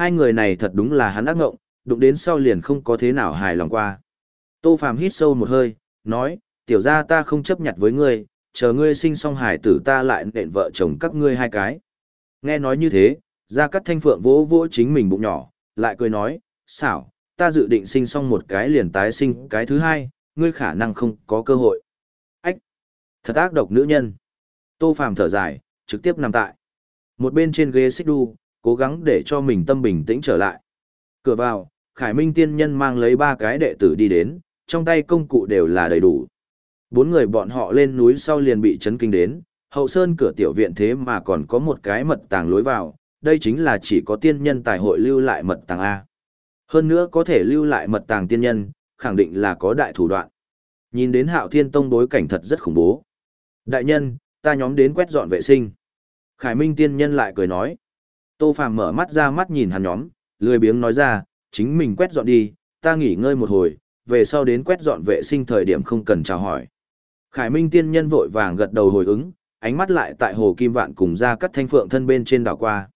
Hai người này thật đúng là hắn ác ngộng, đụng đến sau liền không có thế nào hài lòng qua. Tô Phàm hít sâu một hơi, nói, tiểu ra ta không chấp nhận với ngươi, chờ ngươi sinh xong hải tử ta lại nện vợ chồng các ngươi hai cái. Nghe nói như thế, gia cắt thanh phượng vỗ vỗ chính mình bụng nhỏ, lại cười nói, xảo, ta dự định sinh xong một cái liền tái sinh cái thứ hai, ngươi khả năng không có cơ hội. Ách! Thật ác độc nữ nhân. Tô Phàm thở dài, trực tiếp nằm tại. Một bên trên ghế xích đu, cố gắng để cho mình tâm bình tĩnh trở lại. Cửa vào, Khải Minh tiên nhân mang lấy ba cái đệ tử đi đến, trong tay công cụ đều là đầy đủ. Bốn người bọn họ lên núi sau liền bị chấn kinh đến, hậu sơn cửa tiểu viện thế mà còn có một cái mật tàng lối vào, đây chính là chỉ có tiên nhân tài hội lưu lại mật tàng A. Hơn nữa có thể lưu lại mật tàng tiên nhân, khẳng định là có đại thủ đoạn. Nhìn đến hạo thiên tông đối cảnh thật rất khủng bố. Đại nhân, ta nhóm đến quét dọn vệ sinh. Khải Minh tiên nhân lại cười nói. Tô Phàm mở mắt ra mắt nhìn hắn nhóm, lười biếng nói ra, chính mình quét dọn đi, ta nghỉ ngơi một hồi, về sau đến quét dọn vệ sinh thời điểm không cần chào hỏi. Khải Minh tiên nhân vội vàng gật đầu hồi ứng, ánh mắt lại tại hồ kim vạn cùng ra cắt thanh phượng thân bên trên đảo qua.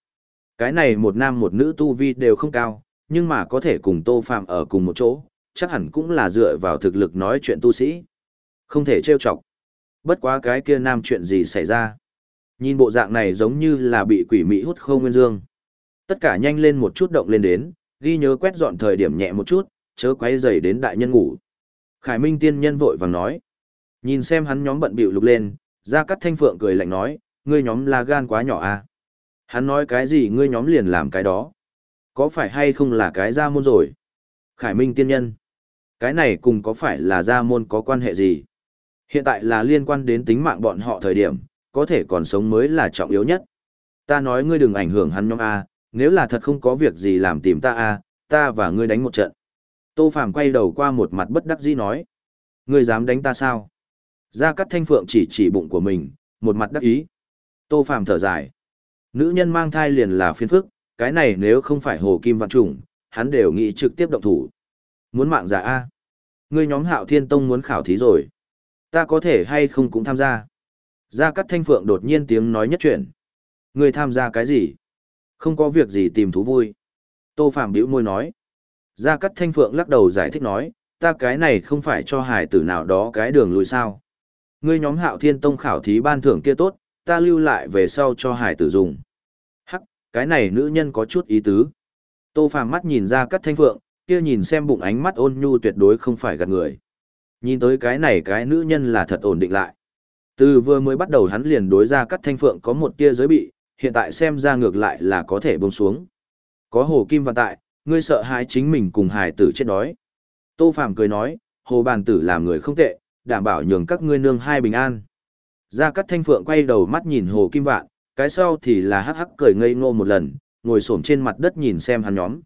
Cái này một nam một nữ tu vi đều không cao, nhưng mà có thể cùng Tô Phàm ở cùng một chỗ, chắc hẳn cũng là dựa vào thực lực nói chuyện tu sĩ. Không thể trêu chọc. Bất quá cái kia nam chuyện gì xảy ra. Nhìn bộ dạng này giống như là bị quỷ mỹ hút không nguyên dương. Tất cả nhanh lên một chút động lên đến, ghi nhớ quét dọn thời điểm nhẹ một chút, chớ quấy rầy đến đại nhân ngủ. Khải Minh tiên nhân vội vàng nói. Nhìn xem hắn nhóm bận bịu lục lên, ra cắt thanh phượng cười lạnh nói, ngươi nhóm là gan quá nhỏ à. Hắn nói cái gì ngươi nhóm liền làm cái đó. Có phải hay không là cái ra môn rồi? Khải Minh tiên nhân. Cái này cùng có phải là ra môn có quan hệ gì? Hiện tại là liên quan đến tính mạng bọn họ thời điểm, có thể còn sống mới là trọng yếu nhất. Ta nói ngươi đừng ảnh hưởng hắn nhóm A, nếu là thật không có việc gì làm tìm ta A, ta và ngươi đánh một trận. Tô Phàm quay đầu qua một mặt bất đắc dĩ nói. Ngươi dám đánh ta sao? Gia Cát Thanh Phượng chỉ chỉ bụng của mình, một mặt đắc ý. Tô Phàm thở dài. Nữ nhân mang thai liền là phiền phức, cái này nếu không phải hồ kim vạn trùng, hắn đều nghĩ trực tiếp động thủ. Muốn mạng giả A. Ngươi nhóm hạo thiên tông muốn khảo thí rồi. Ta có thể hay không cũng tham gia. Gia Cát Thanh Phượng đột nhiên tiếng nói nhất chuyển. người tham gia cái gì? Không có việc gì tìm thú vui. Tô Phạm bĩu môi nói. Gia Cát Thanh Phượng lắc đầu giải thích nói, ta cái này không phải cho hải tử nào đó cái đường lùi sao. Ngươi nhóm hạo thiên tông khảo thí ban thưởng kia tốt, ta lưu lại về sau cho hải tử dùng. Hắc, cái này nữ nhân có chút ý tứ. Tô Phạm mắt nhìn Gia Cát thanh phượng, kia nhìn xem bụng ánh mắt ôn nhu tuyệt đối không phải gạt người. Nhìn tới cái này cái nữ nhân là thật ổn định lại. Từ vừa mới bắt đầu hắn liền đối ra cắt thanh phượng có một tia giới bị, hiện tại xem ra ngược lại là có thể buông xuống. Có hồ kim vạn tại, ngươi sợ hãi chính mình cùng hải tử chết đói. Tô Phàm cười nói, hồ bàn tử làm người không tệ, đảm bảo nhường các ngươi nương hai bình an. Gia Cát Thanh Phượng quay đầu mắt nhìn Hồ Kim Vạn, cái sau thì là hắc hắc cười ngây ngô một lần, ngồi xổm trên mặt đất nhìn xem hắn nhóm.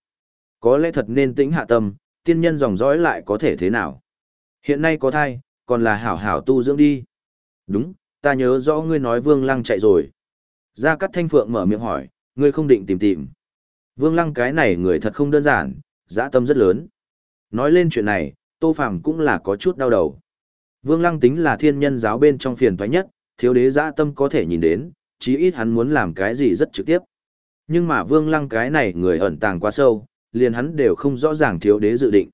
Có lẽ thật nên tĩnh hạ tâm, tiên nhân dòng dõi lại có thể thế nào. Hiện nay có thai, còn là hảo hảo tu dưỡng đi. Đúng, ta nhớ rõ ngươi nói Vương Lăng chạy rồi. Gia Cát Thanh Phượng mở miệng hỏi, ngươi không định tìm tìm. Vương Lăng cái này người thật không đơn giản, dã tâm rất lớn. Nói lên chuyện này, Tô Phàm cũng là có chút đau đầu. Vương Lăng tính là thiên nhân giáo bên trong phiền toái nhất, thiếu đế dã tâm có thể nhìn đến, chí ít hắn muốn làm cái gì rất trực tiếp. Nhưng mà Vương Lăng cái này người ẩn tàng quá sâu, liền hắn đều không rõ ràng thiếu đế dự định.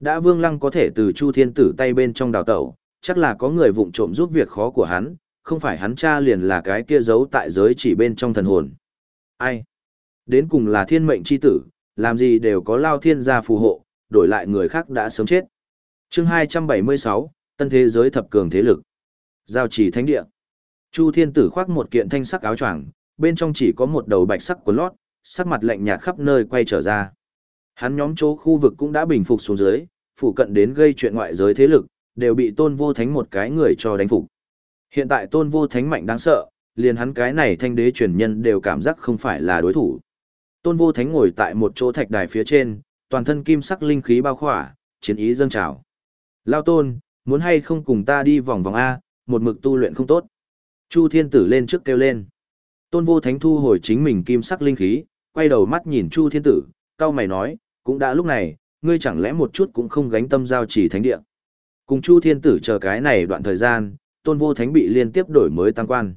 Đã Vương Lăng có thể từ Chu Thiên Tử tay bên trong đào tẩu, chắc là có người vụng trộm giúp việc khó của hắn, không phải hắn cha liền là cái kia giấu tại giới chỉ bên trong thần hồn. Ai? Đến cùng là thiên mệnh chi tử, làm gì đều có lao thiên gia phù hộ, đổi lại người khác đã sớm chết. chương 276, tân thế giới thập cường thế lực. Giao chỉ thánh địa. Chu Thiên Tử khoác một kiện thanh sắc áo choàng, bên trong chỉ có một đầu bạch sắc quần lót, sắc mặt lạnh nhạt khắp nơi quay trở ra. Hắn nhóm chỗ khu vực cũng đã bình phục xuống dưới, phụ cận đến gây chuyện ngoại giới thế lực, đều bị tôn vô thánh một cái người cho đánh phục. Hiện tại tôn vô thánh mạnh đáng sợ, liền hắn cái này thanh đế truyền nhân đều cảm giác không phải là đối thủ. Tôn vô thánh ngồi tại một chỗ thạch đài phía trên, toàn thân kim sắc linh khí bao khỏa, chiến ý dâng trào. Lao tôn, muốn hay không cùng ta đi vòng vòng A, một mực tu luyện không tốt. Chu thiên tử lên trước kêu lên. Tôn vô thánh thu hồi chính mình kim sắc linh khí, quay đầu mắt nhìn Chu thiên tử, cao mày nói, cũng đã lúc này, ngươi chẳng lẽ một chút cũng không gánh tâm giao chỉ thánh địa. Cùng Chu thiên tử chờ cái này đoạn thời gian, tôn vô thánh bị liên tiếp đổi mới tăng quan.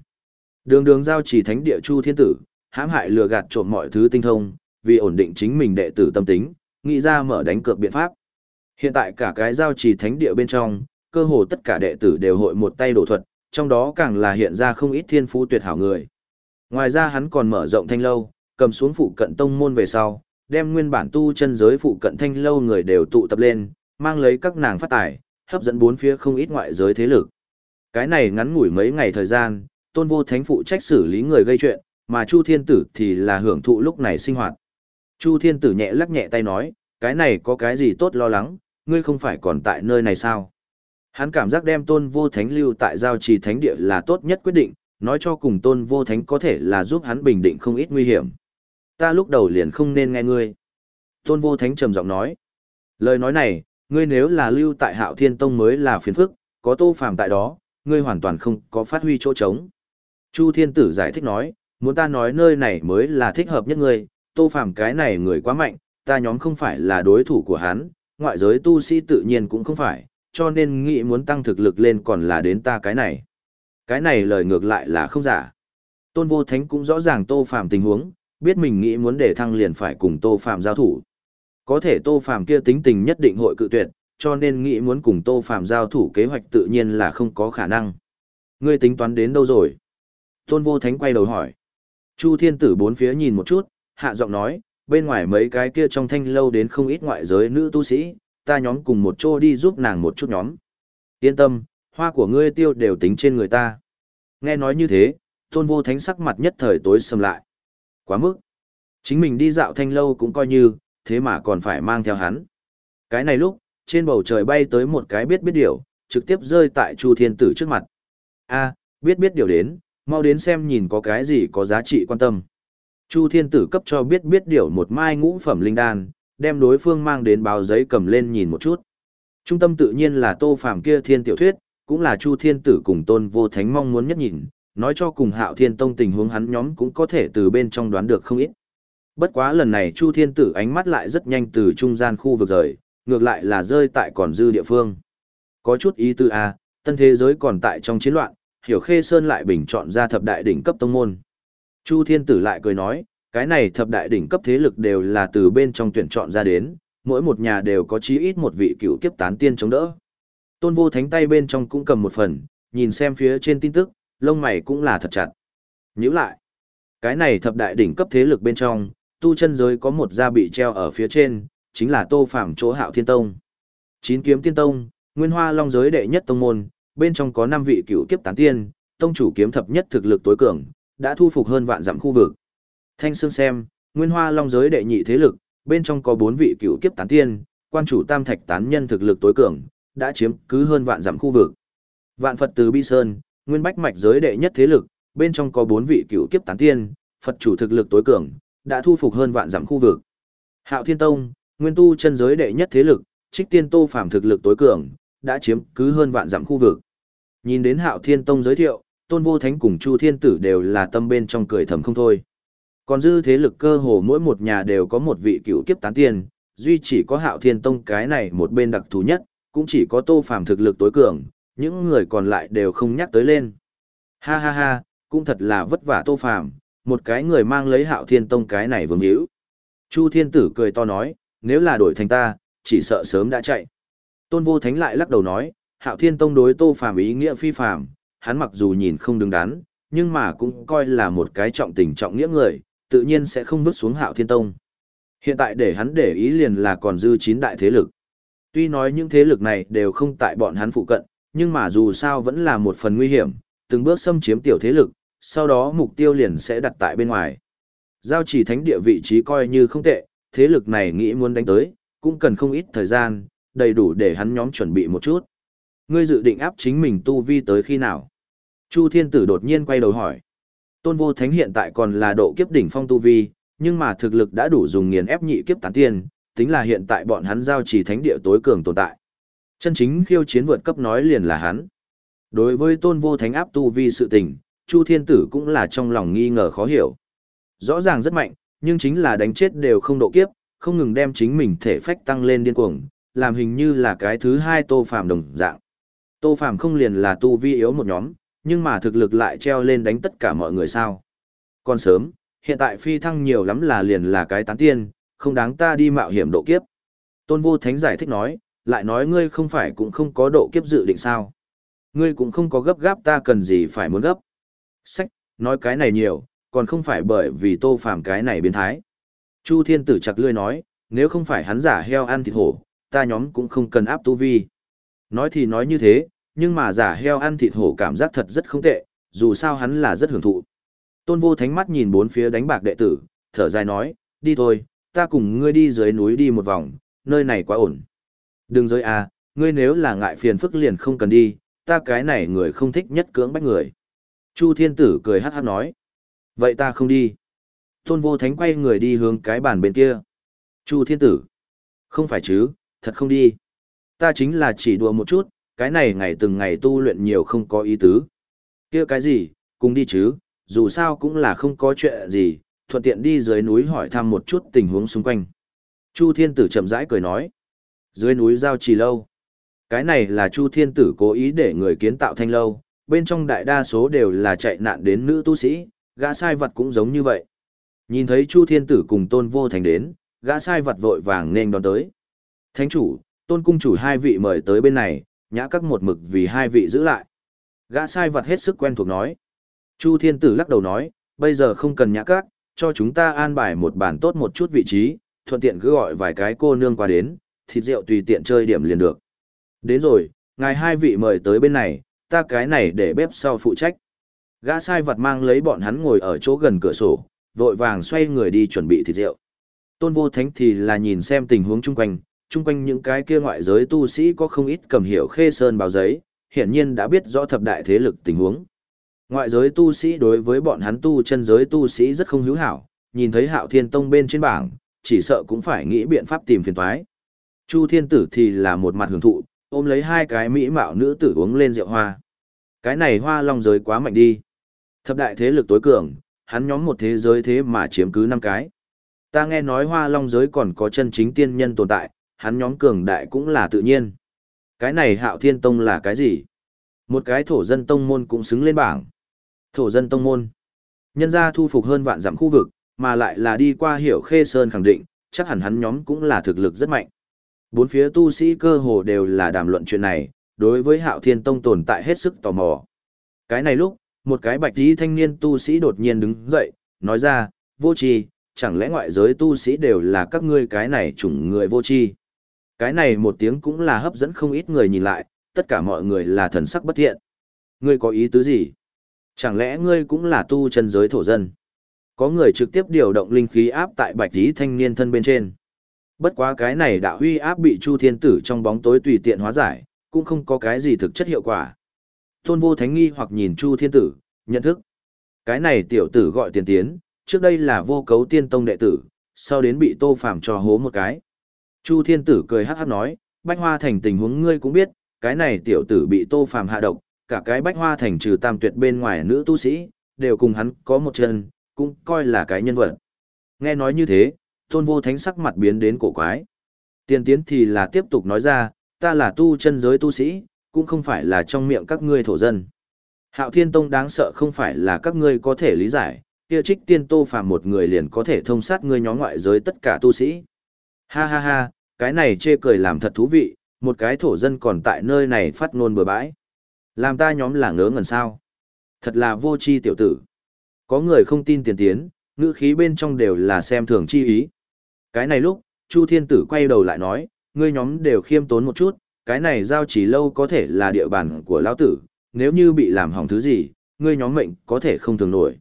Đường đường giao chỉ thánh địa Chu thiên tử, hãm hại lừa gạt trộm mọi thứ tinh thông, vì ổn định chính mình đệ tử tâm tính, nghĩ ra mở đánh cược biện pháp. Hiện tại cả cái giao trì thánh địa bên trong, cơ hồ tất cả đệ tử đều hội một tay đổ thuật, trong đó càng là hiện ra không ít thiên phú tuyệt hảo người. Ngoài ra hắn còn mở rộng thanh lâu, cầm xuống phụ cận tông môn về sau, đem nguyên bản tu chân giới phụ cận thanh lâu người đều tụ tập lên, mang lấy các nàng phát tài, hấp dẫn bốn phía không ít ngoại giới thế lực. Cái này ngắn ngủi mấy ngày thời gian, tôn vô thánh phụ trách xử lý người gây chuyện, mà Chu Thiên Tử thì là hưởng thụ lúc này sinh hoạt. Chu Thiên Tử nhẹ lắc nhẹ tay nói, cái này có cái gì tốt lo lắng, ngươi không phải còn tại nơi này sao? Hắn cảm giác đem tôn vô thánh lưu tại giao trì thánh địa là tốt nhất quyết định, nói cho cùng tôn vô thánh có thể là giúp hắn bình định không ít nguy hiểm. Ta lúc đầu liền không nên nghe ngươi. Tôn vô thánh trầm giọng nói. Lời nói này, ngươi nếu là lưu tại hạo thiên tông mới là phiền phức, có tô phàm tại đó, ngươi hoàn toàn không có phát huy chỗ trống. Chu thiên tử giải thích nói, muốn ta nói nơi này mới là thích hợp nhất ngươi, tô phàm cái này người quá mạnh, ta nhóm không phải là đối thủ của hắn, ngoại giới tu sĩ tự nhiên cũng không phải, cho nên nghĩ muốn tăng thực lực lên còn là đến ta cái này. Cái này lời ngược lại là không giả. Tôn Vô Thánh cũng rõ ràng Tô Phàm tình huống, biết mình nghĩ muốn để thăng liền phải cùng Tô Phàm giao thủ. Có thể Tô Phàm kia tính tình nhất định hội cự tuyệt, cho nên nghĩ muốn cùng Tô Phàm giao thủ kế hoạch tự nhiên là không có khả năng. Ngươi tính toán đến đâu rồi? Tôn Vô Thánh quay đầu hỏi. Chu Thiên Tử bốn phía nhìn một chút, hạ giọng nói, bên ngoài mấy cái kia trong thanh lâu đến không ít ngoại giới nữ tu sĩ, ta nhóm cùng một chỗ đi giúp nàng một chút nhóm. Yên tâm, hoa của ngươi tiêu đều tính trên người ta. Nghe nói như thế, tôn vô thánh sắc mặt nhất thời tối sầm lại. Quá mức. Chính mình đi dạo thanh lâu cũng coi như, thế mà còn phải mang theo hắn. Cái này lúc, trên bầu trời bay tới một cái biết biết điều, trực tiếp rơi tại Chu Thiên Tử trước mặt. a biết biết điều đến, mau đến xem nhìn có cái gì có giá trị quan tâm. Chu Thiên Tử cấp cho biết biết điều một mai ngũ phẩm linh đan, đem đối phương mang đến báo giấy cầm lên nhìn một chút. Trung tâm tự nhiên là Tô Phàm kia thiên tiểu thuyết, cũng là Chu Thiên Tử cùng Tôn Vô Thánh mong muốn nhất nhìn, nói cho cùng Hạo Thiên Tông tình huống hắn nhóm cũng có thể từ bên trong đoán được không ít. Bất quá lần này Chu Thiên Tử ánh mắt lại rất nhanh từ trung gian khu vực rời, ngược lại là rơi tại còn dư địa phương. Có chút ý tư a, tân thế giới còn tại trong chiến loạn, Hiểu Khê Sơn lại bình chọn ra thập đại đỉnh cấp tông môn. Chu Thiên Tử lại cười nói, cái này thập đại đỉnh cấp thế lực đều là từ bên trong tuyển chọn ra đến, mỗi một nhà đều có chí ít một vị cựu kiếp tán tiên chống đỡ. Tôn vô thánh tay bên trong cũng cầm một phần, nhìn xem phía trên tin tức, lông mày cũng là thật chặt. Nhíu lại, cái này thập đại đỉnh cấp thế lực bên trong, tu chân giới có một gia bị treo ở phía trên, chính là tô Phàm chỗ hạo thiên tông. Chín kiếm tiên tông, nguyên hoa long giới đệ nhất tông môn, bên trong có năm vị cựu kiếp tán tiên, tông chủ kiếm thập nhất thực lực tối cường, đã thu phục hơn vạn dặm khu vực. Thanh Sương xem, Nguyên Hoa Long giới đệ nhị thế lực, bên trong có bốn vị cựu kiếp tán tiên, quan chủ Tam Thạch tán nhân thực lực tối cường, đã chiếm cứ hơn vạn dặm khu vực. Vạn Phật từ Bi Sơn, Nguyên Bách mạch giới đệ nhất thế lực, bên trong có bốn vị cựu kiếp tán tiên, Phật chủ thực lực tối cường, đã thu phục hơn vạn dặm khu vực. Hạo Thiên Tông, Nguyên tu chân giới đệ nhất thế lực, Trích Tiên Tô Phàm thực lực tối cường, đã chiếm cứ hơn vạn dặm khu vực. Nhìn đến Hạo Thiên Tông giới thiệu, Tôn Vô Thánh cùng Chu Thiên Tử đều là tâm bên trong cười thầm không thôi. Còn dư thế lực cơ hồ mỗi một nhà đều có một vị cựu kiếp tán tiên, duy chỉ có hạo thiên tông cái này một bên đặc thù nhất, cũng chỉ có tô phàm thực lực tối cường, những người còn lại đều không nhắc tới lên. Ha ha ha, cũng thật là vất vả tô phàm, một cái người mang lấy hạo thiên tông cái này vương hữu. Chu thiên tử cười to nói, nếu là đổi thành ta, chỉ sợ sớm đã chạy. Tôn vô thánh lại lắc đầu nói, hạo thiên tông đối tô phàm ý nghĩa phi phàm, hắn mặc dù nhìn không đứng đắn, nhưng mà cũng coi là một cái trọng tình trọng nghĩa người, tự nhiên sẽ không vứt xuống hạo thiên tông. Hiện tại để hắn để ý liền là còn dư chín đại thế lực. Tuy nói những thế lực này đều không tại bọn hắn phụ cận, nhưng mà dù sao vẫn là một phần nguy hiểm, từng bước xâm chiếm tiểu thế lực, sau đó mục tiêu liền sẽ đặt tại bên ngoài. Giao chỉ thánh địa vị trí coi như không tệ, thế lực này nghĩ muốn đánh tới, cũng cần không ít thời gian, đầy đủ để hắn nhóm chuẩn bị một chút. Ngươi dự định áp chính mình tu vi tới khi nào? Chu Thiên Tử đột nhiên quay đầu hỏi. Tôn vô thánh hiện tại còn là độ kiếp đỉnh phong tu vi, nhưng mà thực lực đã đủ dùng nghiền ép nhị kiếp tán tiên, tính là hiện tại bọn hắn giao chỉ thánh địa tối cường tồn tại. Chân chính khiêu chiến vượt cấp nói liền là hắn. Đối với tôn vô thánh áp tu vi sự tình, Chu Thiên Tử cũng là trong lòng nghi ngờ khó hiểu. Rõ ràng rất mạnh, nhưng chính là đánh chết đều không độ kiếp, không ngừng đem chính mình thể phách tăng lên điên cuồng, làm hình như là cái thứ hai tô phàm đồng dạng. Tô phàm không liền là tu vi yếu một nhóm, nhưng mà thực lực lại treo lên đánh tất cả mọi người sao. Còn sớm, hiện tại phi thăng nhiều lắm là liền là cái tán tiên, không đáng ta đi mạo hiểm độ kiếp. Tôn vô thánh giải thích nói, lại nói ngươi không phải cũng không có độ kiếp dự định sao. Ngươi cũng không có gấp gáp ta cần gì phải muốn gấp. Sách, nói cái này nhiều, còn không phải bởi vì tô phàm cái này biến thái. Chu thiên tử chặt lươi nói, nếu không phải hắn giả heo ăn thịt hổ, ta nhóm cũng không cần áp tu vi. Nói thì nói như thế, nhưng mà giả heo ăn thịt hổ cảm giác thật rất không tệ, dù sao hắn là rất hưởng thụ. Tôn vô thánh mắt nhìn bốn phía đánh bạc đệ tử, thở dài nói, đi thôi, ta cùng ngươi đi dưới núi đi một vòng, nơi này quá ổn. Đừng rơi à, ngươi nếu là ngại phiền phức liền không cần đi, ta cái này người không thích nhất cưỡng bách người. Chu thiên tử cười hát hát nói, vậy ta không đi. Tôn vô thánh quay người đi hướng cái bàn bên kia. Chu thiên tử, không phải chứ, thật không đi. Ta chính là chỉ đùa một chút, cái này ngày từng ngày tu luyện nhiều không có ý tứ. kia cái gì, cùng đi chứ, dù sao cũng là không có chuyện gì, thuận tiện đi dưới núi hỏi thăm một chút tình huống xung quanh. Chu Thiên Tử chậm rãi cười nói. Dưới núi giao trì lâu. Cái này là Chu Thiên Tử cố ý để người kiến tạo thanh lâu, bên trong đại đa số đều là chạy nạn đến nữ tu sĩ, gã sai vật cũng giống như vậy. Nhìn thấy Chu Thiên Tử cùng Tôn Vô Thành đến, gã sai vật vội vàng nên đón tới. Thánh chủ, Tôn Cung chủ hai vị mời tới bên này, nhã các một mực vì hai vị giữ lại. Gã sai vật hết sức quen thuộc nói. Chu Thiên Tử lắc đầu nói, bây giờ không cần nhã các, cho chúng ta an bài một bàn tốt một chút vị trí, thuận tiện cứ gọi vài cái cô nương qua đến, thịt rượu tùy tiện chơi điểm liền được. Đến rồi, ngài hai vị mời tới bên này, ta cái này để bếp sau phụ trách. Gã sai vật mang lấy bọn hắn ngồi ở chỗ gần cửa sổ, vội vàng xoay người đi chuẩn bị thịt rượu. Tôn vô thánh thì là nhìn xem tình huống chung quanh, chung quanh những cái kia ngoại giới tu sĩ có không ít cầm hiểu khê sơn báo giấy, hiển nhiên đã biết rõ thập đại thế lực tình huống. Ngoại giới tu sĩ đối với bọn hắn tu chân giới tu sĩ rất không hữu hảo, nhìn thấy hạo thiên tông bên trên bảng, chỉ sợ cũng phải nghĩ biện pháp tìm phiền toái. Chu thiên tử thì là một mặt hưởng thụ, ôm lấy hai cái mỹ mạo nữ tử uống lên rượu hoa. Cái này hoa long giới quá mạnh đi. Thập đại thế lực tối cường, hắn nhóm một thế giới thế mà chiếm cứ năm cái. Ta nghe nói hoa long giới còn có chân chính tiên nhân tồn tại, hắn nhóm cường đại cũng là tự nhiên. Cái này hạo thiên tông là cái gì? Một cái thổ dân tông môn cũng xứng lên bảng. Thổ dân tông môn. Nhân gia thu phục hơn vạn dặm khu vực, mà lại là đi qua hiểu khê sơn khẳng định, chắc hẳn hắn nhóm cũng là thực lực rất mạnh. Bốn phía tu sĩ cơ hồ đều là đàm luận chuyện này, đối với hạo thiên tông tồn tại hết sức tò mò. Cái này lúc, một cái bạch tí thanh niên tu sĩ đột nhiên đứng dậy, nói ra, vô tri chẳng lẽ ngoại giới tu sĩ đều là các ngươi cái này chủng người vô tri Cái này một tiếng cũng là hấp dẫn không ít người nhìn lại, tất cả mọi người là thần sắc bất thiện. Ngươi có ý tứ gì? Chẳng lẽ ngươi cũng là tu chân giới thổ dân? Có người trực tiếp điều động linh khí áp tại bạch tí thanh niên thân bên trên. Bất quá cái này đạo huy áp bị Chu Thiên Tử trong bóng tối tùy tiện hóa giải, cũng không có cái gì thực chất hiệu quả. Tôn vô thánh nghi hoặc nhìn Chu Thiên Tử, nhận thức. Cái này tiểu tử gọi tiền tiến, trước đây là vô cấu tiên tông đệ tử, sau đến bị tô phạm cho hố một cái. Chu Thiên Tử cười hát hát nói, bách hoa thành tình huống ngươi cũng biết, cái này tiểu tử bị tô phạm hạ độc, cả cái bách hoa thành trừ tam tuyệt bên ngoài nữ tu sĩ, đều cùng hắn có một chân, cũng coi là cái nhân vật. Nghe nói như thế, tôn vô thánh sắc mặt biến đến cổ quái. Tiên tiến thì là tiếp tục nói ra, ta là tu chân giới tu sĩ, cũng không phải là trong miệng các ngươi thổ dân. Hạo thiên tông đáng sợ không phải là các ngươi có thể lý giải, kia trích tiên tô phàm một người liền có thể thông sát ngươi nhóm ngoại giới tất cả tu sĩ. Ha ha ha, cái này chê cười làm thật thú vị, một cái thổ dân còn tại nơi này phát ngôn bừa bãi. Làm ta nhóm là ngớ ngẩn sao. Thật là vô tri tiểu tử. Có người không tin tiền tiến, ngữ khí bên trong đều là xem thường chi ý. Cái này lúc, Chu Thiên Tử quay đầu lại nói, ngươi nhóm đều khiêm tốn một chút, cái này giao chỉ lâu có thể là địa bàn của lão tử, nếu như bị làm hỏng thứ gì, ngươi nhóm mệnh có thể không thường nổi.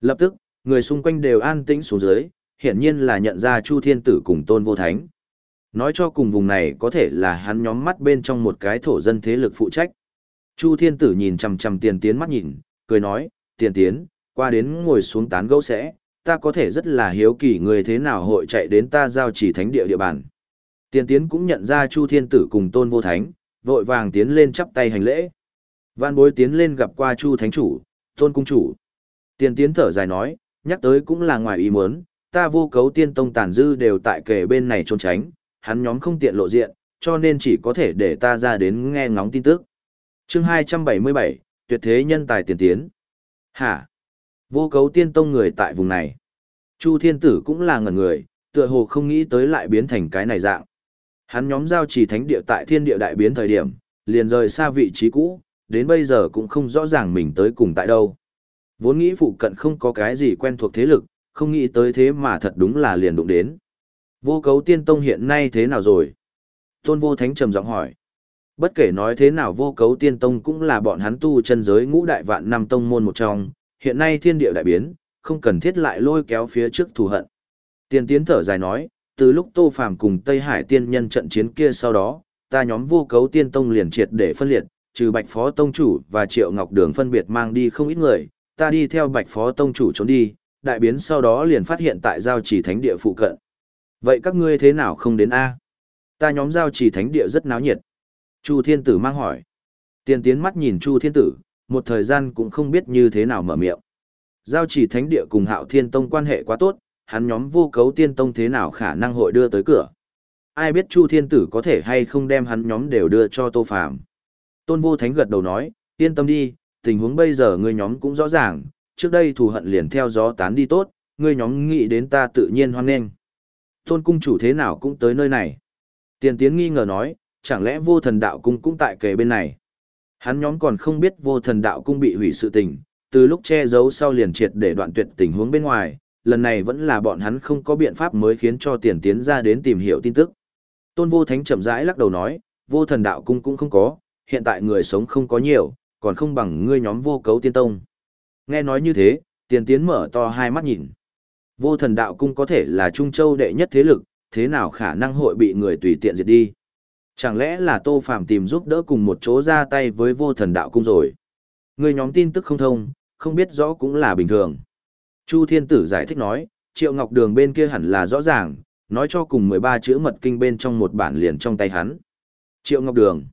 Lập tức, người xung quanh đều an tĩnh xuống dưới, hiển nhiên là nhận ra Chu Thiên Tử cùng Tôn Vô Thánh. Nói cho cùng vùng này có thể là hắn nhóm mắt bên trong một cái thổ dân thế lực phụ trách. Chu Thiên Tử nhìn chằm chằm tiền tiến mắt nhìn, cười nói, tiền tiến, qua đến ngồi xuống tán gẫu sẽ, ta có thể rất là hiếu kỳ người thế nào hội chạy đến ta giao chỉ thánh địa địa bàn. Tiền tiến cũng nhận ra Chu Thiên Tử cùng Tôn Vô Thánh, vội vàng tiến lên chắp tay hành lễ. Văn bối tiến lên gặp qua Chu Thánh Chủ, Tôn Cung Chủ. Tiền tiến thở dài nói, nhắc tới cũng là ngoài ý muốn, ta vô cấu tiên tông tàn dư đều tại kề bên này trốn tránh, hắn nhóm không tiện lộ diện, cho nên chỉ có thể để ta ra đến nghe ngóng tin tức. chương 277, tuyệt thế nhân tài tiền tiến. Hả? Vô cấu tiên tông người tại vùng này. Chu Thiên Tử cũng là ngẩn người, tựa hồ không nghĩ tới lại biến thành cái này dạng. Hắn nhóm giao trì thánh địa tại thiên địa đại biến thời điểm, liền rời xa vị trí cũ, đến bây giờ cũng không rõ ràng mình tới cùng tại đâu. Vốn nghĩ phụ cận không có cái gì quen thuộc thế lực, không nghĩ tới thế mà thật đúng là liền đụng đến. Vô cấu tiên tông hiện nay thế nào rồi? Tôn vô thánh trầm giọng hỏi. Bất kể nói thế nào vô cấu tiên tông cũng là bọn hắn tu chân giới ngũ đại vạn năm tông môn một trong, hiện nay thiên địa đại biến, không cần thiết lại lôi kéo phía trước thù hận. Tiên tiến thở dài nói, từ lúc Tô Phàm cùng Tây Hải tiên nhân trận chiến kia sau đó, ta nhóm vô cấu tiên tông liền triệt để phân liệt, trừ Bạch Phó Tông Chủ và Triệu Ngọc Đường phân biệt mang đi không ít người, ta đi theo Bạch Phó Tông Chủ trốn đi, đại biến sau đó liền phát hiện tại giao trì thánh địa phụ cận. Vậy các ngươi thế nào không đến A? Ta nhóm giao trì thánh địa rất náo nhiệt. Chu Thiên Tử mang hỏi. Tiền tiến mắt nhìn Chu Thiên Tử, một thời gian cũng không biết như thế nào mở miệng. Giao chỉ thánh địa cùng hạo thiên tông quan hệ quá tốt, hắn nhóm vô cấu tiên tông thế nào khả năng hội đưa tới cửa. Ai biết Chu Thiên Tử có thể hay không đem hắn nhóm đều đưa cho Tô Phàm. Tôn Vô Thánh gật đầu nói, yên tâm đi, tình huống bây giờ ngươi nhóm cũng rõ ràng, trước đây thù hận liền theo gió tán đi tốt, ngươi nhóm nghĩ đến ta tự nhiên hoan nghênh. Tôn cung chủ thế nào cũng tới nơi này. Tiền tiến nghi ngờ nói, chẳng lẽ vô thần đạo cung cũng tại kề bên này. Hắn nhóm còn không biết vô thần đạo cung bị hủy sự tình, từ lúc che giấu sau liền triệt để đoạn tuyệt tình huống bên ngoài, lần này vẫn là bọn hắn không có biện pháp mới khiến cho tiền tiến ra đến tìm hiểu tin tức. Tôn vô thánh chậm rãi lắc đầu nói, vô thần đạo cung cũng không có, hiện tại người sống không có nhiều, còn không bằng ngươi nhóm vô cấu tiên tông. Nghe nói như thế, tiền tiến mở to hai mắt nhìn. Vô thần đạo cung có thể là Trung Châu đệ nhất thế lực, thế nào khả năng hội bị người tùy tiện diệt đi. Chẳng lẽ là Tô Phàm tìm giúp đỡ cùng một chỗ ra tay với vô thần đạo cung rồi. Người nhóm tin tức không thông, không biết rõ cũng là bình thường. Chu Thiên Tử giải thích nói, Triệu Ngọc Đường bên kia hẳn là rõ ràng, nói cho cùng 13 chữ mật kinh bên trong một bản liền trong tay hắn. Triệu Ngọc Đường.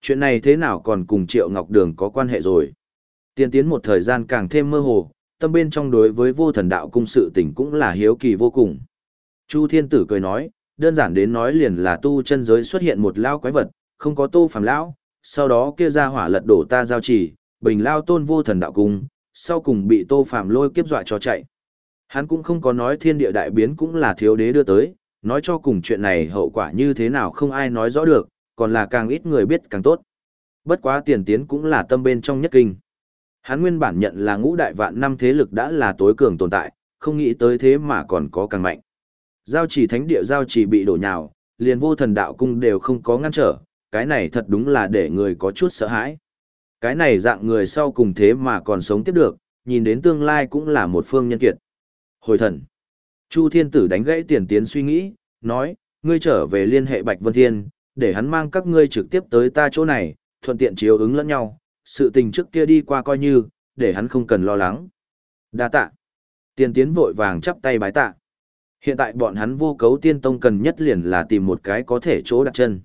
Chuyện này thế nào còn cùng Triệu Ngọc Đường có quan hệ rồi? Tiên tiến một thời gian càng thêm mơ hồ, tâm bên trong đối với vô thần đạo cung sự tình cũng là hiếu kỳ vô cùng. Chu Thiên Tử cười nói, đơn giản đến nói liền là tu chân giới xuất hiện một lao quái vật, không có tô phàm lão, sau đó kia ra hỏa lật đổ ta giao chỉ, bình lao tôn vô thần đạo cung, sau cùng bị tô phàm lôi kiếp dọa cho chạy. Hắn cũng không có nói thiên địa đại biến cũng là thiếu đế đưa tới, nói cho cùng chuyện này hậu quả như thế nào không ai nói rõ được, còn là càng ít người biết càng tốt. Bất quá tiền tiến cũng là tâm bên trong nhất kinh. Hắn nguyên bản nhận là ngũ đại vạn năm thế lực đã là tối cường tồn tại, không nghĩ tới thế mà còn có càng mạnh. Giao chỉ thánh địa giao chỉ bị đổ nhào, liền vô thần đạo cung đều không có ngăn trở, cái này thật đúng là để người có chút sợ hãi. Cái này dạng người sau cùng thế mà còn sống tiếp được, nhìn đến tương lai cũng là một phương nhân kiệt. Hồi thần. Chu thiên tử đánh gãy tiền tiến suy nghĩ, nói, ngươi trở về liên hệ Bạch Vân Thiên, để hắn mang các ngươi trực tiếp tới ta chỗ này, thuận tiện chiếu ứng lẫn nhau, sự tình trước kia đi qua coi như, để hắn không cần lo lắng. Đa tạ. Tiền tiến vội vàng chắp tay bái tạ. Hiện tại bọn hắn vô cấu tiên tông cần nhất liền là tìm một cái có thể chỗ đặt chân.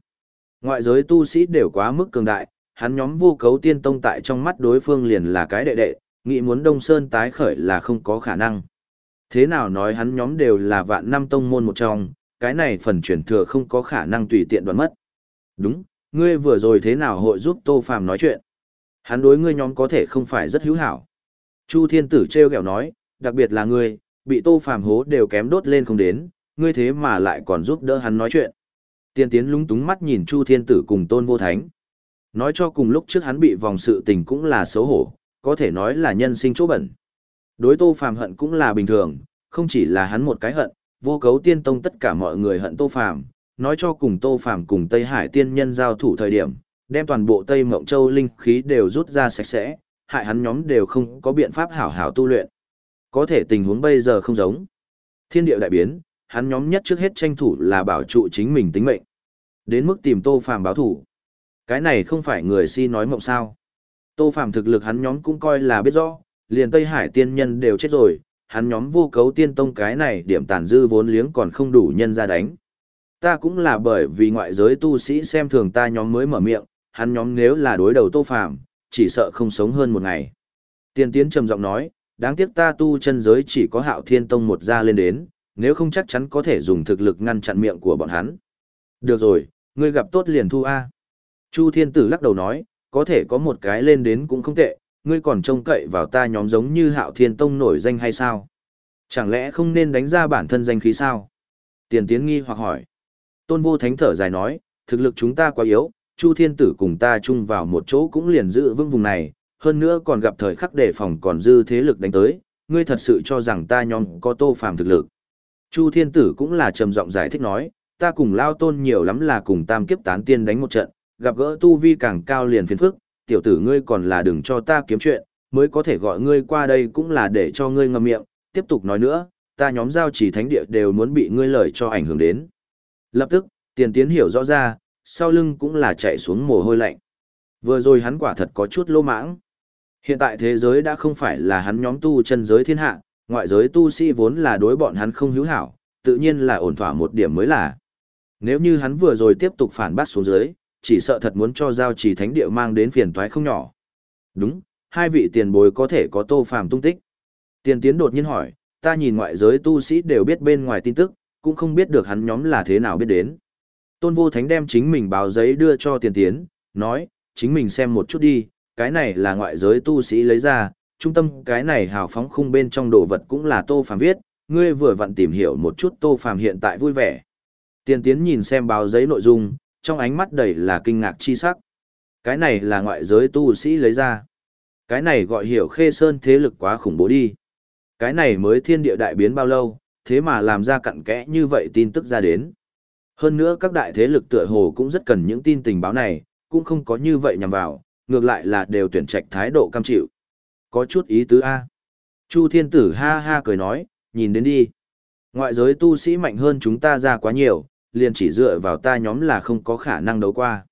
Ngoại giới tu sĩ đều quá mức cường đại, hắn nhóm vô cấu tiên tông tại trong mắt đối phương liền là cái đệ đệ, nghĩ muốn Đông Sơn tái khởi là không có khả năng. Thế nào nói hắn nhóm đều là vạn năm tông môn một trong, cái này phần chuyển thừa không có khả năng tùy tiện đoạn mất. Đúng, ngươi vừa rồi thế nào hội giúp Tô Phàm nói chuyện? Hắn đối ngươi nhóm có thể không phải rất hữu hảo. Chu Thiên Tử treo kẹo nói, đặc biệt là ngươi, bị Tô Phàm hố đều kém đốt lên không đến, ngươi thế mà lại còn giúp đỡ hắn nói chuyện. Tiên tiến lúng túng mắt nhìn Chu Thiên Tử cùng Tôn Vô Thánh. Nói cho cùng lúc trước hắn bị vòng sự tình cũng là xấu hổ, có thể nói là nhân sinh chỗ bẩn. Đối Tô Phàm hận cũng là bình thường, không chỉ là hắn một cái hận, vô cấu tiên tông tất cả mọi người hận Tô Phàm, nói cho cùng Tô Phàm cùng Tây Hải tiên nhân giao thủ thời điểm, đem toàn bộ Tây Mộng Châu linh khí đều rút ra sạch sẽ, hại hắn nhóm đều không có biện pháp hảo hảo tu luyện. Có thể tình huống bây giờ không giống. Thiên địa đại biến, hắn nhóm nhất trước hết tranh thủ là bảo trụ chính mình tính mệnh. Đến mức tìm Tô Phàm báo thủ. Cái này không phải người si nói mộng sao. Tô Phàm thực lực hắn nhóm cũng coi là biết rõ, liền Tây Hải tiên nhân đều chết rồi, hắn nhóm vô cấu tiên tông cái này điểm tàn dư vốn liếng còn không đủ nhân ra đánh. Ta cũng là bởi vì ngoại giới tu sĩ xem thường ta nhóm mới mở miệng, hắn nhóm nếu là đối đầu Tô Phàm, chỉ sợ không sống hơn một ngày. Tiên tiến trầm giọng nói, đáng tiếc ta tu chân giới chỉ có hạo thiên tông một gia lên đến, nếu không chắc chắn có thể dùng thực lực ngăn chặn miệng của bọn hắn. Được rồi, ngươi gặp tốt liền thu A. Chu thiên tử lắc đầu nói, có thể có một cái lên đến cũng không tệ, ngươi còn trông cậy vào ta nhóm giống như hạo thiên tông nổi danh hay sao? Chẳng lẽ không nên đánh ra bản thân danh khí sao? Tiền tiến nghi hoặc hỏi. Tôn vô thánh thở dài nói, thực lực chúng ta quá yếu, Chu Thiên Tử cùng ta chung vào một chỗ cũng liền giữ vững vùng này, hơn nữa còn gặp thời khắc đề phòng còn dư thế lực đánh tới, ngươi thật sự cho rằng ta nhóm có tô phàm thực lực. Chu Thiên Tử cũng là trầm giọng giải thích nói, ta cùng lao tôn nhiều lắm là cùng tam kiếp tán tiên đánh một trận, gặp gỡ tu vi càng cao liền phiền phức, tiểu tử ngươi còn là đừng cho ta kiếm chuyện, mới có thể gọi ngươi qua đây cũng là để cho ngươi ngậm miệng, tiếp tục nói nữa, ta nhóm giao chỉ thánh địa đều muốn bị ngươi lời cho ảnh hưởng đến. Lập tức, tiền tiến hiểu rõ ra, sau lưng cũng là chạy xuống mồ hôi lạnh. Vừa rồi hắn quả thật có chút lô mãng. Hiện tại thế giới đã không phải là hắn nhóm tu chân giới thiên hạ, ngoại giới tu sĩ vốn là đối bọn hắn không hữu hảo, tự nhiên là ổn thỏa một điểm mới là. Nếu như hắn vừa rồi tiếp tục phản bác xuống dưới, chỉ sợ thật muốn cho giao trì thánh địa mang đến phiền toái không nhỏ. Đúng, hai vị tiền bối có thể có tô phàm tung tích. Tiền tiến đột nhiên hỏi, ta nhìn ngoại giới tu sĩ đều biết bên ngoài tin tức, cũng không biết được hắn nhóm là thế nào biết đến. Tôn vô thánh đem chính mình báo giấy đưa cho tiền tiến, nói, chính mình xem một chút đi, cái này là ngoại giới tu sĩ lấy ra, trung tâm cái này hào phóng khung bên trong đồ vật cũng là tô phàm viết, ngươi vừa vặn tìm hiểu một chút tô phàm hiện tại vui vẻ. Tiền tiến nhìn xem báo giấy nội dung, trong ánh mắt đầy là kinh ngạc chi sắc. Cái này là ngoại giới tu sĩ lấy ra. Cái này gọi hiểu khê sơn thế lực quá khủng bố đi. Cái này mới thiên địa đại biến bao lâu, thế mà làm ra cặn kẽ như vậy tin tức ra đến. Hơn nữa các đại thế lực tựa hồ cũng rất cần những tin tình báo này, cũng không có như vậy nhằm vào, ngược lại là đều tuyển trạch thái độ cam chịu. Có chút ý tứ A. Chu thiên tử ha ha cười nói, nhìn đến đi. Ngoại giới tu sĩ mạnh hơn chúng ta ra quá nhiều, liền chỉ dựa vào ta nhóm là không có khả năng đấu qua.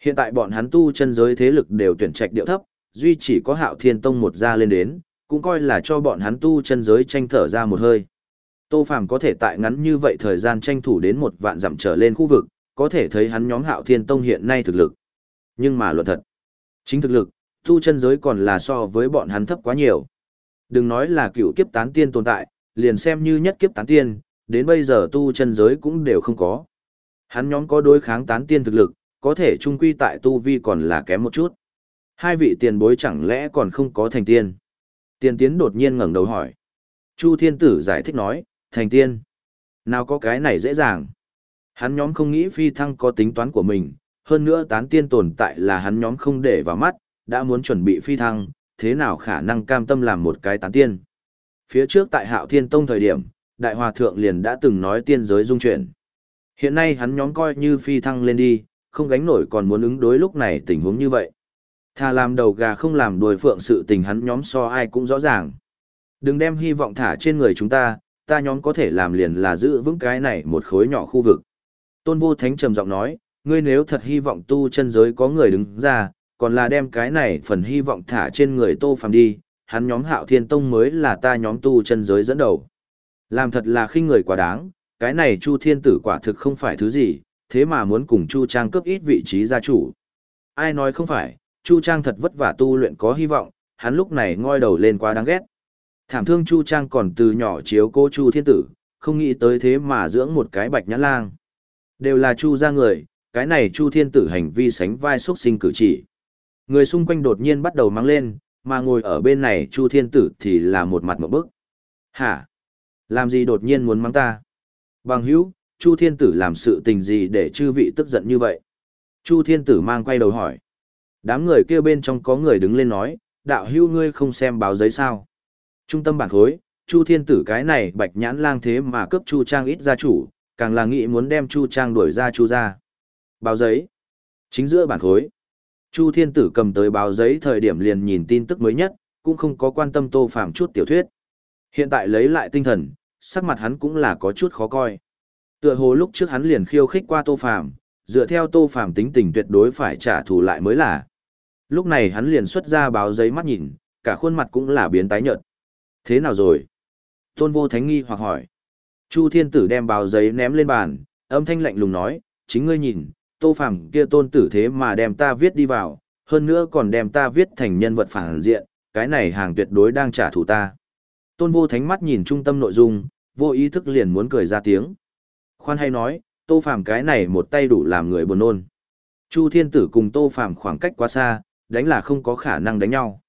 Hiện tại bọn hắn tu chân giới thế lực đều tuyển trạch điệu thấp, duy chỉ có hạo thiên tông một ra lên đến, cũng coi là cho bọn hắn tu chân giới tranh thở ra một hơi. Tô Phàm có thể tại ngắn như vậy thời gian tranh thủ đến một vạn dặm trở lên khu vực, có thể thấy hắn nhóm hạo thiên tông hiện nay thực lực. Nhưng mà luận thật, chính thực lực, tu chân giới còn là so với bọn hắn thấp quá nhiều. Đừng nói là cựu kiếp tán tiên tồn tại, liền xem như nhất kiếp tán tiên, đến bây giờ tu chân giới cũng đều không có. Hắn nhóm có đối kháng tán tiên thực lực, có thể trung quy tại tu vi còn là kém một chút. Hai vị tiền bối chẳng lẽ còn không có thành tiên? tiền tiến đột nhiên ngẩng đầu hỏi. Chu thiên tử giải thích nói, thành tiên. Nào có cái này dễ dàng. Hắn nhóm không nghĩ phi thăng có tính toán của mình, hơn nữa tán tiên tồn tại là hắn nhóm không để vào mắt, đã muốn chuẩn bị phi thăng, thế nào khả năng cam tâm làm một cái tán tiên. Phía trước tại hạo thiên tông thời điểm, đại hòa thượng liền đã từng nói tiên giới dung chuyển. Hiện nay hắn nhóm coi như phi thăng lên đi, không gánh nổi còn muốn ứng đối lúc này tình huống như vậy. Thà làm đầu gà không làm đuôi phượng sự tình hắn nhóm so ai cũng rõ ràng. Đừng đem hy vọng thả trên người chúng ta, ta nhóm có thể làm liền là giữ vững cái này một khối nhỏ khu vực. Tôn vô thánh trầm giọng nói, ngươi nếu thật hy vọng tu chân giới có người đứng ra, còn là đem cái này phần hy vọng thả trên người tô phàm đi, hắn nhóm hạo thiên tông mới là ta nhóm tu chân giới dẫn đầu. Làm thật là khinh người quá đáng, cái này Chu Thiên Tử quả thực không phải thứ gì, thế mà muốn cùng Chu Trang cướp ít vị trí gia chủ. Ai nói không phải, Chu Trang thật vất vả tu luyện có hy vọng, hắn lúc này ngoi đầu lên quá đáng ghét. Thảm thương Chu Trang còn từ nhỏ chiếu cô Chu Thiên Tử, không nghĩ tới thế mà dưỡng một cái bạch nhãn lang. Đều là Chu gia người, cái này Chu Thiên Tử hành vi sánh vai xuất sinh cử chỉ. Người xung quanh đột nhiên bắt đầu mang lên, mà ngồi ở bên này Chu Thiên Tử thì là một mặt một bức. Hả? Làm gì đột nhiên muốn mắng ta? Bằng hữu, Chu Thiên Tử làm sự tình gì để chư vị tức giận như vậy? Chu Thiên Tử mang quay đầu hỏi. Đám người kia bên trong có người đứng lên nói, đạo hữu ngươi không xem báo giấy sao? Trung tâm bản khối, Chu Thiên Tử cái này bạch nhãn lang thế mà cướp Chu Trang ít gia chủ, càng là nghĩ muốn đem Chu Trang đuổi ra Chu ra. Báo giấy. Chính giữa bản khối. Chu Thiên Tử cầm tới báo giấy thời điểm liền nhìn tin tức mới nhất, cũng không có quan tâm tô Phàm chút tiểu thuyết. Hiện tại lấy lại tinh thần, sắc mặt hắn cũng là có chút khó coi. Tựa hồ lúc trước hắn liền khiêu khích qua Tô Phàm, dựa theo Tô Phàm tính tình tuyệt đối phải trả thù lại mới là. Lúc này hắn liền xuất ra báo giấy mắt nhìn, cả khuôn mặt cũng là biến tái nhợt. Thế nào rồi? Tôn Vô Thánh nghi hoặc hỏi. Chu Thiên Tử đem báo giấy ném lên bàn, âm thanh lạnh lùng nói, chính ngươi nhìn, Tô Phàm kia tôn tử thế mà đem ta viết đi vào, hơn nữa còn đem ta viết thành nhân vật phản diện, cái này hàng tuyệt đối đang trả thù ta. Tôn vô thánh mắt nhìn trung tâm nội dung, vô ý thức liền muốn cười ra tiếng. Khoan hay nói, tô phàm cái này một tay đủ làm người buồn nôn. Chu thiên tử cùng tô phàm khoảng cách quá xa, đánh là không có khả năng đánh nhau.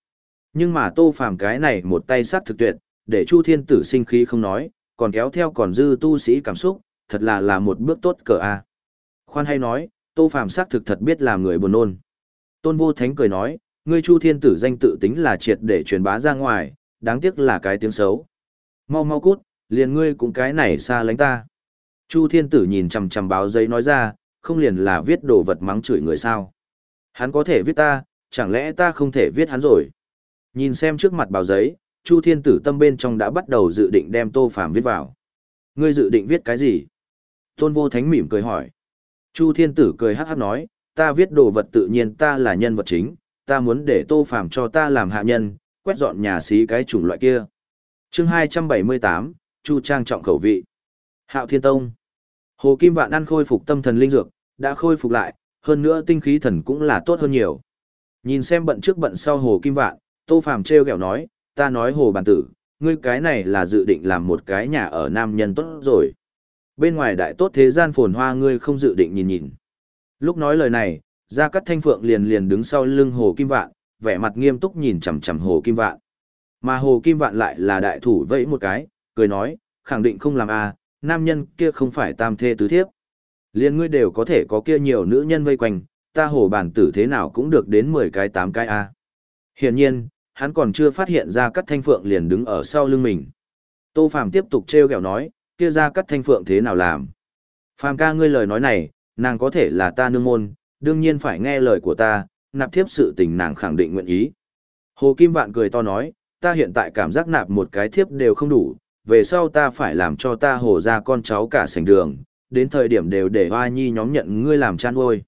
Nhưng mà tô phàm cái này một tay sát thực tuyệt, để Chu Thiên Tử sinh khí không nói, còn kéo theo còn dư tu sĩ cảm xúc, thật là là một bước tốt cờ a. Khoan hay nói, Tô Phàm xác thực thật biết làm người buồn nôn. Tôn Vô Thánh cười nói, ngươi Chu Thiên Tử danh tự tính là triệt để truyền bá ra ngoài, đáng tiếc là cái tiếng xấu. Mau mau cút, liền ngươi cũng cái này xa lánh ta. Chu Thiên Tử nhìn chằm chằm báo giấy nói ra, không liền là viết đồ vật mắng chửi người sao. Hắn có thể viết ta, chẳng lẽ ta không thể viết hắn rồi. Nhìn xem trước mặt báo giấy, Chu Thiên Tử tâm bên trong đã bắt đầu dự định đem Tô Phàm viết vào. Ngươi dự định viết cái gì? Tôn Vô Thánh mỉm cười hỏi. Chu Thiên Tử cười hát hát nói, ta viết đồ vật tự nhiên ta là nhân vật chính, ta muốn để Tô Phàm cho ta làm hạ nhân, quét dọn nhà xí cái chủng loại kia. Chương 278, Chu Trang trọng khẩu vị. Hạo Thiên Tông. Hồ Kim Vạn ăn khôi phục tâm thần linh dược, đã khôi phục lại, hơn nữa tinh khí thần cũng là tốt hơn nhiều. Nhìn xem bận trước bận sau Hồ Kim Vạn, Tô Phàm treo gẹo nói, ta nói Hồ Bản Tử, ngươi cái này là dự định làm một cái nhà ở nam nhân tốt rồi. Bên ngoài đại tốt thế gian phồn hoa ngươi không dự định nhìn nhìn. Lúc nói lời này, Gia Cát Thanh Phượng liền liền đứng sau lưng Hồ Kim Vạn, vẻ mặt nghiêm túc nhìn chằm chằm Hồ Kim Vạn. Mà Hồ Kim Vạn lại là đại thủ vẫy một cái, cười nói, khẳng định không làm a, nam nhân kia không phải tam thê tứ thiếp. Liên ngươi đều có thể có kia nhiều nữ nhân vây quanh, ta hồ bản tử thế nào cũng được đến 10 cái 8 cái a. Hiển nhiên, hắn còn chưa phát hiện ra Cát Thanh Phượng liền đứng ở sau lưng mình. Tô Phàm tiếp tục trêu ghẹo nói, kia ra cắt Thanh Phượng thế nào làm? Phàm ca ngươi lời nói này, nàng có thể là ta nương môn, đương nhiên phải nghe lời của ta, nạp thiếp sự tình nàng khẳng định nguyện ý. Hồ Kim Vạn cười to nói, ta hiện tại cảm giác nạp một cái thiếp đều không đủ, về sau ta phải làm cho ta hồ ra con cháu cả sành đường, đến thời điểm đều để hoa nhi nhóm nhận ngươi làm chan ôi.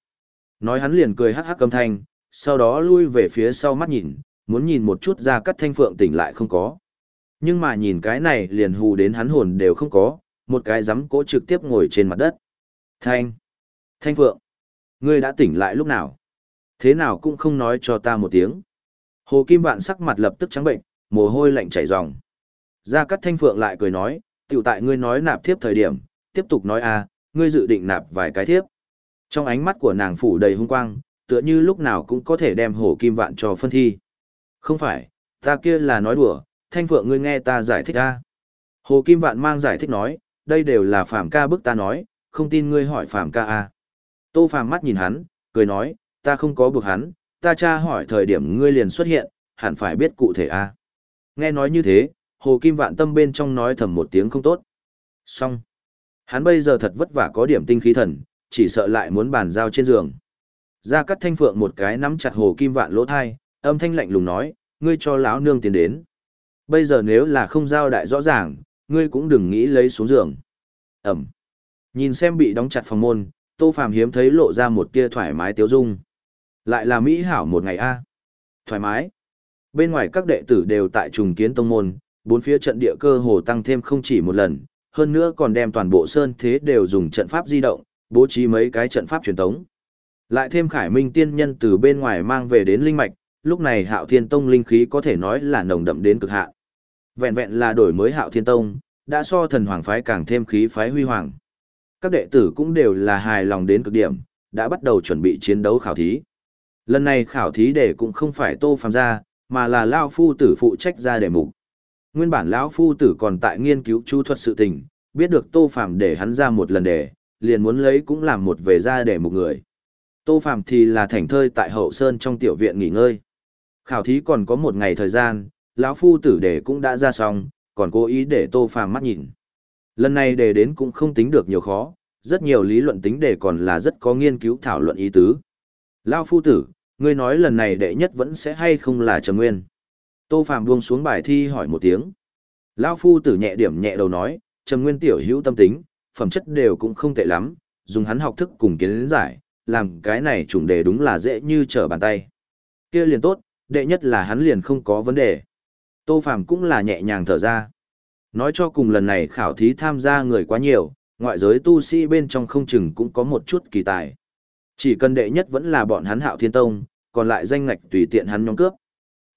Nói hắn liền cười hắc hắc âm thanh, sau đó lui về phía sau mắt nhìn, muốn nhìn một chút ra cắt thanh phượng tỉnh lại không có. Nhưng mà nhìn cái này liền hù đến hắn hồn đều không có, một cái giấm cỗ trực tiếp ngồi trên mặt đất. Thanh! Thanh phượng! Ngươi đã tỉnh lại lúc nào? Thế nào cũng không nói cho ta một tiếng. Hồ Kim Vạn sắc mặt lập tức trắng bệnh, mồ hôi lạnh chảy ròng. Gia Cát Thanh Phượng lại cười nói, tiểu tại ngươi nói nạp thiếp thời điểm, tiếp tục nói a, ngươi dự định nạp vài cái thiếp. Trong ánh mắt của nàng phủ đầy hung quang, tựa như lúc nào cũng có thể đem Hồ Kim Vạn cho phân thi. Không phải, ta kia là nói đùa, Thanh Phượng ngươi nghe ta giải thích a. Hồ Kim Vạn mang giải thích nói, đây đều là Phạm ca bức ta nói, không tin ngươi hỏi Phạm ca a. Tô Phạm mắt nhìn hắn, cười nói, ta không có bực hắn, ta tra hỏi thời điểm ngươi liền xuất hiện, hẳn phải biết cụ thể a. Nghe nói như thế, Hồ Kim Vạn tâm bên trong nói thầm một tiếng không tốt. Xong. Hắn bây giờ thật vất vả có điểm tinh khí thần, chỉ sợ lại muốn bàn giao trên giường. Ra cắt thanh phượng một cái nắm chặt Hồ Kim Vạn lỗ thai, âm thanh lạnh lùng nói, ngươi cho lão nương tiền đến. Bây giờ nếu là không giao đại rõ ràng, ngươi cũng đừng nghĩ lấy xuống giường. Ẩm. Nhìn xem bị đóng chặt phòng môn, Tô Phàm hiếm thấy lộ ra một tia thoải mái tiêu dung. Lại là mỹ hảo một ngày a. Thoải mái. Bên ngoài các đệ tử đều tại trùng kiến tông môn, bốn phía trận địa cơ hồ tăng thêm không chỉ một lần, hơn nữa còn đem toàn bộ sơn thế đều dùng trận pháp di động, bố trí mấy cái trận pháp truyền tống. Lại thêm Khải Minh tiên nhân từ bên ngoài mang về đến linh mạch, lúc này Hạo Thiên Tông linh khí có thể nói là nồng đậm đến cực hạn. Vẹn vẹn là đổi mới Hạo Thiên Tông, đã so thần hoàng phái càng thêm khí phái huy hoàng. Các đệ tử cũng đều là hài lòng đến cực điểm, đã bắt đầu chuẩn bị chiến đấu khảo thí. Lần này khảo thí để cũng không phải Tô Phàm ra, mà là Lao Phu tử phụ trách ra đề mục. Nguyên bản lão phu tử còn tại nghiên cứu chu thuật sự tình, biết được Tô Phàm để hắn ra một lần đề, liền muốn lấy cũng làm một về ra để một người. Tô Phàm thì là thành thơi tại hậu sơn trong tiểu viện nghỉ ngơi. Khảo thí còn có một ngày thời gian, lão phu tử để cũng đã ra xong, còn cố ý để Tô Phàm mắt nhìn. Lần này để đến cũng không tính được nhiều khó, rất nhiều lý luận tính đề còn là rất có nghiên cứu thảo luận ý tứ. Lão phu tử, ngươi nói lần này đệ nhất vẫn sẽ hay không là Trầm Nguyên? Tô phàm buông xuống bài thi hỏi một tiếng. Lão phu tử nhẹ điểm nhẹ đầu nói, Trầm Nguyên tiểu hữu tâm tính, phẩm chất đều cũng không tệ lắm, dùng hắn học thức cùng kiến giải, làm cái này trùng đề đúng là dễ như trở bàn tay. Kia liền tốt, đệ nhất là hắn liền không có vấn đề. Tô Phạm cũng là nhẹ nhàng thở ra. Nói cho cùng lần này khảo thí tham gia người quá nhiều, ngoại giới tu sĩ bên trong không chừng cũng có một chút kỳ tài. Chỉ cần đệ nhất vẫn là bọn hắn hạo thiên tông, còn lại danh ngạch tùy tiện hắn nhóm cướp.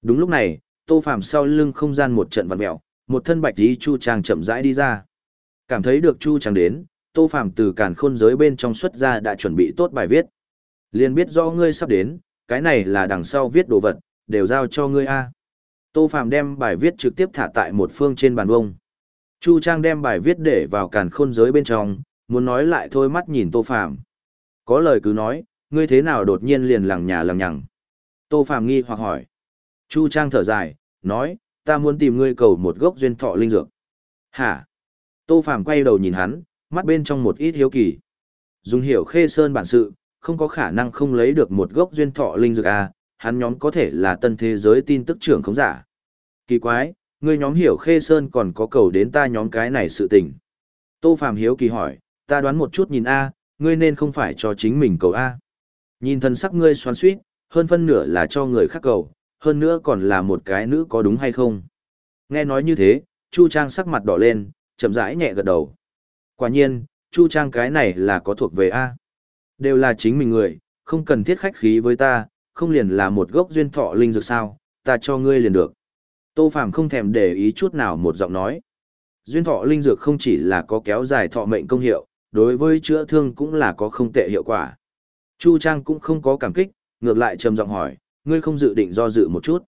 Đúng lúc này, Tô Phàm sau lưng không gian một trận vặn mèo, một thân bạch lý Chu Trang chậm rãi đi ra. Cảm thấy được Chu Trang đến, Tô Phàm từ càn khôn giới bên trong xuất ra đã chuẩn bị tốt bài viết. Liền biết do ngươi sắp đến, cái này là đằng sau viết đồ vật, đều giao cho ngươi a. Tô Phạm đem bài viết trực tiếp thả tại một phương trên bàn vông. Chu Trang đem bài viết để vào càn khôn giới bên trong, muốn nói lại thôi mắt nhìn Tô Phạm. Có lời cứ nói, ngươi thế nào đột nhiên liền lằng nhà lằng nhằng. Tô Phạm nghi hoặc hỏi. Chu Trang thở dài, nói, ta muốn tìm ngươi cầu một gốc duyên thọ linh dược. Hả? Tô Phạm quay đầu nhìn hắn, mắt bên trong một ít hiếu kỳ. Dùng hiểu khê sơn bản sự, không có khả năng không lấy được một gốc duyên thọ linh dược à, hắn nhóm có thể là tân thế giới tin tức trưởng không giả. Kỳ quái, ngươi nhóm hiểu khê sơn còn có cầu đến ta nhóm cái này sự tình. Tô Phạm hiếu kỳ hỏi, ta đoán một chút nhìn A, ngươi nên không phải cho chính mình cầu A. Nhìn thân sắc ngươi xoắn suýt, hơn phân nửa là cho người khác cầu, hơn nữa còn là một cái nữ có đúng hay không. Nghe nói như thế, Chu Trang sắc mặt đỏ lên, chậm rãi nhẹ gật đầu. Quả nhiên, Chu Trang cái này là có thuộc về A. Đều là chính mình người, không cần thiết khách khí với ta, không liền là một gốc duyên thọ linh dược sao, ta cho ngươi liền được. Tô Phàm không thèm để ý chút nào một giọng nói. Duyên thọ linh dược không chỉ là có kéo dài thọ mệnh công hiệu, đối với chữa thương cũng là có không tệ hiệu quả. Chu Trang cũng không có cảm kích, ngược lại trầm giọng hỏi, ngươi không dự định do dự một chút.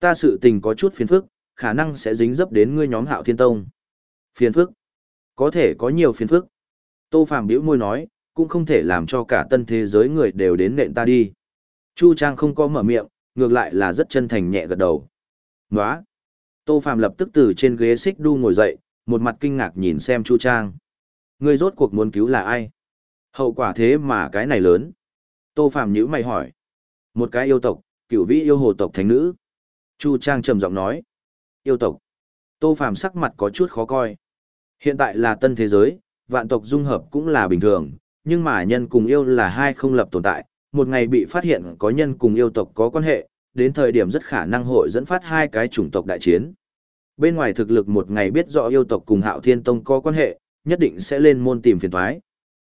Ta sự tình có chút phiền phức, khả năng sẽ dính dấp đến ngươi nhóm hạo thiên tông. Phiền phức? Có thể có nhiều phiền phức. Tô Phàm bĩu môi nói, cũng không thể làm cho cả tân thế giới người đều đến nện ta đi. Chu Trang không có mở miệng, ngược lại là rất chân thành nhẹ gật đầu. Nóa! Tô Phạm lập tức từ trên ghế xích đu ngồi dậy, một mặt kinh ngạc nhìn xem Chu Trang. Ngươi rốt cuộc muốn cứu là ai? Hậu quả thế mà cái này lớn. Tô Phạm nhữ mày hỏi. Một cái yêu tộc, cửu vĩ yêu hồ tộc thánh nữ. Chu Trang trầm giọng nói. Yêu tộc. Tô Phạm sắc mặt có chút khó coi. Hiện tại là tân thế giới, vạn tộc dung hợp cũng là bình thường, nhưng mà nhân cùng yêu là hai không lập tồn tại. Một ngày bị phát hiện có nhân cùng yêu tộc có quan hệ, đến thời điểm rất khả năng hội dẫn phát hai cái chủng tộc đại chiến. Bên ngoài thực lực một ngày biết rõ yêu tộc cùng Hạo Thiên Tông có quan hệ, nhất định sẽ lên môn tìm phiền toái.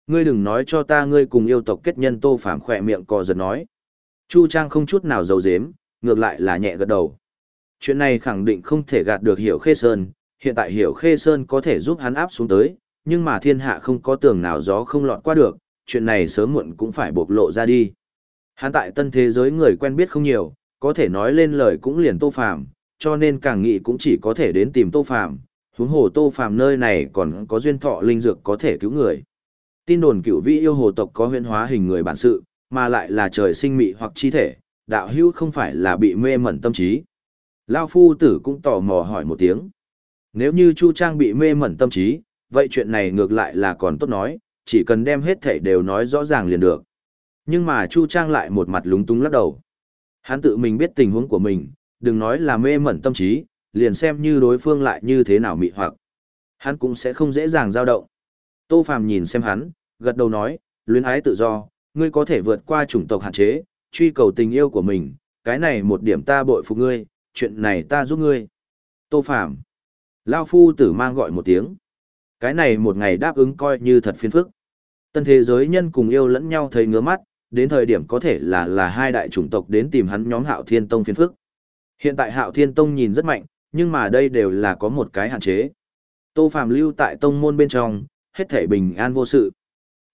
Ngươi đừng nói cho ta ngươi cùng yêu tộc kết nhân Tô Phàm khỏe miệng cò giật nói. Chu Trang không chút nào giấu giếm, ngược lại là nhẹ gật đầu. Chuyện này khẳng định không thể gạt được Hiểu Khê Sơn, hiện tại Hiểu Khê Sơn có thể giúp hắn áp xuống tới, nhưng mà thiên hạ không có tường nào gió không lọt qua được, chuyện này sớm muộn cũng phải bộc lộ ra đi. Hắn tại tân thế giới người quen biết không nhiều, có thể nói lên lời cũng liền Tô Phàm, cho nên càng nghĩ cũng chỉ có thể đến tìm Tô Phàm, huống hồ Tô Phàm nơi này còn có duyên thọ linh dược có thể cứu người. Tin đồn cửu vĩ yêu hồ tộc có huyễn hóa hình người bản sự, mà lại là trời sinh mị hoặc chi thể, đạo hữu không phải là bị mê mẩn tâm trí. Lao phu tử cũng tò mò hỏi một tiếng. Nếu như Chu Trang bị mê mẩn tâm trí, vậy chuyện này ngược lại là còn tốt nói, chỉ cần đem hết thảy đều nói rõ ràng liền được. Nhưng mà Chu Trang lại một mặt lúng túng lắc đầu. Hắn tự mình biết tình huống của mình, đừng nói là mê mẩn tâm trí, liền xem như đối phương lại như thế nào mị hoặc. Hắn cũng sẽ không dễ dàng dao động. Tô Phàm nhìn xem hắn, gật đầu nói, luyến ái tự do, ngươi có thể vượt qua chủng tộc hạn chế, truy cầu tình yêu của mình, cái này một điểm ta bội phục ngươi, chuyện này ta giúp ngươi. Tô Phàm Lao phu tử mang gọi một tiếng. Cái này một ngày đáp ứng coi như thật phiền phức. Tân thế giới nhân cùng yêu lẫn nhau thấy ngứa mắt, đến thời điểm có thể là là hai đại chủng tộc đến tìm hắn nhóm Hạo Thiên Tông phiền phức. Hiện tại Hạo Thiên Tông nhìn rất mạnh, nhưng mà đây đều là có một cái hạn chế. Tô Phàm lưu tại tông môn bên trong, hết thể bình an vô sự.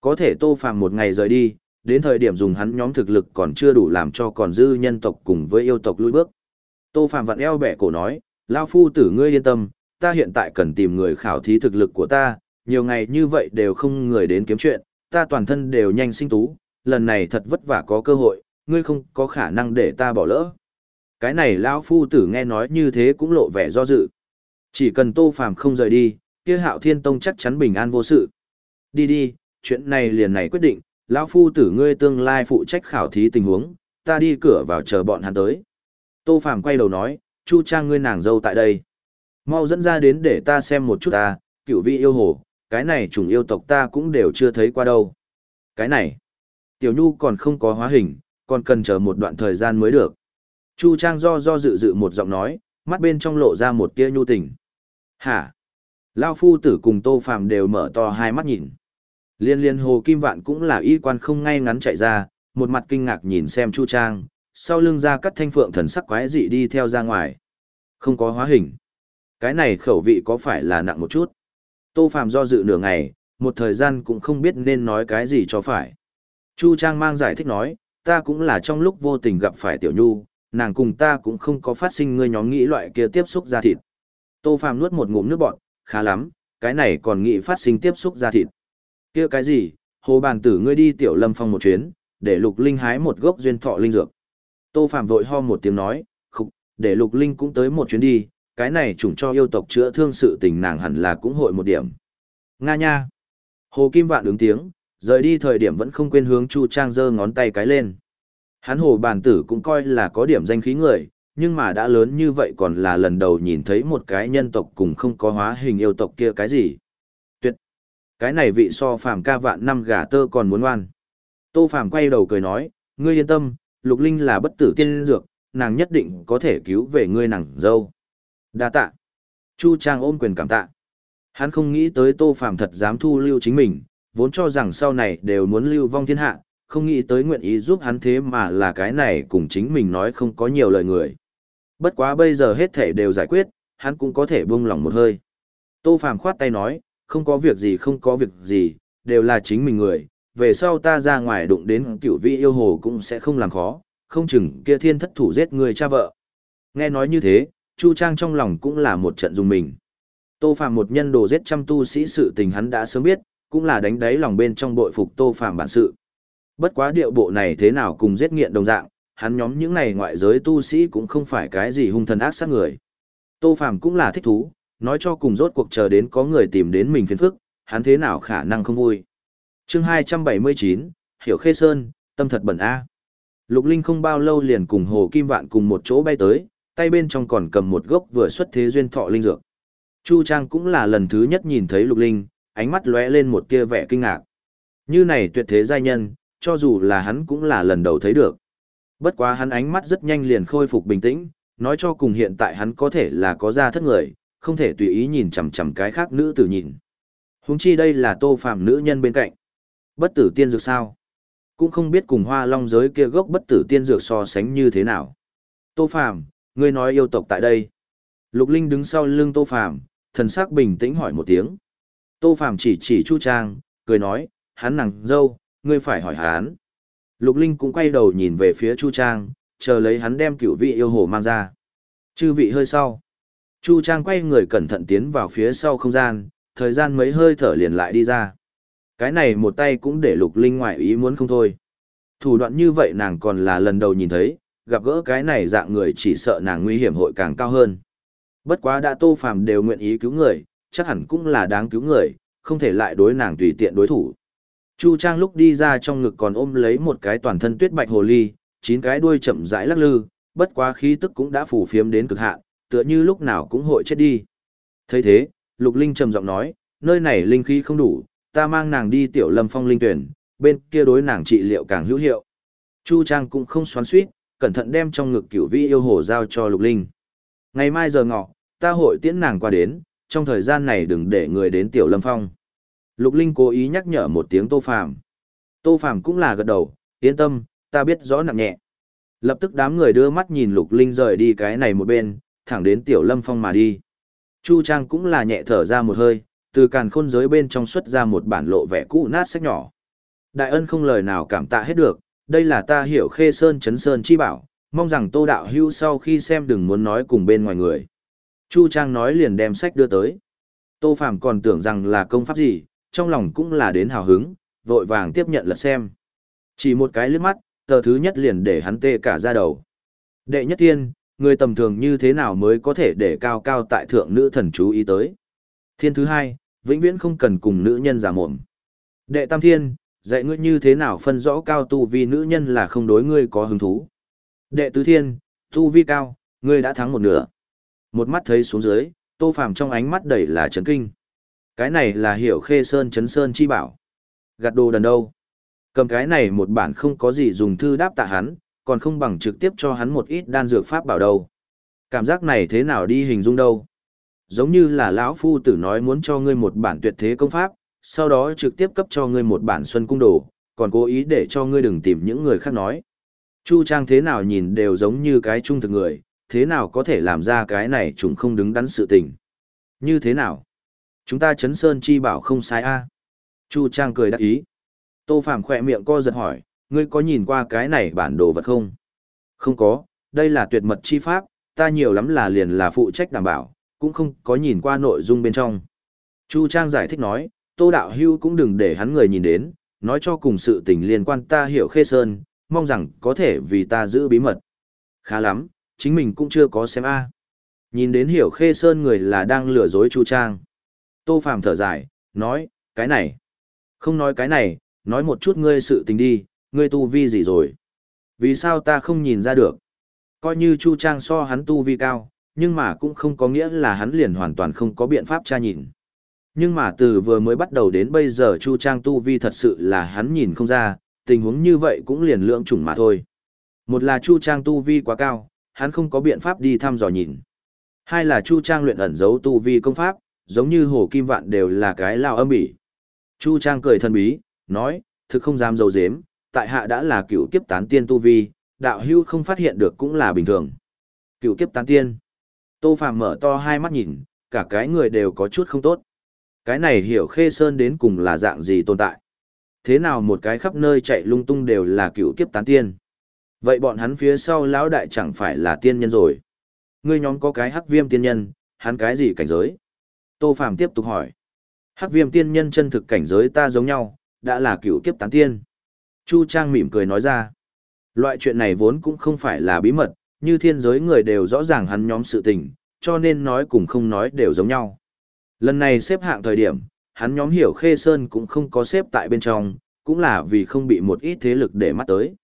Có thể Tô Phàm một ngày rời đi, đến thời điểm dùng hắn nhóm thực lực còn chưa đủ làm cho còn dư nhân tộc cùng với yêu tộc lùi bước. Tô Phàm vặn eo bẻ cổ nói, Lao phu tử ngươi yên tâm, ta hiện tại cần tìm người khảo thí thực lực của ta, nhiều ngày như vậy đều không người đến kiếm chuyện, ta toàn thân đều nhanh sinh tú, lần này thật vất vả có cơ hội, ngươi không có khả năng để ta bỏ lỡ. Cái này lão phu tử nghe nói như thế cũng lộ vẻ do dự. Chỉ cần Tô Phàm không rời đi, kia Hạo Thiên Tông chắc chắn bình an vô sự. Đi đi, chuyện này liền này quyết định, lão phu tử ngươi tương lai phụ trách khảo thí tình huống, ta đi cửa vào chờ bọn hắn tới. Tô Phàm quay đầu nói, Chu Trang ngươi nàng dâu tại đây. Mau dẫn ra đến để ta xem một chút ta, cựu vị yêu hồ, cái này chủng yêu tộc ta cũng đều chưa thấy qua đâu. Cái này, Tiểu Nhu còn không có hóa hình, còn cần chờ một đoạn thời gian mới được. Chu Trang do do dự dự một giọng nói, mắt bên trong lộ ra một tia nhu tình. Hả? Lao phu tử cùng Tô Phàm đều mở to hai mắt nhìn. Liên liên hồ kim vạn cũng là y quan không ngay ngắn chạy ra, một mặt kinh ngạc nhìn xem Chu Trang, sau lưng ra cắt thanh phượng thần sắc quái dị đi theo ra ngoài. Không có hóa hình. Cái này khẩu vị có phải là nặng một chút? Tô Phạm do dự nửa ngày, một thời gian cũng không biết nên nói cái gì cho phải. Chu Trang mang giải thích nói, ta cũng là trong lúc vô tình gặp phải Tiểu Nhu, nàng cùng ta cũng không có phát sinh ngươi nhóm nghĩ loại kia tiếp xúc ra thịt. Tô Phạm nuốt một ngụm nước bọt, khá lắm, cái này còn nghĩ phát sinh tiếp xúc ra thịt. Kia cái gì, hồ bàn tử ngươi đi tiểu lâm phong một chuyến, để lục linh hái một gốc duyên thọ linh dược. Tô Phạm vội ho một tiếng nói, khục, để lục linh cũng tới một chuyến đi, cái này chủng cho yêu tộc chữa thương sự tình nàng hẳn là cũng hội một điểm. Nga nha. Hồ Kim Vạn ứng tiếng, rời đi thời điểm vẫn không quên hướng Chu Trang giơ ngón tay cái lên. Hắn hồ bàn tử cũng coi là có điểm danh khí người, nhưng mà đã lớn như vậy còn là lần đầu nhìn thấy một cái nhân tộc cùng không có hóa hình yêu tộc kia cái gì. Tuyệt! Cái này vị so phàm ca vạn năm gà tơ còn muốn ngoan. Tô phàm quay đầu cười nói, ngươi yên tâm, lục linh là bất tử tiên dược, nàng nhất định có thể cứu về ngươi nàng dâu. Đa tạ. Chu Trang ôm quyền cảm tạ. Hắn không nghĩ tới Tô Phàm thật dám thu lưu chính mình, vốn cho rằng sau này đều muốn lưu vong thiên hạ, không nghĩ tới nguyện ý giúp hắn thế mà là cái này cùng chính mình nói không có nhiều lời người. Bất quá bây giờ hết thể đều giải quyết, hắn cũng có thể buông lòng một hơi. Tô Phàm khoát tay nói, không có việc gì không có việc gì, đều là chính mình người, về sau ta ra ngoài đụng đến cựu vị yêu hồ cũng sẽ không làm khó, không chừng kia thiên thất thủ giết người cha vợ. Nghe nói như thế, Chu Trang trong lòng cũng là một trận dùng mình. Tô Phạm một nhân đồ giết trăm tu sĩ sự tình hắn đã sớm biết, cũng là đánh đáy lòng bên trong bội phục Tô Phạm bản sự. Bất quá điệu bộ này thế nào cùng giết nghiện đồng dạng, hắn nhóm những này ngoại giới tu sĩ cũng không phải cái gì hung thần ác sát người. Tô Phạm cũng là thích thú, nói cho cùng rốt cuộc chờ đến có người tìm đến mình phiền phức, hắn thế nào khả năng không vui. Chương 279, Hiểu Khê Sơn, tâm thật bẩn a. Lục Linh không bao lâu liền cùng Hồ Kim Vạn cùng một chỗ bay tới, tay bên trong còn cầm một gốc vừa xuất thế duyên thọ linh dược. Chu Trang cũng là lần thứ nhất nhìn thấy Lục Linh, ánh mắt lóe lên một tia vẻ kinh ngạc. Như này tuyệt thế giai nhân, cho dù là hắn cũng là lần đầu thấy được. Bất quá hắn ánh mắt rất nhanh liền khôi phục bình tĩnh, nói cho cùng hiện tại hắn có thể là có ra thất người, không thể tùy ý nhìn chằm chằm cái khác nữ tử nhìn. Huống chi đây là Tô Phàm nữ nhân bên cạnh. Bất tử tiên dược sao? Cũng không biết cùng Hoa Long giới kia gốc bất tử tiên dược so sánh như thế nào. Tô Phàm, ngươi nói yêu tộc tại đây. Lục Linh đứng sau lưng Tô Phàm, thần sắc bình tĩnh hỏi một tiếng. Tô Phàm chỉ chỉ Chu Trang, cười nói, hắn nàng dâu, ngươi phải hỏi hắn. Lục Linh cũng quay đầu nhìn về phía Chu Trang, chờ lấy hắn đem cửu vị yêu hồ mang ra. Chư vị hơi sau. Chu Trang quay người cẩn thận tiến vào phía sau không gian, thời gian mấy hơi thở liền lại đi ra. Cái này một tay cũng để Lục Linh ngoại ý muốn không thôi. Thủ đoạn như vậy nàng còn là lần đầu nhìn thấy, gặp gỡ cái này dạng người chỉ sợ nàng nguy hiểm hội càng cao hơn. Bất quá đã Tô Phàm đều nguyện ý cứu người, chắc hẳn cũng là đáng cứu người, không thể lại đối nàng tùy tiện đối thủ. Chu Trang lúc đi ra trong ngực còn ôm lấy một cái toàn thân tuyết bạch hồ ly, chín cái đuôi chậm rãi lắc lư, bất quá khí tức cũng đã phủ phiếm đến cực hạn, tựa như lúc nào cũng hội chết đi. thấy thế, Lục Linh trầm giọng nói, nơi này linh khí không đủ, ta mang nàng đi tiểu lâm phong linh tuyển, bên kia đối nàng trị liệu càng hữu hiệu. Chu Trang cũng không xoắn xuýt cẩn thận đem trong ngực cửu vi yêu hồ giao cho Lục Linh. Ngày mai giờ ngọ, ta hội tiễn nàng qua đến, trong thời gian này đừng để người đến tiểu lâm phong. Lục Linh cố ý nhắc nhở một tiếng Tô Phàm. Tô Phàm cũng là gật đầu, yên tâm, ta biết rõ nặng nhẹ. Lập tức đám người đưa mắt nhìn Lục Linh rời đi cái này một bên, thẳng đến Tiểu Lâm Phong mà đi. Chu Trang cũng là nhẹ thở ra một hơi, từ càn khôn giới bên trong xuất ra một bản lộ vẻ cũ nát sách nhỏ. Đại ân không lời nào cảm tạ hết được, đây là ta hiểu khê sơn chấn sơn chi bảo, mong rằng tô đạo hưu sau khi xem đừng muốn nói cùng bên ngoài người. Chu Trang nói liền đem sách đưa tới. Tô Phàm còn tưởng rằng là công pháp gì, trong lòng cũng là đến hào hứng, vội vàng tiếp nhận lật xem. Chỉ một cái lướt mắt, tờ thứ nhất liền để hắn tê cả ra đầu. Đệ nhất thiên, người tầm thường như thế nào mới có thể để cao cao tại thượng nữ thần chú ý tới. Thiên thứ hai, vĩnh viễn không cần cùng nữ nhân giả mồm. Đệ tam thiên, dạy ngươi như thế nào phân rõ cao tu vi nữ nhân là không đối ngươi có hứng thú. Đệ tứ thiên, tu vi cao, ngươi đã thắng một nửa. Một mắt thấy xuống dưới, tô phàm trong ánh mắt đầy là chấn kinh. Cái này là hiểu khê sơn chấn sơn chi bảo. Gạt đồ đần đâu. Cầm cái này một bản không có gì dùng thư đáp tạ hắn, còn không bằng trực tiếp cho hắn một ít đan dược pháp bảo đâu. Cảm giác này thế nào đi hình dung đâu. Giống như là lão phu tử nói muốn cho ngươi một bản tuyệt thế công pháp, sau đó trực tiếp cấp cho ngươi một bản xuân cung đồ, còn cố ý để cho ngươi đừng tìm những người khác nói. Chu Trang thế nào nhìn đều giống như cái trung thực người, thế nào có thể làm ra cái này chúng không đứng đắn sự tình. Như thế nào? Chúng ta chấn sơn chi bảo không sai a Chu Trang cười đắc ý. Tô Phạm khỏe miệng co giật hỏi, ngươi có nhìn qua cái này bản đồ vật không? Không có, đây là tuyệt mật chi pháp, ta nhiều lắm là liền là phụ trách đảm bảo, cũng không có nhìn qua nội dung bên trong. Chu Trang giải thích nói, Tô Đạo Hưu cũng đừng để hắn người nhìn đến, nói cho cùng sự tình liên quan ta hiểu khê sơn, mong rằng có thể vì ta giữ bí mật. Khá lắm, chính mình cũng chưa có xem a. Nhìn đến hiểu khê sơn người là đang lừa dối Chu Trang. Tô Phàm thở dài, nói, cái này. Không nói cái này, nói một chút ngươi sự tình đi, ngươi tu vi gì rồi. Vì sao ta không nhìn ra được? Coi như Chu Trang so hắn tu vi cao, nhưng mà cũng không có nghĩa là hắn liền hoàn toàn không có biện pháp tra nhìn. Nhưng mà từ vừa mới bắt đầu đến bây giờ Chu Trang tu vi thật sự là hắn nhìn không ra, tình huống như vậy cũng liền lượng chủng mà thôi. Một là Chu Trang tu vi quá cao, hắn không có biện pháp đi thăm dò nhìn. Hai là Chu Trang luyện ẩn giấu tu vi công pháp, giống như Hồ Kim Vạn đều là cái lao âm bỉ. Chu Trang cười thân bí, nói, thực không dám dấu dếm, tại hạ đã là cựu kiếp tán tiên tu vi, đạo hưu không phát hiện được cũng là bình thường. Cựu kiếp tán tiên. Tô Phàm mở to hai mắt nhìn, cả cái người đều có chút không tốt. Cái này hiểu khê sơn đến cùng là dạng gì tồn tại. Thế nào một cái khắp nơi chạy lung tung đều là cựu kiếp tán tiên. Vậy bọn hắn phía sau lão đại chẳng phải là tiên nhân rồi. Ngươi nhóm có cái hắc viêm tiên nhân, hắn cái gì cảnh giới? Tô Phàm tiếp tục hỏi. Hắc viêm tiên nhân chân thực cảnh giới ta giống nhau, đã là cựu kiếp tán tiên. Chu Trang mỉm cười nói ra. Loại chuyện này vốn cũng không phải là bí mật, như thiên giới người đều rõ ràng hắn nhóm sự tình, cho nên nói cùng không nói đều giống nhau. Lần này xếp hạng thời điểm, hắn nhóm hiểu Khê Sơn cũng không có xếp tại bên trong, cũng là vì không bị một ít thế lực để mắt tới.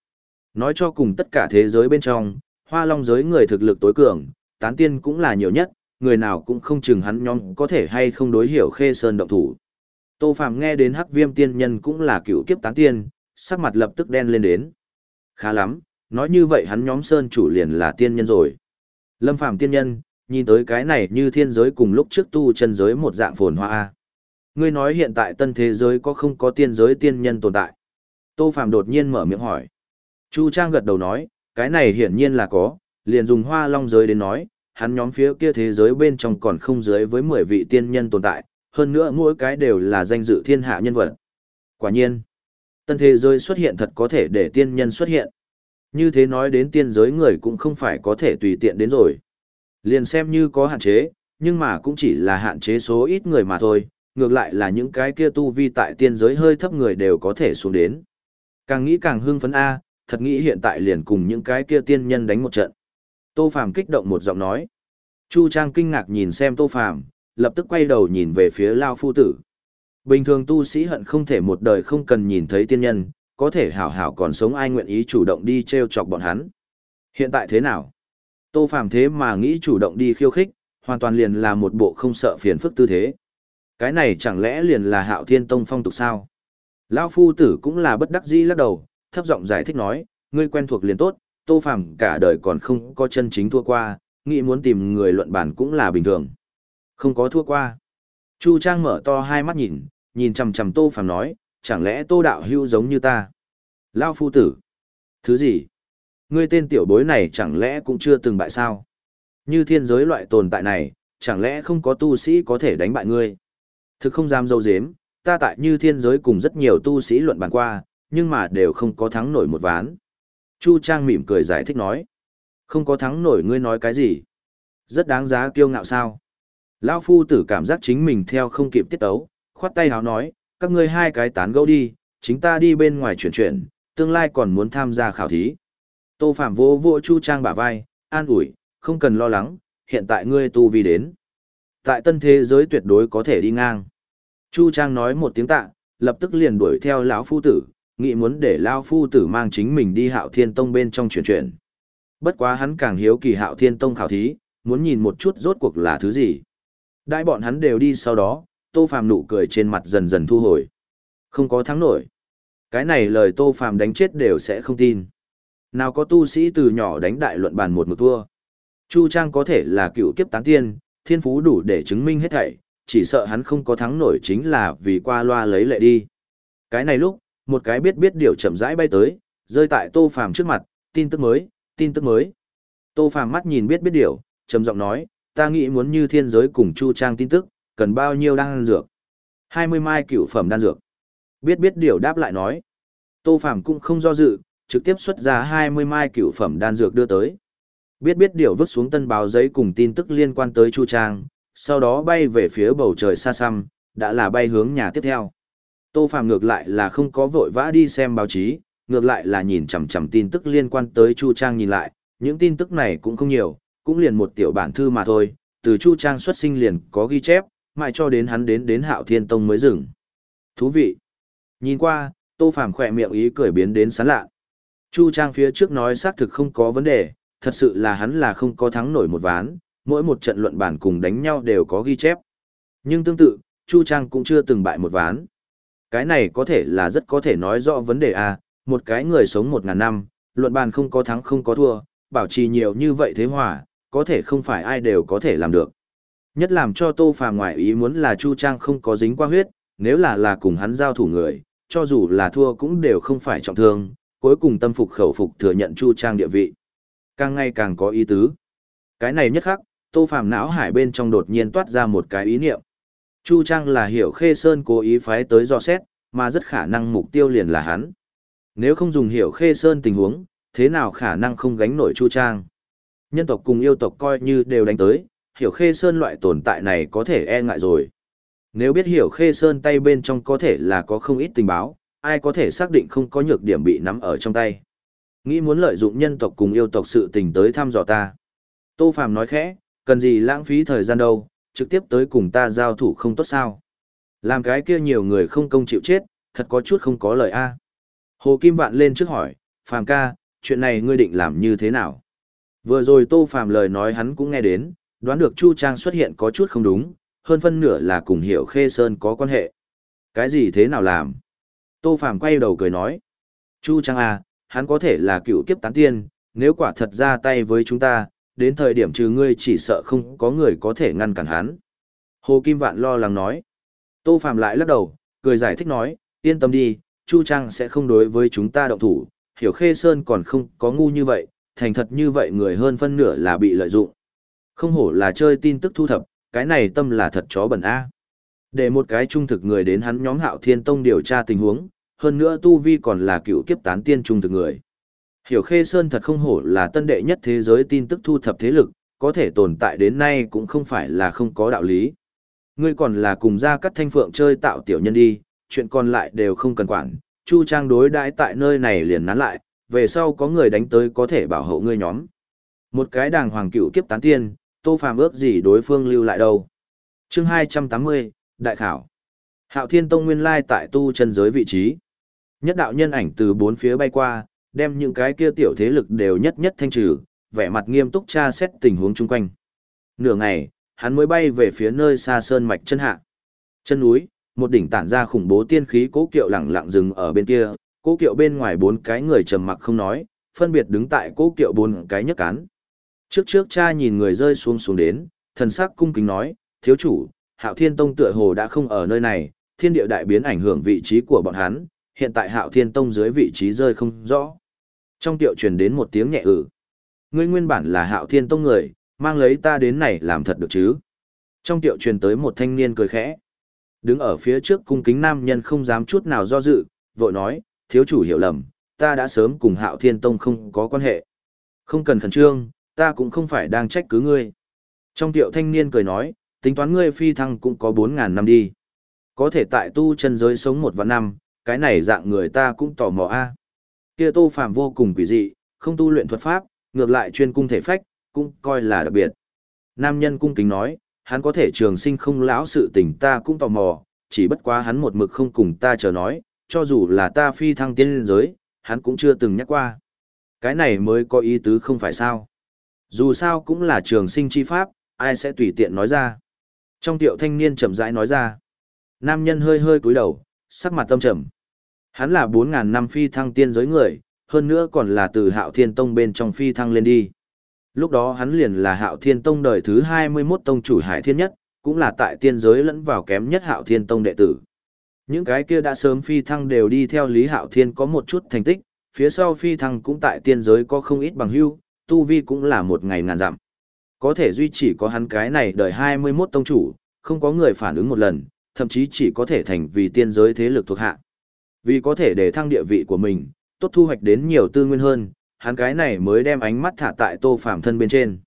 Nói cho cùng tất cả thế giới bên trong, hoa long giới người thực lực tối cường, tán tiên cũng là nhiều nhất, người nào cũng không chừng hắn nhóm có thể hay không đối hiểu Khê Sơn động thủ. Tô Phạm nghe đến hắc viêm tiên nhân cũng là cựu kiếp tán tiên, sắc mặt lập tức đen lên đến. Khá lắm, nói như vậy hắn nhóm Sơn chủ liền là tiên nhân rồi. Lâm Phạm tiên nhân, nhìn tới cái này như thiên giới cùng lúc trước tu chân giới một dạng phồn hoa a. Ngươi nói hiện tại tân thế giới có không có tiên giới tiên nhân tồn tại? Tô Phàm đột nhiên mở miệng hỏi. Chu Trang gật đầu nói, cái này hiển nhiên là có, liền dùng hoa long giới đến nói, hắn nhóm phía kia thế giới bên trong còn không dưới với 10 vị tiên nhân tồn tại, hơn nữa mỗi cái đều là danh dự thiên hạ nhân vật. Quả nhiên, tân thế giới xuất hiện thật có thể để tiên nhân xuất hiện. Như thế nói đến tiên giới người cũng không phải có thể tùy tiện đến rồi. Liền xem như có hạn chế, nhưng mà cũng chỉ là hạn chế số ít người mà thôi, ngược lại là những cái kia tu vi tại tiên giới hơi thấp người đều có thể xuống đến. Càng nghĩ càng hưng phấn A, thật nghĩ hiện tại liền cùng những cái kia tiên nhân đánh một trận. Tô Phàm kích động một giọng nói. Chu Trang kinh ngạc nhìn xem Tô Phàm, lập tức quay đầu nhìn về phía Lao Phu Tử. Bình thường tu sĩ hận không thể một đời không cần nhìn thấy tiên nhân, có thể hảo hảo còn sống ai nguyện ý chủ động đi treo chọc bọn hắn. Hiện tại thế nào? Tô Phàm thế mà nghĩ chủ động đi khiêu khích, hoàn toàn liền là một bộ không sợ phiền phức tư thế. Cái này chẳng lẽ liền là hạo thiên tông phong tục sao? Lão phu tử cũng là bất đắc dĩ lắc đầu, thấp giọng giải thích nói, ngươi quen thuộc liền tốt, Tô Phàm cả đời còn không có chân chính thua qua, nghĩ muốn tìm người luận bản cũng là bình thường. Không có thua qua. Chu Trang mở to hai mắt nhìn, nhìn chằm chằm Tô Phàm nói, chẳng lẽ Tô đạo hữu giống như ta? Lão phu tử. Thứ gì? Ngươi tên tiểu bối này chẳng lẽ cũng chưa từng bại sao? Như thiên giới loại tồn tại này, chẳng lẽ không có tu sĩ có thể đánh bại ngươi? Thực không dám dâu dếm, ta tại như thiên giới cùng rất nhiều tu sĩ luận bàn qua, nhưng mà đều không có thắng nổi một ván. Chu Trang mỉm cười giải thích nói. Không có thắng nổi ngươi nói cái gì? Rất đáng giá kiêu ngạo sao? Lão phu tử cảm giác chính mình theo không kịp tiết tấu, khoát tay háo nói, các ngươi hai cái tán gẫu đi, chính ta đi bên ngoài chuyển chuyển, tương lai còn muốn tham gia khảo thí. Tô Phạm vô vô Chu Trang bả vai, an ủi, không cần lo lắng, hiện tại ngươi tu vi đến. Tại tân thế giới tuyệt đối có thể đi ngang. Chu Trang nói một tiếng tạ, lập tức liền đuổi theo lão phu tử, nghĩ muốn để lão phu tử mang chính mình đi Hạo Thiên Tông bên trong chuyển chuyển. Bất quá hắn càng hiếu kỳ Hạo Thiên Tông khảo thí, muốn nhìn một chút rốt cuộc là thứ gì. Đại bọn hắn đều đi sau đó, Tô Phàm nụ cười trên mặt dần dần thu hồi. Không có thắng nổi. Cái này lời Tô Phàm đánh chết đều sẽ không tin. Nào có tu sĩ từ nhỏ đánh đại luận bàn một mực thua. Chu Trang có thể là cựu kiếp tán tiên, thiên phú đủ để chứng minh hết thảy, chỉ sợ hắn không có thắng nổi chính là vì qua loa lấy lệ đi. Cái này lúc, một cái biết biết điều chậm rãi bay tới, rơi tại Tô Phàm trước mặt, tin tức mới, tin tức mới. Tô Phàm mắt nhìn biết biết điều, trầm giọng nói, ta nghĩ muốn như thiên giới cùng Chu Trang tin tức, cần bao nhiêu đan dược? 20 mai cựu phẩm đan dược. Biết biết điều đáp lại nói. Tô Phàm cũng không do dự, trực tiếp xuất ra 20 mai cựu phẩm đan dược đưa tới. Biết biết điều vứt xuống tân báo giấy cùng tin tức liên quan tới Chu Trang, sau đó bay về phía bầu trời xa xăm, đã là bay hướng nhà tiếp theo. Tô Phạm ngược lại là không có vội vã đi xem báo chí, ngược lại là nhìn chằm chằm tin tức liên quan tới Chu Trang nhìn lại, những tin tức này cũng không nhiều, cũng liền một tiểu bản thư mà thôi, từ Chu Trang xuất sinh liền có ghi chép, mãi cho đến hắn đến đến Hạo Thiên Tông mới dừng. Thú vị. Nhìn qua, Tô Phàm khỏe miệng ý cười biến đến sán lạ. Chu Trang phía trước nói xác thực không có vấn đề, thật sự là hắn là không có thắng nổi một ván, mỗi một trận luận bản cùng đánh nhau đều có ghi chép. Nhưng tương tự, Chu Trang cũng chưa từng bại một ván. Cái này có thể là rất có thể nói rõ vấn đề à? một cái người sống một ngàn năm, luận bàn không có thắng không có thua, bảo trì nhiều như vậy thế hòa, có thể không phải ai đều có thể làm được. Nhất làm cho Tô Phàm ngoại ý muốn là Chu Trang không có dính qua huyết, nếu là là cùng hắn giao thủ người, cho dù là thua cũng đều không phải trọng thương, cuối cùng tâm phục khẩu phục thừa nhận Chu Trang địa vị. Càng ngày càng có ý tứ. Cái này nhất khắc, Tô Phàm não hải bên trong đột nhiên toát ra một cái ý niệm. Chu Trang là hiểu Khê Sơn cố ý phái tới do xét, mà rất khả năng mục tiêu liền là hắn. Nếu không dùng hiểu Khê Sơn tình huống, thế nào khả năng không gánh nổi Chu Trang? Nhân tộc cùng yêu tộc coi như đều đánh tới, hiểu Khê Sơn loại tồn tại này có thể e ngại rồi. Nếu biết hiểu Khê Sơn tay bên trong có thể là có không ít tình báo, ai có thể xác định không có nhược điểm bị nắm ở trong tay. Nghĩ muốn lợi dụng nhân tộc cùng yêu tộc sự tình tới thăm dò ta. Tô Phàm nói khẽ, cần gì lãng phí thời gian đâu, trực tiếp tới cùng ta giao thủ không tốt sao. Làm cái kia nhiều người không công chịu chết, thật có chút không có lời a. Hồ Kim Vạn lên trước hỏi, Phàm ca, chuyện này ngươi định làm như thế nào? Vừa rồi Tô Phàm lời nói hắn cũng nghe đến, đoán được Chu Trang xuất hiện có chút không đúng, hơn phân nửa là cùng hiểu Khê Sơn có quan hệ. Cái gì thế nào làm? Tô Phàm quay đầu cười nói. Chu Trang à, hắn có thể là cựu kiếp tán tiên, nếu quả thật ra tay với chúng ta, đến thời điểm trừ ngươi chỉ sợ không có người có thể ngăn cản hắn. Hồ Kim Vạn lo lắng nói. Tô Phạm lại lắc đầu, cười giải thích nói, yên tâm đi, Chu Trang sẽ không đối với chúng ta động thủ, hiểu Khê Sơn còn không có ngu như vậy, thành thật như vậy người hơn phân nửa là bị lợi dụng. Không hổ là chơi tin tức thu thập, cái này tâm là thật chó bẩn A. Để một cái trung thực người đến hắn nhóm hạo thiên tông điều tra tình huống, hơn nữa Tu Vi còn là cựu kiếp tán tiên trung thực người. Hiểu Khê Sơn thật không hổ là tân đệ nhất thế giới tin tức thu thập thế lực, có thể tồn tại đến nay cũng không phải là không có đạo lý. Ngươi còn là cùng ra cắt thanh phượng chơi tạo tiểu nhân đi, chuyện còn lại đều không cần quản, Chu Trang đối đãi tại nơi này liền nán lại, về sau có người đánh tới có thể bảo hộ ngươi nhóm. Một cái đàng hoàng cựu kiếp tán tiên, Tô Phàm ước gì đối phương lưu lại đâu. Chương 280, Đại Khảo Hạo Thiên Tông nguyên lai tại tu chân giới vị trí. Nhất đạo nhân ảnh từ bốn phía bay qua, đem những cái kia tiểu thế lực đều nhất nhất thanh trừ, vẻ mặt nghiêm túc tra xét tình huống chung quanh. Nửa ngày, hắn mới bay về phía nơi xa sơn mạch chân hạ. Chân núi, một đỉnh tản ra khủng bố tiên khí cố kiệu lẳng lặng dừng ở bên kia, cố kiệu bên ngoài bốn cái người trầm mặc không nói, phân biệt đứng tại cố kiệu bốn cái nhất cán. Trước trước cha nhìn người rơi xuống xuống đến, thần sắc cung kính nói, thiếu chủ, hạo thiên tông tựa hồ đã không ở nơi này, thiên địa đại biến ảnh hưởng vị trí của bọn hắn, hiện tại hạo thiên tông dưới vị trí rơi không rõ. Trong tiệu truyền đến một tiếng nhẹ ử. Ngươi nguyên bản là hạo thiên tông người, mang lấy ta đến này làm thật được chứ. Trong tiệu truyền tới một thanh niên cười khẽ. Đứng ở phía trước cung kính nam nhân không dám chút nào do dự, vội nói, thiếu chủ hiểu lầm, ta đã sớm cùng hạo thiên tông không có quan hệ. Không cần khẩn trương, ta cũng không phải đang trách cứ ngươi. Trong tiệu thanh niên cười nói, tính toán ngươi phi thăng cũng có 4.000 năm đi. Có thể tại tu chân giới sống một vạn năm, cái này dạng người ta cũng tò mò a. Kia Tô Phàm vô cùng quỷ dị, không tu luyện thuật pháp, ngược lại chuyên cung thể phách, cũng coi là đặc biệt. Nam nhân cung kính nói, hắn có thể trường sinh không lão sự tình ta cũng tò mò, chỉ bất quá hắn một mực không cùng ta chờ nói, cho dù là ta phi thăng tiên lên giới, hắn cũng chưa từng nhắc qua. Cái này mới có ý tứ không phải sao. Dù sao cũng là trường sinh chi pháp, ai sẽ tùy tiện nói ra. Trong tiệu thanh niên chậm rãi nói ra. Nam nhân hơi hơi cúi đầu, sắc mặt tâm trầm. Hắn là 4.000 năm phi thăng tiên giới người, hơn nữa còn là từ hạo thiên tông bên trong phi thăng lên đi. Lúc đó hắn liền là hạo thiên tông đời thứ 21 tông chủ hải thiên nhất, cũng là tại tiên giới lẫn vào kém nhất hạo thiên tông đệ tử. Những cái kia đã sớm phi thăng đều đi theo Lý Hạo Thiên có một chút thành tích, phía sau phi thăng cũng tại tiên giới có không ít bằng hưu, tu vi cũng là một ngày ngàn dặm. Có thể duy chỉ có hắn cái này đời 21 tông chủ, không có người phản ứng một lần, thậm chí chỉ có thể thành vì tiên giới thế lực thuộc hạ. Vì có thể để thăng địa vị của mình, tốt thu hoạch đến nhiều tư nguyên hơn, hắn cái này mới đem ánh mắt thả tại Tô Phàm thân bên trên.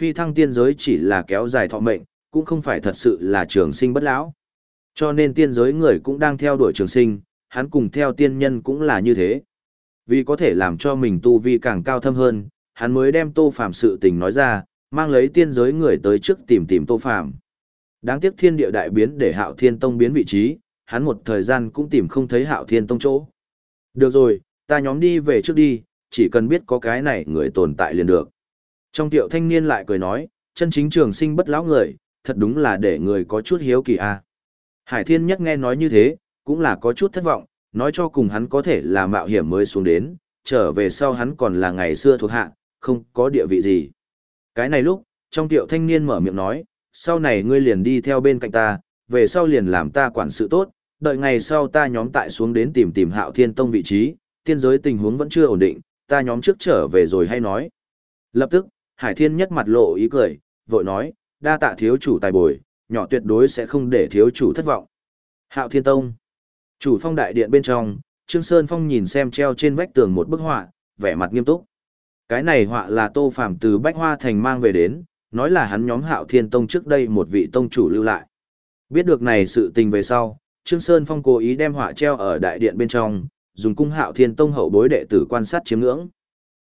Phi thăng tiên giới chỉ là kéo dài thọ mệnh, cũng không phải thật sự là trường sinh bất lão. Cho nên tiên giới người cũng đang theo đuổi trường sinh, hắn cùng theo tiên nhân cũng là như thế. Vì có thể làm cho mình tu vi càng cao thâm hơn, hắn mới đem Tô Phàm sự tình nói ra, mang lấy tiên giới người tới trước tìm tìm Tô Phàm. Đáng tiếc thiên địa đại biến để Hạo Thiên Tông biến vị trí, hắn một thời gian cũng tìm không thấy Hạo Thiên Tông chỗ. Được rồi, ta nhóm đi về trước đi, chỉ cần biết có cái này người tồn tại liền được. Trong tiệu thanh niên lại cười nói, chân chính trường sinh bất lão người, thật đúng là để người có chút hiếu kỳ a. À. Hải Thiên Nhất nghe nói như thế, cũng là có chút thất vọng, nói cho cùng hắn có thể là mạo hiểm mới xuống đến, trở về sau hắn còn là ngày xưa thuộc hạ, không có địa vị gì. Cái này lúc, trong tiệu thanh niên mở miệng nói, sau này ngươi liền đi theo bên cạnh ta, về sau liền làm ta quản sự tốt, đợi ngày sau ta nhóm tại xuống đến tìm tìm hạo thiên tông vị trí, tiên giới tình huống vẫn chưa ổn định, ta nhóm trước trở về rồi hay nói. Lập tức, Hải Thiên nhất mặt lộ ý cười, vội nói, đa tạ thiếu chủ tài bồi, nhỏ tuyệt đối sẽ không để thiếu chủ thất vọng. Hạo Thiên Tông Chủ phong đại điện bên trong, Trương Sơn Phong nhìn xem treo trên vách tường một bức họa, vẻ mặt nghiêm túc. Cái này họa là Tô Phàm từ Bách Hoa Thành mang về đến, nói là hắn nhóm Hạo Thiên Tông trước đây một vị tông chủ lưu lại. Biết được này sự tình về sau, Trương Sơn Phong cố ý đem họa treo ở đại điện bên trong, dùng cung Hạo Thiên Tông hậu bối đệ tử quan sát chiếm ngưỡng.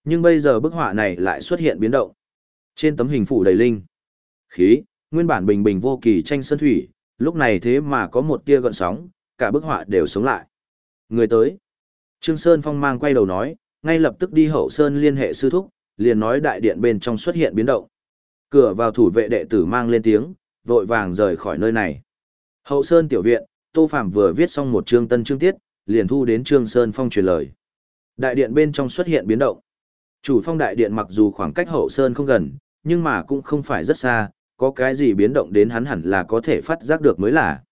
Nhưng bây giờ bức họa này lại xuất hiện biến động. Trên tấm hình phủ đầy linh, khí, nguyên bản bình bình vô kỳ tranh sơn thủy, lúc này thế mà có một tia gợn sóng, cả bức họa đều sống lại. Người tới. Trương Sơn Phong mang quay đầu nói, ngay lập tức đi hậu sơn liên hệ sư thúc, liền nói đại điện bên trong xuất hiện biến động. Cửa vào thủ vệ đệ tử mang lên tiếng, vội vàng rời khỏi nơi này. Hậu sơn tiểu viện, Tô Phạm vừa viết xong một chương tân chương tiết, liền thu đến Trương Sơn Phong truyền lời. Đại điện bên trong xuất hiện biến động. Chủ phong đại điện mặc dù khoảng cách hậu sơn không gần, nhưng mà cũng không phải rất xa, có cái gì biến động đến hắn hẳn là có thể phát giác được mới là.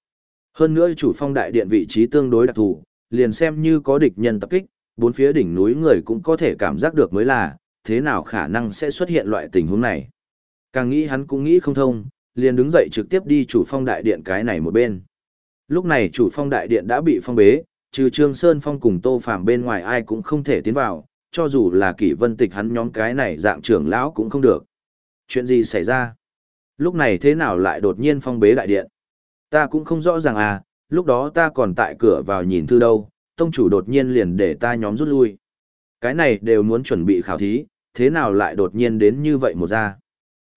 Hơn nữa chủ phong đại điện vị trí tương đối đặc thù, liền xem như có địch nhân tập kích, bốn phía đỉnh núi người cũng có thể cảm giác được mới là, thế nào khả năng sẽ xuất hiện loại tình huống này. Càng nghĩ hắn cũng nghĩ không thông, liền đứng dậy trực tiếp đi chủ phong đại điện cái này một bên. Lúc này chủ phong đại điện đã bị phong bế, trừ Trương Sơn Phong cùng Tô Phàm bên ngoài ai cũng không thể tiến vào, cho dù là kỷ vân tịch hắn nhóm cái này dạng trưởng lão cũng không được. Chuyện gì xảy ra? Lúc này thế nào lại đột nhiên phong bế đại điện? Ta cũng không rõ ràng à, lúc đó ta còn tại cửa vào nhìn thư đâu, tông chủ đột nhiên liền để ta nhóm rút lui. Cái này đều muốn chuẩn bị khảo thí, thế nào lại đột nhiên đến như vậy một ra.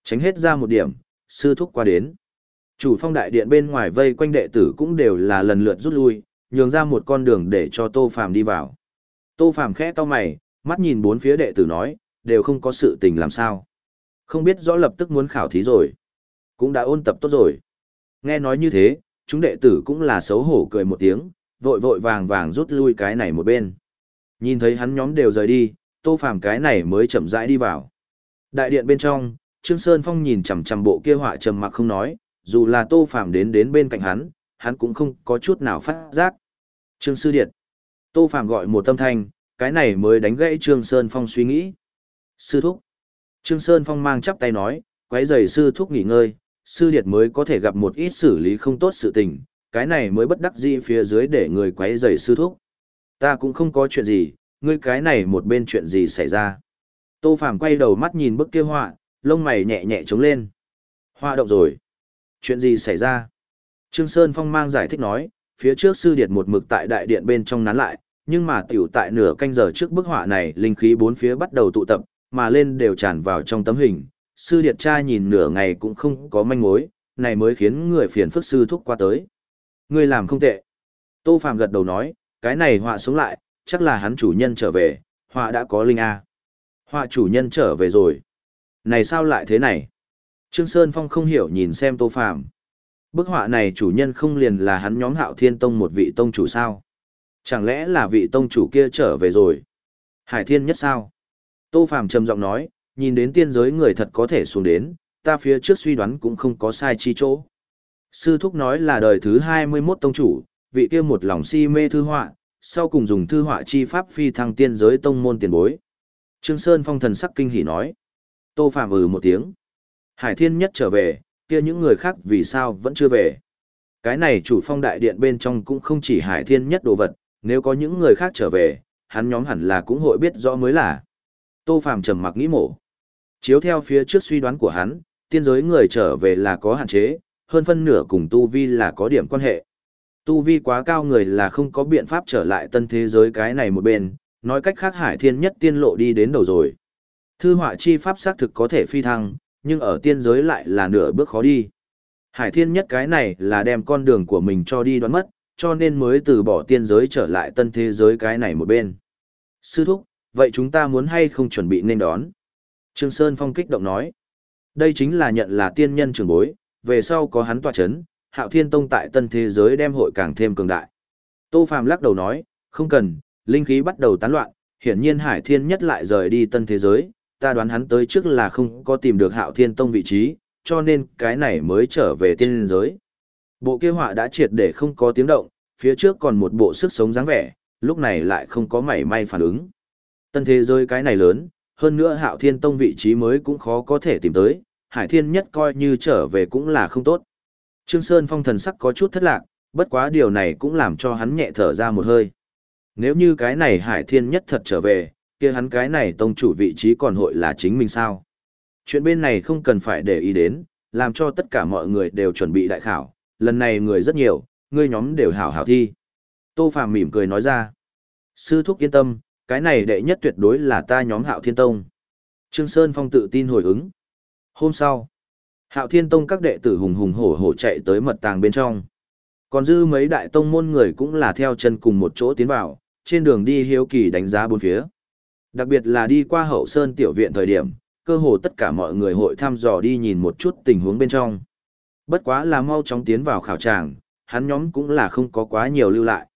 Tránh hết ra một điểm, sư thúc qua đến. Chủ phong đại điện bên ngoài vây quanh đệ tử cũng đều là lần lượt rút lui, nhường ra một con đường để cho Tô Phàm đi vào. Tô Phàm khẽ cau mày, mắt nhìn bốn phía đệ tử nói, đều không có sự tình làm sao. Không biết rõ lập tức muốn khảo thí rồi. Cũng đã ôn tập tốt rồi. Nghe nói như thế, chúng đệ tử cũng là xấu hổ cười một tiếng, vội vội vàng vàng rút lui cái này một bên. Nhìn thấy hắn nhóm đều rời đi, Tô Phàm cái này mới chậm rãi đi vào. Đại điện bên trong, Trương Sơn Phong nhìn chằm chằm bộ kia họa trầm mặc không nói, dù là Tô Phàm đến đến bên cạnh hắn, hắn cũng không có chút nào phát giác. Trương Sư Điện. Tô Phàm gọi một tâm thanh, cái này mới đánh gãy Trương Sơn Phong suy nghĩ. Sư Thúc. Trương Sơn Phong mang chắp tay nói, quấy giày Sư Thúc nghỉ ngơi, Sư Điệt mới có thể gặp một ít xử lý không tốt sự tình, cái này mới bất đắc dĩ phía dưới để người quấy giày Sư Thúc. Ta cũng không có chuyện gì, ngươi cái này một bên chuyện gì xảy ra. Tô Phàm quay đầu mắt nhìn bức kia họa, lông mày nhẹ nhẹ trống lên. Họa động rồi. Chuyện gì xảy ra? Trương Sơn Phong mang giải thích nói, phía trước sư điệt một mực tại đại điện bên trong nán lại, nhưng mà tiểu tại nửa canh giờ trước bức họa này linh khí bốn phía bắt đầu tụ tập, mà lên đều tràn vào trong tấm hình. Sư điệt cha nhìn nửa ngày cũng không có manh mối, này mới khiến người phiền phức sư thúc qua tới. Ngươi làm không tệ. Tô Phạm gật đầu nói, cái này họa xuống lại, chắc là hắn chủ nhân trở về, họa đã có linh A. Họa chủ nhân trở về rồi. Này sao lại thế này? Trương Sơn Phong không hiểu nhìn xem Tô Phạm. Bức họa này chủ nhân không liền là hắn nhóm hạo thiên tông một vị tông chủ sao? Chẳng lẽ là vị tông chủ kia trở về rồi? Hải thiên nhất sao? Tô Phạm trầm giọng nói, nhìn đến tiên giới người thật có thể xuống đến, ta phía trước suy đoán cũng không có sai chi chỗ. Sư Thúc nói là đời thứ 21 tông chủ, vị kia một lòng si mê thư họa, sau cùng dùng thư họa chi pháp phi thăng tiên giới tông môn tiền bối. Trương Sơn phong thần sắc kinh hỉ nói. Tô Phạm ừ một tiếng. Hải Thiên Nhất trở về, kia những người khác vì sao vẫn chưa về. Cái này chủ phong đại điện bên trong cũng không chỉ Hải Thiên Nhất đồ vật, nếu có những người khác trở về, hắn nhóm hẳn là cũng hội biết rõ mới là. Tô Phàm trầm mặc nghĩ mổ. Chiếu theo phía trước suy đoán của hắn, tiên giới người trở về là có hạn chế, hơn phân nửa cùng tu vi là có điểm quan hệ. Tu vi quá cao người là không có biện pháp trở lại tân thế giới cái này một bên, nói cách khác hải thiên nhất tiên lộ đi đến đầu rồi. Thư họa chi pháp xác thực có thể phi thăng, nhưng ở tiên giới lại là nửa bước khó đi. Hải thiên nhất cái này là đem con đường của mình cho đi đoán mất, cho nên mới từ bỏ tiên giới trở lại tân thế giới cái này một bên. Sư thúc, vậy chúng ta muốn hay không chuẩn bị nên đón? Trương Sơn Phong kích động nói. Đây chính là nhận là tiên nhân trường bối, về sau có hắn tọa chấn, hạo thiên tông tại tân thế giới đem hội càng thêm cường đại. Tô Phàm lắc đầu nói, không cần, linh khí bắt đầu tán loạn, hiển nhiên hải thiên nhất lại rời đi tân thế giới, ta đoán hắn tới trước là không có tìm được hạo thiên tông vị trí, cho nên cái này mới trở về tiên giới. Bộ kia họa đã triệt để không có tiếng động, phía trước còn một bộ sức sống dáng vẻ, lúc này lại không có mảy may phản ứng. Tân thế giới cái này lớn, hơn nữa hạo thiên tông vị trí mới cũng khó có thể tìm tới, hải thiên nhất coi như trở về cũng là không tốt. Trương Sơn Phong thần sắc có chút thất lạc, bất quá điều này cũng làm cho hắn nhẹ thở ra một hơi. Nếu như cái này hải thiên nhất thật trở về, kia hắn cái này tông chủ vị trí còn hội là chính mình sao? Chuyện bên này không cần phải để ý đến, làm cho tất cả mọi người đều chuẩn bị đại khảo, lần này người rất nhiều, ngươi nhóm đều hảo hảo thi. Tô Phàm mỉm cười nói ra. Sư thúc yên tâm, cái này đệ nhất tuyệt đối là ta nhóm hạo thiên tông. Trương Sơn Phong tự tin hồi ứng. Hôm sau, hạo thiên tông các đệ tử hùng hùng hổ hổ chạy tới mật tàng bên trong. Còn dư mấy đại tông môn người cũng là theo chân cùng một chỗ tiến vào, trên đường đi hiếu kỳ đánh giá bốn phía. Đặc biệt là đi qua hậu sơn tiểu viện thời điểm, cơ hồ tất cả mọi người hội thăm dò đi nhìn một chút tình huống bên trong. Bất quá là mau chóng tiến vào khảo tràng, hắn nhóm cũng là không có quá nhiều lưu lại.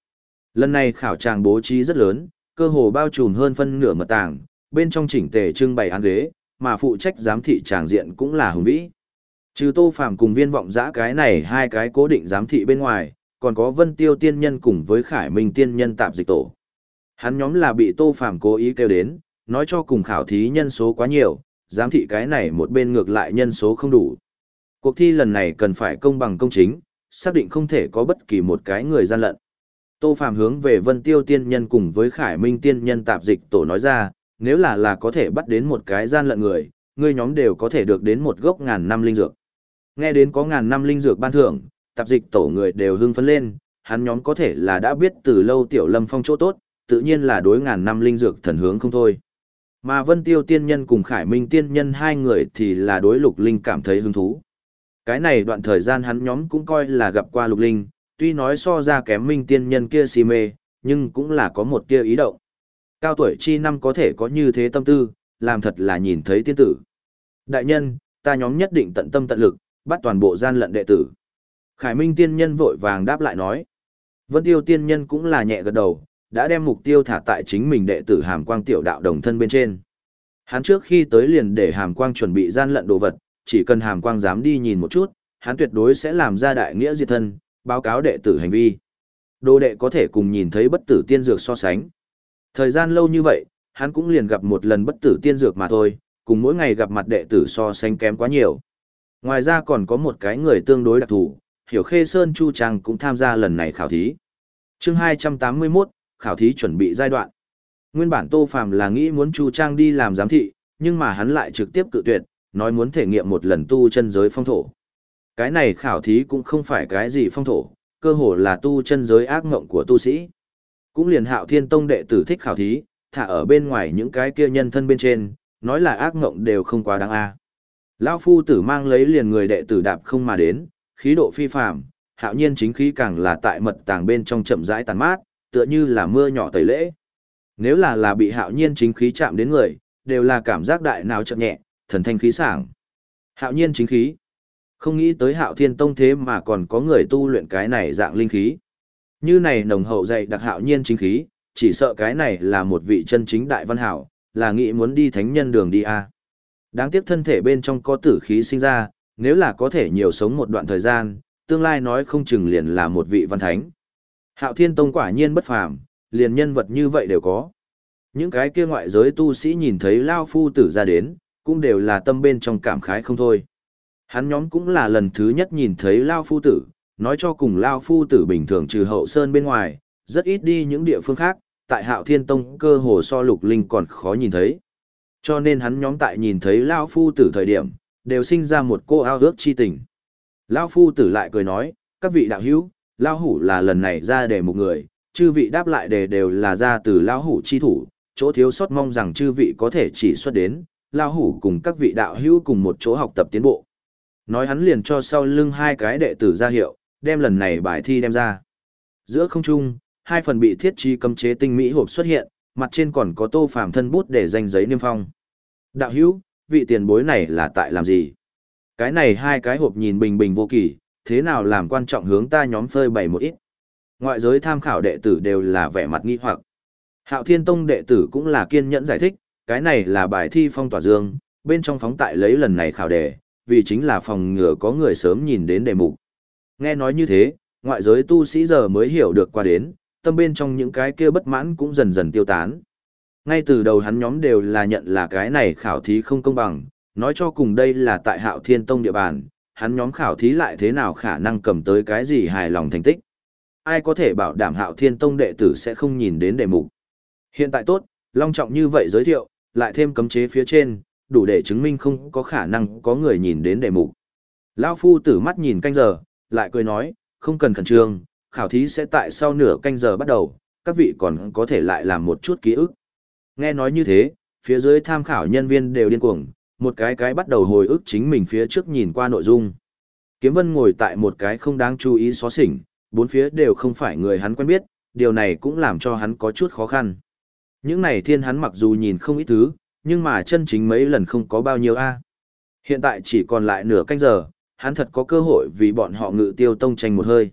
Lần này khảo tràng bố trí rất lớn, cơ hồ bao trùm hơn phân nửa mật tàng, bên trong chỉnh tề trưng bày án ghế, mà phụ trách giám thị tràng diện cũng là hùng vĩ. Trừ Tô Phàm cùng viên vọng Giã cái này hai cái cố định giám thị bên ngoài, còn có Vân Tiêu tiên nhân cùng với Khải Minh tiên nhân tạm dịch tổ. Hắn nhóm là bị Tô Phàm cố ý kêu đến, nói cho cùng khảo thí nhân số quá nhiều, giám thị cái này một bên ngược lại nhân số không đủ. Cuộc thi lần này cần phải công bằng công chính, xác định không thể có bất kỳ một cái người gian lận. Tô Phàm hướng về Vân Tiêu tiên nhân cùng với Khải Minh tiên nhân tạp dịch tổ nói ra, nếu là là có thể bắt đến một cái gian lận người, ngươi nhóm đều có thể được đến một gốc ngàn năm linh dược. Nghe đến có ngàn năm linh dược ban thưởng, tạp dịch tổ người đều hưng phấn lên, hắn nhóm có thể là đã biết từ lâu tiểu lâm phong chỗ tốt, tự nhiên là đối ngàn năm linh dược thần hướng không thôi. Mà Vân Tiêu tiên nhân cùng Khải Minh tiên nhân hai người thì là đối lục linh cảm thấy hứng thú. Cái này đoạn thời gian hắn nhóm cũng coi là gặp qua lục linh, tuy nói so ra kém minh tiên nhân kia si mê, nhưng cũng là có một tia ý động. Cao tuổi chi năm có thể có như thế tâm tư, làm thật là nhìn thấy tiên tử. Đại nhân, ta nhóm nhất định tận tâm tận lực, bắt toàn bộ gian lận đệ tử. Khải Minh tiên nhân vội vàng đáp lại nói. Vân Tiêu tiên nhân cũng là nhẹ gật đầu, đã đem mục tiêu thả tại chính mình đệ tử Hàm Quang tiểu đạo đồng thân bên trên. Hắn trước khi tới liền để Hàm Quang chuẩn bị gian lận đồ vật, chỉ cần Hàm Quang dám đi nhìn một chút, hắn tuyệt đối sẽ làm ra đại nghĩa diệt thân, báo cáo đệ tử hành vi. Đồ đệ có thể cùng nhìn thấy bất tử tiên dược so sánh. Thời gian lâu như vậy, hắn cũng liền gặp một lần bất tử tiên dược mà thôi, cùng mỗi ngày gặp mặt đệ tử so sánh kém quá nhiều. Ngoài ra còn có một cái người tương đối đặc thù, Hiểu Khê Sơn Chu Trang cũng tham gia lần này khảo thí. Chương 281, khảo thí chuẩn bị giai đoạn. Nguyên bản Tô Phàm là nghĩ muốn Chu Trang đi làm giám thị, nhưng mà hắn lại trực tiếp cự tuyệt, nói muốn thể nghiệm một lần tu chân giới phong thổ. Cái này khảo thí cũng không phải cái gì phong thổ, cơ hồ là tu chân giới ác ngộng của tu sĩ. Cũng liền hạo thiên tông đệ tử thích khảo thí, thả ở bên ngoài những cái kia nhân thân bên trên, nói là ác ngộng đều không quá đáng a. À. Lão phu tử mang lấy liền người đệ tử đạp không mà đến, khí độ phi phàm, hạo nhiên chính khí càng là tại mật tàng bên trong chậm rãi tàn mát, tựa như là mưa nhỏ tẩy lễ. Nếu là là bị hạo nhiên chính khí chạm đến người, đều là cảm giác đại nào chậm nhẹ, thần thanh khí sảng. Hạo nhiên chính khí. Không nghĩ tới hạo thiên tông thế mà còn có người tu luyện cái này dạng linh khí. Như này nồng hậu dạy đặc hạo nhiên chính khí, chỉ sợ cái này là một vị chân chính đại văn hảo, là nghĩ muốn đi thánh nhân đường đi a. À. Đáng tiếc thân thể bên trong có tử khí sinh ra, nếu là có thể nhiều sống một đoạn thời gian, tương lai nói không chừng liền là một vị văn thánh. Hạo Thiên Tông quả nhiên bất phàm, liền nhân vật như vậy đều có. Những cái kia ngoại giới tu sĩ nhìn thấy Lao Phu tử ra đến, cũng đều là tâm bên trong cảm khái không thôi. Hắn nhóm cũng là lần thứ nhất nhìn thấy Lao Phu tử, nói cho cùng Lao Phu tử bình thường trừ hậu sơn bên ngoài, rất ít đi những địa phương khác, tại Hạo Thiên Tông cơ hồ so lục linh còn khó nhìn thấy. Cho nên hắn nhóm tại nhìn thấy Lao Phu tử thời điểm, đều sinh ra một cô ao ước chi tình. Lao Phu tử lại cười nói, các vị đạo hữu, Lao Hủ là lần này ra để một người, chư vị đáp lại đề đều là ra từ Lao Hủ chi thủ, chỗ thiếu sót mong rằng chư vị có thể chỉ xuất đến, Lao Hủ cùng các vị đạo hữu cùng một chỗ học tập tiến bộ. Nói hắn liền cho sau lưng hai cái đệ tử ra hiệu, đem lần này bài thi đem ra. Giữa không trung, hai phần bị thiết trí cấm chế tinh mỹ hộp xuất hiện, mặt trên còn có tô phàm thân bút để danh giấy niêm phong. Đạo hữu, vị tiền bối này là tại làm gì? Cái này hai cái hộp nhìn bình bình vô kỳ, thế nào làm quan trọng hướng ta nhóm phơi bày một ít. Ngoại giới tham khảo đệ tử đều là vẻ mặt nghi hoặc. Hạo Thiên Tông đệ tử cũng là kiên nhẫn giải thích, cái này là bài thi phong tỏa dương, bên trong phóng tại lấy lần này khảo đề, vì chính là phòng ngừa có người sớm nhìn đến đề mục. Nghe nói như thế, ngoại giới tu sĩ giờ mới hiểu được qua đến, tâm bên trong những cái kia bất mãn cũng dần dần tiêu tán. Ngay từ đầu hắn nhóm đều là nhận là cái này khảo thí không công bằng, nói cho cùng đây là tại hạo thiên tông địa bàn, hắn nhóm khảo thí lại thế nào khả năng cầm tới cái gì hài lòng thành tích. Ai có thể bảo đảm hạo thiên tông đệ tử sẽ không nhìn đến đề mục. Hiện tại tốt, long trọng như vậy giới thiệu, lại thêm cấm chế phía trên, đủ để chứng minh không có khả năng có người nhìn đến đề mục. Lão phu tử mắt nhìn canh giờ, lại cười nói, không cần khẩn trương, khảo thí sẽ tại sau nửa canh giờ bắt đầu, các vị còn có thể lại làm một chút ký ức. Nghe nói như thế, phía dưới tham khảo nhân viên đều điên cuồng, một cái cái bắt đầu hồi ức chính mình phía trước nhìn qua nội dung. Kiếm Vân ngồi tại một cái không đáng chú ý xó xỉnh, bốn phía đều không phải người hắn quen biết, điều này cũng làm cho hắn có chút khó khăn. Những này thiên hắn mặc dù nhìn không ít thứ, nhưng mà chân chính mấy lần không có bao nhiêu a. Hiện tại chỉ còn lại nửa canh giờ, hắn thật có cơ hội vì bọn họ ngự tiêu tông tranh một hơi.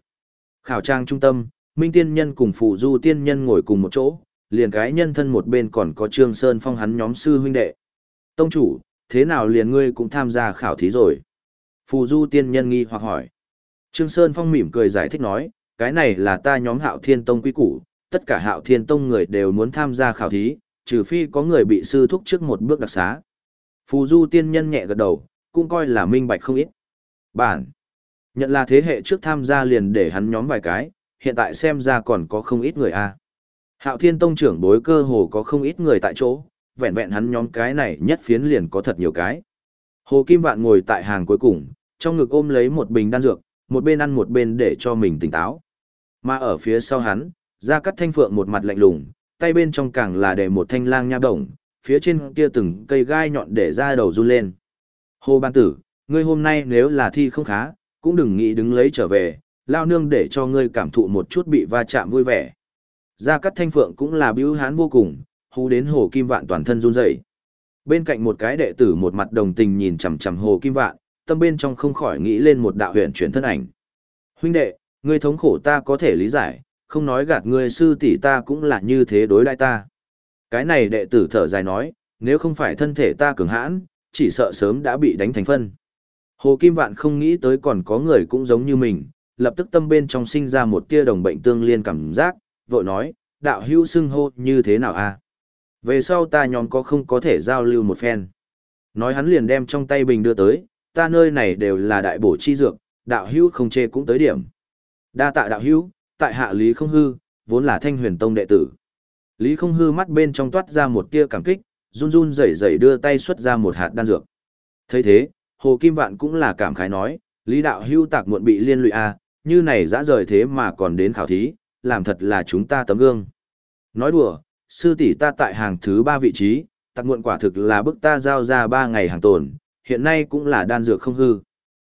Khảo trang trung tâm, Minh Tiên Nhân cùng Phụ Du Tiên Nhân ngồi cùng một chỗ, liền cái nhân thân một bên còn có Trương Sơn Phong hắn nhóm sư huynh đệ. Tông chủ, thế nào liền ngươi cũng tham gia khảo thí rồi? Phù Du Tiên Nhân nghi hoặc hỏi. Trương Sơn Phong mỉm cười giải thích nói, cái này là ta nhóm Hạo Thiên Tông quý củ, tất cả Hạo Thiên Tông người đều muốn tham gia khảo thí, trừ phi có người bị sư thúc trước một bước đặc xá. Phù Du Tiên Nhân nhẹ gật đầu, cũng coi là minh bạch không ít. Bản. Nhận là thế hệ trước tham gia liền để hắn nhóm vài cái, hiện tại xem ra còn có không ít người a. Hạo Thiên Tông trưởng bối cơ hồ có không ít người tại chỗ, vẹn vẹn hắn nhóm cái này nhất phiến liền có thật nhiều cái. Hồ Kim Vạn ngồi tại hàng cuối cùng, trong ngực ôm lấy một bình đan dược, một bên ăn một bên để cho mình tỉnh táo. Mà ở phía sau hắn, ra cắt thanh phượng một mặt lạnh lùng, tay bên trong càng là để một thanh lang nha đồng, phía trên kia từng cây gai nhọn để ra đầu run lên. Hồ Ban Tử, ngươi hôm nay nếu là thi không khá, cũng đừng nghĩ đứng lấy trở về, lao nương để cho ngươi cảm thụ một chút bị va chạm vui vẻ. Gia Cát Thanh Phượng cũng là bưu hán vô cùng, hú đến Hồ Kim Vạn toàn thân run rẩy. Bên cạnh một cái đệ tử một mặt đồng tình nhìn chằm chằm Hồ Kim Vạn, tâm bên trong không khỏi nghĩ lên một đạo huyền chuyển thân ảnh. Huynh đệ, ngươi thống khổ ta có thể lý giải, không nói gạt ngươi sư tỷ ta cũng là như thế đối đãi ta. Cái này đệ tử thở dài nói, nếu không phải thân thể ta cường hãn, chỉ sợ sớm đã bị đánh thành phân. Hồ Kim Vạn không nghĩ tới còn có người cũng giống như mình, lập tức tâm bên trong sinh ra một tia đồng bệnh tương liên cảm giác, vội nói, đạo hữu xưng hô như thế nào a? Về sau ta nhóm có không có thể giao lưu một phen. Nói hắn liền đem trong tay bình đưa tới, ta nơi này đều là đại bổ chi dược, đạo hữu không chê cũng tới điểm. Đa tạ đạo hữu, tại hạ Lý không hư, vốn là thanh huyền tông đệ tử. Lý không hư mắt bên trong toát ra một tia cảm kích, run run rẩy rẩy đưa tay xuất ra một hạt đan dược. thấy thế, Hồ Kim Vạn cũng là cảm khái nói, Lý đạo hưu tạc muộn bị liên lụy a, à, như này dã rời thế mà còn đến khảo thí, làm thật là chúng ta tấm gương. Nói đùa, sư tỷ ta tại hàng thứ ba vị trí, tạc muộn quả thực là bức ta giao ra ba ngày hàng tồn, hiện nay cũng là đan dược không hư.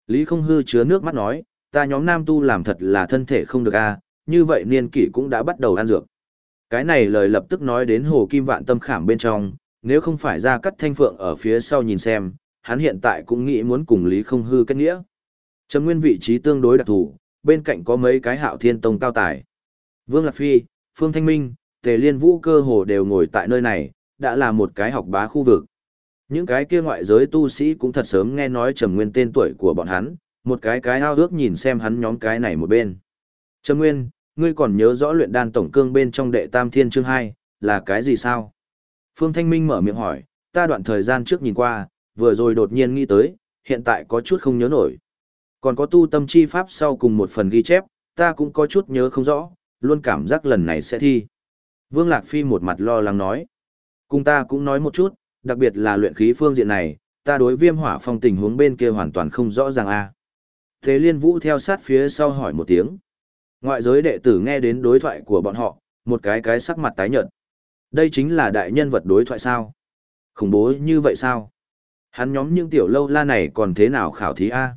Lý không hư chứa nước mắt nói, ta nhóm nam tu làm thật là thân thể không được a, à, như vậy niên kỷ cũng đã bắt đầu ăn dược. Cái này lời lập tức nói đến hồ kim vạn tâm khảm bên trong, nếu không phải ra cắt thanh phượng ở phía sau nhìn xem, hắn hiện tại cũng nghĩ muốn cùng Lý không hư kết nghĩa. Trầm nguyên vị trí tương đối đặc thù, bên cạnh có mấy cái hạo thiên tông cao tài. Vương Lạc Phi, Phương Thanh Minh, Tề Liên Vũ cơ hồ đều ngồi tại nơi này, đã là một cái học bá khu vực. Những cái kia ngoại giới tu sĩ cũng thật sớm nghe nói Trầm Nguyên tên tuổi của bọn hắn, một cái cái ao ước nhìn xem hắn nhóm cái này một bên. Trầm Nguyên, ngươi còn nhớ rõ luyện đan tổng cương bên trong đệ tam thiên chương 2, là cái gì sao? Phương Thanh Minh mở miệng hỏi, ta đoạn thời gian trước nhìn qua, vừa rồi đột nhiên nghĩ tới, hiện tại có chút không nhớ nổi. Còn có tu tâm chi pháp sau cùng một phần ghi chép, ta cũng có chút nhớ không rõ, luôn cảm giác lần này sẽ thi. Vương Lạc Phi một mặt lo lắng nói. Cùng ta cũng nói một chút, đặc biệt là luyện khí phương diện này, ta đối viêm hỏa phong tình huống bên kia hoàn toàn không rõ ràng a. Thế liên vũ theo sát phía sau hỏi một tiếng. Ngoại giới đệ tử nghe đến đối thoại của bọn họ, một cái cái sắc mặt tái nhợt. Đây chính là đại nhân vật đối thoại sao? Khủng bố như vậy sao? Hắn nhóm những tiểu lâu la này còn thế nào khảo thí A?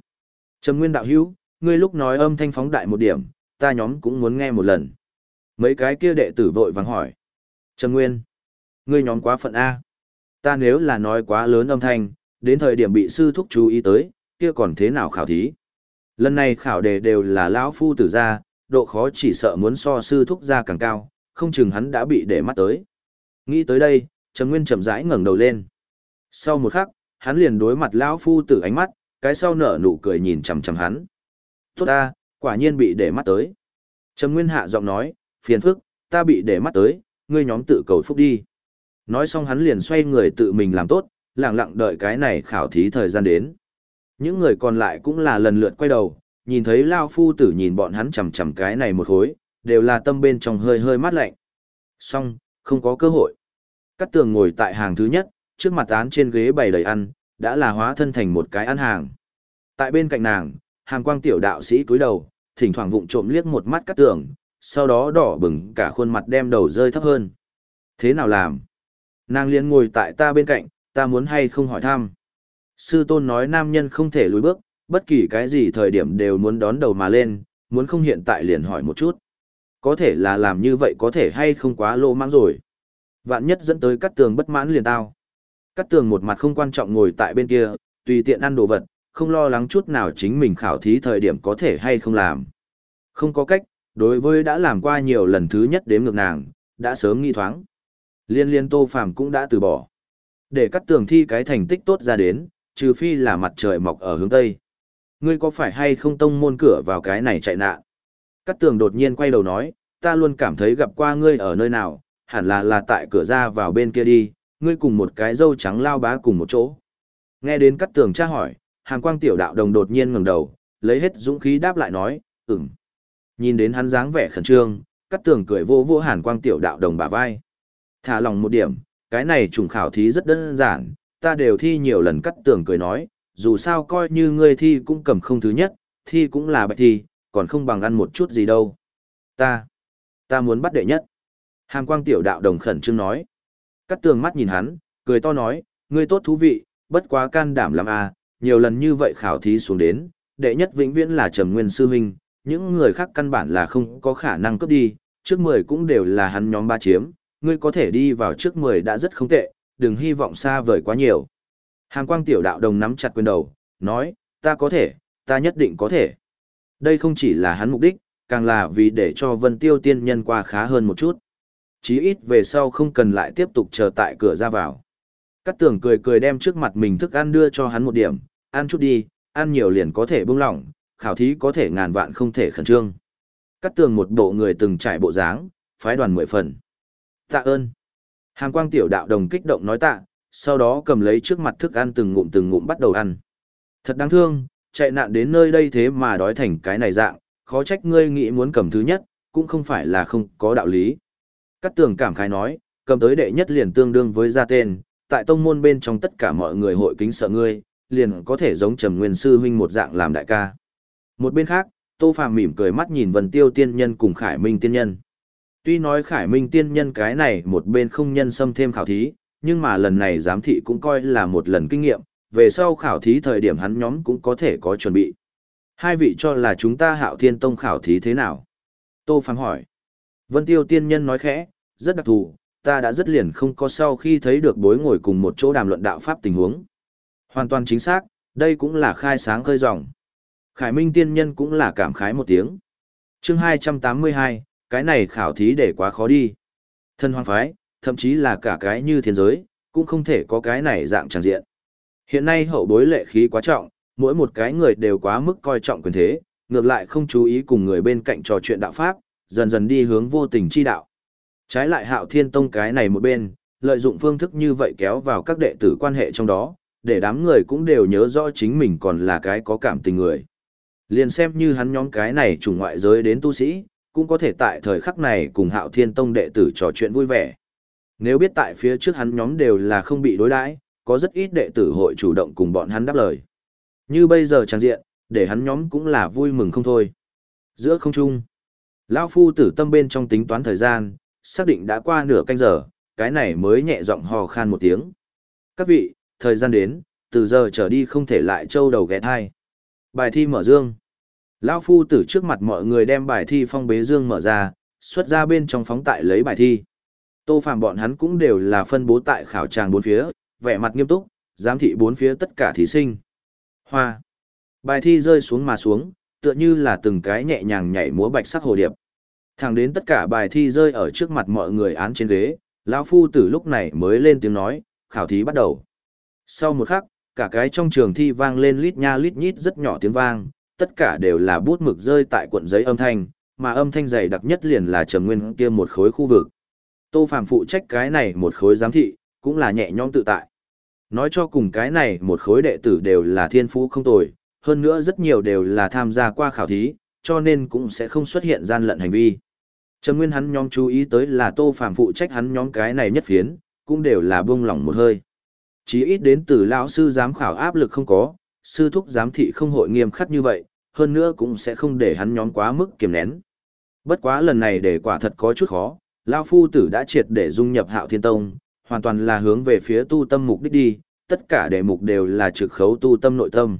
Trầm Nguyên đạo hữu, ngươi lúc nói âm thanh phóng đại một điểm, ta nhóm cũng muốn nghe một lần. Mấy cái kia đệ tử vội vàng hỏi. Trầm Nguyên, ngươi nhóm quá phận A. Ta nếu là nói quá lớn âm thanh, đến thời điểm bị sư thúc chú ý tới, kia còn thế nào khảo thí? Lần này khảo đề đều là lão phu tử gia, độ khó chỉ sợ muốn so sư thúc gia càng cao, không chừng hắn đã bị để mắt tới. Nghĩ tới đây, Trầm Nguyên chậm rãi ngẩng đầu lên. Sau một khắc, hắn liền đối mặt lão phu tử ánh mắt, cái sau nở nụ cười nhìn chằm chằm hắn. Tốt ta, quả nhiên bị để mắt tới. Trầm Nguyên hạ giọng nói, phiền phức, ta bị để mắt tới, ngươi nhóm tự cầu phúc đi. Nói xong hắn liền xoay người tự mình làm tốt, lặng lặng đợi cái này khảo thí thời gian đến. Những người còn lại cũng là lần lượt quay đầu, nhìn thấy Lao Phu tử nhìn bọn hắn chằm chằm cái này một khối, đều là tâm bên trong hơi hơi mát lạnh. Xong, không có cơ hội. Cắt tường ngồi tại hàng thứ nhất, trước mặt án trên ghế bày đầy ăn, đã là hóa thân thành một cái ăn hàng. Tại bên cạnh nàng, hàng quang tiểu đạo sĩ cúi đầu, thỉnh thoảng vụng trộm liếc một mắt cắt tường, sau đó đỏ bừng cả khuôn mặt đem đầu rơi thấp hơn. Thế nào làm? Nàng liền ngồi tại ta bên cạnh, ta muốn hay không hỏi thăm. Sư tôn nói nam nhân không thể lùi bước, bất kỳ cái gì thời điểm đều muốn đón đầu mà lên, muốn không hiện tại liền hỏi một chút. Có thể là làm như vậy có thể hay không quá lô mang rồi. Vạn nhất dẫn tới cắt tường bất mãn liền tao. Cắt tường một mặt không quan trọng ngồi tại bên kia, tùy tiện ăn đồ vật, không lo lắng chút nào chính mình khảo thí thời điểm có thể hay không làm. Không có cách, đối với đã làm qua nhiều lần thứ nhất đếm ngược nàng, đã sớm nghi thoáng. Liên liên tô phàm cũng đã từ bỏ. Để cắt tường thi cái thành tích tốt ra đến, trừ phi là mặt trời mọc ở hướng Tây. Ngươi có phải hay không tông môn cửa vào cái này chạy nạn? Cắt tường đột nhiên quay đầu nói, ta luôn cảm thấy gặp qua ngươi ở nơi nào, hẳn là là tại cửa ra vào bên kia đi, ngươi cùng một cái dâu trắng lao bá cùng một chỗ. Nghe đến cắt tường tra hỏi, hàng quang tiểu đạo đồng đột nhiên ngẩng đầu, lấy hết dũng khí đáp lại nói, ừm. Nhìn đến hắn dáng vẻ khẩn trương, cắt tường cười vô vô hàn quang tiểu đạo đồng bả vai. Thả lòng một điểm, cái này trùng khảo thí rất đơn giản, ta đều thi nhiều lần cắt tường cười nói, dù sao coi như ngươi thi cũng cầm không thứ nhất, thi cũng là bạch thi, còn không bằng ăn một chút gì đâu. Ta, ta muốn bắt đệ nhất. Hàm quang tiểu đạo đồng khẩn trương nói. Cắt tường mắt nhìn hắn, cười to nói, ngươi tốt thú vị, bất quá can đảm lắm à, nhiều lần như vậy khảo thí xuống đến, đệ nhất vĩnh viễn là trầm nguyên sư huynh, những người khác căn bản là không có khả năng cướp đi, trước mười cũng đều là hắn nhóm ba chiếm, ngươi có thể đi vào trước mười đã rất không tệ, đừng hy vọng xa vời quá nhiều. Hàm quang tiểu đạo đồng nắm chặt quyền đầu, nói, ta có thể, ta nhất định có thể. Đây không chỉ là hắn mục đích, càng là vì để cho vân tiêu tiên nhân qua khá hơn một chút. Chí ít về sau không cần lại tiếp tục chờ tại cửa ra vào. Cát tường cười cười đem trước mặt mình thức ăn đưa cho hắn một điểm, ăn chút đi, ăn nhiều liền có thể buông lỏng, khảo thí có thể ngàn vạn không thể khẩn trương. Cát tường một bộ người từng trải bộ dáng, phái đoàn mười phần. Tạ ơn. Hàng quang tiểu đạo đồng kích động nói tạ, sau đó cầm lấy trước mặt thức ăn từng ngụm từng ngụm bắt đầu ăn. Thật đáng thương, chạy nạn đến nơi đây thế mà đói thành cái này dạng, khó trách ngươi nghĩ muốn cầm thứ nhất, cũng không phải là không có đạo lý. Cát tường cảm khái nói, cầm tới đệ nhất liền tương đương với gia tên, tại tông môn bên trong tất cả mọi người hội kính sợ ngươi, liền có thể giống trầm nguyên sư huynh một dạng làm đại ca. Một bên khác, Tô Phàm mỉm cười mắt nhìn Vân Tiêu tiên nhân cùng Khải Minh tiên nhân. Tuy nói Khải Minh tiên nhân cái này một bên không nhân xâm thêm khảo thí, nhưng mà lần này giám thị cũng coi là một lần kinh nghiệm, về sau khảo thí thời điểm hắn nhóm cũng có thể có chuẩn bị. Hai vị cho là chúng ta hạo thiên tông khảo thí thế nào? Tô Phàm hỏi. Vân Tiêu tiên nhân nói khẽ, rất đặc thù, ta đã rất liền không có sau khi thấy được bối ngồi cùng một chỗ đàm luận đạo pháp tình huống. Hoàn toàn chính xác, đây cũng là khai sáng khơi dòng. Khải Minh tiên nhân cũng là cảm khái một tiếng. Chương 282, cái này khảo thí để quá khó đi. Thân hoang phái, thậm chí là cả cái như thiên giới, cũng không thể có cái này dạng tràng diện. Hiện nay hậu bối lệ khí quá trọng, mỗi một cái người đều quá mức coi trọng quyền thế, ngược lại không chú ý cùng người bên cạnh trò chuyện đạo pháp, dần dần đi hướng vô tình chi đạo. Trái lại hạo thiên tông cái này một bên, lợi dụng phương thức như vậy kéo vào các đệ tử quan hệ trong đó, để đám người cũng đều nhớ rõ chính mình còn là cái có cảm tình người. Liền xem như hắn nhóm cái này trùng ngoại giới đến tu sĩ, cũng có thể tại thời khắc này cùng hạo thiên tông đệ tử trò chuyện vui vẻ. Nếu biết tại phía trước hắn nhóm đều là không bị đối đãi, có rất ít đệ tử hội chủ động cùng bọn hắn đáp lời. Như bây giờ trang diện, để hắn nhóm cũng là vui mừng không thôi. Giữa không trung, lão phu tử tâm bên trong tính toán thời gian, xác định đã qua nửa canh giờ, cái này mới nhẹ giọng hò khan một tiếng. Các vị, thời gian đến, từ giờ trở đi không thể lại trâu đầu ghé thai. Bài thi mở dương. Lão phu tử trước mặt mọi người đem bài thi phong bế dương mở ra, xuất ra bên trong phóng tại lấy bài thi. Tô Phàm bọn hắn cũng đều là phân bố tại khảo tràng bốn phía, vẻ mặt nghiêm túc, giám thị bốn phía tất cả thí sinh. Hoa. Bài thi rơi xuống mà xuống, tựa như là từng cái nhẹ nhàng nhảy múa bạch sắc hồ điệp. Thẳng đến tất cả bài thi rơi ở trước mặt mọi người án trên ghế, lão phu tử lúc này mới lên tiếng nói, khảo thí bắt đầu. Sau một khắc, cả cái trong trường thi vang lên lít nha lít nhít rất nhỏ tiếng vang, tất cả đều là bút mực rơi tại cuộn giấy âm thanh, mà âm thanh dày đặc nhất liền là trầm nguyên kia một khối khu vực. Tô Phàm phụ trách cái này một khối giám thị, cũng là nhẹ nhõm tự tại. Nói cho cùng cái này một khối đệ tử đều là thiên phú không tồi, hơn nữa rất nhiều đều là tham gia qua khảo thí, cho nên cũng sẽ không xuất hiện gian lận hành vi. Trầm Nguyên hắn nhóm chú ý tới là Tô Phàm phụ trách hắn nhóm cái này nhất phiến, cũng đều là buông lỏng một hơi. Chí ít đến từ lão sư giám khảo áp lực không có, sư thúc giám thị không hội nghiêm khắc như vậy, hơn nữa cũng sẽ không để hắn nhóm quá mức kiềm nén. Bất quá lần này để quả thật có chút khó, lão phu tử đã triệt để dung nhập Hạo Thiên Tông, hoàn toàn là hướng về phía tu tâm mục đích đi, tất cả đề mục đều là trực khấu tu tâm nội tâm.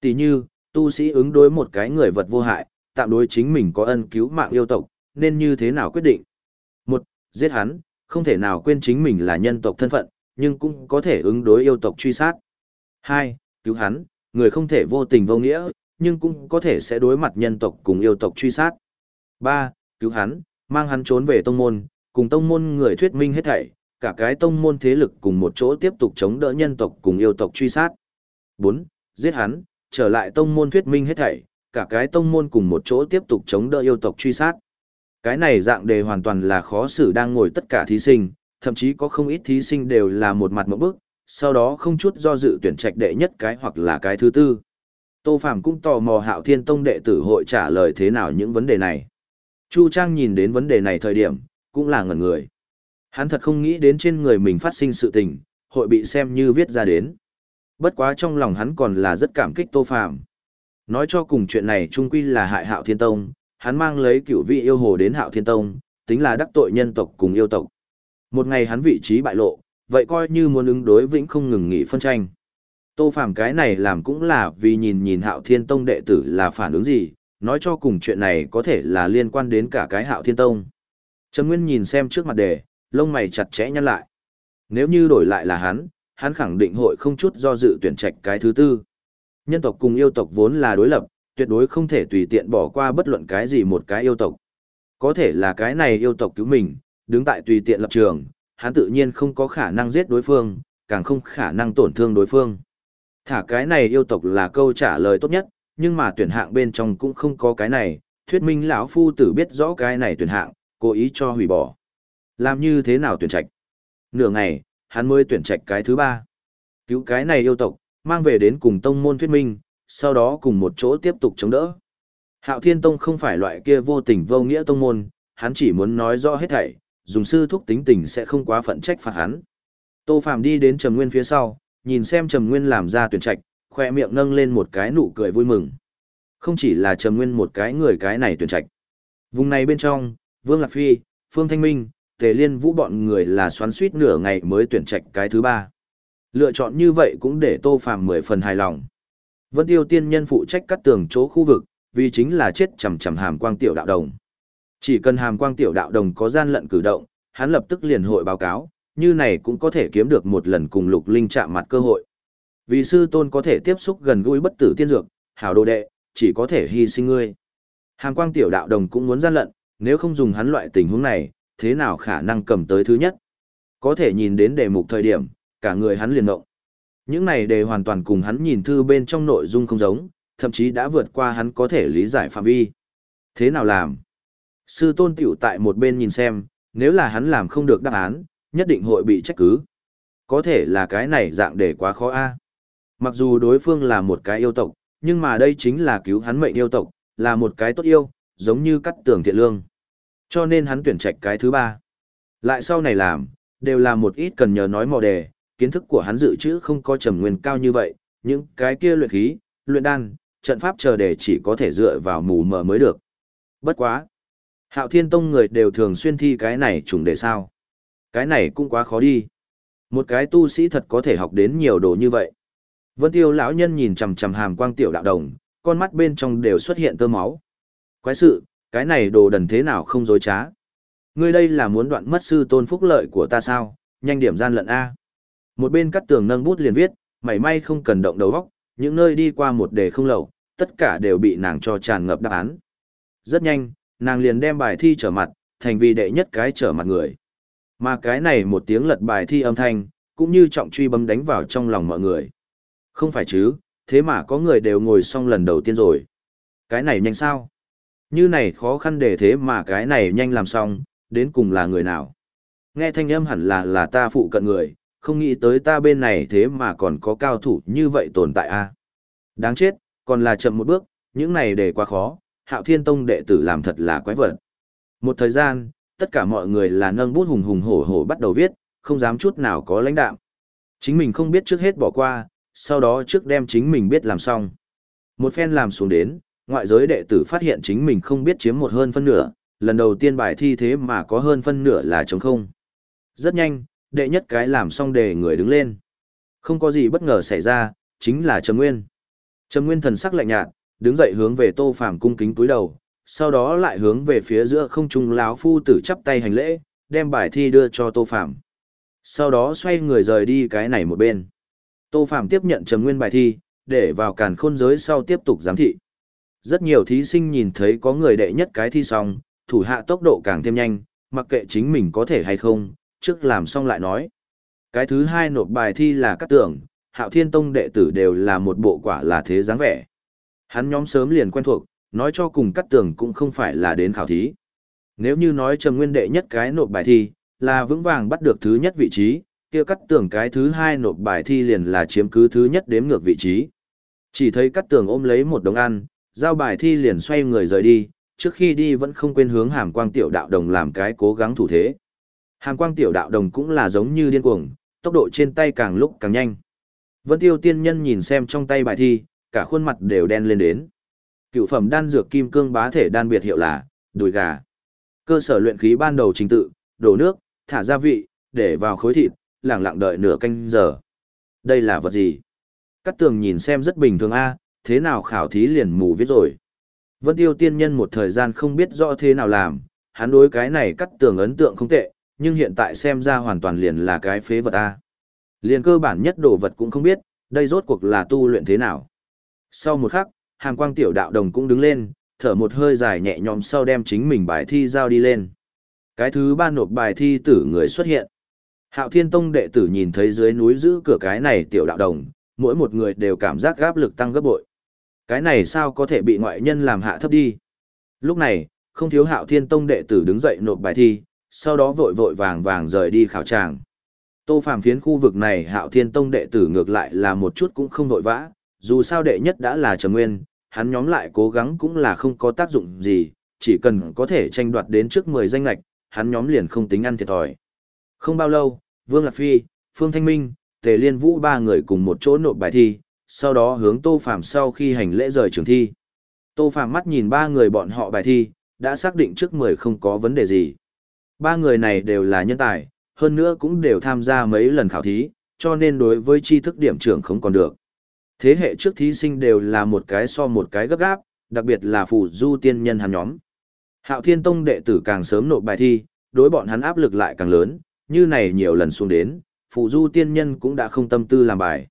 Tỷ như, tu sĩ ứng đối một cái người vật vô hại, tạm đối chính mình có ân cứu mạng yêu tộc, nên như thế nào quyết định? Một, giết hắn, không thể nào quên chính mình là nhân tộc thân phận, nhưng cũng có thể ứng đối yêu tộc truy sát. Hai, cứu hắn, người không thể vô tình vô nghĩa, nhưng cũng có thể sẽ đối mặt nhân tộc cùng yêu tộc truy sát. Ba, cứu hắn, mang hắn trốn về tông môn, cùng tông môn người thuyết minh hết thảy, cả cái tông môn thế lực cùng một chỗ tiếp tục chống đỡ nhân tộc cùng yêu tộc truy sát. bốn Giết hắn, trở lại tông môn thuyết minh hết thảy, cả cái tông môn cùng một chỗ tiếp tục chống đỡ yêu tộc truy sát. Cái này dạng đề hoàn toàn là khó xử đang ngồi tất cả thí sinh, thậm chí có không ít thí sinh đều là một mặt một bức, sau đó không chút do dự tuyển trạch đệ nhất cái hoặc là cái thứ tư. Tô phạm cũng tò mò Hạo Thiên Tông đệ tử hội trả lời thế nào những vấn đề này. Chu Trang nhìn đến vấn đề này thời điểm, cũng là ngẩn người. Hắn thật không nghĩ đến trên người mình phát sinh sự tình, hội bị xem như viết ra đến. Bất quá trong lòng hắn còn là rất cảm kích Tô phạm Nói cho cùng chuyện này trung quy là hại Hạo Thiên Tông, hắn mang lấy cựu vị yêu hồ đến Hạo Thiên Tông, tính là đắc tội nhân tộc cùng yêu tộc. Một ngày hắn vị trí bại lộ, vậy coi như muốn ứng đối vĩnh không ngừng nghỉ phân tranh. Tô Phàm cái này làm cũng là vì nhìn nhìn Hạo Thiên Tông đệ tử là phản ứng gì, nói cho cùng chuyện này có thể là liên quan đến cả cái Hạo Thiên Tông. Trầm Nguyên nhìn xem trước mặt đề, lông mày chặt chẽ nhăn lại. Nếu như đổi lại là hắn, hắn khẳng định hội không chút do dự tuyển trạch cái thứ tư. Nhân tộc cùng yêu tộc vốn là đối lập, tuyệt đối không thể tùy tiện bỏ qua bất luận cái gì một cái yêu tộc. Có thể là cái này yêu tộc cứu mình, đứng tại tùy tiện lập trường, hắn tự nhiên không có khả năng giết đối phương, càng không khả năng tổn thương đối phương. Thả cái này yêu tộc là câu trả lời tốt nhất, nhưng mà tuyển hạng bên trong cũng không có cái này, thuyết minh lão phu tử biết rõ cái này tuyển hạng, cố ý cho hủy bỏ. Làm như thế nào tuyển trạch? Nửa ngày, hắn mới tuyển trạch cái thứ ba. Cứu cái này yêu tộc, mang về đến cùng tông môn thuyết minh, sau đó cùng một chỗ tiếp tục chống đỡ. Hạo Thiên Tông không phải loại kia vô tình vô nghĩa tông môn, hắn chỉ muốn nói rõ hết thảy, dùng sư thúc tính tình sẽ không quá phận trách phạt hắn. Tô Phạm đi đến Trầm Nguyên phía sau, nhìn xem Trầm Nguyên làm ra tuyển trạch, khoe miệng nâng lên một cái nụ cười vui mừng. Không chỉ là Trầm Nguyên một cái người cái này tuyển trạch. Vùng này bên trong, Vương Lạc Phi, Phương Thanh Minh, Tề Liên Vũ bọn người là xoắn suýt nửa ngày mới tuyển trạch cái thứ ba. Lựa chọn như vậy cũng để Tô Phàm mười phần hài lòng. Vân Tiêu tiên nhân phụ trách cắt tường chỗ khu vực, vì chính là chết chằm chằm hàm quang tiểu đạo đồng. Chỉ cần hàm quang tiểu đạo đồng có gian lận cử động, hắn lập tức liền hội báo cáo, như này cũng có thể kiếm được một lần cùng lục linh chạm mặt cơ hội. Vì sư tôn có thể tiếp xúc gần gũi bất tử tiên dược, hảo đồ đệ, chỉ có thể hy sinh ngươi. Hàm quang tiểu đạo đồng cũng muốn gian lận, nếu không dùng hắn loại tình huống này, thế nào khả năng cầm tới thứ nhất. Có thể nhìn đến đề mục thời điểm, cả người hắn liền động. Những này đề hoàn toàn cùng hắn nhìn thư bên trong nội dung không giống, thậm chí đã vượt qua hắn có thể lý giải phạm vi. Thế nào làm? Sư tôn tiểu tại một bên nhìn xem, nếu là hắn làm không được đáp án, nhất định hội bị trách cứ. Có thể là cái này dạng để quá khó a. Mặc dù đối phương là một cái yêu tộc, nhưng mà đây chính là cứu hắn mệnh yêu tộc, là một cái tốt yêu, giống như cắt tường thiện lương. Cho nên hắn tuyển trạch cái thứ ba. Lại sau này làm, đều là một ít cần nhờ nói mò đề, kiến thức của hắn dự trữ không có trầm nguyên cao như vậy, những cái kia luyện khí, luyện đan, trận pháp chờ để chỉ có thể dựa vào mù mờ mới được. Bất quá. Hạo Thiên Tông người đều thường xuyên thi cái này trùng để sao. Cái này cũng quá khó đi. Một cái tu sĩ thật có thể học đến nhiều đồ như vậy. Vân Tiêu lão nhân nhìn chằm chằm hàm quang tiểu đạo đồng, con mắt bên trong đều xuất hiện tơ máu. Quái sự, cái này đồ đần thế nào không dối trá. Ngươi đây là muốn đoạn mất sư tôn phúc lợi của ta sao, nhanh điểm gian lận A. Một bên cắt tường nâng bút liền viết, mảy may không cần động đầu óc, những nơi đi qua một đề không lậu, tất cả đều bị nàng cho tràn ngập đáp án. Rất nhanh, nàng liền đem bài thi trở mặt, thành vì đệ nhất cái trở mặt người. Mà cái này một tiếng lật bài thi âm thanh, cũng như trọng truy bấm đánh vào trong lòng mọi người. Không phải chứ, thế mà có người đều ngồi xong lần đầu tiên rồi. Cái này nhanh sao? Như này khó khăn để thế mà cái này nhanh làm xong, đến cùng là người nào? Nghe thanh âm hẳn là là ta phụ cận người, không nghĩ tới ta bên này thế mà còn có cao thủ như vậy tồn tại a. Đáng chết, còn là chậm một bước, những này để quá khó, hạo thiên tông đệ tử làm thật là quái vật. Một thời gian, tất cả mọi người là nâng bút hùng hùng hổ hổ bắt đầu viết, không dám chút nào có lãnh đạm. Chính mình không biết trước hết bỏ qua, sau đó trước đem chính mình biết làm xong. Một phen làm xuống đến, ngoại giới đệ tử phát hiện chính mình không biết chiếm một hơn phân nửa, lần đầu tiên bài thi thế mà có hơn phân nửa là trống không. Rất nhanh, đệ nhất cái làm xong đề người đứng lên. Không có gì bất ngờ xảy ra, chính là Trầm Nguyên. Trầm Nguyên thần sắc lạnh nhạt, đứng dậy hướng về Tô Phàm cung kính túi đầu, sau đó lại hướng về phía giữa không trung lão phu tử chắp tay hành lễ, đem bài thi đưa cho Tô Phàm. Sau đó xoay người rời đi cái này một bên. Tô Phàm tiếp nhận Trầm Nguyên bài thi, để vào càn khôn giới sau tiếp tục giám thị. Rất nhiều thí sinh nhìn thấy có người đệ nhất cái thi xong, thủ hạ tốc độ càng thêm nhanh, mặc kệ chính mình có thể hay không, trước làm xong lại nói. Cái thứ hai nộp bài thi là các tưởng, hạo thiên tông đệ tử đều là một bộ quả là thế dáng vẻ. Hắn nhóm sớm liền quen thuộc, nói cho cùng cắt tưởng cũng không phải là đến khảo thí. Nếu như nói trầm nguyên đệ nhất cái nộp bài thi, là vững vàng bắt được thứ nhất vị trí, kia cắt tưởng cái thứ hai nộp bài thi liền là chiếm cứ thứ nhất đếm ngược vị trí. Chỉ thấy cắt tưởng ôm lấy một đống ăn, giao bài thi liền xoay người rời đi, trước khi đi vẫn không quên hướng hàm quang tiểu đạo đồng làm cái cố gắng thủ thế. Hàng quang tiểu đạo đồng cũng là giống như điên cuồng, tốc độ trên tay càng lúc càng nhanh. Vân tiêu tiên nhân nhìn xem trong tay bài thi, cả khuôn mặt đều đen lên đến. Cựu phẩm đan dược kim cương bá thể đan biệt hiệu là, đùi gà. Cơ sở luyện khí ban đầu trình tự, đổ nước, thả gia vị, để vào khối thịt, lặng lặng đợi nửa canh giờ. Đây là vật gì? Cát tường nhìn xem rất bình thường a, thế nào khảo thí liền mù viết rồi. Vân tiêu tiên nhân một thời gian không biết rõ thế nào làm, hắn đối cái này cắt tường ấn tượng không tệ, nhưng hiện tại xem ra hoàn toàn liền là cái phế vật A. Liền cơ bản nhất đồ vật cũng không biết, đây rốt cuộc là tu luyện thế nào. Sau một khắc, hàng quang tiểu đạo đồng cũng đứng lên, thở một hơi dài nhẹ nhõm sau đem chính mình bài thi giao đi lên. Cái thứ ba nộp bài thi tử người xuất hiện. Hạo Thiên Tông đệ tử nhìn thấy dưới núi giữ cửa cái này tiểu đạo đồng, mỗi một người đều cảm giác gáp lực tăng gấp bội. Cái này sao có thể bị ngoại nhân làm hạ thấp đi. Lúc này, không thiếu Hạo Thiên Tông đệ tử đứng dậy nộp bài thi, sau đó vội vội vàng vàng rời đi khảo tràng. Tô Phàm phiến khu vực này Hạo Thiên Tông đệ tử ngược lại là một chút cũng không vội vã, dù sao đệ nhất đã là Trầm Nguyên, hắn nhóm lại cố gắng cũng là không có tác dụng gì, chỉ cần có thể tranh đoạt đến trước 10 danh lạch, hắn nhóm liền không tính ăn thiệt thòi. Không bao lâu, Vương Lạc Phi, Phương Thanh Minh, Tề Liên Vũ ba người cùng một chỗ nộp bài thi, sau đó hướng Tô Phàm sau khi hành lễ rời trường thi. Tô Phàm mắt nhìn ba người bọn họ bài thi, đã xác định trước 10 không có vấn đề gì. Ba người này đều là nhân tài, hơn nữa cũng đều tham gia mấy lần khảo thí, cho nên đối với tri thức điểm trưởng không còn được. Thế hệ trước thí sinh đều là một cái so một cái gấp gáp, đặc biệt là phù du tiên nhân hắn nhóm. Hạo Thiên Tông đệ tử càng sớm nộp bài thi, đối bọn hắn áp lực lại càng lớn, như này nhiều lần xuống đến, phù du tiên nhân cũng đã không tâm tư làm bài.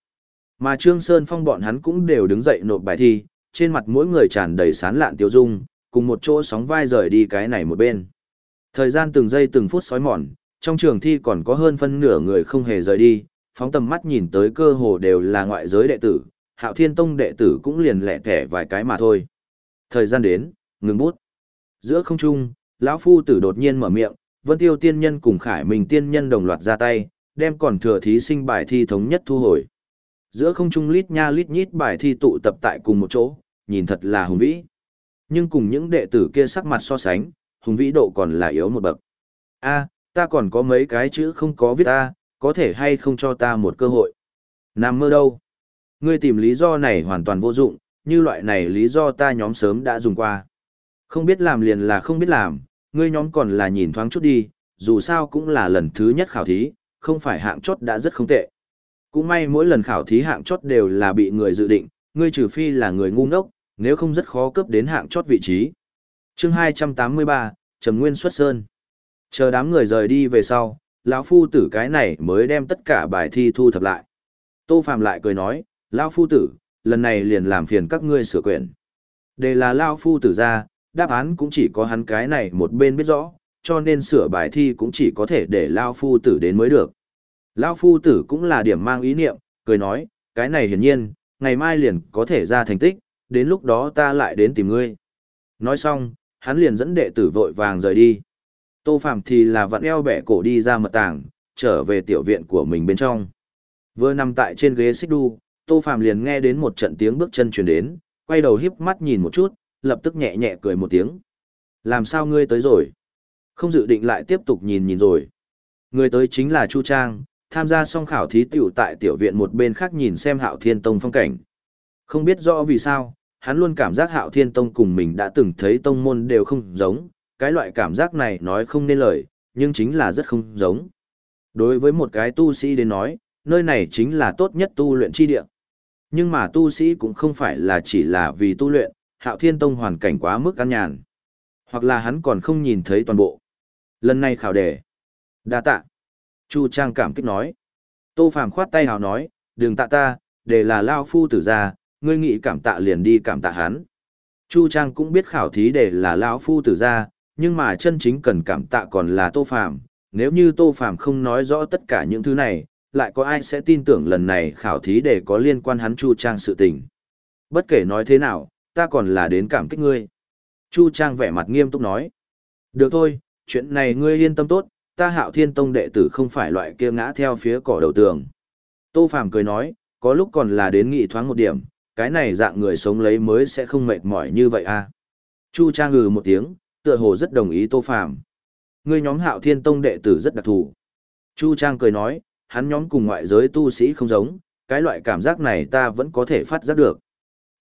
Mà Trương Sơn Phong bọn hắn cũng đều đứng dậy nộp bài thi, trên mặt mỗi người tràn đầy sán lạn tiêu dung, cùng một chỗ sóng vai rời đi cái này một bên. Thời gian từng giây từng phút sói mòn, trong trường thi còn có hơn phân nửa người không hề rời đi, phóng tầm mắt nhìn tới cơ hồ đều là ngoại giới đệ tử, hạo thiên tông đệ tử cũng liền lẻ thẻ vài cái mà thôi. Thời gian đến, ngừng bút. Giữa không trung, lão phu tử đột nhiên mở miệng, vân tiêu tiên nhân cùng khải mình tiên nhân đồng loạt ra tay, đem còn thừa thí sinh bài thi thống nhất thu hồi. Giữa không trung lít nha lít nhít bài thi tụ tập tại cùng một chỗ, nhìn thật là hùng vĩ. Nhưng cùng những đệ tử kia sắc mặt so sánh, hùng vĩ độ còn là yếu một bậc. A, Ta còn có mấy cái chữ không có viết ta, có thể hay không cho ta một cơ hội. Nằm mơ đâu? Ngươi tìm lý do này hoàn toàn vô dụng, như loại này lý do ta nhóm sớm đã dùng qua. Không biết làm liền là không biết làm, ngươi nhóm còn là nhìn thoáng chút đi, dù sao cũng là lần thứ nhất khảo thí, không phải hạng chốt đã rất không tệ. Cũng may mỗi lần khảo thí hạng chốt đều là bị người dự định, ngươi trừ phi là người ngu ngốc, nếu không rất khó cấp đến hạng chốt vị trí chương 283, Trầm Nguyên xuất sơn. Chờ đám người rời đi về sau, lão phu tử cái này mới đem tất cả bài thi thu thập lại. Tô Phạm lại cười nói, lão phu tử, lần này liền làm phiền các ngươi sửa quyển. Đề là lão phu tử ra, đáp án cũng chỉ có hắn cái này một bên biết rõ, cho nên sửa bài thi cũng chỉ có thể để lão phu tử đến mới được. Lão phu tử cũng là điểm mang ý niệm, cười nói, cái này hiển nhiên, ngày mai liền có thể ra thành tích, đến lúc đó ta lại đến tìm ngươi. Nói xong, hắn liền dẫn đệ tử vội vàng rời đi. Tô Phạm thì là vặn eo bẻ cổ đi ra mật tảng, trở về tiểu viện của mình bên trong. Vừa nằm tại trên ghế xích đu, Tô Phạm liền nghe đến một trận tiếng bước chân truyền đến, quay đầu híp mắt nhìn một chút, lập tức nhẹ nhẹ cười một tiếng. Làm sao ngươi tới rồi? Không dự định lại tiếp tục nhìn nhìn rồi. Người tới chính là Chu Trang, tham gia xong khảo thí tiểu tại tiểu viện một bên khác nhìn xem Hạo Thiên Tông phong cảnh. Không biết rõ vì sao, hắn luôn cảm giác Hạo Thiên Tông cùng mình đã từng thấy tông môn đều không giống, cái loại cảm giác này nói không nên lời, nhưng chính là rất không giống. Đối với một cái tu sĩ đến nói, nơi này chính là tốt nhất tu luyện chi địa. Nhưng mà tu sĩ cũng không phải là chỉ là vì tu luyện, Hạo Thiên Tông hoàn cảnh quá mức an nhàn. Hoặc là hắn còn không nhìn thấy toàn bộ. Lần này khảo đề. đa tạ. Chu Trang cảm kích nói. Tô Phàm khoát tay hào nói, đừng tạ ta, để là Lao Phu tử ra, ngươi nghĩ cảm tạ liền đi cảm tạ hắn. Chu Trang cũng biết khảo thí để là lão Phu tử ra, nhưng mà chân chính cần cảm tạ còn là Tô Phàm nếu như Tô Phàm không nói rõ tất cả những thứ này, lại có ai sẽ tin tưởng lần này khảo thí để có liên quan hắn Chu Trang sự tình. Bất kể nói thế nào, ta còn là đến cảm kích ngươi. Chu Trang vẻ mặt nghiêm túc nói. Được thôi, chuyện này ngươi yên tâm tốt, ta hạo thiên tông đệ tử không phải loại kia ngã theo phía cỏ đầu tường. Tô Phàm cười nói, có lúc còn là đến nghị thoáng một điểm, cái này dạng người sống lấy mới sẽ không mệt mỏi như vậy à. Chu Trang ngừ một tiếng, tựa hồ rất đồng ý Tô Phàm. Ngươi nhóm hạo thiên tông đệ tử rất đặc thù. Chu Trang cười nói, hắn nhóm cùng ngoại giới tu sĩ không giống, cái loại cảm giác này ta vẫn có thể phát giác được.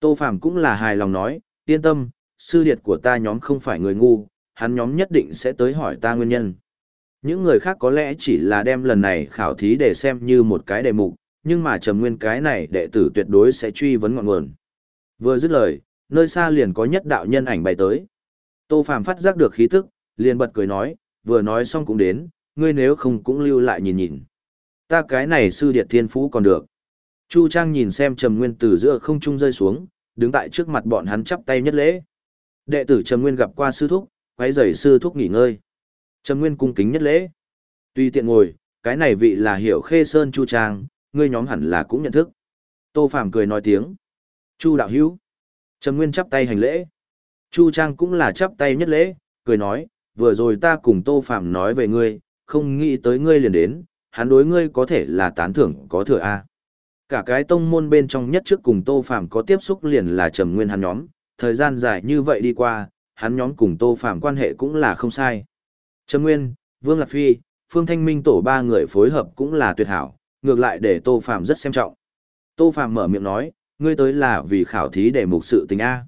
Tô Phàm cũng là hài lòng nói, yên tâm, sư điệt của ta nhóm không phải người ngu, hắn nhóm nhất định sẽ tới hỏi ta nguyên nhân. Những người khác có lẽ chỉ là đem lần này khảo thí để xem như một cái đề mục, nhưng mà trầm nguyên cái này đệ tử tuyệt đối sẽ truy vấn ngọn nguồn. Vừa dứt lời, nơi xa liền có nhất đạo nhân ảnh bay tới. Tô Phàm phát giác được khí tức, liền bật cười nói, vừa nói xong cũng đến, ngươi nếu không cũng lưu lại nhìn nhìn. Ta cái này sư điệt thiên phú còn được. Chu Trang nhìn xem Trầm Nguyên từ giữa không trung rơi xuống, đứng tại trước mặt bọn hắn chắp tay nhất lễ. Đệ tử Trầm Nguyên gặp qua sư thúc, quấy rầy sư thúc nghỉ ngơi. Trầm Nguyên cung kính nhất lễ. Tuy tiện ngồi, cái này vị là Hiểu Khê Sơn Chu Trang, ngươi nhóm hẳn là cũng nhận thức. Tô Phàm cười nói tiếng. Chu đạo hữu. Trầm Nguyên chắp tay hành lễ. Chu Trang cũng là chắp tay nhất lễ, cười nói, vừa rồi ta cùng Tô Phàm nói về ngươi, không nghĩ tới ngươi liền đến, hắn đối ngươi có thể là tán thưởng có thừa a. Cả cái tông môn bên trong nhất trước cùng Tô Phàm có tiếp xúc liền là Trầm Nguyên hắn nhóm, thời gian dài như vậy đi qua, hắn nhóm cùng Tô Phàm quan hệ cũng là không sai. Trầm Nguyên, Vương Lạc Phi, Phương Thanh Minh tổ ba người phối hợp cũng là tuyệt hảo, ngược lại để Tô Phàm rất xem trọng. Tô Phàm mở miệng nói, ngươi tới là vì khảo thí để mục sự tình A.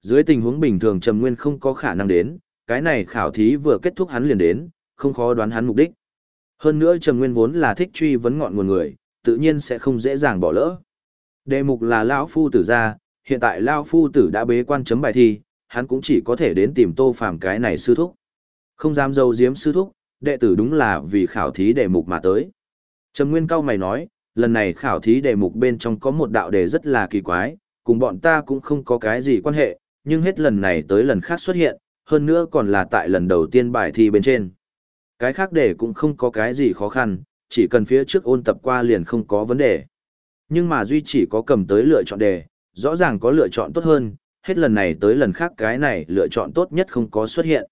Dưới tình huống bình thường Trầm Nguyên không có khả năng đến, cái này khảo thí vừa kết thúc hắn liền đến, không khó đoán hắn mục đích. Hơn nữa Trầm Nguyên vốn là thích truy vấn ngọn nguồn người, tự nhiên sẽ không dễ dàng bỏ lỡ. Đề mục là lão phu tử gia, hiện tại lão phu tử đã bế quan chấm bài thi, hắn cũng chỉ có thể đến tìm Tô Phàm cái này sư thúc. Không dám dâu diếm sư thúc, đệ tử đúng là vì khảo thí đề mục mà tới. Trầm Nguyên cao mày nói, lần này khảo thí đề mục bên trong có một đạo đề rất là kỳ quái, cùng bọn ta cũng không có cái gì quan hệ, nhưng hết lần này tới lần khác xuất hiện, hơn nữa còn là tại lần đầu tiên bài thi bên trên. Cái khác đề cũng không có cái gì khó khăn, chỉ cần phía trước ôn tập qua liền không có vấn đề. Nhưng mà duy chỉ có cầm tới lựa chọn đề, rõ ràng có lựa chọn tốt hơn, hết lần này tới lần khác cái này lựa chọn tốt nhất không có xuất hiện.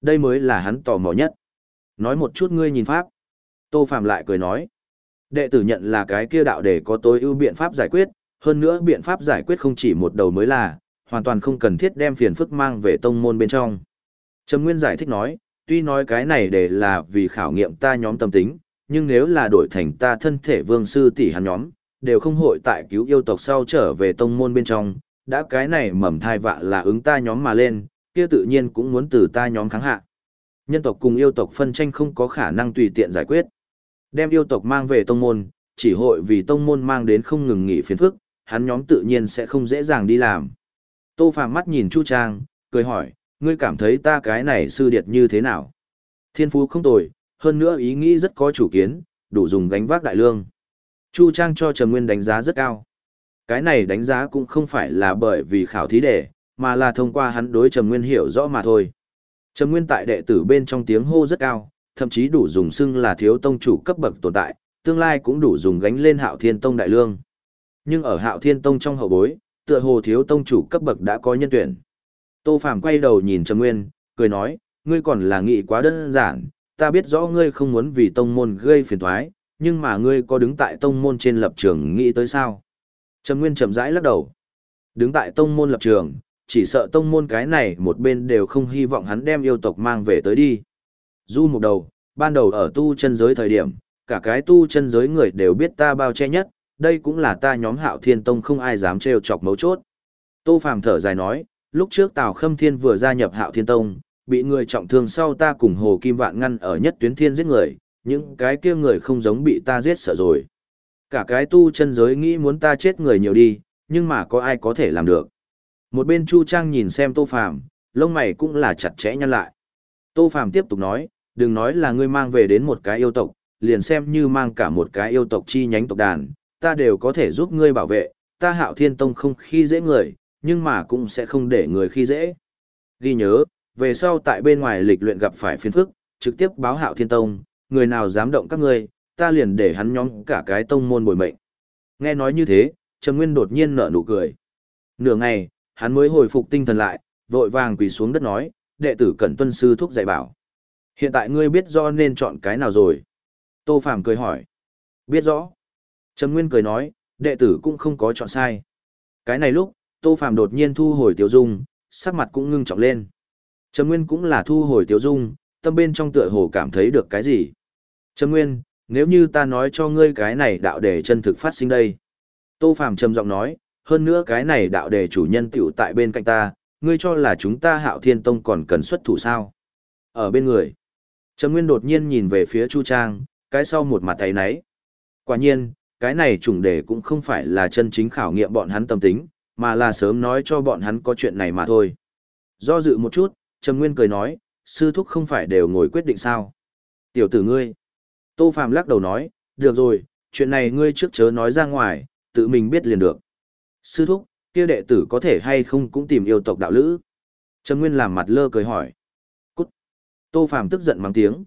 Đây mới là hắn tò mò nhất. Nói một chút ngươi nhìn pháp. Tô Phạm lại cười nói. Đệ tử nhận là cái kia đạo để có tối ưu biện pháp giải quyết, hơn nữa biện pháp giải quyết không chỉ một đầu mới là, hoàn toàn không cần thiết đem phiền phức mang về tông môn bên trong. Trầm Nguyên giải thích nói, tuy nói cái này để là vì khảo nghiệm ta nhóm tâm tính, nhưng nếu là đổi thành ta thân thể vương sư tỷ hắn nhóm, đều không hội tại cứu yêu tộc sau trở về tông môn bên trong, đã cái này mầm thai vạ là ứng ta nhóm mà lên, kia tự nhiên cũng muốn từ ta nhóm kháng hạ. Nhân tộc cùng yêu tộc phân tranh không có khả năng tùy tiện giải quyết. Đem yêu tộc mang về tông môn, chỉ hội vì tông môn mang đến không ngừng nghỉ phiền phức, hắn nhóm tự nhiên sẽ không dễ dàng đi làm. Tô Phàm mắt nhìn Chu Trang, cười hỏi, ngươi cảm thấy ta cái này sư điệt như thế nào? Thiên phú không tồi, hơn nữa ý nghĩ rất có chủ kiến, đủ dùng gánh vác đại lương. Chu Trang cho Trầm Nguyên đánh giá rất cao. Cái này đánh giá cũng không phải là bởi vì khảo thí đề, mà là thông qua hắn đối Trầm Nguyên hiểu rõ mà thôi. Trầm Nguyên tại đệ tử bên trong tiếng hô rất cao, thậm chí đủ dùng xưng là thiếu tông chủ cấp bậc tồn tại, tương lai cũng đủ dùng gánh lên Hạo Thiên Tông đại lương. Nhưng ở Hạo Thiên Tông trong hậu bối, tựa hồ thiếu tông chủ cấp bậc đã có nhân tuyển. Tô Phàm quay đầu nhìn Trầm Nguyên, cười nói, ngươi còn là nghĩ quá đơn giản, ta biết rõ ngươi không muốn vì tông môn gây phiền toái, nhưng mà ngươi có đứng tại tông môn trên lập trường nghĩ tới sao? Trầm Nguyên chậm rãi lắc đầu. Đứng tại tông môn lập trường, chỉ sợ tông môn cái này một bên đều không hy vọng hắn đem yêu tộc mang về tới đi. Du một đầu, ban đầu ở tu chân giới thời điểm, cả cái tu chân giới người đều biết ta bao che nhất, đây cũng là ta nhóm hạo thiên tông không ai dám trêu chọc mấu chốt. Tô Phàm thở dài nói, lúc trước Tào Khâm Thiên vừa gia nhập hạo thiên tông, bị người trọng thương sau ta cùng Hồ Kim Vạn ngăn ở nhất tuyến thiên giết người, những cái kia người không giống bị ta giết sợ rồi. Cả cái tu chân giới nghĩ muốn ta chết người nhiều đi, nhưng mà có ai có thể làm được. Một bên Chu Trang nhìn xem Tô Phàm, lông mày cũng là chặt chẽ nhăn lại. Tô Phàm tiếp tục nói, đừng nói là ngươi mang về đến một cái yêu tộc, liền xem như mang cả một cái yêu tộc chi nhánh tộc đàn, ta đều có thể giúp ngươi bảo vệ, ta hạo thiên tông không khi dễ người, nhưng mà cũng sẽ không để người khi dễ. Ghi nhớ, về sau tại bên ngoài lịch luyện gặp phải phiền phức, trực tiếp báo hạo thiên tông, người nào dám động các ngươi, ta liền để hắn nhóm cả cái tông môn bồi mệnh. Nghe nói như thế, Trầm Nguyên đột nhiên nở nụ cười. Nửa ngày, hắn mới hồi phục tinh thần lại, vội vàng quỳ xuống đất nói, đệ tử cẩn tuân sư thúc dạy bảo. Hiện tại ngươi biết rõ nên chọn cái nào rồi? Tô Phàm cười hỏi. Biết rõ. Trầm Nguyên cười nói, đệ tử cũng không có chọn sai. Cái này lúc, Tô Phàm đột nhiên thu hồi tiểu dung, sắc mặt cũng ngưng trọng lên. Trầm Nguyên cũng là thu hồi tiểu dung, tâm bên trong tựa hồ cảm thấy được cái gì. Trầm Nguyên, nếu như ta nói cho ngươi cái này đạo đề chân thực phát sinh đây. Tô Phàm trầm giọng nói, hơn nữa cái này đạo đề chủ nhân tiểu tại bên cạnh ta, ngươi cho là chúng ta hạo thiên tông còn cần xuất thủ sao. Ở bên người, Trầm Nguyên đột nhiên nhìn về phía Chu Trang, cái sau một mặt thấy nấy. Quả nhiên, cái này chủng đề cũng không phải là chân chính khảo nghiệm bọn hắn tâm tính, mà là sớm nói cho bọn hắn có chuyện này mà thôi. Do dự một chút, Trầm Nguyên cười nói, sư thúc không phải đều ngồi quyết định sao. Tiểu tử ngươi. Tô Phạm lắc đầu nói, được rồi, chuyện này ngươi trước chớ nói ra ngoài, tự mình biết liền được. Sư thúc, kia đệ tử có thể hay không cũng tìm yêu tộc đạo lữ. Trầm Nguyên làm mặt lơ cười hỏi. Tô Phạm tức giận mắng tiếng.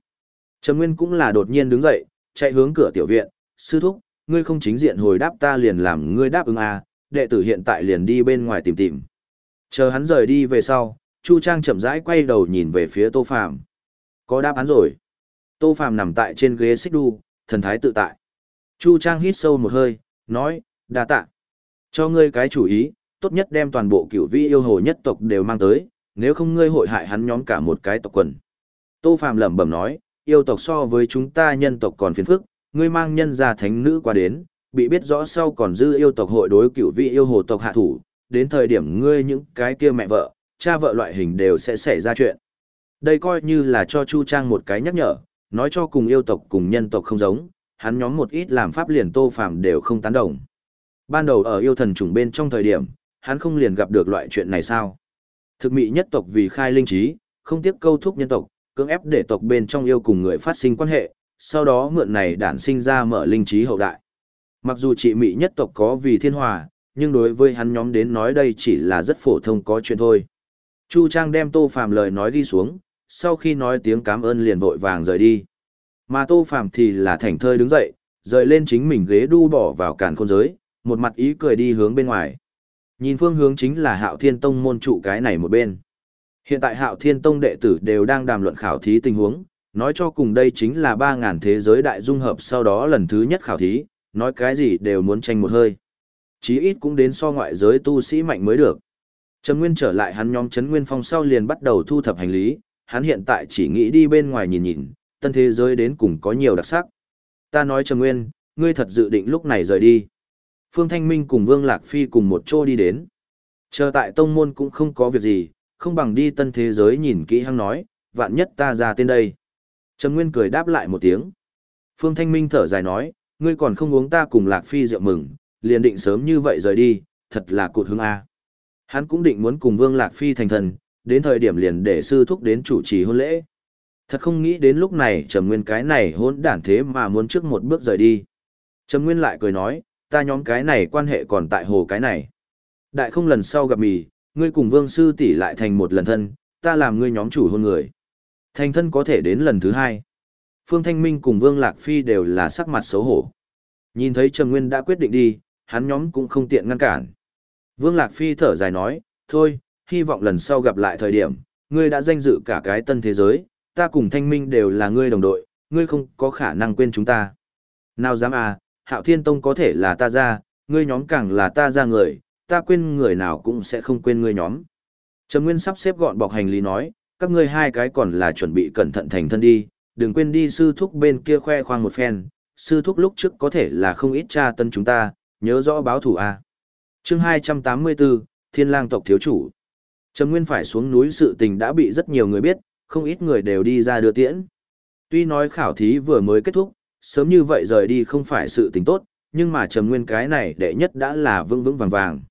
Trầm Nguyên cũng là đột nhiên đứng dậy, chạy hướng cửa tiểu viện. Sư thúc, ngươi không chính diện hồi đáp ta liền làm ngươi đáp ứng à, đệ tử hiện tại liền đi bên ngoài tìm tìm. Chờ hắn rời đi về sau, Chu Trang chậm rãi quay đầu nhìn về phía Tô Phàm. Có đáp án rồi. Tô Phàm nằm tại trên ghế xích đu, thần thái tự tại. Chu Trang hít sâu một hơi, nói, đa tạ. Cho ngươi cái chủ ý, tốt nhất đem toàn bộ cửu vi yêu hồ nhất tộc đều mang tới, nếu không ngươi hội hại hắn nhóm cả một cái tộc quần. Tô Phàm lẩm bẩm nói, yêu tộc so với chúng ta nhân tộc còn phiền phức, ngươi mang nhân gia thánh nữ qua đến, bị biết rõ sau còn dư yêu tộc hội đối cửu vị yêu hồ tộc hạ thủ, đến thời điểm ngươi những cái kia mẹ vợ, cha vợ loại hình đều sẽ xảy ra chuyện. Đây coi như là cho Chu Trang một cái nhắc nhở, nói cho cùng yêu tộc cùng nhân tộc không giống, hắn nhóm một ít làm pháp liền tô phàm đều không tán đồng. Ban đầu ở yêu thần trùng bên trong thời điểm, hắn không liền gặp được loại chuyện này sao? Thực mị nhất tộc vì khai linh trí, không tiếc câu thúc nhân tộc, cưỡng ép để tộc bên trong yêu cùng người phát sinh quan hệ, sau đó mượn này đản sinh ra mở linh trí hậu đại. Mặc dù chị Mị nhất tộc có vì thiên hòa, nhưng đối với hắn nhóm đến nói đây chỉ là rất phổ thông có chuyện thôi. Chu Trang đem Tô Phàm lời nói đi xuống, sau khi nói tiếng cảm ơn liền vội vàng rời đi. Mà Tô Phàm thì là thảnh thơi đứng dậy, rời lên chính mình ghế đu bỏ vào càn khôn giới, một mặt ý cười đi hướng bên ngoài. Nhìn phương hướng chính là Hạo Thiên Tông môn trụ cái này một bên. Hiện tại Hạo Thiên Tông đệ tử đều đang đàm luận khảo thí tình huống, nói cho cùng đây chính là 3.000 thế giới đại dung hợp sau đó lần thứ nhất khảo thí, nói cái gì đều muốn tranh một hơi. Chí ít cũng đến so ngoại giới tu sĩ mạnh mới được. Trần Nguyên trở lại hắn nhóm Trấn Nguyên Phong sau liền bắt đầu thu thập hành lý, hắn hiện tại chỉ nghĩ đi bên ngoài nhìn nhìn, tân thế giới đến cùng có nhiều đặc sắc. Ta nói Trầm Nguyên, ngươi thật dự định lúc này rời đi. Phương Thanh Minh cùng Vương Lạc Phi cùng một chỗ đi đến. Chờ tại tông môn cũng không có việc gì, không bằng đi tân thế giới nhìn kỹ hăng nói, vạn nhất ta ra tên đây. Trầm Nguyên cười đáp lại một tiếng. Phương Thanh Minh thở dài nói, ngươi còn không uống ta cùng Lạc Phi rượu mừng, liền định sớm như vậy rời đi, thật là cụt hứng A. Hắn cũng định muốn cùng Vương Lạc Phi thành thần, đến thời điểm liền để sư thúc đến chủ trì hôn lễ. Thật không nghĩ đến lúc này Trầm Nguyên cái này hỗn đản thế mà muốn trước một bước rời đi. Trầm Nguyên lại cười nói, ta nhóm cái này quan hệ còn tại hồ cái này. Đại không lần sau gặp mì, ngươi cùng Vương sư tỷ lại thành một lần thân, ta làm ngươi nhóm chủ hôn người. Thành thân có thể đến lần thứ hai. Phương Thanh Minh cùng Vương Lạc Phi đều là sắc mặt xấu hổ. Nhìn thấy Trầm Nguyên đã quyết định đi, hắn nhóm cũng không tiện ngăn cản. Vương Lạc Phi thở dài nói, thôi, hy vọng lần sau gặp lại thời điểm, ngươi đã danh dự cả cái tân thế giới, ta cùng Thanh Minh đều là ngươi đồng đội, ngươi không có khả năng quên chúng ta. Nào dám à, Hạo Thiên Tông có thể là ta ra, ngươi nhóm càng là ta ra người, ta quên người nào cũng sẽ không quên ngươi nhóm. Trầm Nguyên sắp xếp gọn bọc hành lý nói, các ngươi hai cái còn là chuẩn bị cẩn thận thành thân đi, đừng quên đi sư thúc bên kia khoe khoang một phen, sư thúc lúc trước có thể là không ít tra tân chúng ta, nhớ rõ báo thủ a. Chương 284, Thiên Lang tộc thiếu chủ. Trầm Nguyên phải xuống núi sự tình đã bị rất nhiều người biết, không ít người đều đi ra đưa tiễn. Tuy nói khảo thí vừa mới kết thúc, sớm như vậy rời đi không phải sự tình tốt, nhưng mà Trầm Nguyên cái này đệ nhất đã là vững vững vàng vàng.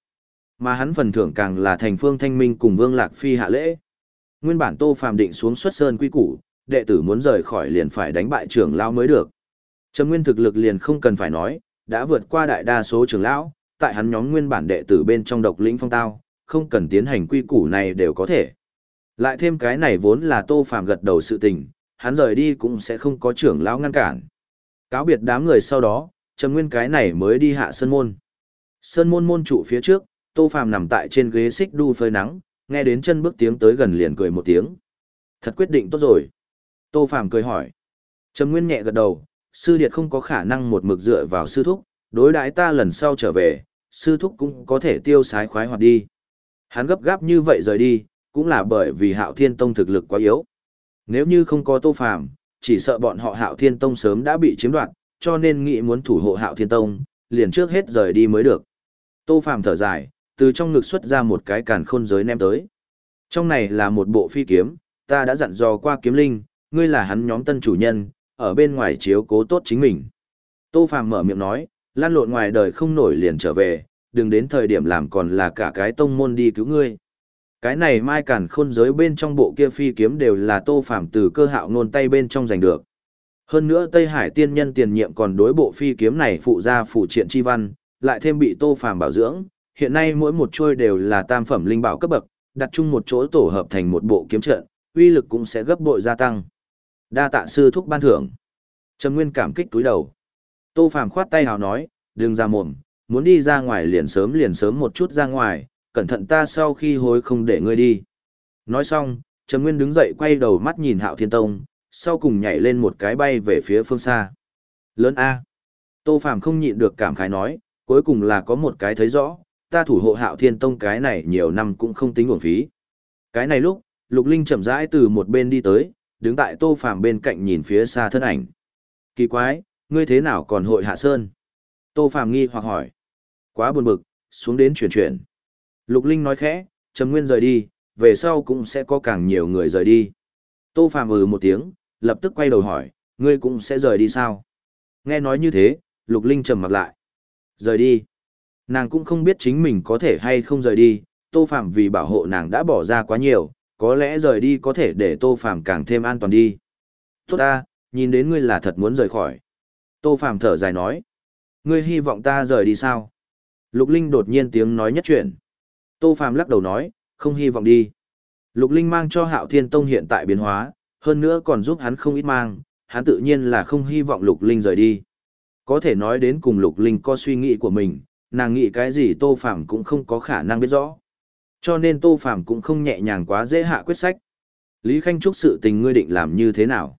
Mà hắn phần thưởng càng là thành phương thanh minh cùng Vương Lạc Phi hạ lễ. Nguyên bản Tô Phàm định xuống xuất sơn quy củ, đệ tử muốn rời khỏi liền phải đánh bại trưởng lão mới được. Trầm Nguyên thực lực liền không cần phải nói, đã vượt qua đại đa số trưởng lão, tại hắn nhóm nguyên bản đệ tử bên trong độc lĩnh phong tao, không cần tiến hành quy củ này đều có thể. Lại thêm cái này vốn là Tô Phàm gật đầu sự tình, hắn rời đi cũng sẽ không có trưởng lão ngăn cản. Cáo biệt đám người sau đó, Trầm Nguyên cái này mới đi hạ sơn môn. Sơn môn môn trụ phía trước, Tô Phàm nằm tại trên ghế xích đu phơi nắng, nghe đến chân bước tiếng tới gần liền cười một tiếng. Thật quyết định tốt rồi. Tô Phàm cười hỏi. Trầm Nguyên nhẹ gật đầu, sư điệt không có khả năng một mực dựa vào sư thúc, đối đãi ta lần sau trở về, sư thúc cũng có thể tiêu sái khoái hoạt đi. Hắn gấp gáp như vậy rời đi, cũng là bởi vì Hạo Thiên Tông thực lực quá yếu. Nếu như không có Tô Phàm, chỉ sợ bọn họ Hạo Thiên Tông sớm đã bị chiếm đoạt, cho nên nghĩ muốn thủ hộ Hạo Thiên Tông, liền trước hết rời đi mới được. Tô Phàm thở dài, từ trong ngực xuất ra một cái càn khôn giới ném tới. Trong này là một bộ phi kiếm, ta đã dặn dò qua kiếm linh, ngươi là hắn nhóm tân chủ nhân, ở bên ngoài chiếu cố tốt chính mình. Tô Phàm mở miệng nói, lan lộn ngoài đời không nổi liền trở về, đừng đến thời điểm làm còn là cả cái tông môn đi cứu ngươi. Cái này mai cản khôn giới bên trong bộ kia phi kiếm đều là Tô Phàm từ cơ hạo nôn tay bên trong giành được. Hơn nữa Tây Hải tiên nhân tiền nhiệm còn đối bộ phi kiếm này phụ ra phụ triện chi văn, lại thêm bị Tô Phàm bảo dưỡng, hiện nay mỗi một trôi đều là tam phẩm linh bảo cấp bậc, đặt chung một chỗ tổ hợp thành một bộ kiếm trận, uy lực cũng sẽ gấp bội gia tăng. Đa tạ sư thúc ban thưởng. Trầm Nguyên cảm kích túi đầu. Tô Phàm khoát tay hào nói, đừng ra mồm, muốn đi ra ngoài liền sớm liền sớm một chút ra ngoài, cẩn thận ta sau khi hối không để ngươi đi. Nói xong, Trầm Nguyên đứng dậy quay đầu mắt nhìn Hạo Thiên Tông, sau cùng nhảy lên một cái bay về phía phương xa. Lớn A. Tô Phàm không nhịn được cảm khái nói, cuối cùng là có một cái thấy rõ, ta thủ hộ Hạo Thiên Tông cái này nhiều năm cũng không tính uổng phí. Cái này lúc, Lục Linh chậm rãi từ một bên đi tới, đứng tại Tô Phàm bên cạnh nhìn phía xa thân ảnh. Kỳ quái, ngươi thế nào còn hội hạ sơn? Tô Phàm nghi hoặc hỏi. Quá buồn bực, xuống đến chuyển chuyển. Lục Linh nói khẽ, Trầm Nguyên rời đi, về sau cũng sẽ có càng nhiều người rời đi. Tô Phàm ừ một tiếng, lập tức quay đầu hỏi, ngươi cũng sẽ rời đi sao? Nghe nói như thế, Lục Linh trầm mặt lại. Rời đi. Nàng cũng không biết chính mình có thể hay không rời đi, Tô phạm vì bảo hộ nàng đã bỏ ra quá nhiều, có lẽ rời đi có thể để Tô phạm càng thêm an toàn đi. Tốt ta, nhìn đến ngươi là thật muốn rời khỏi. Tô phạm thở dài nói. Ngươi hy vọng ta rời đi sao? Lục Linh đột nhiên tiếng nói nhất chuyện. Tô phạm lắc đầu nói, không hy vọng đi. Lục Linh mang cho Hạo Thiên Tông hiện tại biến hóa, hơn nữa còn giúp hắn không ít mang, hắn tự nhiên là không hy vọng Lục Linh rời đi. Có thể nói đến cùng Lục Linh có suy nghĩ của mình, nàng nghĩ cái gì Tô Phàm cũng không có khả năng biết rõ. Cho nên Tô Phàm cũng không nhẹ nhàng quá dễ hạ quyết sách. Lý Khanh Trúc sự tình ngươi định làm như thế nào?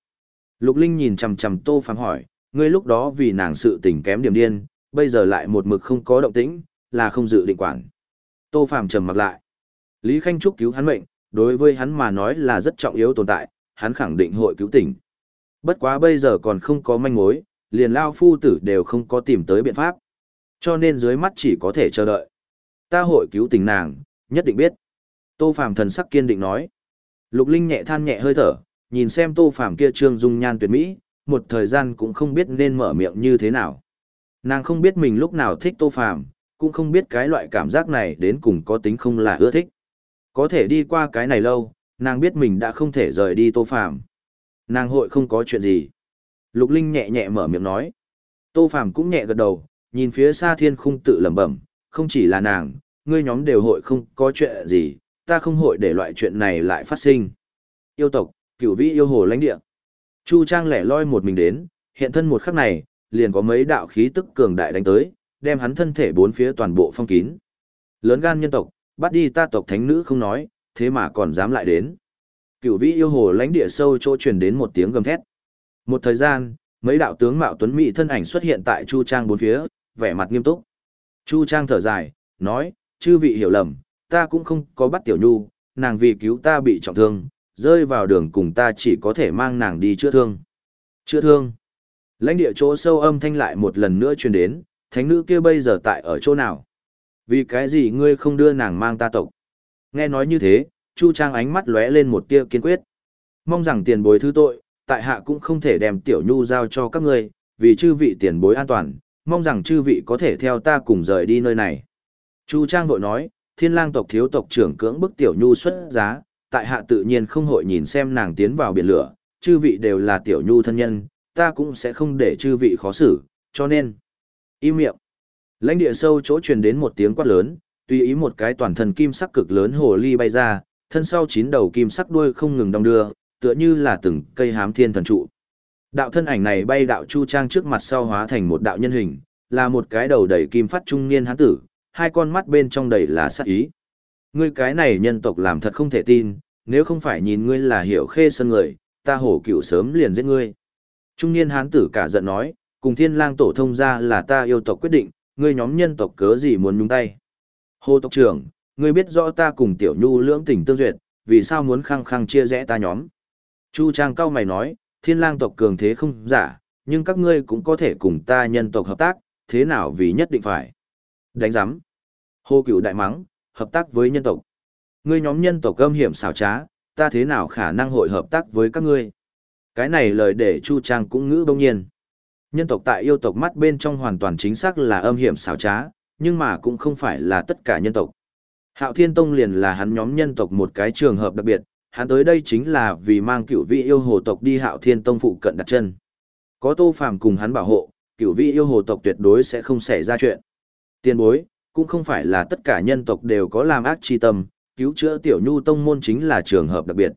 Lục Linh nhìn chằm chằm Tô Phàm hỏi, ngươi lúc đó vì nàng sự tình kém điểm điên, bây giờ lại một mực không có động tĩnh, là không dự định quản. Tô Phàm trầm mặt lại. Lý Khanh Trúc cứu hắn mệnh, đối với hắn mà nói là rất trọng yếu tồn tại, hắn khẳng định hội cứu tỉnh. Bất quá bây giờ còn không có manh mối, liền lao phu tử đều không có tìm tới biện pháp. Cho nên dưới mắt chỉ có thể chờ đợi. Ta hội cứu tình nàng, nhất định biết. Tô Phàm thần sắc kiên định nói. Lục Linh nhẹ than nhẹ hơi thở, nhìn xem Tô Phàm kia trương dung nhan tuyệt mỹ, một thời gian cũng không biết nên mở miệng như thế nào. Nàng không biết mình lúc nào thích Tô Phàm, cũng không biết cái loại cảm giác này đến cùng có tính không là ưa thích. Có thể đi qua cái này lâu, nàng biết mình đã không thể rời đi Tô Phàm. Nàng hội không có chuyện gì. Lục Linh nhẹ nhẹ mở miệng nói. Tô Phàm cũng nhẹ gật đầu, nhìn phía xa thiên khung tự lẩm bẩm, không chỉ là nàng, ngươi nhóm đều hội không có chuyện gì, ta không hội để loại chuyện này lại phát sinh. Yêu tộc, cửu vĩ yêu hồ lãnh địa. Chu Trang lẻ loi một mình đến, hiện thân một khắc này, liền có mấy đạo khí tức cường đại đánh tới, đem hắn thân thể bốn phía toàn bộ phong kín. Lớn gan nhân tộc, bắt đi ta tộc thánh nữ không nói, thế mà còn dám lại đến. Cửu vĩ yêu hồ lãnh địa sâu chỗ truyền đến một tiếng gầm thét. Một thời gian, mấy đạo tướng mạo tuấn mỹ thân ảnh xuất hiện tại Chu Trang bốn phía, vẻ mặt nghiêm túc. Chu Trang thở dài, nói, chư vị hiểu lầm, ta cũng không có bắt tiểu nhu, nàng vì cứu ta bị trọng thương, rơi vào đường cùng ta chỉ có thể mang nàng đi chữa thương. Chữa thương. Lãnh địa chỗ sâu âm thanh lại một lần nữa truyền đến, thánh nữ kia bây giờ tại ở chỗ nào? Vì cái gì ngươi không đưa nàng mang ta tộc? Nghe nói như thế, Chu Trang ánh mắt lóe lên một tia kiên quyết. Mong rằng tiền bối thứ tội, tại hạ cũng không thể đem tiểu nhu giao cho các ngươi, vì chư vị tiền bối an toàn, mong rằng chư vị có thể theo ta cùng rời đi nơi này. Chu Trang vội nói, thiên lang tộc thiếu tộc trưởng cưỡng bức tiểu nhu xuất giá, tại hạ tự nhiên không hội nhìn xem nàng tiến vào biển lửa, chư vị đều là tiểu nhu thân nhân, ta cũng sẽ không để chư vị khó xử, cho nên, im miệng. Lãnh địa sâu chỗ truyền đến một tiếng quát lớn, tùy ý một cái toàn thân kim sắc cực lớn hồ ly bay ra, thân sau chín đầu kim sắc đuôi không ngừng đong đưa, tựa như là từng cây hám thiên thần trụ. Đạo thân ảnh này bay đạo chu trang trước mặt sau hóa thành một đạo nhân hình, là một cái đầu đầy kim phát trung niên hán tử, hai con mắt bên trong đầy là sát ý. Ngươi cái này nhân tộc làm thật không thể tin, nếu không phải nhìn ngươi là hiểu khê sân người, ta hổ cựu sớm liền giết ngươi. Trung niên hán tử cả giận nói, cùng thiên lang tổ thông ra là ta yêu tộc quyết định, ngươi nhóm nhân tộc cớ gì muốn nhúng tay. Hồ tộc trưởng, ngươi biết rõ ta cùng tiểu nhu lưỡng tình tương duyệt, vì sao muốn khăng khăng chia rẽ ta nhóm. Chu Trang cao mày nói, thiên lang tộc cường thế không giả, nhưng các ngươi cũng có thể cùng ta nhân tộc hợp tác, thế nào vì nhất định phải. Đánh giám. Hồ cửu đại mắng, hợp tác với nhân tộc. Ngươi nhóm nhân tộc âm hiểm xảo trá, ta thế nào khả năng hội hợp tác với các ngươi. Cái này lời để Chu Trang cũng ngữ Đông nhiên. Nhân tộc tại yêu tộc mắt bên trong hoàn toàn chính xác là âm hiểm xảo trá, nhưng mà cũng không phải là tất cả nhân tộc. Hạo Thiên Tông liền là hắn nhóm nhân tộc một cái trường hợp đặc biệt, hắn tới đây chính là vì mang cựu vị yêu hồ tộc đi Hạo Thiên Tông phụ cận đặt chân. Có Tô Phàm cùng hắn bảo hộ, cựu vị yêu hồ tộc tuyệt đối sẽ không xảy ra chuyện. Tiên bối, cũng không phải là tất cả nhân tộc đều có làm ác chi tâm, cứu chữa tiểu nhu tông môn chính là trường hợp đặc biệt.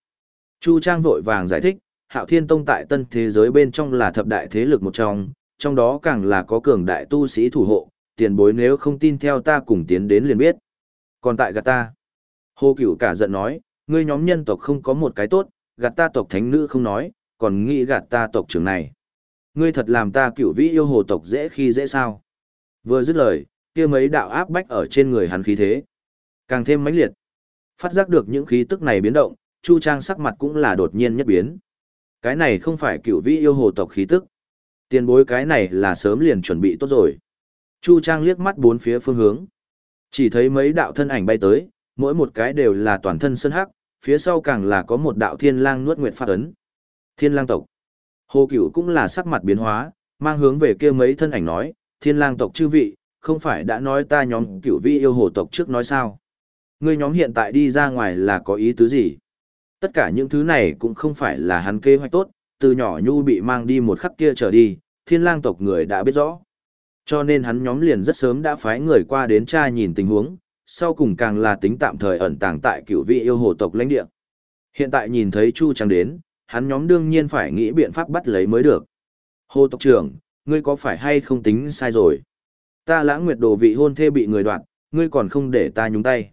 Chu Trang vội vàng giải thích, Hạo Thiên Tông tại tân thế giới bên trong là thập đại thế lực một trong, trong đó càng là có cường đại tu sĩ thủ hộ, tiền bối nếu không tin theo ta cùng tiến đến liền biết. Còn tại gạt ta, Hồ Cửu cả giận nói, ngươi nhóm nhân tộc không có một cái tốt, gạt ta tộc thánh nữ không nói, còn nghĩ gạt ta tộc trưởng này. Ngươi thật làm ta cửu vĩ yêu hồ tộc dễ khi dễ sao. Vừa dứt lời, kia mấy đạo áp bách ở trên người hắn khí thế. Càng thêm mãnh liệt. Phát giác được những khí tức này biến động, Chu Trang sắc mặt cũng là đột nhiên nhất biến. Cái này không phải cửu vĩ yêu hồ tộc khí tức. Tiền bối cái này là sớm liền chuẩn bị tốt rồi. Chu Trang liếc mắt bốn phía phương hướng. Chỉ thấy mấy đạo thân ảnh bay tới, mỗi một cái đều là toàn thân sơn hắc, phía sau càng là có một đạo thiên lang nuốt nguyệt phát ấn. Thiên lang tộc. Hồ Cửu cũng là sắc mặt biến hóa, mang hướng về kia mấy thân ảnh nói, thiên lang tộc chư vị, không phải đã nói ta nhóm cửu vi yêu hồ tộc trước nói sao. Ngươi nhóm hiện tại đi ra ngoài là có ý tứ gì? Tất cả những thứ này cũng không phải là hắn kế hoạch tốt, từ nhỏ nhu bị mang đi một khắc kia trở đi, thiên lang tộc người đã biết rõ. Cho nên hắn nhóm liền rất sớm đã phái người qua đến tra nhìn tình huống, sau cùng càng là tính tạm thời ẩn tàng tại cửu vị yêu hồ tộc lãnh địa. Hiện tại nhìn thấy Chu Trang đến, hắn nhóm đương nhiên phải nghĩ biện pháp bắt lấy mới được. Hồ tộc trưởng, ngươi có phải hay không tính sai rồi? Ta lãng nguyệt đồ vị hôn thê bị người đoạn, ngươi còn không để ta nhúng tay.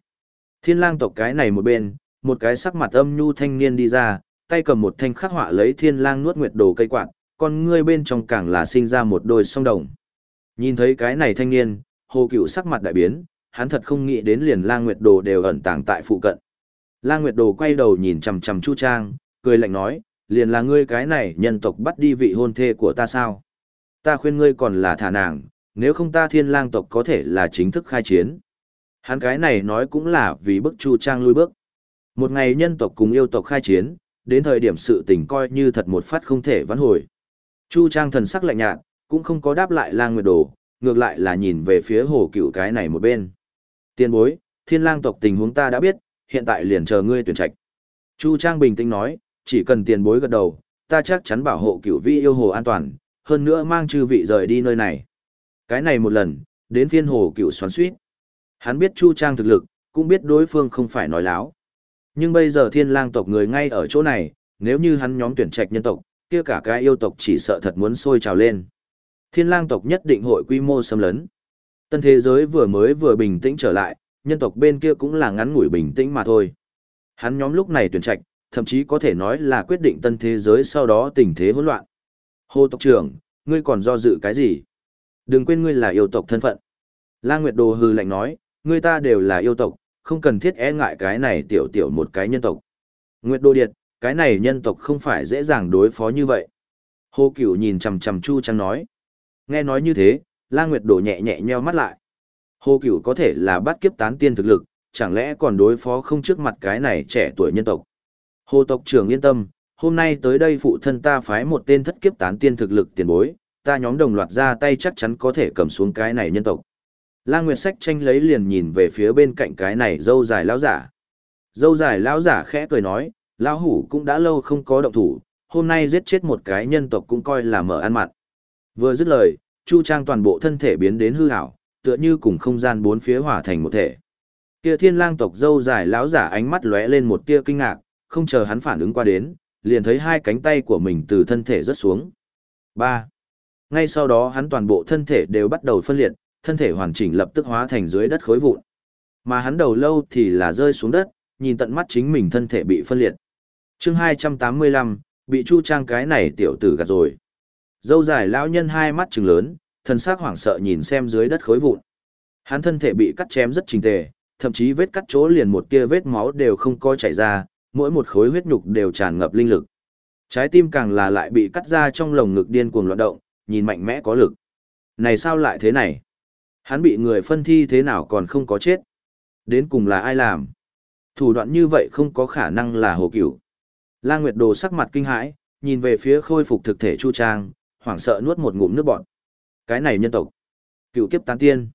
Thiên lang tộc cái này một bên, một cái sắc mặt âm nhu thanh niên đi ra, tay cầm một thanh khắc họa lấy thiên lang nuốt nguyệt đồ cây quạt, còn ngươi bên trong càng là sinh ra một đôi song đồng. Nhìn thấy cái này thanh niên, hồ cựu sắc mặt đại biến, hắn thật không nghĩ đến liền lang nguyệt đồ đều ẩn tàng tại phụ cận. La Nguyệt Đồ quay đầu nhìn chằm chằm Chu Trang, cười lạnh nói, liền là ngươi cái này nhân tộc bắt đi vị hôn thê của ta sao? Ta khuyên ngươi còn là thả nàng, nếu không ta thiên lang tộc có thể là chính thức khai chiến. Hắn cái này nói cũng là vì bức Chu Trang lui bước. Một ngày nhân tộc cùng yêu tộc khai chiến, đến thời điểm sự tình coi như thật một phát không thể vãn hồi. Chu Trang thần sắc lạnh nhạt, cũng không có đáp lại lang nguyệt đồ, ngược lại là nhìn về phía hồ cựu cái này một bên. Tiên bối, thiên lang tộc tình huống ta đã biết, hiện tại liền chờ ngươi tuyển trạch. Chu Trang bình tĩnh nói, chỉ cần tiền bối gật đầu, ta chắc chắn bảo hộ cửu vi yêu hồ an toàn, hơn nữa mang chư vị rời đi nơi này. Cái này một lần, đến phiên hồ cửu xoắn suýt. Hắn biết Chu Trang thực lực, cũng biết đối phương không phải nói láo. Nhưng bây giờ thiên lang tộc người ngay ở chỗ này, nếu như hắn nhóm tuyển trạch nhân tộc, kia cả cái yêu tộc chỉ sợ thật muốn sôi trào lên. Thiên lang tộc nhất định hội quy mô xâm lấn. Tân thế giới vừa mới vừa bình tĩnh trở lại, nhân tộc bên kia cũng là ngắn ngủi bình tĩnh mà thôi. Hắn nhóm lúc này tuyển trạch, thậm chí có thể nói là quyết định tân thế giới sau đó tình thế hỗn loạn. Hồ tộc trưởng, ngươi còn do dự cái gì? Đừng quên ngươi là yêu tộc thân phận. La Nguyệt Đồ hư lạnh nói, ngươi ta đều là yêu tộc, không cần thiết e ngại cái này tiểu tiểu một cái nhân tộc. Nguyệt Đồ Điệt, cái này nhân tộc không phải dễ dàng đối phó như vậy. Hồ Cửu nhìn chằm chằm Chu Trăng nói. Nghe nói như thế, La Nguyệt Đồ nhẹ nhẹ nheo mắt lại. Hồ Cửu có thể là bắt kiếp tán tiên thực lực, chẳng lẽ còn đối phó không trước mặt cái này trẻ tuổi nhân tộc. Hồ tộc trưởng yên tâm, hôm nay tới đây phụ thân ta phái một tên thất kiếp tán tiên thực lực tiền bối, ta nhóm đồng loạt ra tay chắc chắn có thể cầm xuống cái này nhân tộc. La Nguyệt Sách tranh lấy liền nhìn về phía bên cạnh cái này dâu dài lão giả. Dâu dài lão giả khẽ cười nói, lão hủ cũng đã lâu không có động thủ, hôm nay giết chết một cái nhân tộc cũng coi là mở ăn mặn. Vừa dứt lời, Chu Trang toàn bộ thân thể biến đến hư ảo, tựa như cùng không gian bốn phía hòa thành một thể. Kia Thiên Lang tộc dâu dài lão giả ánh mắt lóe lên một tia kinh ngạc, không chờ hắn phản ứng qua đến, liền thấy hai cánh tay của mình từ thân thể rớt xuống. 3. Ngay sau đó hắn toàn bộ thân thể đều bắt đầu phân liệt, thân thể hoàn chỉnh lập tức hóa thành dưới đất khối vụn. Mà hắn đầu lâu thì là rơi xuống đất, nhìn tận mắt chính mình thân thể bị phân liệt. chương 285, bị Chu Trang cái này tiểu tử gạt rồi. Dâu dài lão nhân hai mắt trừng lớn, thân xác hoảng sợ nhìn xem dưới đất khối vụn. Hắn thân thể bị cắt chém rất trình tề, thậm chí vết cắt chỗ liền một tia vết máu đều không có chảy ra, mỗi một khối huyết nhục đều tràn ngập linh lực. Trái tim càng là lại bị cắt ra trong lồng ngực điên cuồng loạn động, nhìn mạnh mẽ có lực. Này sao lại thế này? Hắn bị người phân thi thế nào còn không có chết? Đến cùng là ai làm? Thủ đoạn như vậy không có khả năng là hồ cửu. La Nguyệt Đồ sắc mặt kinh hãi, nhìn về phía khôi phục thực thể Chu Trang, hoảng sợ nuốt một ngụm nước bọt. Cái này nhân tộc. Cựu kiếp tán tiên.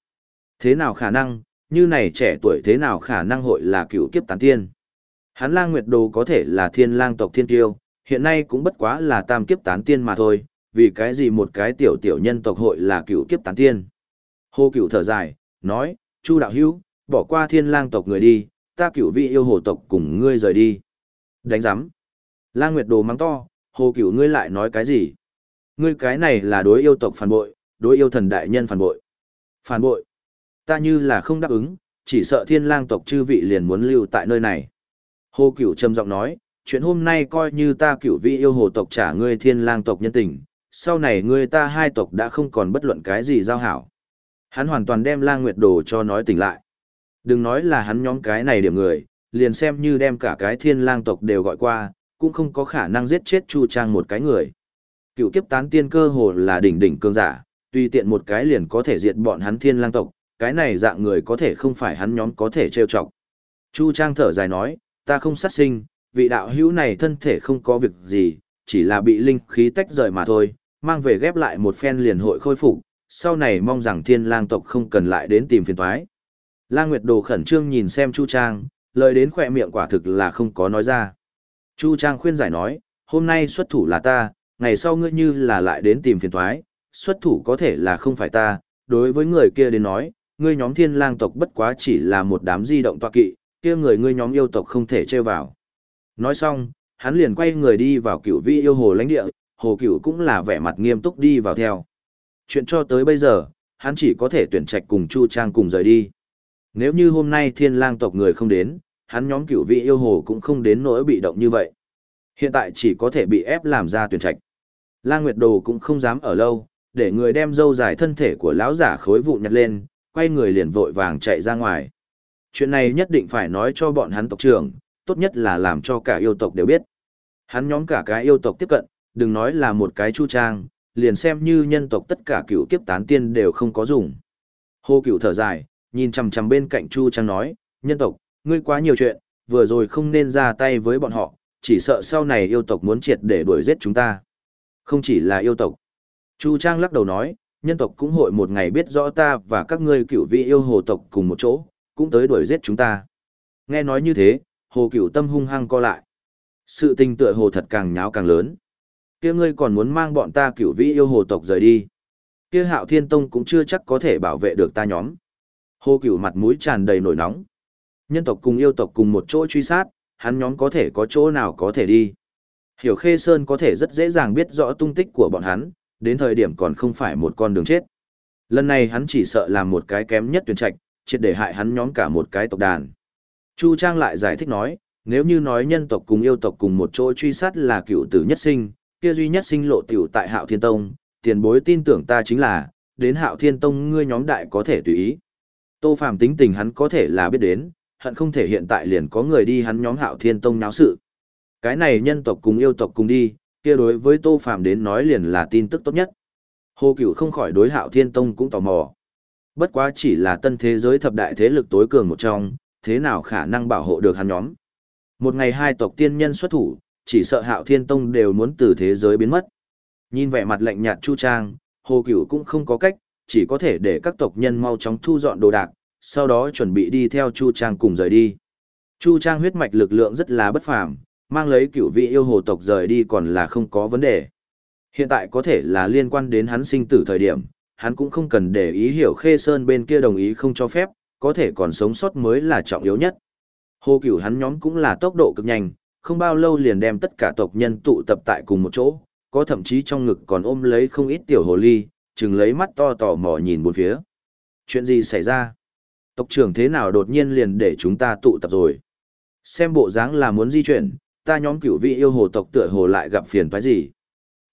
Thế nào khả năng, như này trẻ tuổi thế nào khả năng hội là cựu kiếp tán tiên? Hắn lang nguyệt đồ có thể là thiên lang tộc thiên tiêu, hiện nay cũng bất quá là tam kiếp tán tiên mà thôi, vì cái gì một cái tiểu tiểu nhân tộc hội là cựu kiếp tán tiên. Hồ cựu thở dài, nói, Chu đạo hữu, bỏ qua thiên lang tộc người đi, ta cựu vị yêu hồ tộc cùng ngươi rời đi. Đánh giám. Lang nguyệt đồ mắng to, hồ cựu ngươi lại nói cái gì? Ngươi cái này là đối yêu tộc phản bội, đối yêu thần đại nhân phản bội. Phản bội. Ta như là không đáp ứng, chỉ sợ thiên lang tộc chư vị liền muốn lưu tại nơi này. Hồ Cửu trầm giọng nói, chuyện hôm nay coi như ta cửu vị yêu hồ tộc trả ngươi thiên lang tộc nhân tình, sau này ngươi ta hai tộc đã không còn bất luận cái gì giao hảo. Hắn hoàn toàn đem lang nguyệt đồ cho nói tỉnh lại. Đừng nói là hắn nhóm cái này điểm người, liền xem như đem cả cái thiên lang tộc đều gọi qua, cũng không có khả năng giết chết Chu Trang một cái người. Cựu kiếp tán tiên cơ hồ là đỉnh đỉnh cương giả, tùy tiện một cái liền có thể diệt bọn hắn thiên lang tộc, cái này dạng người có thể không phải hắn nhóm có thể trêu chọc. Chu Trang thở dài nói, ta không sát sinh, vị đạo hữu này thân thể không có việc gì, chỉ là bị linh khí tách rời mà thôi, mang về ghép lại một phen liền hội khôi phục, sau này mong rằng thiên lang tộc không cần lại đến tìm phiền toái. Lang Nguyệt Đồ khẩn trương nhìn xem Chu Trang, lời đến khỏe miệng quả thực là không có nói ra. Chu Trang khuyên giải nói, hôm nay xuất thủ là ta, ngày sau ngươi như là lại đến tìm phiền toái, xuất thủ có thể là không phải ta, đối với người kia đến nói, ngươi nhóm thiên lang tộc bất quá chỉ là một đám di động tọa kỵ, kia người ngươi nhóm yêu tộc không thể trêu vào. Nói xong, hắn liền quay người đi vào cựu vi yêu hồ lãnh địa, hồ cựu cũng là vẻ mặt nghiêm túc đi vào theo. Chuyện cho tới bây giờ, hắn chỉ có thể tuyển trạch cùng Chu Trang cùng rời đi. Nếu như hôm nay thiên lang tộc người không đến, hắn nhóm cựu vị yêu hồ cũng không đến nỗi bị động như vậy. Hiện tại chỉ có thể bị ép làm ra tuyển trạch. Lang Nguyệt Đồ cũng không dám ở lâu, để người đem dâu dài thân thể của lão giả khối vụn nhặt lên, quay người liền vội vàng chạy ra ngoài chuyện này nhất định phải nói cho bọn hắn tộc trưởng, tốt nhất là làm cho cả yêu tộc đều biết. Hắn nhóm cả cái yêu tộc tiếp cận, đừng nói là một cái chu trang, liền xem như nhân tộc tất cả cựu kiếp tán tiên đều không có dùng. Hồ cựu thở dài, nhìn chằm chằm bên cạnh chu trang nói, nhân tộc, ngươi quá nhiều chuyện, vừa rồi không nên ra tay với bọn họ, chỉ sợ sau này yêu tộc muốn triệt để đuổi giết chúng ta. Không chỉ là yêu tộc. Chu Trang lắc đầu nói, nhân tộc cũng hội một ngày biết rõ ta và các ngươi cựu vị yêu hồ tộc cùng một chỗ, cũng tới đuổi giết chúng ta. Nghe nói như thế, hồ cựu tâm hung hăng co lại. Sự tình tựa hồ thật càng nháo càng lớn. kia ngươi còn muốn mang bọn ta cựu vị yêu hồ tộc rời đi. kia hạo thiên tông cũng chưa chắc có thể bảo vệ được ta nhóm. Hồ cựu mặt mũi tràn đầy nổi nóng. Nhân tộc cùng yêu tộc cùng một chỗ truy sát, hắn nhóm có thể có chỗ nào có thể đi. Hiểu Khê Sơn có thể rất dễ dàng biết rõ tung tích của bọn hắn, đến thời điểm còn không phải một con đường chết. Lần này hắn chỉ sợ làm một cái kém nhất tuyển trạch, triệt để hại hắn nhóm cả một cái tộc đàn. Chu Trang lại giải thích nói, nếu như nói nhân tộc cùng yêu tộc cùng một chỗ truy sát là cựu tử nhất sinh, kia duy nhất sinh lộ tiểu tại Hạo Thiên Tông, tiền bối tin tưởng ta chính là, đến Hạo Thiên Tông ngươi nhóm đại có thể tùy ý. Tô Phàm tính tình hắn có thể là biết đến, hận không thể hiện tại liền có người đi hắn nhóm Hạo Thiên Tông náo sự. Cái này nhân tộc cùng yêu tộc cùng đi, kia đối với Tô Phàm đến nói liền là tin tức tốt nhất. Hồ Cửu không khỏi đối Hạo Thiên Tông cũng tò mò. Bất quá chỉ là tân thế giới thập đại thế lực tối cường một trong, thế nào khả năng bảo hộ được hắn nhóm. Một ngày hai tộc tiên nhân xuất thủ, chỉ sợ Hạo Thiên Tông đều muốn từ thế giới biến mất. Nhìn vẻ mặt lạnh nhạt Chu Trang, Hồ Cửu cũng không có cách, chỉ có thể để các tộc nhân mau chóng thu dọn đồ đạc, sau đó chuẩn bị đi theo Chu Trang cùng rời đi. Chu Trang huyết mạch lực lượng rất là bất phàm, mang lấy cựu vị yêu hồ tộc rời đi còn là không có vấn đề. Hiện tại có thể là liên quan đến hắn sinh tử thời điểm, hắn cũng không cần để ý hiểu Khê Sơn bên kia đồng ý không cho phép, có thể còn sống sót mới là trọng yếu nhất. Hồ cửu hắn nhóm cũng là tốc độ cực nhanh, không bao lâu liền đem tất cả tộc nhân tụ tập tại cùng một chỗ, có thậm chí trong ngực còn ôm lấy không ít tiểu hồ ly, chừng lấy mắt to tò mò nhìn bốn phía. Chuyện gì xảy ra? Tộc trưởng thế nào đột nhiên liền để chúng ta tụ tập rồi? Xem bộ dáng là muốn di chuyển, ta nhóm cửu vị yêu hồ tộc tựa hồ lại gặp phiền toái gì?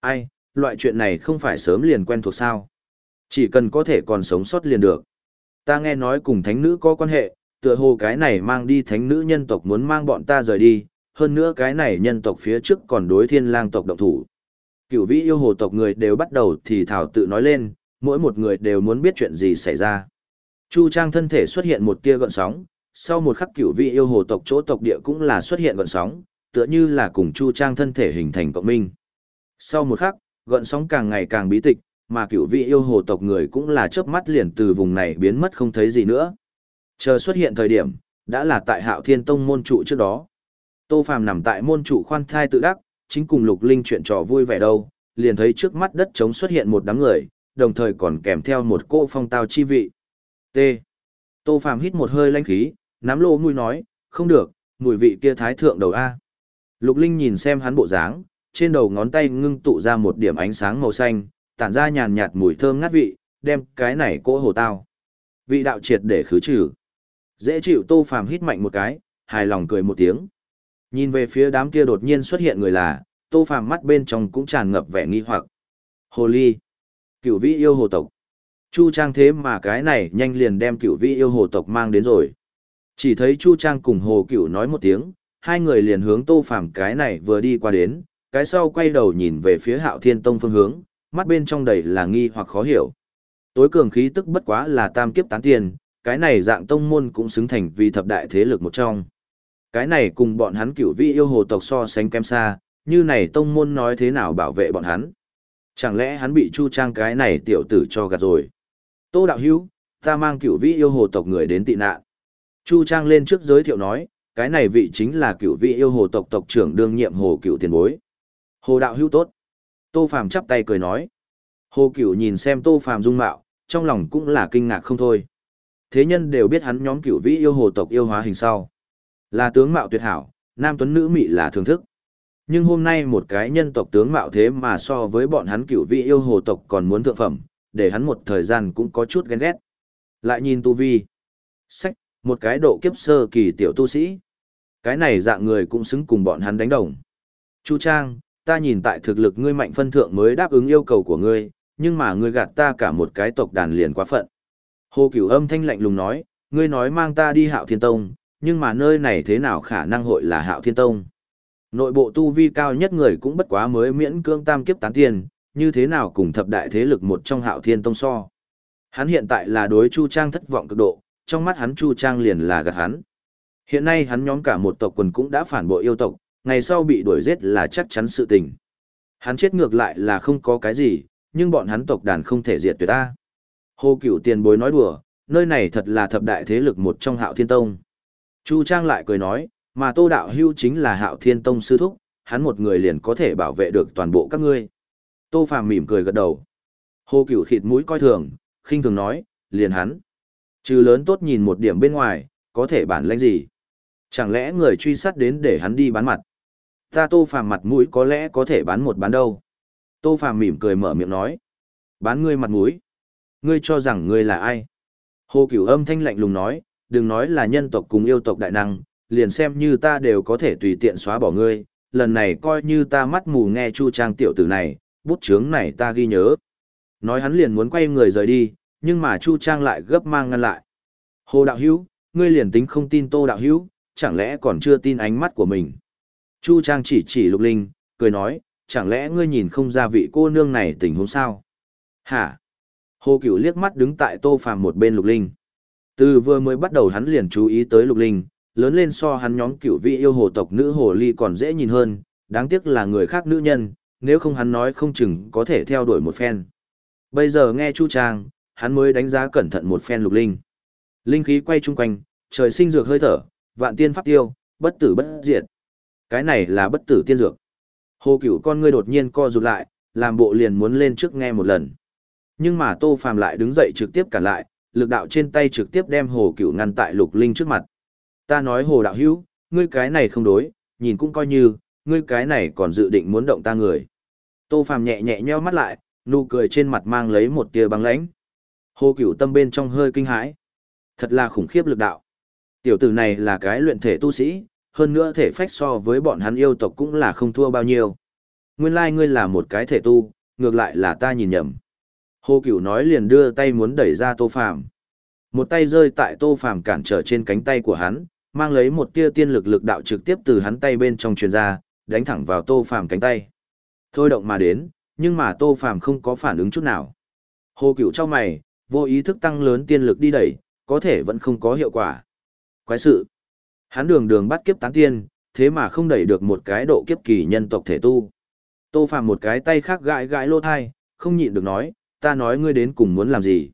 Ai, loại chuyện này không phải sớm liền quen thuộc sao? Chỉ cần có thể còn sống sót liền được. Ta nghe nói cùng thánh nữ có quan hệ, tựa hồ cái này mang đi thánh nữ nhân tộc muốn mang bọn ta rời đi, hơn nữa cái này nhân tộc phía trước còn đối thiên lang tộc động thủ. Cửu vĩ yêu hồ tộc người đều bắt đầu thì thảo tự nói lên, mỗi một người đều muốn biết chuyện gì xảy ra. Chu Trang thân thể xuất hiện một tia gợn sóng, sau một khắc cửu vị yêu hồ tộc chỗ tộc địa cũng là xuất hiện gợn sóng, tựa như là cùng Chu Trang thân thể hình thành cộng minh. Sau một khắc, gợn sóng càng ngày càng bí tịch, mà cửu vị yêu hồ tộc người cũng là chớp mắt liền từ vùng này biến mất không thấy gì nữa. Chờ xuất hiện thời điểm, đã là tại Hạo Thiên Tông môn trụ trước đó. Tô Phàm nằm tại môn trụ khoan thai tự đắc, chính cùng Lục Linh chuyện trò vui vẻ đâu, liền thấy trước mắt đất trống xuất hiện một đám người, đồng thời còn kèm theo một cô phong tao chi vị. T. Tô Phàm hít một hơi lãnh khí, nắm lỗ mũi nói, không được, mùi vị kia thái thượng đầu A. Lục Linh nhìn xem hắn bộ dáng, trên đầu ngón tay ngưng tụ ra một điểm ánh sáng màu xanh, tản ra nhàn nhạt mùi thơm ngát vị, đem cái này cỗ hồ tao. Vị đạo triệt để khứ trừ. Dễ chịu Tô Phàm hít mạnh một cái, hài lòng cười một tiếng. Nhìn về phía đám kia đột nhiên xuất hiện người là, Tô Phàm mắt bên trong cũng tràn ngập vẻ nghi hoặc. Hồ ly, cửu vĩ yêu hồ tộc. Chu Trang thế mà cái này nhanh liền đem cửu vĩ yêu hồ tộc mang đến rồi. Chỉ thấy Chu Trang cùng hồ cửu nói một tiếng, hai người liền hướng Tô Phàm cái này vừa đi qua đến, cái sau quay đầu nhìn về phía Hạo Thiên Tông phương hướng, mắt bên trong đầy là nghi hoặc khó hiểu. Tối cường khí tức bất quá là tam kiếp tán tiền, cái này dạng tông môn cũng xứng thành vì thập đại thế lực một trong. Cái này cùng bọn hắn cửu vị yêu hồ tộc so sánh kém xa, như này tông môn nói thế nào bảo vệ bọn hắn. Chẳng lẽ hắn bị chu trang cái này tiểu tử cho gạt rồi. Tô đạo hữu, ta mang cửu vị yêu hồ tộc người đến tị nạn. Chu trang lên trước giới thiệu nói, cái này vị chính là cựu vị yêu hồ tộc tộc trưởng đương nhiệm hồ cựu tiền bối. Hồ đạo hữu tốt. Tô Phàm chắp tay cười nói. Hồ cựu nhìn xem Tô Phàm dung mạo, trong lòng cũng là kinh ngạc không thôi. Thế nhân đều biết hắn nhóm cựu Vĩ yêu hồ tộc yêu hóa hình sau, là tướng mạo tuyệt hảo, nam tuấn nữ mỹ là thường thức. Nhưng hôm nay một cái nhân tộc tướng mạo thế mà so với bọn hắn cựu Vĩ yêu hồ tộc còn muốn thượng phẩm, để hắn một thời gian cũng có chút ghen ghét. Lại nhìn tu vi, sách, một cái độ kiếp sơ kỳ tiểu tu sĩ. Cái này dạng người cũng xứng cùng bọn hắn đánh đồng. Chu Trang, ta nhìn tại thực lực ngươi mạnh phân thượng mới đáp ứng yêu cầu của ngươi, nhưng mà ngươi gạt ta cả một cái tộc đàn liền quá phận. Hồ Cửu âm thanh lạnh lùng nói, ngươi nói mang ta đi hạo thiên tông, nhưng mà nơi này thế nào khả năng hội là hạo thiên tông. Nội bộ tu vi cao nhất người cũng bất quá mới miễn cưỡng tam kiếp tán tiền, như thế nào cùng thập đại thế lực một trong hạo thiên tông so. Hắn hiện tại là đối Chu Trang thất vọng cực độ, trong mắt hắn Chu Trang liền là gạt hắn. Hiện nay hắn nhóm cả một tộc quần cũng đã phản bội yêu tộc, ngày sau bị đuổi giết là chắc chắn sự tình. Hắn chết ngược lại là không có cái gì, nhưng bọn hắn tộc đàn không thể diệt tuyệt ta. Hồ Cửu tiền bối nói đùa, nơi này thật là thập đại thế lực một trong Hạo Thiên Tông. Chu Trang lại cười nói, mà Tô Đạo Hưu chính là Hạo Thiên Tông sư thúc, hắn một người liền có thể bảo vệ được toàn bộ các ngươi. Tô Phàm mỉm cười gật đầu. Hồ Cửu khịt mũi coi thường, khinh thường nói, liền hắn. Trừ lớn tốt nhìn một điểm bên ngoài, có thể bản lãnh gì? Chẳng lẽ người truy sát đến để hắn đi bán mặt? Ta Tô Phàm mặt mũi có lẽ có thể bán một bán đâu. Tô Phàm mỉm cười mở miệng nói. Bán ngươi mặt mũi. Ngươi cho rằng ngươi là ai? Hồ Cửu âm thanh lạnh lùng nói, đừng nói là nhân tộc cùng yêu tộc đại năng, liền xem như ta đều có thể tùy tiện xóa bỏ ngươi, lần này coi như ta mắt mù nghe Chu Trang tiểu tử này, bút chướng này ta ghi nhớ. Nói hắn liền muốn quay người rời đi, nhưng mà Chu Trang lại gấp mang ngăn lại. Hồ Đạo Hữu, ngươi liền tính không tin Tô Đạo Hữu, chẳng lẽ còn chưa tin ánh mắt của mình. Chu Trang chỉ chỉ Lục Linh, cười nói, chẳng lẽ ngươi nhìn không ra vị cô nương này tình huống sao? Hả? Hồ Cửu liếc mắt đứng tại Tô Phàm một bên Lục Linh. Từ vừa mới bắt đầu hắn liền chú ý tới Lục Linh, lớn lên so hắn nhóm cửu vị yêu hồ tộc nữ hồ ly còn dễ nhìn hơn, đáng tiếc là người khác nữ nhân, nếu không hắn nói không chừng có thể theo đuổi một phen. Bây giờ nghe Chu Trang, hắn mới đánh giá cẩn thận một phen Lục Linh. Linh khí quay chung quanh, trời sinh dược hơi thở, vạn tiên pháp tiêu, bất tử bất diệt. Cái này là bất tử tiên dược. Hồ Cửu con ngươi đột nhiên co rụt lại, làm bộ liền muốn lên trước nghe một lần. Nhưng mà Tô Phàm lại đứng dậy trực tiếp cản lại, lực đạo trên tay trực tiếp đem Hồ Cửu ngăn tại Lục Linh trước mặt. Ta nói Hồ đạo hữu, ngươi cái này không đối, nhìn cũng coi như, ngươi cái này còn dự định muốn động ta người. Tô Phàm nhẹ nhẹ nheo mắt lại, nụ cười trên mặt mang lấy một tia băng lãnh. Hồ Cửu tâm bên trong hơi kinh hãi. Thật là khủng khiếp lực đạo. Tiểu tử này là cái luyện thể tu sĩ, hơn nữa thể phách so với bọn hắn yêu tộc cũng là không thua bao nhiêu. Nguyên lai like ngươi là một cái thể tu, ngược lại là ta nhìn nhầm. Hồ Cửu nói liền đưa tay muốn đẩy ra Tô Phàm. Một tay rơi tại Tô Phàm cản trở trên cánh tay của hắn, mang lấy một tia tiên lực lực đạo trực tiếp từ hắn tay bên trong truyền ra, đánh thẳng vào Tô Phàm cánh tay. Thôi động mà đến, nhưng mà Tô Phàm không có phản ứng chút nào. Hồ Cửu trong mày, vô ý thức tăng lớn tiên lực đi đẩy, có thể vẫn không có hiệu quả. Quái sự. Hắn đường đường bắt kiếp tán tiên, thế mà không đẩy được một cái độ kiếp kỳ nhân tộc thể tu. Tô Phàm một cái tay khác gãi gãi lô thai, không nhịn được nói, ta nói ngươi đến cùng muốn làm gì.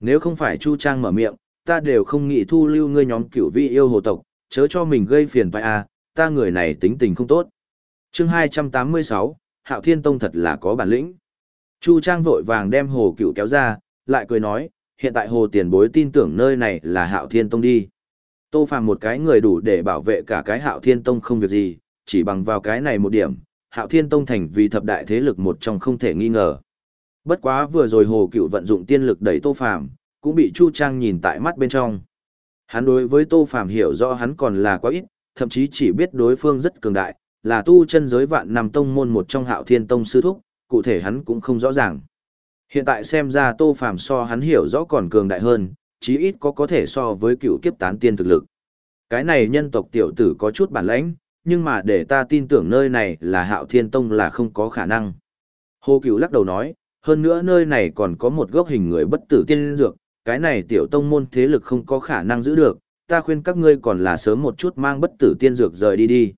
Nếu không phải Chu Trang mở miệng, ta đều không nghĩ thu lưu ngươi nhóm cửu vị yêu hồ tộc, chớ cho mình gây phiền phải à, ta người này tính tình không tốt. chương 286, Hạo Thiên Tông thật là có bản lĩnh. Chu Trang vội vàng đem hồ cửu kéo ra, lại cười nói, hiện tại hồ tiền bối tin tưởng nơi này là Hạo Thiên Tông đi. Tô Phàm một cái người đủ để bảo vệ cả cái Hạo Thiên Tông không việc gì, chỉ bằng vào cái này một điểm, Hạo Thiên Tông thành vì thập đại thế lực một trong không thể nghi ngờ. Bất quá vừa rồi Hồ Cựu vận dụng tiên lực đẩy Tô Phàm, cũng bị Chu Trang nhìn tại mắt bên trong. Hắn đối với Tô Phàm hiểu rõ hắn còn là quá ít, thậm chí chỉ biết đối phương rất cường đại, là tu chân giới vạn năm tông môn một trong Hạo Thiên Tông sư thúc, cụ thể hắn cũng không rõ ràng. Hiện tại xem ra Tô Phàm so hắn hiểu rõ còn cường đại hơn, chí ít có có thể so với cựu kiếp tán tiên thực lực. Cái này nhân tộc tiểu tử có chút bản lãnh, nhưng mà để ta tin tưởng nơi này là Hạo Thiên Tông là không có khả năng. Hồ Cửu lắc đầu nói, hơn nữa nơi này còn có một gốc hình người bất tử tiên dược, cái này tiểu tông môn thế lực không có khả năng giữ được, ta khuyên các ngươi còn là sớm một chút mang bất tử tiên dược rời đi đi.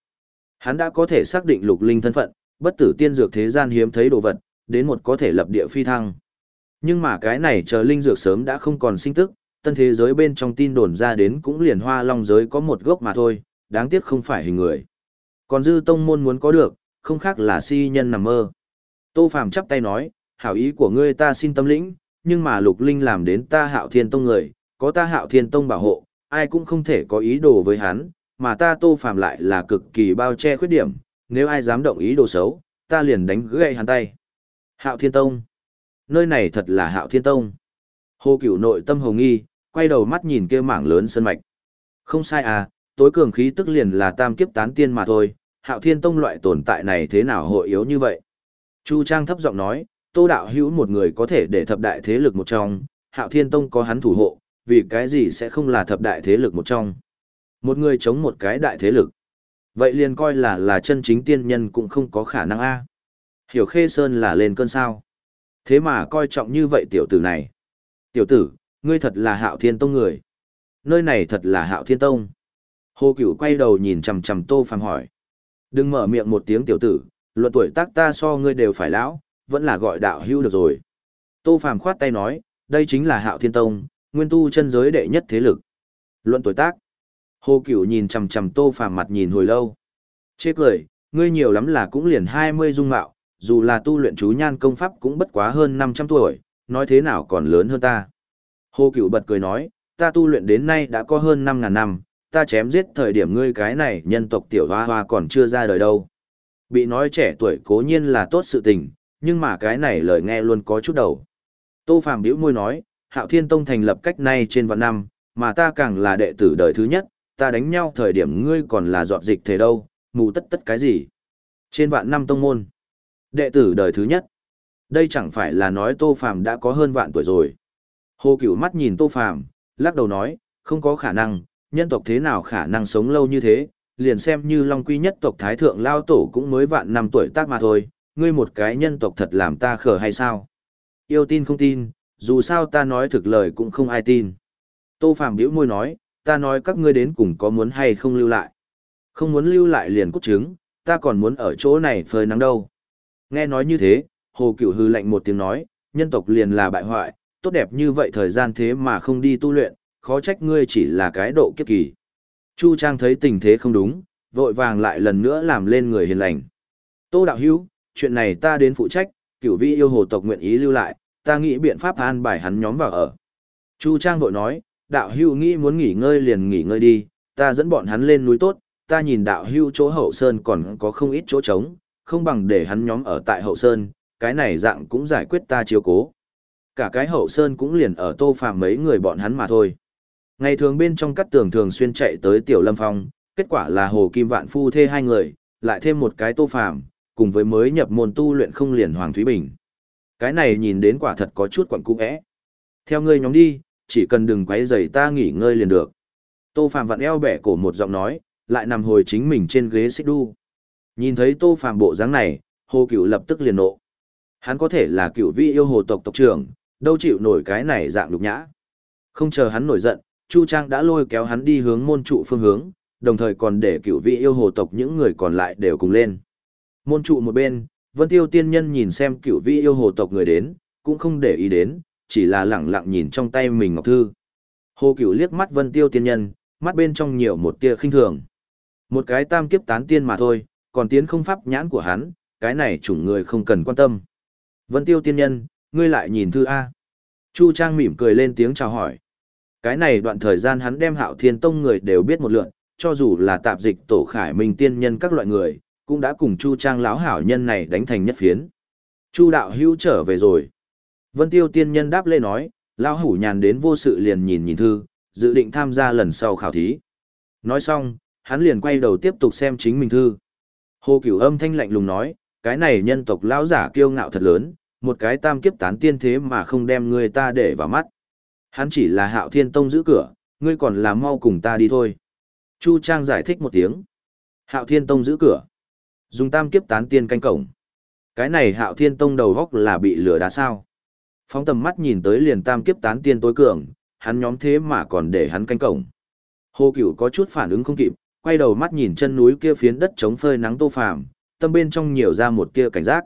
Hắn đã có thể xác định lục linh thân phận, bất tử tiên dược thế gian hiếm thấy đồ vật, đến một có thể lập địa phi thăng. Nhưng mà cái này chờ linh dược sớm đã không còn sinh tức, tân thế giới bên trong tin đồn ra đến cũng liền hoa long giới có một gốc mà thôi, đáng tiếc không phải hình người. Còn dư tông môn muốn có được, không khác là si nhân nằm mơ. Tô Phàm chắp tay nói, hảo ý của ngươi ta xin tâm lĩnh, nhưng mà lục linh làm đến ta hạo thiên tông người, có ta hạo thiên tông bảo hộ, ai cũng không thể có ý đồ với hắn, mà ta tô phàm lại là cực kỳ bao che khuyết điểm, nếu ai dám động ý đồ xấu, ta liền đánh gãy hắn tay. Hạo thiên tông. Nơi này thật là hạo thiên tông. Hồ cửu nội tâm hồng nghi, quay đầu mắt nhìn kia mảng lớn sân mạch. Không sai à, tối cường khí tức liền là tam kiếp tán tiên mà thôi, hạo thiên tông loại tồn tại này thế nào hội yếu như vậy. Chu Trang thấp giọng nói, Tô Đạo Hữu một người có thể để thập đại thế lực một trong, Hạo Thiên Tông có hắn thủ hộ, vì cái gì sẽ không là thập đại thế lực một trong. Một người chống một cái đại thế lực. Vậy liền coi là là chân chính tiên nhân cũng không có khả năng a. Hiểu Khê Sơn là lên cơn sao. Thế mà coi trọng như vậy tiểu tử này. Tiểu tử, ngươi thật là hạo thiên tông người. Nơi này thật là hạo thiên tông. Hồ Cửu quay đầu nhìn chằm chằm Tô Phàm hỏi. Đừng mở miệng một tiếng tiểu tử, luận tuổi tác ta so ngươi đều phải lão, vẫn là gọi đạo hưu được rồi. Tô Phàm khoát tay nói, đây chính là hạo thiên tông, nguyên tu chân giới đệ nhất thế lực. Luận tuổi tác. Hồ Cửu nhìn chằm chằm Tô Phàm mặt nhìn hồi lâu. Chê cười, ngươi nhiều lắm là cũng liền 20 dung mạo, dù là tu luyện chú nhan công pháp cũng bất quá hơn 500 tuổi, nói thế nào còn lớn hơn ta. Hồ Cửu bật cười nói, ta tu luyện đến nay đã có hơn 5.000 năm, ta chém giết thời điểm ngươi cái này nhân tộc tiểu hoa hoa còn chưa ra đời đâu. Bị nói trẻ tuổi cố nhiên là tốt sự tình, nhưng mà cái này lời nghe luôn có chút đầu. Tô Phàm bĩu môi nói, Hạo Thiên Tông thành lập cách nay trên vạn năm, mà ta càng là đệ tử đời thứ nhất, ta đánh nhau thời điểm ngươi còn là dọn dịch thế đâu, mù tất tất cái gì. Trên vạn năm tông môn, đệ tử đời thứ nhất. Đây chẳng phải là nói Tô Phàm đã có hơn vạn tuổi rồi. Hồ Cửu mắt nhìn Tô Phàm, lắc đầu nói, không có khả năng, nhân tộc thế nào khả năng sống lâu như thế, liền xem như Long Quy nhất tộc Thái Thượng Lao Tổ cũng mới vạn năm tuổi tác mà thôi, ngươi một cái nhân tộc thật làm ta khờ hay sao? Yêu tin không tin, dù sao ta nói thực lời cũng không ai tin. Tô Phàm bĩu môi nói, ta nói các ngươi đến cùng có muốn hay không lưu lại. Không muốn lưu lại liền cút trứng, ta còn muốn ở chỗ này phơi nắng đâu. Nghe nói như thế, Hồ Cửu hư lạnh một tiếng nói, nhân tộc liền là bại hoại, tốt đẹp như vậy thời gian thế mà không đi tu luyện, khó trách ngươi chỉ là cái độ kiếp kỳ. Chu Trang thấy tình thế không đúng, vội vàng lại lần nữa làm lên người hiền lành. Tô Đạo Hữu chuyện này ta đến phụ trách, cửu Vi yêu hồ tộc nguyện ý lưu lại, ta nghĩ biện pháp an bài hắn nhóm vào ở. Chu Trang vội nói, đạo hưu nghĩ muốn nghỉ ngơi liền nghỉ ngơi đi, ta dẫn bọn hắn lên núi tốt, ta nhìn đạo hưu chỗ hậu sơn còn có không ít chỗ trống, không bằng để hắn nhóm ở tại hậu sơn, cái này dạng cũng giải quyết ta chiếu cố. Cả cái hậu sơn cũng liền ở tô phàm mấy người bọn hắn mà thôi. Ngày thường bên trong cắt tường thường xuyên chạy tới tiểu lâm phong, kết quả là hồ kim vạn phu thê hai người, lại thêm một cái tô phàm, cùng với mới nhập môn tu luyện không liền Hoàng Thúy Bình. Cái này nhìn đến quả thật có chút quẩn cung ẽ. Theo ngươi nhóm đi, chỉ cần đừng quấy rầy ta nghỉ ngơi liền được. Tô Phạm vặn eo bẻ cổ một giọng nói, lại nằm hồi chính mình trên ghế xích đu. Nhìn thấy Tô Phạm bộ dáng này, Hồ Cửu lập tức liền nộ. Hắn có thể là cựu vị yêu hồ tộc tộc trưởng, đâu chịu nổi cái này dạng nhục nhã. Không chờ hắn nổi giận, Chu Trang đã lôi kéo hắn đi hướng môn trụ phương hướng, đồng thời còn để cựu vị yêu hồ tộc những người còn lại đều cùng lên. Môn trụ một bên, Vân Tiêu tiên nhân nhìn xem cựu vị yêu hồ tộc người đến, cũng không để ý đến, chỉ là lẳng lặng nhìn trong tay mình ngọc thư. Hồ cựu liếc mắt Vân Tiêu tiên nhân, mắt bên trong nhiều một tia khinh thường. Một cái tam kiếp tán tiên mà thôi, còn tiến không pháp nhãn của hắn, cái này chủng người không cần quan tâm. Vân Tiêu tiên nhân, ngươi lại nhìn thư A. Chu Trang mỉm cười lên tiếng chào hỏi. Cái này đoạn thời gian hắn đem hạo thiên tông người đều biết một lượn, cho dù là tạp dịch tổ khải minh tiên nhân các loại người, cũng đã cùng Chu Trang lão hảo nhân này đánh thành nhất phiến. Chu đạo hữu trở về rồi. Vân Tiêu tiên nhân đáp lê nói, lão hủ nhàn đến vô sự liền nhìn nhìn thư, dự định tham gia lần sau khảo thí. Nói xong, hắn liền quay đầu tiếp tục xem chính mình thư. Hồ Cửu Âm thanh lạnh lùng nói, cái này nhân tộc lão giả kiêu ngạo thật lớn, một cái tam kiếp tán tiên thế mà không đem người ta để vào mắt. Hắn chỉ là Hạo Thiên Tông giữ cửa, ngươi còn là mau cùng ta đi thôi. Chu Trang giải thích một tiếng. Hạo Thiên Tông giữ cửa. Dùng tam kiếp tán tiên canh cổng. Cái này hạo thiên tông đầu góc là bị lửa đá sao. Phóng tầm mắt nhìn tới liền tam kiếp tán tiên tối cường, hắn nhóm thế mà còn để hắn canh cổng. Hồ Cửu có chút phản ứng không kịp, quay đầu mắt nhìn chân núi kia phiến đất chống phơi nắng tô phàm, tâm bên trong nhiều ra một tia cảnh giác.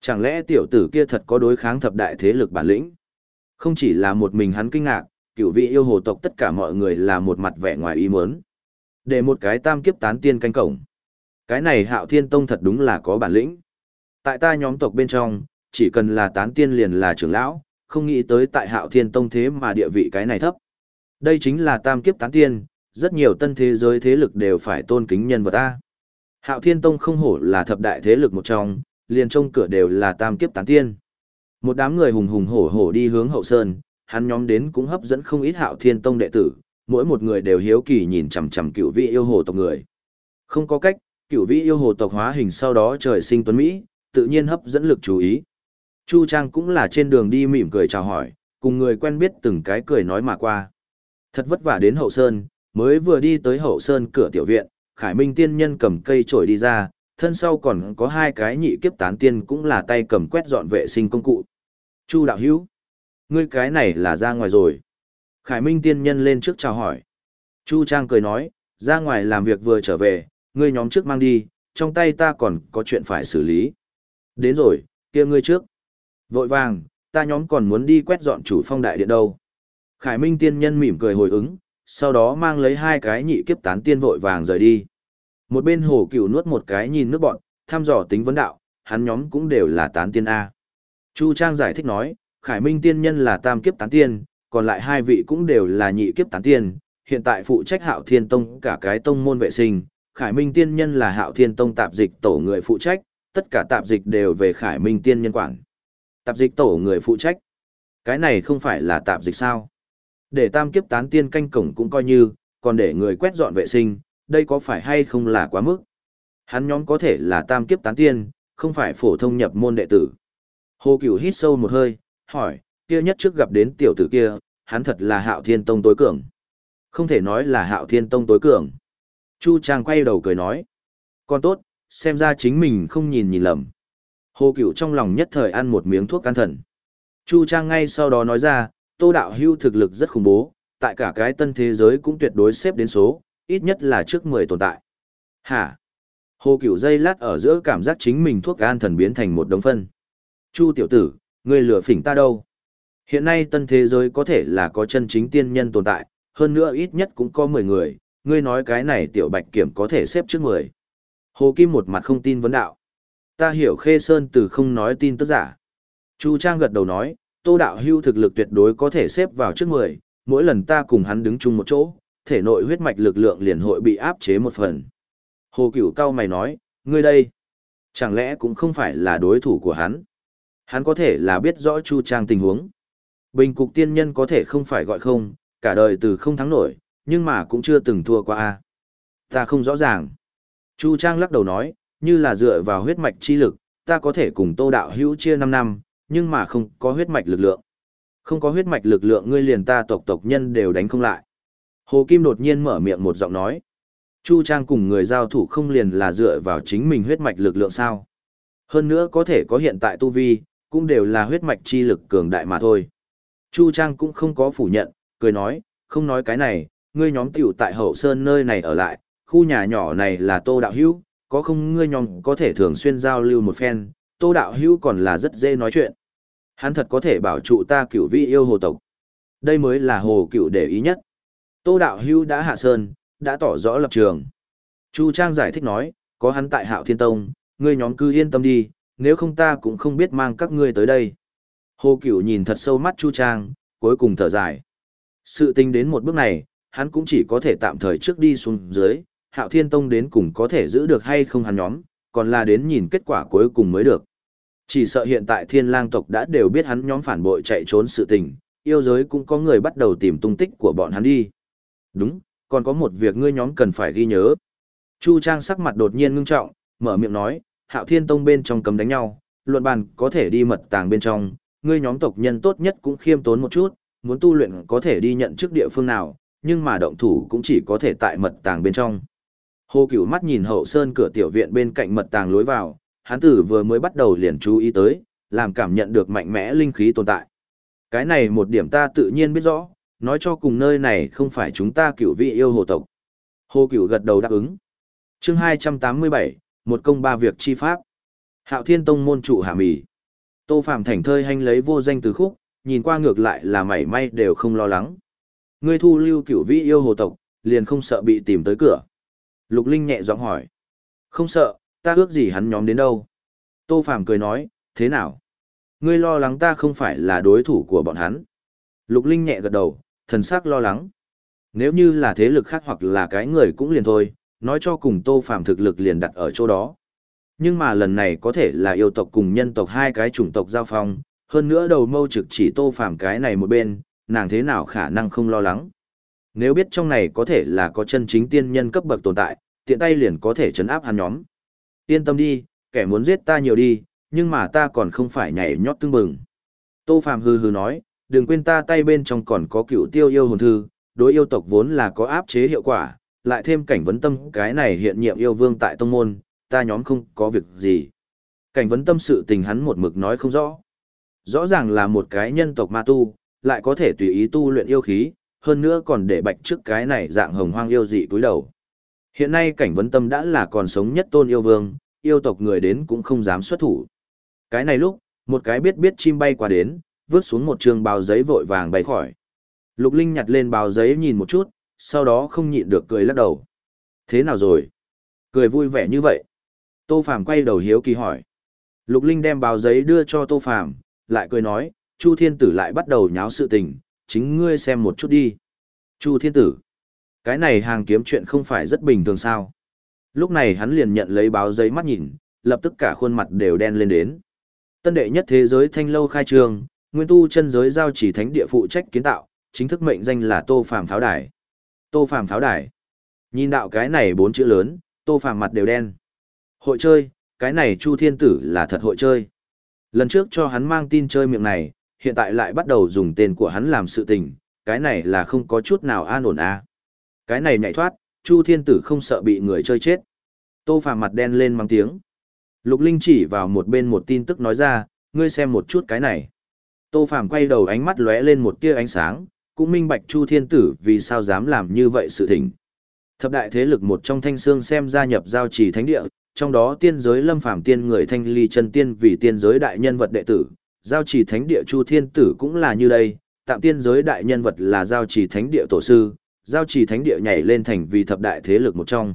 Chẳng lẽ tiểu tử kia thật có đối kháng thập đại thế lực bản lĩnh? Không chỉ là một mình hắn kinh ngạc, cựu vị yêu hồ tộc tất cả mọi người là một mặt vẻ ngoài ý muốn. Để một cái tam kiếp tán tiên canh cổng. Cái này hạo thiên tông thật đúng là có bản lĩnh. Tại ta nhóm tộc bên trong, chỉ cần là tán tiên liền là trưởng lão, không nghĩ tới tại hạo thiên tông thế mà địa vị cái này thấp. Đây chính là tam kiếp tán tiên, rất nhiều tân thế giới thế lực đều phải tôn kính nhân vật ta. Hạo thiên tông không hổ là thập đại thế lực một trong, liền trông cửa đều là tam kiếp tán tiên. Một đám người hùng hùng hổ hổ đi hướng hậu sơn, hắn nhóm đến cũng hấp dẫn không ít hạo thiên tông đệ tử, mỗi một người đều hiếu kỳ nhìn chằm chằm cựu vị yêu hồ tộc người. Không có cách, cựu vị yêu hồ tộc hóa hình sau đó trời sinh tuấn Mỹ, tự nhiên hấp dẫn lực chú ý. Chu Trang cũng là trên đường đi mỉm cười chào hỏi, cùng người quen biết từng cái cười nói mà qua. Thật vất vả đến hậu sơn, mới vừa đi tới hậu sơn cửa tiểu viện, Khải Minh tiên nhân cầm cây chổi đi ra, thân sau còn có hai cái nhị kiếp tán tiên cũng là tay cầm quét dọn vệ sinh công cụ. Chu đạo hữu, ngươi cái này là ra ngoài rồi. Khải Minh tiên nhân lên trước chào hỏi. Chu Trang cười nói, ra ngoài làm việc vừa trở về, ngươi nhóm trước mang đi, trong tay ta còn có chuyện phải xử lý. Đến rồi, kia ngươi trước. Vội vàng, ta nhóm còn muốn đi quét dọn chủ phong đại điện đâu. Khải Minh tiên nhân mỉm cười hồi ứng, sau đó mang lấy hai cái nhị kiếp tán tiên vội vàng rời đi. Một bên hồ cửu nuốt một cái nhìn nước bọn, thăm dò tính vấn đạo, hắn nhóm cũng đều là tán tiên A. Chu Trang giải thích nói, Khải Minh tiên nhân là tam kiếp tán tiên, còn lại hai vị cũng đều là nhị kiếp tán tiên, hiện tại phụ trách hạo thiên tông cả cái tông môn vệ sinh, Khải Minh tiên nhân là hạo thiên tông tạp dịch tổ người phụ trách, tất cả tạp dịch đều về Khải Minh tiên nhân quản. Tạp dịch tổ người phụ trách. Cái này không phải là tạp dịch sao? Để tam kiếp tán tiên canh cổng cũng coi như, còn để người quét dọn vệ sinh, đây có phải hay không là quá mức? Hắn nhóm có thể là tam kiếp tán tiên, không phải phổ thông nhập môn đệ tử. Hồ Cửu hít sâu một hơi, hỏi, kia nhất trước gặp đến tiểu tử kia, hắn thật là hạo thiên tông tối cường. Không thể nói là hạo thiên tông tối cường. Chu Trang quay đầu cười nói, con tốt, xem ra chính mình không nhìn nhìn lầm. Hồ Cửu trong lòng nhất thời ăn một miếng thuốc can thần. Chu Trang ngay sau đó nói ra, Tô Đạo Hưu thực lực rất khủng bố, tại cả cái tân thế giới cũng tuyệt đối xếp đến số, ít nhất là trước 10 tồn tại. Hả? Hồ Cửu dây lát ở giữa cảm giác chính mình thuốc an thần biến thành một đống phân. Chu tiểu tử, ngươi lừa phỉnh ta đâu? Hiện nay tân thế giới có thể là có chân chính tiên nhân tồn tại, hơn nữa ít nhất cũng có 10 người, ngươi nói cái này tiểu bạch kiểm có thể xếp trước 10. Hồ Kim một mặt không tin vấn đạo. Ta hiểu Khê Sơn từ không nói tin tức giả. Chu Trang gật đầu nói, Tô Đạo Hưu thực lực tuyệt đối có thể xếp vào trước 10, mỗi lần ta cùng hắn đứng chung một chỗ, thể nội huyết mạch lực lượng liền hội bị áp chế một phần. Hồ Cửu cao mày nói, ngươi đây, chẳng lẽ cũng không phải là đối thủ của hắn? Hắn có thể là biết rõ Chu Trang tình huống. Bình cục tiên nhân có thể không phải gọi không, cả đời từ không thắng nổi, nhưng mà cũng chưa từng thua qua a. Ta không rõ ràng. Chu Trang lắc đầu nói, như là dựa vào huyết mạch chi lực, ta có thể cùng Tô đạo hữu chia 5 năm, nhưng mà không có huyết mạch lực lượng. Không có huyết mạch lực lượng ngươi liền ta tộc tộc nhân đều đánh không lại. Hồ Kim đột nhiên mở miệng một giọng nói. Chu Trang cùng người giao thủ không liền là dựa vào chính mình huyết mạch lực lượng sao. Hơn nữa có thể có hiện tại tu vi, cũng đều là huyết mạch chi lực cường đại mà thôi. Chu Trang cũng không có phủ nhận, cười nói, không nói cái này, ngươi nhóm tiểu tại hậu sơn nơi này ở lại, khu nhà nhỏ này là tô đạo hữu, có không ngươi nhóm có thể thường xuyên giao lưu một phen, tô đạo hữu còn là rất dễ nói chuyện. Hắn thật có thể bảo trụ ta cửu vi yêu hồ tộc. Đây mới là hồ cửu để ý nhất. Tô đạo hữu đã hạ sơn, đã tỏ rõ lập trường. Chu Trang giải thích nói, có hắn tại hạo thiên tông, ngươi nhóm cứ yên tâm đi, nếu không ta cũng không biết mang các ngươi tới đây. Hồ Cửu nhìn thật sâu mắt Chu Trang, cuối cùng thở dài. Sự tình đến một bước này, hắn cũng chỉ có thể tạm thời trước đi xuống dưới, Hạo Thiên Tông đến cùng có thể giữ được hay không hắn nhóm, còn là đến nhìn kết quả cuối cùng mới được. Chỉ sợ hiện tại Thiên Lang tộc đã đều biết hắn nhóm phản bội chạy trốn sự tình, yêu giới cũng có người bắt đầu tìm tung tích của bọn hắn đi. Đúng, còn có một việc ngươi nhóm cần phải ghi nhớ. Chu Trang sắc mặt đột nhiên ngưng trọng, mở miệng nói, Hạo Thiên Tông bên trong cấm đánh nhau, luận bàn có thể đi mật tàng bên trong, ngươi nhóm tộc nhân tốt nhất cũng khiêm tốn một chút, muốn tu luyện có thể đi nhận chức địa phương nào, nhưng mà động thủ cũng chỉ có thể tại mật tàng bên trong. Hồ Cửu mắt nhìn hậu sơn cửa tiểu viện bên cạnh mật tàng lối vào, hắn tử vừa mới bắt đầu liền chú ý tới, làm cảm nhận được mạnh mẽ linh khí tồn tại. Cái này một điểm ta tự nhiên biết rõ, nói cho cùng nơi này không phải chúng ta cửu vị yêu hồ tộc. Hồ Cửu gật đầu đáp ứng. Chương 287, một công ba việc chi pháp. Hạo Thiên Tông môn trụ Hà mì. Tô Phạm thành thơi hành lấy vô danh từ khúc, nhìn qua ngược lại là mảy may đều không lo lắng. Ngươi thu lưu cửu vị yêu hồ tộc, liền không sợ bị tìm tới cửa. Lục Linh nhẹ giọng hỏi. Không sợ, ta ước gì hắn nhóm đến đâu. Tô Phạm cười nói, thế nào? Ngươi lo lắng ta không phải là đối thủ của bọn hắn. Lục Linh nhẹ gật đầu, thần sắc lo lắng. Nếu như là thế lực khác hoặc là cái người cũng liền thôi, nói cho cùng Tô Phạm thực lực liền đặt ở chỗ đó. Nhưng mà lần này có thể là yêu tộc cùng nhân tộc hai cái chủng tộc giao phong, hơn nữa đầu mâu trực chỉ tô phàm cái này một bên, nàng thế nào khả năng không lo lắng. Nếu biết trong này có thể là có chân chính tiên nhân cấp bậc tồn tại, tiện tay liền có thể chấn áp hắn nhóm. Yên tâm đi, kẻ muốn giết ta nhiều đi, nhưng mà ta còn không phải nhảy nhót tương bừng. Tô Phạm hừ hừ nói, đừng quên ta tay bên trong còn có cựu tiêu yêu hồn thư, đối yêu tộc vốn là có áp chế hiệu quả, lại thêm cảnh vấn tâm cái này hiện nhiệm yêu vương tại tông môn, ta nhóm không có việc gì. Cảnh vấn tâm sự tình hắn một mực nói không rõ. Rõ ràng là một cái nhân tộc ma tu, lại có thể tùy ý tu luyện yêu khí, hơn nữa còn để bạch trước cái này dạng hồng hoang yêu dị túi đầu. Hiện nay cảnh vấn tâm đã là còn sống nhất tôn yêu vương, yêu tộc người đến cũng không dám xuất thủ. Cái này lúc, một cái biết biết chim bay qua đến, vướt xuống một trường bào giấy vội vàng bay khỏi. Lục Linh nhặt lên bào giấy nhìn một chút, sau đó không nhịn được cười lắc đầu. Thế nào rồi? Cười vui vẻ như vậy. Tô Phàm quay đầu hiếu kỳ hỏi. Lục Linh đem bào giấy đưa cho Tô Phàm, lại cười nói, Chu Thiên Tử lại bắt đầu nháo sự tình, chính ngươi xem một chút đi. Chu Thiên Tử. Cái này hàng kiếm chuyện không phải rất bình thường sao. Lúc này hắn liền nhận lấy báo giấy mắt nhìn, lập tức cả khuôn mặt đều đen lên đến. Tân đệ nhất thế giới thanh lâu khai trường, nguyên tu chân giới giao chỉ thánh địa phụ trách kiến tạo, chính thức mệnh danh là Tô Phàm Pháo Đài. Tô Phàm Pháo Đài. Nhìn đạo cái này bốn chữ lớn, Tô Phàm mặt đều đen. Hội chơi, cái này Chu Thiên Tử là thật hội chơi. Lần trước cho hắn mang tin chơi miệng này, hiện tại lại bắt đầu dùng tên của hắn làm sự tình, cái này là không có chút nào an ổn à. Cái này nhảy thoát, Chu Thiên Tử không sợ bị người chơi chết. Tô Phàm mặt đen lên mang tiếng. Lục Linh chỉ vào một bên một tin tức nói ra, ngươi xem một chút cái này. Tô Phàm quay đầu ánh mắt lóe lên một tia ánh sáng, cũng minh bạch Chu Thiên Tử vì sao dám làm như vậy sự tình. Thập đại thế lực một trong thanh xương xem gia nhập giao trì thánh địa, trong đó tiên giới lâm phàm tiên người thanh ly chân tiên vì tiên giới đại nhân vật đệ tử, giao trì thánh địa Chu Thiên Tử cũng là như đây, tạm tiên giới đại nhân vật là giao trì thánh địa tổ sư, giao trì thánh địa nhảy lên thành vì thập đại thế lực một trong.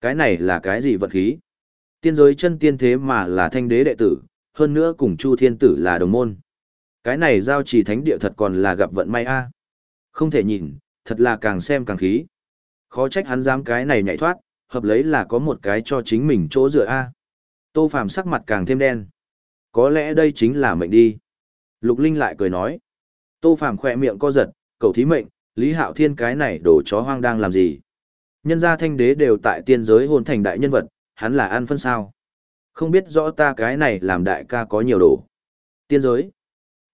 Cái này là cái gì vật khí? Tiên giới chân tiên thế mà là thanh đế đệ tử, hơn nữa cùng Chu Thiên Tử là đồng môn. Cái này giao trì thánh địa thật còn là gặp vận may a. Không thể nhìn, thật là càng xem càng khí. Khó trách hắn dám cái này nhảy thoát, hợp lấy là có một cái cho chính mình chỗ dựa a. Tô Phàm sắc mặt càng thêm đen. Có lẽ đây chính là mệnh đi. Lục Linh lại cười nói. Tô Phàm khỏe miệng co giật, cầu thí mệnh, Lý Hạo Thiên cái này đổ chó hoang đang làm gì? Nhân gia thanh đế đều tại tiên giới hôn thành đại nhân vật, hắn là ăn phân sao? Không biết rõ ta cái này làm đại ca có nhiều đồ. Tiên giới.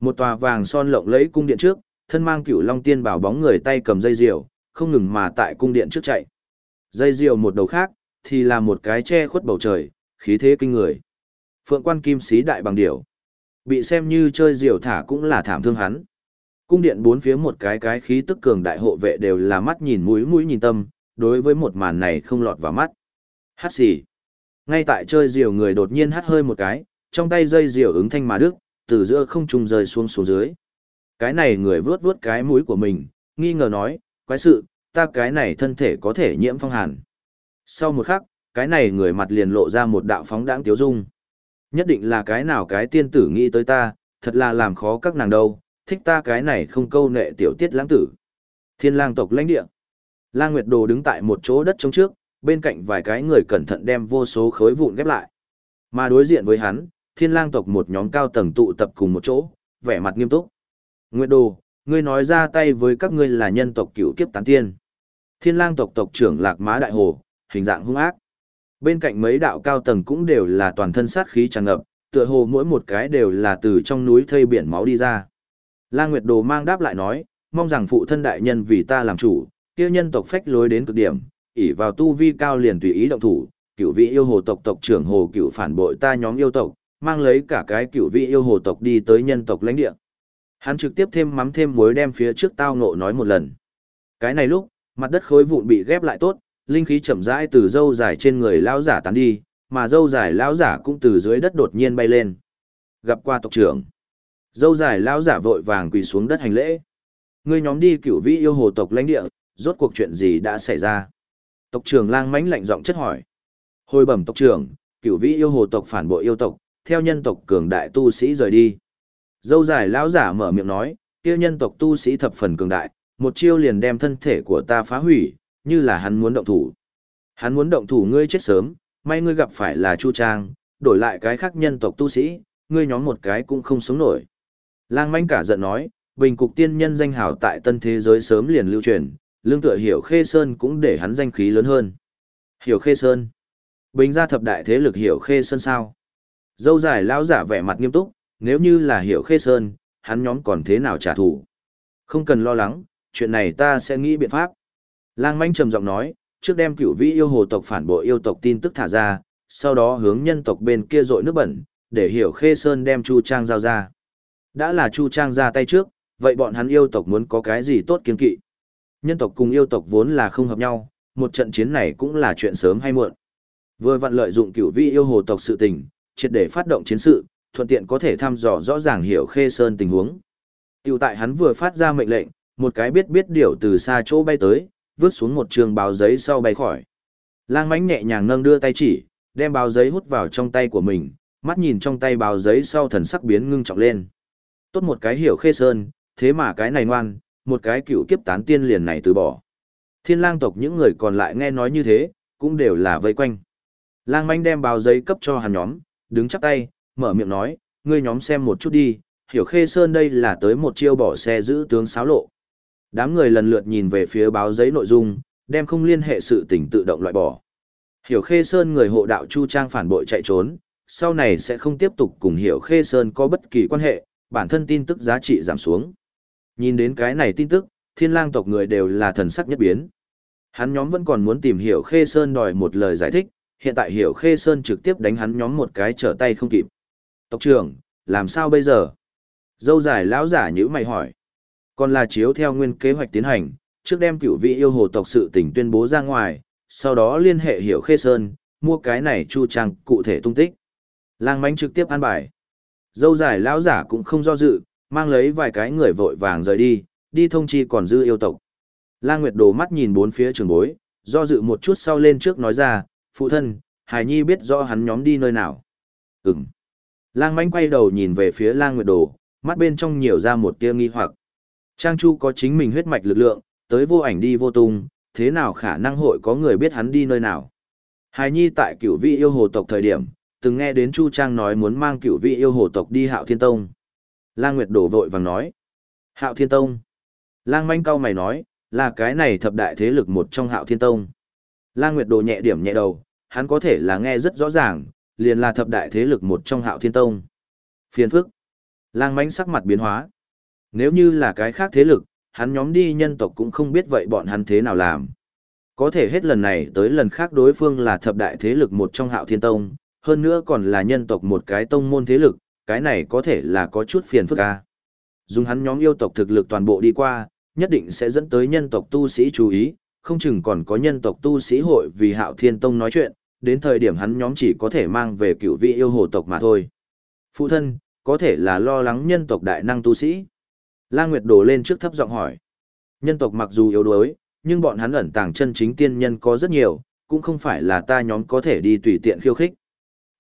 Một tòa vàng son lộng lẫy cung điện trước, thân mang cửu long tiên bảo bóng người tay cầm dây diều, không ngừng mà tại cung điện trước chạy. Dây diều một đầu khác, thì là một cái che khuất bầu trời, khí thế kinh người. Phượng quan kim sĩ đại bằng điểu. Bị xem như chơi diều thả cũng là thảm thương hắn. Cung điện bốn phía một cái cái khí tức cường đại hộ vệ đều là mắt nhìn mũi mũi nhìn tâm, đối với một màn này không lọt vào mắt. Hát xì. Ngay tại chơi diều người đột nhiên hát hơi một cái, trong tay dây diều ứng thanh mà đức, từ giữa không trung rơi xuống xuống dưới. Cái này người vướt vướt cái mũi của mình, nghi ngờ nói, quái sự, ta cái này thân thể có thể nhiễm phong hàn. Sau một khắc, cái này người mặt liền lộ ra một đạo phóng đãng tiếu dung. Nhất định là cái nào cái tiên tử nghĩ tới ta, thật là làm khó các nàng đâu, thích ta cái này không câu nệ tiểu tiết lãng tử. Thiên lang tộc lãnh địa. Lang Nguyệt Đồ đứng tại một chỗ đất trống trước, bên cạnh vài cái người cẩn thận đem vô số khối vụn ghép lại. Mà đối diện với hắn, thiên lang tộc một nhóm cao tầng tụ tập cùng một chỗ, vẻ mặt nghiêm túc. Nguyệt Đồ, ngươi nói ra tay với các ngươi là nhân tộc cửu kiếp tán tiên. Thiên lang tộc tộc trưởng Lạc Má Đại Hồ, hình dạng hung ác. Bên cạnh mấy đạo cao tầng cũng đều là toàn thân sát khí tràn ngập, tựa hồ mỗi một cái đều là từ trong núi thây biển máu đi ra. La Nguyệt Đồ mang đáp lại nói, mong rằng phụ thân đại nhân vì ta làm chủ, kia nhân tộc phách lối đến cực điểm, ỷ vào tu vi cao liền tùy ý động thủ, cửu vị yêu hồ tộc tộc trưởng hồ cửu phản bội ta nhóm yêu tộc, mang lấy cả cái cửu vị yêu hồ tộc đi tới nhân tộc lãnh địa. Hắn trực tiếp thêm mắm thêm muối đem phía trước tao ngộ nói một lần. Cái này lúc, mặt đất khối vụn bị ghép lại tốt, linh khí chậm rãi từ dâu dài trên người lão giả tán đi, mà dâu dài lão giả cũng từ dưới đất đột nhiên bay lên. Gặp qua tộc trưởng. Dâu dài lão giả vội vàng quỳ xuống đất hành lễ. Ngươi nhóm đi cửu vĩ yêu hồ tộc lãnh địa, rốt cuộc chuyện gì đã xảy ra? Tộc trưởng lang mãnh lạnh giọng chất hỏi. Hồi bẩm tộc trưởng, cửu vĩ yêu hồ tộc phản bội yêu tộc, theo nhân tộc cường đại tu sĩ rời đi. Dâu dài lão giả mở miệng nói, kia nhân tộc tu sĩ thập phần cường đại, một chiêu liền đem thân thể của ta phá hủy, như là hắn muốn động thủ. Hắn muốn động thủ ngươi chết sớm, may ngươi gặp phải là Chu Trang, đổi lại cái khác nhân tộc tu sĩ, ngươi nhóm một cái cũng không sống nổi. Lang manh cả giận nói, bình cục tiên nhân danh hào tại tân thế giới sớm liền lưu truyền, lương tựa hiểu khê sơn cũng để hắn danh khí lớn hơn. Hiểu khê sơn. Bình gia thập đại thế lực hiểu khê sơn sao? Dâu dài lão giả vẻ mặt nghiêm túc, nếu như là hiểu khê sơn, hắn nhóm còn thế nào trả thù? Không cần lo lắng, chuyện này ta sẽ nghĩ biện pháp. Lang manh trầm giọng nói, trước đem cửu vĩ yêu hồ tộc phản bội yêu tộc tin tức thả ra, sau đó hướng nhân tộc bên kia dội nước bẩn, để hiểu khê sơn đem Chu Trang giao ra. Đã là Chu Trang ra tay trước, vậy bọn hắn yêu tộc muốn có cái gì tốt kiên kỵ. Nhân tộc cùng yêu tộc vốn là không hợp nhau, một trận chiến này cũng là chuyện sớm hay muộn. Vừa vặn lợi dụng cửu vi yêu hồ tộc sự tình, triệt để phát động chiến sự, thuận tiện có thể thăm dò rõ ràng hiểu khê sơn tình huống. Tiểu tại hắn vừa phát ra mệnh lệnh, một cái biết biết điều từ xa chỗ bay tới, vứt xuống một trường báo giấy sau bay khỏi. Lang mánh nhẹ nhàng nâng đưa tay chỉ, đem báo giấy hút vào trong tay của mình, mắt nhìn trong tay báo giấy sau thần sắc biến ngưng trọng lên. Tốt một cái hiểu khê sơn, thế mà cái này ngoan, một cái cựu kiếp tán tiên liền này từ bỏ. Thiên lang tộc những người còn lại nghe nói như thế, cũng đều là vây quanh. Lang manh đem báo giấy cấp cho hắn nhóm, đứng chắp tay, mở miệng nói, ngươi nhóm xem một chút đi, hiểu khê sơn đây là tới một chiêu bỏ xe giữ tướng sáo lộ. Đám người lần lượt nhìn về phía báo giấy nội dung, đem không liên hệ sự tình tự động loại bỏ. Hiểu khê sơn người hộ đạo Chu Trang phản bội chạy trốn, sau này sẽ không tiếp tục cùng hiểu khê sơn có bất kỳ quan hệ, bản thân tin tức giá trị giảm xuống. Nhìn đến cái này tin tức, thiên lang tộc người đều là thần sắc nhất biến. Hắn nhóm vẫn còn muốn tìm hiểu khê sơn đòi một lời giải thích, hiện tại hiểu khê sơn trực tiếp đánh hắn nhóm một cái trở tay không kịp. Tộc trưởng, làm sao bây giờ? Dâu dài lão giả nhữ mày hỏi. Còn là chiếu theo nguyên kế hoạch tiến hành, trước đem cựu vị yêu hồ tộc sự tình tuyên bố ra ngoài, sau đó liên hệ hiểu khê sơn, mua cái này chu trang cụ thể tung tích. Lang mánh trực tiếp an bài. Dâu dài lão giả cũng không do dự, mang lấy vài cái người vội vàng rời đi, đi thông chi còn dư yêu tộc. Lang Nguyệt đồ mắt nhìn bốn phía trường bối, do dự một chút sau lên trước nói ra, phụ thân, Hải Nhi biết rõ hắn nhóm đi nơi nào. Ừm. Lang mánh quay đầu nhìn về phía Lang Nguyệt đồ, mắt bên trong nhiều ra một tia nghi hoặc. Trang Chu có chính mình huyết mạch lực lượng, tới vô ảnh đi vô tung, thế nào khả năng hội có người biết hắn đi nơi nào. Hải Nhi tại cửu vị yêu hồ tộc thời điểm, từng nghe đến Chu Trang nói muốn mang cửu vị yêu hồ tộc đi hạo thiên tông. Lang Nguyệt đổ vội vàng nói. Hạo thiên tông. Lang manh cao mày nói, là cái này thập đại thế lực một trong hạo thiên tông. Lang Nguyệt đồ nhẹ điểm nhẹ đầu, hắn có thể là nghe rất rõ ràng, liền là thập đại thế lực một trong hạo thiên tông. Phiền phức. Lang Manh sắc mặt biến hóa. Nếu như là cái khác thế lực, hắn nhóm đi nhân tộc cũng không biết vậy bọn hắn thế nào làm. Có thể hết lần này tới lần khác đối phương là thập đại thế lực một trong hạo thiên tông, hơn nữa còn là nhân tộc một cái tông môn thế lực, cái này có thể là có chút phiền phức ca. Dùng hắn nhóm yêu tộc thực lực toàn bộ đi qua, nhất định sẽ dẫn tới nhân tộc tu sĩ chú ý, không chừng còn có nhân tộc tu sĩ hội vì hạo thiên tông nói chuyện, đến thời điểm hắn nhóm chỉ có thể mang về cựu vị yêu hồ tộc mà thôi. Phụ thân, có thể là lo lắng nhân tộc đại năng tu sĩ. La Nguyệt đổ lên trước thấp giọng hỏi. Nhân tộc mặc dù yếu đuối, nhưng bọn hắn ẩn tàng chân chính tiên nhân có rất nhiều, cũng không phải là ta nhóm có thể đi tùy tiện khiêu khích.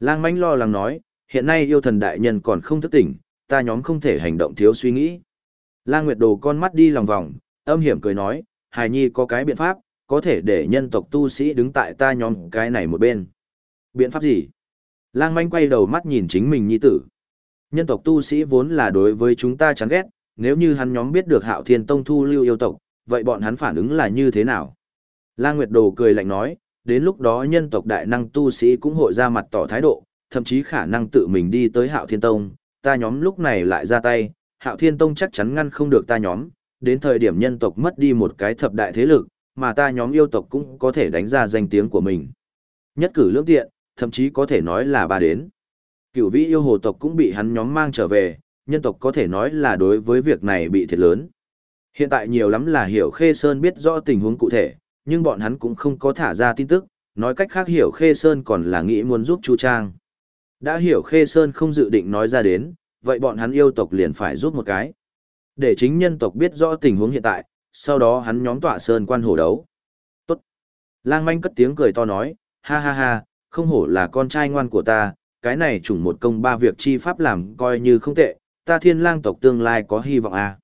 Lang Mánh lo lắng nói, hiện nay yêu thần đại nhân còn không thức tỉnh, ta nhóm không thể hành động thiếu suy nghĩ. Lang Nguyệt Đồ con mắt đi lòng vòng, âm hiểm cười nói, Hải Nhi có cái biện pháp, có thể để nhân tộc tu sĩ đứng tại ta nhóm cái này một bên. Biện pháp gì? Lang manh quay đầu mắt nhìn chính mình nhi tử. Nhân tộc tu sĩ vốn là đối với chúng ta chán ghét, nếu như hắn nhóm biết được hạo thiên tông thu lưu yêu tộc, vậy bọn hắn phản ứng là như thế nào? Lang Nguyệt Đồ cười lạnh nói, đến lúc đó nhân tộc đại năng tu sĩ cũng hội ra mặt tỏ thái độ, thậm chí khả năng tự mình đi tới hạo thiên tông, ta nhóm lúc này lại ra tay, hạo thiên tông chắc chắn ngăn không được ta nhóm, đến thời điểm nhân tộc mất đi một cái thập đại thế lực, mà ta nhóm yêu tộc cũng có thể đánh ra danh tiếng của mình. Nhất cử lưỡng tiện, thậm chí có thể nói là ba đến. Cửu vĩ yêu hồ tộc cũng bị hắn nhóm mang trở về, nhân tộc có thể nói là đối với việc này bị thiệt lớn. Hiện tại nhiều lắm là hiểu Khê Sơn biết rõ tình huống cụ thể, nhưng bọn hắn cũng không có thả ra tin tức, nói cách khác hiểu Khê Sơn còn là nghĩ muốn giúp Chu Trang. Đã hiểu Khê Sơn không dự định nói ra đến, vậy bọn hắn yêu tộc liền phải giúp một cái. Để chính nhân tộc biết rõ tình huống hiện tại, sau đó hắn nhóm tọa Sơn quan hổ đấu. Tốt. Lang manh cất tiếng cười to nói, ha ha ha, không hổ là con trai ngoan của ta, cái này trùng một công ba việc chi pháp làm coi như không tệ, ta thiên lang tộc tương lai có hy vọng à.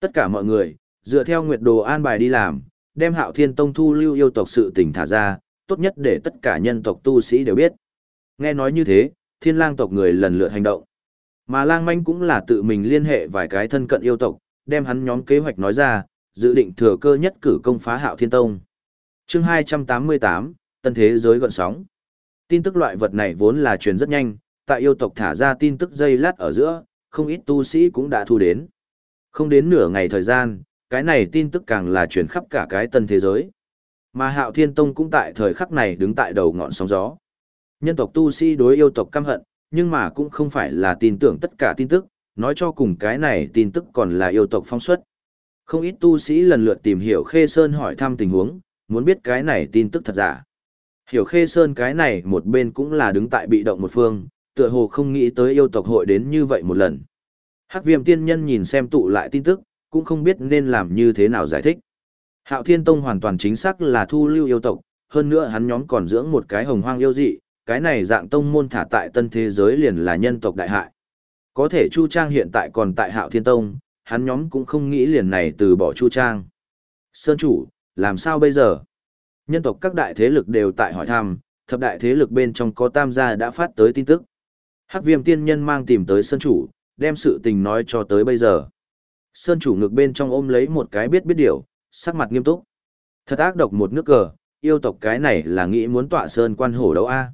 Tất cả mọi người, dựa theo nguyệt đồ an bài đi làm, đem hạo thiên tông thu lưu yêu tộc sự tình thả ra, tốt nhất để tất cả nhân tộc tu sĩ đều biết. Nghe nói như thế, thiên lang tộc người lần lượt hành động. Mà lang manh cũng là tự mình liên hệ vài cái thân cận yêu tộc, đem hắn nhóm kế hoạch nói ra, dự định thừa cơ nhất cử công phá hạo thiên tông. chương 288, tân thế giới gọn sóng. Tin tức loại vật này vốn là truyền rất nhanh, tại yêu tộc thả ra tin tức dây lát ở giữa, không ít tu sĩ cũng đã thu đến. Không đến nửa ngày thời gian, cái này tin tức càng là truyền khắp cả cái tân thế giới. Mà Hạo Thiên Tông cũng tại thời khắc này đứng tại đầu ngọn sóng gió. Nhân tộc tu sĩ đối yêu tộc căm hận, nhưng mà cũng không phải là tin tưởng tất cả tin tức, nói cho cùng cái này tin tức còn là yêu tộc phong xuất. Không ít tu sĩ lần lượt tìm hiểu Khê Sơn hỏi thăm tình huống, muốn biết cái này tin tức thật giả. Hiểu Khê Sơn cái này một bên cũng là đứng tại bị động một phương, tựa hồ không nghĩ tới yêu tộc hội đến như vậy một lần. Hắc viêm tiên nhân nhìn xem tụ lại tin tức, cũng không biết nên làm như thế nào giải thích. Hạo Thiên Tông hoàn toàn chính xác là thu lưu yêu tộc, hơn nữa hắn nhóm còn dưỡng một cái hồng hoang yêu dị, cái này dạng tông môn thả tại tân thế giới liền là nhân tộc đại hại. Có thể Chu Trang hiện tại còn tại Hạo Thiên Tông, hắn nhóm cũng không nghĩ liền này từ bỏ Chu Trang. Sơn chủ, làm sao bây giờ? Nhân tộc các đại thế lực đều tại hỏi thăm, thập đại thế lực bên trong có tam gia đã phát tới tin tức. Hắc viêm tiên nhân mang tìm tới Sơn chủ, đem sự tình nói cho tới bây giờ. Sơn chủ ngực bên trong ôm lấy một cái biết biết điều, sắc mặt nghiêm túc. Thật ác độc một nước cờ, yêu tộc cái này là nghĩ muốn tọa Sơn quan hổ đấu A.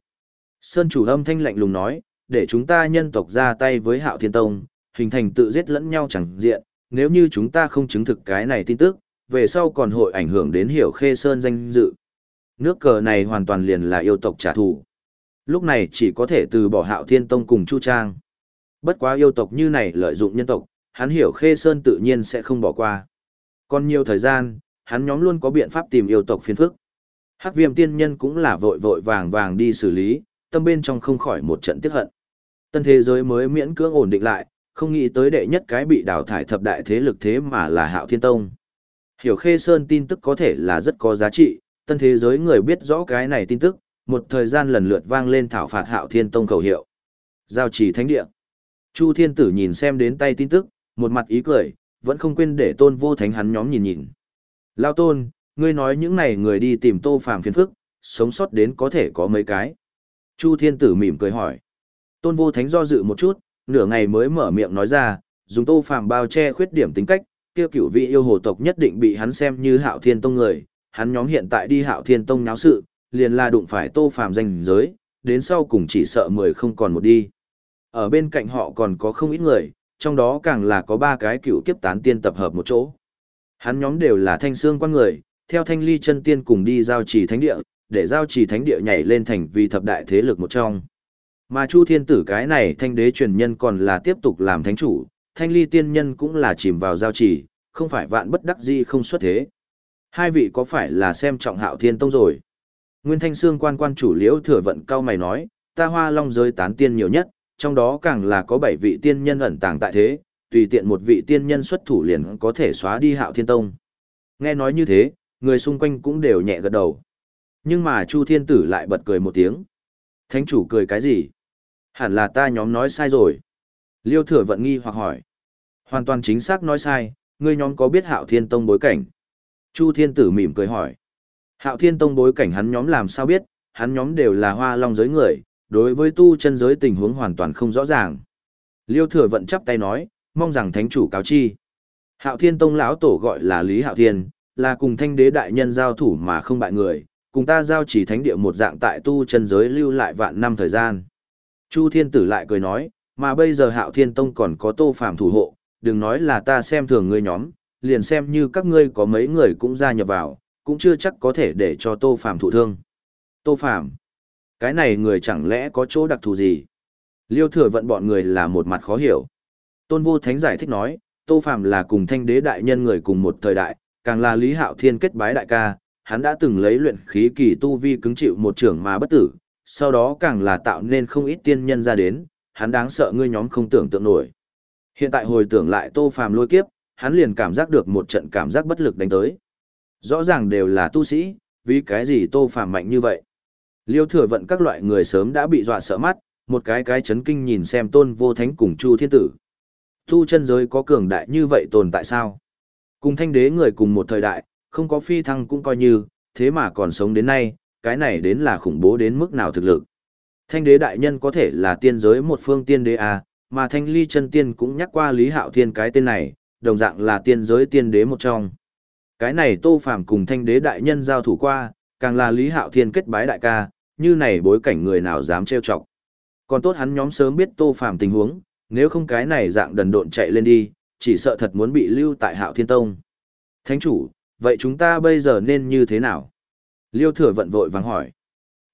Sơn chủ âm thanh lạnh lùng nói, để chúng ta nhân tộc ra tay với hạo thiên tông, hình thành tự giết lẫn nhau chẳng diện, nếu như chúng ta không chứng thực cái này tin tức, về sau còn hội ảnh hưởng đến hiểu khê sơn danh dự. Nước cờ này hoàn toàn liền là yêu tộc trả thù. Lúc này chỉ có thể từ bỏ hạo thiên tông cùng Chu Trang. Bất quá yêu tộc như này lợi dụng nhân tộc, hắn hiểu khê sơn tự nhiên sẽ không bỏ qua. Còn nhiều thời gian, hắn nhóm luôn có biện pháp tìm yêu tộc phiền phức. Hắc viêm tiên nhân cũng là vội vội vàng vàng đi xử lý, tâm bên trong không khỏi một trận tiếc hận. Tân thế giới mới miễn cưỡng ổn định lại, không nghĩ tới đệ nhất cái bị đào thải thập đại thế lực thế mà là Hạo Thiên Tông. Hiểu Khê Sơn tin tức có thể là rất có giá trị, tân thế giới người biết rõ cái này tin tức, một thời gian lần lượt vang lên thảo phạt Hạo Thiên Tông khẩu hiệu. Giao trì thánh địa. Chu Thiên Tử nhìn xem đến tay tin tức, một mặt ý cười, vẫn không quên để tôn vô thánh hắn nhóm nhìn nhìn. Lao tôn, ngươi nói những này người đi tìm tô phàm phiền phức, sống sót đến có thể có mấy cái. Chu Thiên Tử mỉm cười hỏi. Tôn vô thánh do dự một chút, nửa ngày mới mở miệng nói ra, dùng tô phàm bao che khuyết điểm tính cách, kia cửu vị yêu hồ tộc nhất định bị hắn xem như hạo thiên tông người, hắn nhóm hiện tại đi hạo thiên tông náo sự, liền là đụng phải tô phàm danh giới, đến sau cùng chỉ sợ mười không còn một đi. Ở bên cạnh họ còn có không ít người, trong đó càng là có ba cái cựu kiếp tán tiên tập hợp một chỗ. Hắn nhóm đều là thanh xương quan người, theo thanh ly chân tiên cùng đi giao trì thánh địa, để giao trì thánh địa nhảy lên thành vì thập đại thế lực một trong. Mà Chu Thiên Tử cái này thanh đế truyền nhân còn là tiếp tục làm thánh chủ, thanh ly tiên nhân cũng là chìm vào giao trì, không phải vạn bất đắc di không xuất thế. Hai vị có phải là xem trọng hạo thiên tông rồi? Nguyên thanh Sương quan quan chủ liễu thừa vận cao mày nói, ta hoa long giới tán tiên nhiều nhất, trong đó càng là có bảy vị tiên nhân ẩn tàng tại thế, tùy tiện một vị tiên nhân xuất thủ liền có thể xóa đi hạo thiên tông. Nghe nói như thế, người xung quanh cũng đều nhẹ gật đầu. Nhưng mà Chu Thiên Tử lại bật cười một tiếng. Thánh chủ cười cái gì? Hẳn là ta nhóm nói sai rồi. Liêu thừa vận nghi hoặc hỏi. Hoàn toàn chính xác nói sai, ngươi nhóm có biết hạo thiên tông bối cảnh? Chu Thiên Tử mỉm cười hỏi. Hạo thiên tông bối cảnh hắn nhóm làm sao biết, hắn nhóm đều là hoa long giới người, đối với tu chân giới tình huống hoàn toàn không rõ ràng. Liêu thừa vận chắp tay nói, mong rằng thánh chủ cáo chi. Hạo thiên tông lão tổ gọi là Lý Hạo Thiên, là cùng thanh đế đại nhân giao thủ mà không bại người, cùng ta giao chỉ thánh địa một dạng tại tu chân giới lưu lại vạn năm thời gian. Chu Thiên Tử lại cười nói, mà bây giờ Hạo Thiên Tông còn có Tô Phàm thủ hộ, đừng nói là ta xem thường ngươi nhóm, liền xem như các ngươi có mấy người cũng gia nhập vào, cũng chưa chắc có thể để cho Tô Phàm thụ thương. Tô Phàm, cái này người chẳng lẽ có chỗ đặc thù gì? Liêu Thừa vận bọn người là một mặt khó hiểu. Tôn Vô Thánh giải thích nói, Tô Phàm là cùng Thanh Đế đại nhân người cùng một thời đại, càng là Lý Hạo Thiên kết bái đại ca, hắn đã từng lấy luyện khí kỳ tu vi cứng chịu một trưởng mà bất tử, sau đó càng là tạo nên không ít tiên nhân ra đến, hắn đáng sợ ngươi nhóm không tưởng tượng nổi. Hiện tại hồi tưởng lại Tô Phàm lôi kiếp, hắn liền cảm giác được một trận cảm giác bất lực đánh tới. Rõ ràng đều là tu sĩ, vì cái gì Tô Phàm mạnh như vậy? Liêu thừa vận các loại người sớm đã bị dọa sợ mắt, một cái cái chấn kinh nhìn xem tôn vô thánh cùng Chu Thiên Tử. Tu chân giới có cường đại như vậy tồn tại sao? Cùng thanh đế người cùng một thời đại, không có phi thăng cũng coi như, thế mà còn sống đến nay, cái này đến là khủng bố đến mức nào thực lực. Thanh đế đại nhân có thể là tiên giới một phương tiên đế à, mà thanh ly chân tiên cũng nhắc qua Lý Hạo Thiên cái tên này, đồng dạng là tiên giới tiên đế một trong. Cái này tô phàm cùng thanh đế đại nhân giao thủ qua, càng là Lý Hạo Thiên kết bái đại ca, như này bối cảnh người nào dám trêu chọc. Còn tốt hắn nhóm sớm biết tô phàm tình huống, nếu không cái này dạng đần độn chạy lên đi, chỉ sợ thật muốn bị lưu tại Hạo Thiên Tông. Thánh chủ, vậy chúng ta bây giờ nên như thế nào? Liêu thừa vận vội vàng hỏi.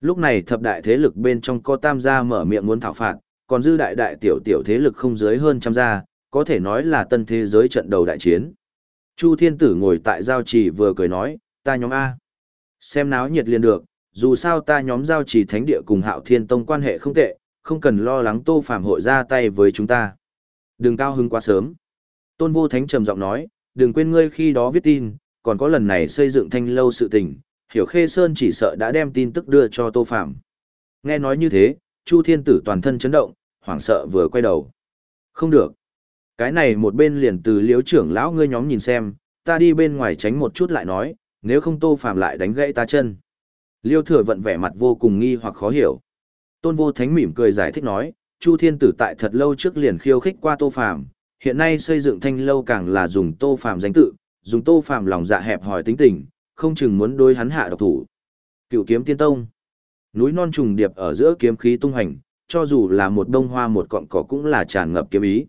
Lúc này thập đại thế lực bên trong có tam gia mở miệng muốn thảo phạt, còn dư đại đại tiểu tiểu thế lực không dưới hơn trăm gia, có thể nói là tân thế giới trận đầu đại chiến. Chu thiên tử ngồi tại giao trì vừa cười nói, ta nhóm A. Xem náo nhiệt liền được, dù sao ta nhóm giao trì thánh địa cùng hạo thiên tông quan hệ không tệ, không cần lo lắng tô phạm hội ra tay với chúng ta. Đừng cao hứng quá sớm. Tôn vô thánh trầm giọng nói, đừng quên ngươi khi đó viết tin, còn có lần này xây dựng thanh lâu sự tình, hiểu khê sơn chỉ sợ đã đem tin tức đưa cho tô phạm. Nghe nói như thế, Chu thiên tử toàn thân chấn động, hoảng sợ vừa quay đầu. Không được. Cái này một bên liền từ liếu trưởng lão ngươi nhóm nhìn xem, ta đi bên ngoài tránh một chút lại nói, nếu không tô phạm lại đánh gãy ta chân. Liêu thừa vận vẻ mặt vô cùng nghi hoặc khó hiểu. Tôn vô thánh mỉm cười giải thích nói, Chu thiên tử tại thật lâu trước liền khiêu khích qua tô phạm, hiện nay xây dựng thanh lâu càng là dùng tô phạm danh tự, dùng tô phạm lòng dạ hẹp hỏi tính tình, không chừng muốn đối hắn hạ độc thủ. Cựu kiếm tiên tông. Núi non trùng điệp ở giữa kiếm khí tung hành, cho dù là một đông hoa một cọng cỏ cũng là tràn ngập kiếm ý.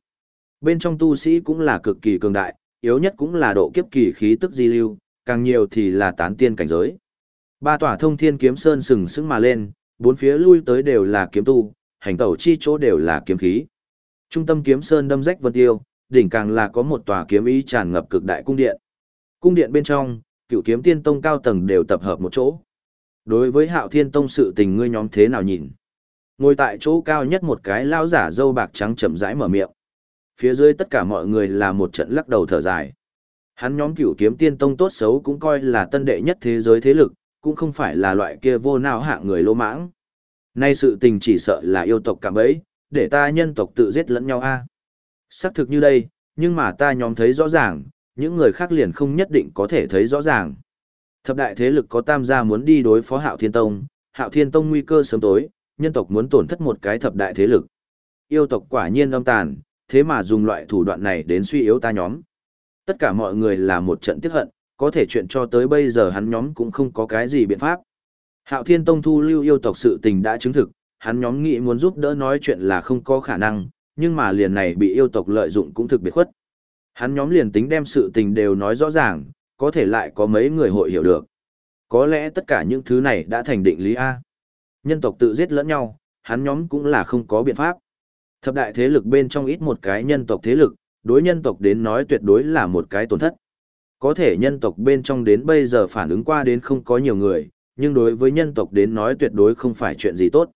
Bên trong tu sĩ cũng là cực kỳ cường đại, yếu nhất cũng là độ kiếp kỳ khí tức di lưu, càng nhiều thì là tán tiên cảnh giới. Ba tòa thông thiên kiếm sơn sừng sững mà lên, bốn phía lui tới đều là kiếm tu, hành tẩu chi chỗ đều là kiếm khí. Trung tâm kiếm sơn đâm rách vân tiêu, đỉnh càng là có một tòa kiếm ý tràn ngập cực đại cung điện. Cung điện bên trong, cựu kiếm tiên tông cao tầng đều tập hợp một chỗ. Đối với hạo thiên tông sự tình ngươi nhóm thế nào nhìn? Ngồi tại chỗ cao nhất một cái lao giả dâu bạc trắng chậm rãi mở miệng. Phía dưới tất cả mọi người là một trận lắc đầu thở dài. Hắn nhóm cửu kiếm tiên tông tốt xấu cũng coi là tân đệ nhất thế giới thế lực, cũng không phải là loại kia vô nào hạng người lô mãng. Nay sự tình chỉ sợ là yêu tộc cảm ấy, để ta nhân tộc tự giết lẫn nhau a. Xác thực như đây, nhưng mà ta nhóm thấy rõ ràng, những người khác liền không nhất định có thể thấy rõ ràng. Thập đại thế lực có tam gia muốn đi đối phó Hạo Thiên Tông, Hạo Thiên Tông nguy cơ sớm tối, nhân tộc muốn tổn thất một cái thập đại thế lực. Yêu tộc quả nhiên âm tàn, thế mà dùng loại thủ đoạn này đến suy yếu ta nhóm. Tất cả mọi người là một trận tiếc hận, có thể chuyện cho tới bây giờ hắn nhóm cũng không có cái gì biện pháp. Hạo Thiên Tông thu lưu yêu tộc sự tình đã chứng thực, hắn nhóm nghĩ muốn giúp đỡ nói chuyện là không có khả năng, nhưng mà liền này bị yêu tộc lợi dụng cũng thực biệt khuất. Hắn nhóm liền tính đem sự tình đều nói rõ ràng, có thể lại có mấy người hội hiểu được. Có lẽ tất cả những thứ này đã thành định lý A. Nhân tộc tự giết lẫn nhau, hắn nhóm cũng là không có biện pháp. Thập đại thế lực bên trong ít một cái nhân tộc thế lực, đối nhân tộc đến nói tuyệt đối là một cái tổn thất. Có thể nhân tộc bên trong đến bây giờ phản ứng qua đến không có nhiều người, nhưng đối với nhân tộc đến nói tuyệt đối không phải chuyện gì tốt.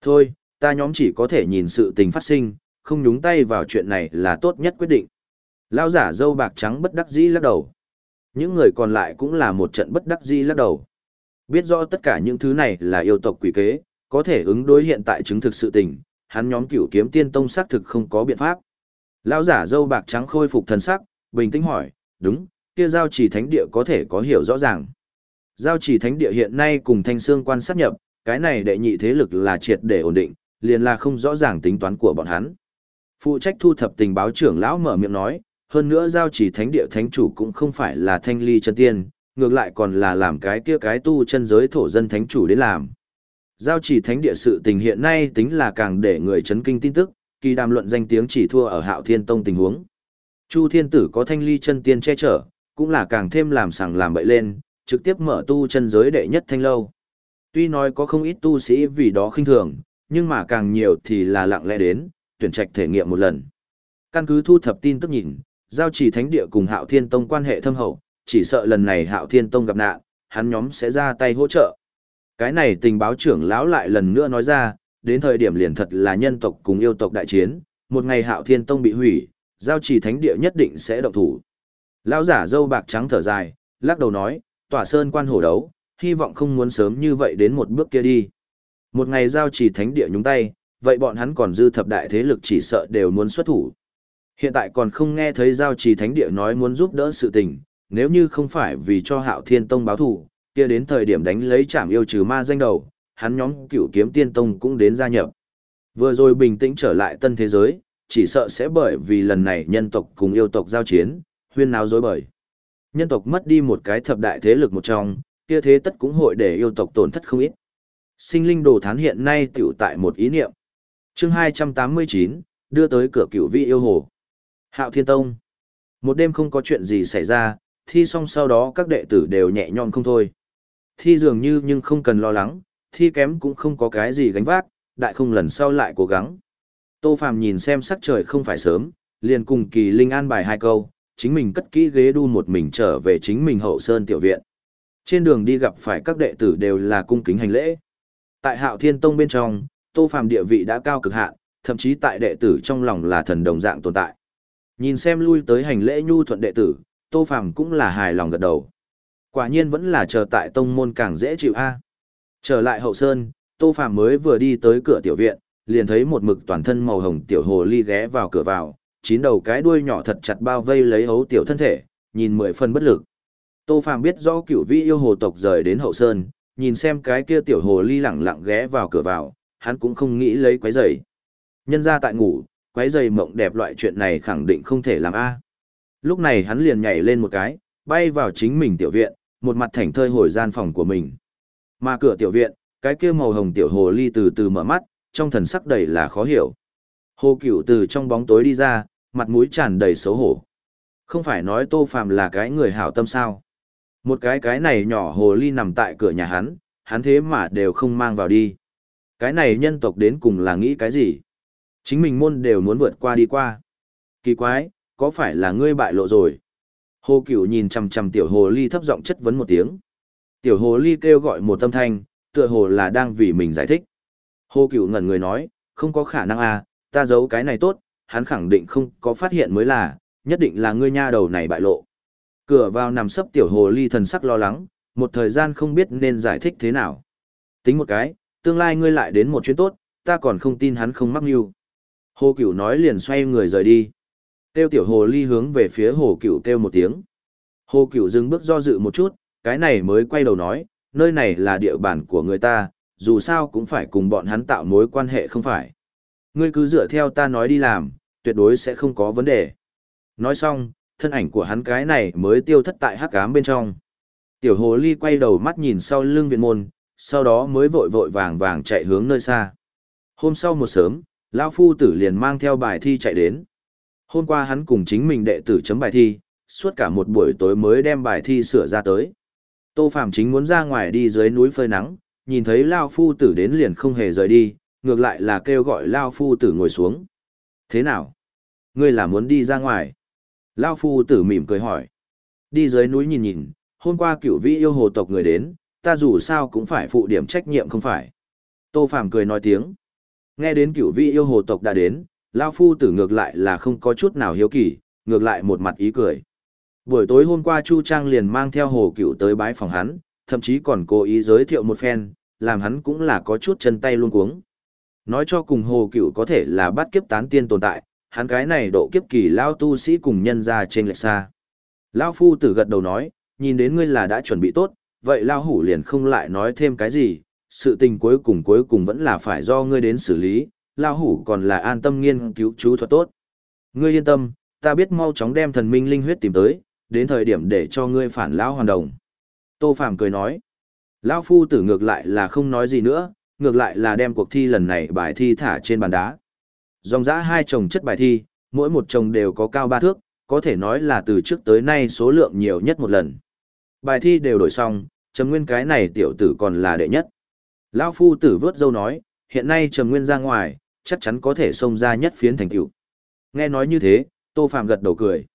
Thôi, ta nhóm chỉ có thể nhìn sự tình phát sinh, không nhúng tay vào chuyện này là tốt nhất quyết định. Lão giả dâu bạc trắng bất đắc dĩ lắc đầu. Những người còn lại cũng là một trận bất đắc dĩ lắc đầu. Biết rõ tất cả những thứ này là yêu tộc quỷ kế, có thể ứng đối hiện tại chứng thực sự tình, hắn nhóm cửu kiếm tiên tông xác thực không có biện pháp. Lão giả dâu bạc trắng khôi phục thần sắc, bình tĩnh hỏi, đúng, kia giao chỉ thánh địa có thể có hiểu rõ ràng. Giao chỉ thánh địa hiện nay cùng thanh xương quan sát nhập, cái này đệ nhị thế lực là triệt để ổn định, liền là không rõ ràng tính toán của bọn hắn. Phụ trách thu thập tình báo trưởng lão mở miệng nói, hơn nữa giao chỉ thánh địa thánh chủ cũng không phải là thanh ly chân tiên, ngược lại còn là làm cái kia cái tu chân giới thổ dân thánh chủ đến làm. Giao chỉ thánh địa sự tình hiện nay tính là càng để người chấn kinh tin tức, kỳ đàm luận danh tiếng chỉ thua ở hạo thiên tông tình huống. Chu thiên tử có thanh ly chân tiên che chở, cũng là càng thêm làm sảng làm bậy lên, trực tiếp mở tu chân giới đệ nhất thanh lâu. Tuy nói có không ít tu sĩ vì đó khinh thường, nhưng mà càng nhiều thì là lặng lẽ đến, tuyển trạch thể nghiệm một lần. Căn cứ thu thập tin tức nhìn, giao chỉ thánh địa cùng hạo thiên tông quan hệ thâm hậu, chỉ sợ lần này hạo thiên tông gặp nạn, hắn nhóm sẽ ra tay hỗ trợ. Cái này tình báo trưởng lão lại lần nữa nói ra, đến thời điểm liền thật là nhân tộc cùng yêu tộc đại chiến, một ngày hạo thiên tông bị hủy, giao chỉ thánh địa nhất định sẽ động thủ. Lão giả dâu bạc trắng thở dài, lắc đầu nói, tỏa sơn quan hổ đấu, hy vọng không muốn sớm như vậy đến một bước kia đi. Một ngày giao chỉ thánh địa nhúng tay, vậy bọn hắn còn dư thập đại thế lực chỉ sợ đều muốn xuất thủ. Hiện tại còn không nghe thấy giao trì thánh địa nói muốn giúp đỡ sự tình, nếu như không phải vì cho hạo thiên tông báo thù, kia đến thời điểm đánh lấy trảm yêu trừ ma danh đầu, hắn nhóm cửu kiếm tiên tông cũng đến gia nhập. Vừa rồi bình tĩnh trở lại tân thế giới, chỉ sợ sẽ bởi vì lần này nhân tộc cùng yêu tộc giao chiến, huyên náo dối bời. Nhân tộc mất đi một cái thập đại thế lực một trong, kia thế tất cũng hội để yêu tộc tổn thất không ít. Sinh linh đồ thán hiện nay tiểu tại một ý niệm. chương 289, đưa tới cửa cửu vị yêu hồ. Hạo Thiên Tông. Một đêm không có chuyện gì xảy ra, thi xong sau đó các đệ tử đều nhẹ nhõm không thôi. Thi dường như nhưng không cần lo lắng, thi kém cũng không có cái gì gánh vác, đại không lần sau lại cố gắng. Tô Phàm nhìn xem sắc trời không phải sớm, liền cùng Kỳ Linh an bài hai câu, chính mình cất kỹ ghế đu một mình trở về chính mình hậu sơn tiểu viện. Trên đường đi gặp phải các đệ tử đều là cung kính hành lễ. Tại Hạo Thiên Tông bên trong, Tô Phàm địa vị đã cao cực hạn, thậm chí tại đệ tử trong lòng là thần đồng dạng tồn tại. Nhìn xem lui tới hành lễ nhu thuận đệ tử, Tô Phàm cũng là hài lòng gật đầu. Quả nhiên vẫn là chờ tại tông môn càng dễ chịu a. Trở lại hậu sơn, Tô Phàm mới vừa đi tới cửa tiểu viện, liền thấy một mực toàn thân màu hồng tiểu hồ ly ghé vào cửa vào, chín đầu cái đuôi nhỏ thật chặt bao vây lấy hấu tiểu thân thể, nhìn mười phần bất lực. Tô Phàm biết rõ cửu vi yêu hồ tộc rời đến hậu sơn, nhìn xem cái kia tiểu hồ ly lẳng lặng ghé vào cửa vào, hắn cũng không nghĩ lấy quấy rầy. Nhân ra tại ngủ, quấy rầy mộng đẹp loại chuyện này khẳng định không thể làm a. Lúc này hắn liền nhảy lên một cái, bay vào chính mình tiểu viện, một mặt thảnh thơi hồi gian phòng của mình. Mà cửa tiểu viện, cái kia màu hồng tiểu hồ ly từ từ mở mắt, trong thần sắc đầy là khó hiểu. Hồ Cửu từ trong bóng tối đi ra, mặt mũi tràn đầy xấu hổ. Không phải nói Tô Phàm là cái người hảo tâm sao? Một cái cái này nhỏ hồ ly nằm tại cửa nhà hắn, hắn thế mà đều không mang vào đi. Cái này nhân tộc đến cùng là nghĩ cái gì? Chính mình môn đều muốn vượt qua đi qua. Kỳ quái, có phải là ngươi bại lộ rồi? Hồ Cửu nhìn chằm chằm tiểu hồ ly thấp giọng chất vấn một tiếng. Tiểu hồ ly kêu gọi một tâm thanh, tựa hồ là đang vì mình giải thích. Hồ Cửu ngẩn người nói, không có khả năng à, ta giấu cái này tốt, hắn khẳng định không có phát hiện mới là, nhất định là ngươi nha đầu này bại lộ. Cửa vào nằm sấp tiểu hồ ly thần sắc lo lắng, một thời gian không biết nên giải thích thế nào. Tính một cái, tương lai ngươi lại đến một chuyến tốt, ta còn không tin hắn không mắc mưu. Hồ Cửu nói liền xoay người rời đi. Tiêu tiểu hồ ly hướng về phía hồ Cửu kêu một tiếng. Hồ Cửu dừng bước do dự một chút, cái này mới quay đầu nói, nơi này là địa bàn của người ta, dù sao cũng phải cùng bọn hắn tạo mối quan hệ không phải. Ngươi cứ dựa theo ta nói đi làm, tuyệt đối sẽ không có vấn đề. Nói xong, thân ảnh của hắn cái này mới tiêu thất tại hắc ám bên trong. Tiểu hồ ly quay đầu mắt nhìn sau lưng viện môn, sau đó mới vội vội vàng vàng chạy hướng nơi xa. Hôm sau một sớm, lão phu tử liền mang theo bài thi chạy đến. Hôm qua hắn cùng chính mình đệ tử chấm bài thi, suốt cả một buổi tối mới đem bài thi sửa ra tới. Tô Phạm chính muốn ra ngoài đi dưới núi phơi nắng, nhìn thấy Lao Phu Tử đến liền không hề rời đi, ngược lại là kêu gọi Lao Phu Tử ngồi xuống. Thế nào? Ngươi là muốn đi ra ngoài? Lao Phu Tử mỉm cười hỏi. Đi dưới núi nhìn nhìn, hôm qua cựu vĩ yêu hồ tộc người đến, ta dù sao cũng phải phụ điểm trách nhiệm không phải. Tô Phạm cười nói tiếng. Nghe đến cựu vĩ yêu hồ tộc đã đến, Lao Phu Tử ngược lại là không có chút nào hiếu kỳ, ngược lại một mặt ý cười. Buổi tối hôm qua Chu Trang liền mang theo hồ cựu tới bái phòng hắn, thậm chí còn cố ý giới thiệu một phen, làm hắn cũng là có chút chân tay luôn cuống. Nói cho cùng hồ cựu có thể là bắt kiếp tán tiên tồn tại, hắn cái này độ kiếp kỳ lao tu sĩ cùng nhân ra trên lệch xa. Lao phu tử gật đầu nói, nhìn đến ngươi là đã chuẩn bị tốt, vậy lao hủ liền không lại nói thêm cái gì, sự tình cuối cùng cuối cùng vẫn là phải do ngươi đến xử lý, lao hủ còn là an tâm nghiên cứu chú thuật tốt. Ngươi yên tâm, ta biết mau chóng đem thần minh linh huyết tìm tới, đến thời điểm để cho ngươi phản lão hoàn đồng. Tô Phàm cười nói, lão phu tử ngược lại là không nói gì nữa, ngược lại là đem cuộc thi lần này bài thi thả trên bàn đá. Dòng dã hai chồng chất bài thi, mỗi một chồng đều có cao ba thước, có thể nói là từ trước tới nay số lượng nhiều nhất một lần. Bài thi đều đổi xong, Trầm Nguyên cái này tiểu tử còn là đệ nhất. Lão phu tử vớt dâu nói, hiện nay Trầm Nguyên ra ngoài, chắc chắn có thể xông ra nhất phiến thành tựu. Nghe nói như thế, Tô Phàm gật đầu cười.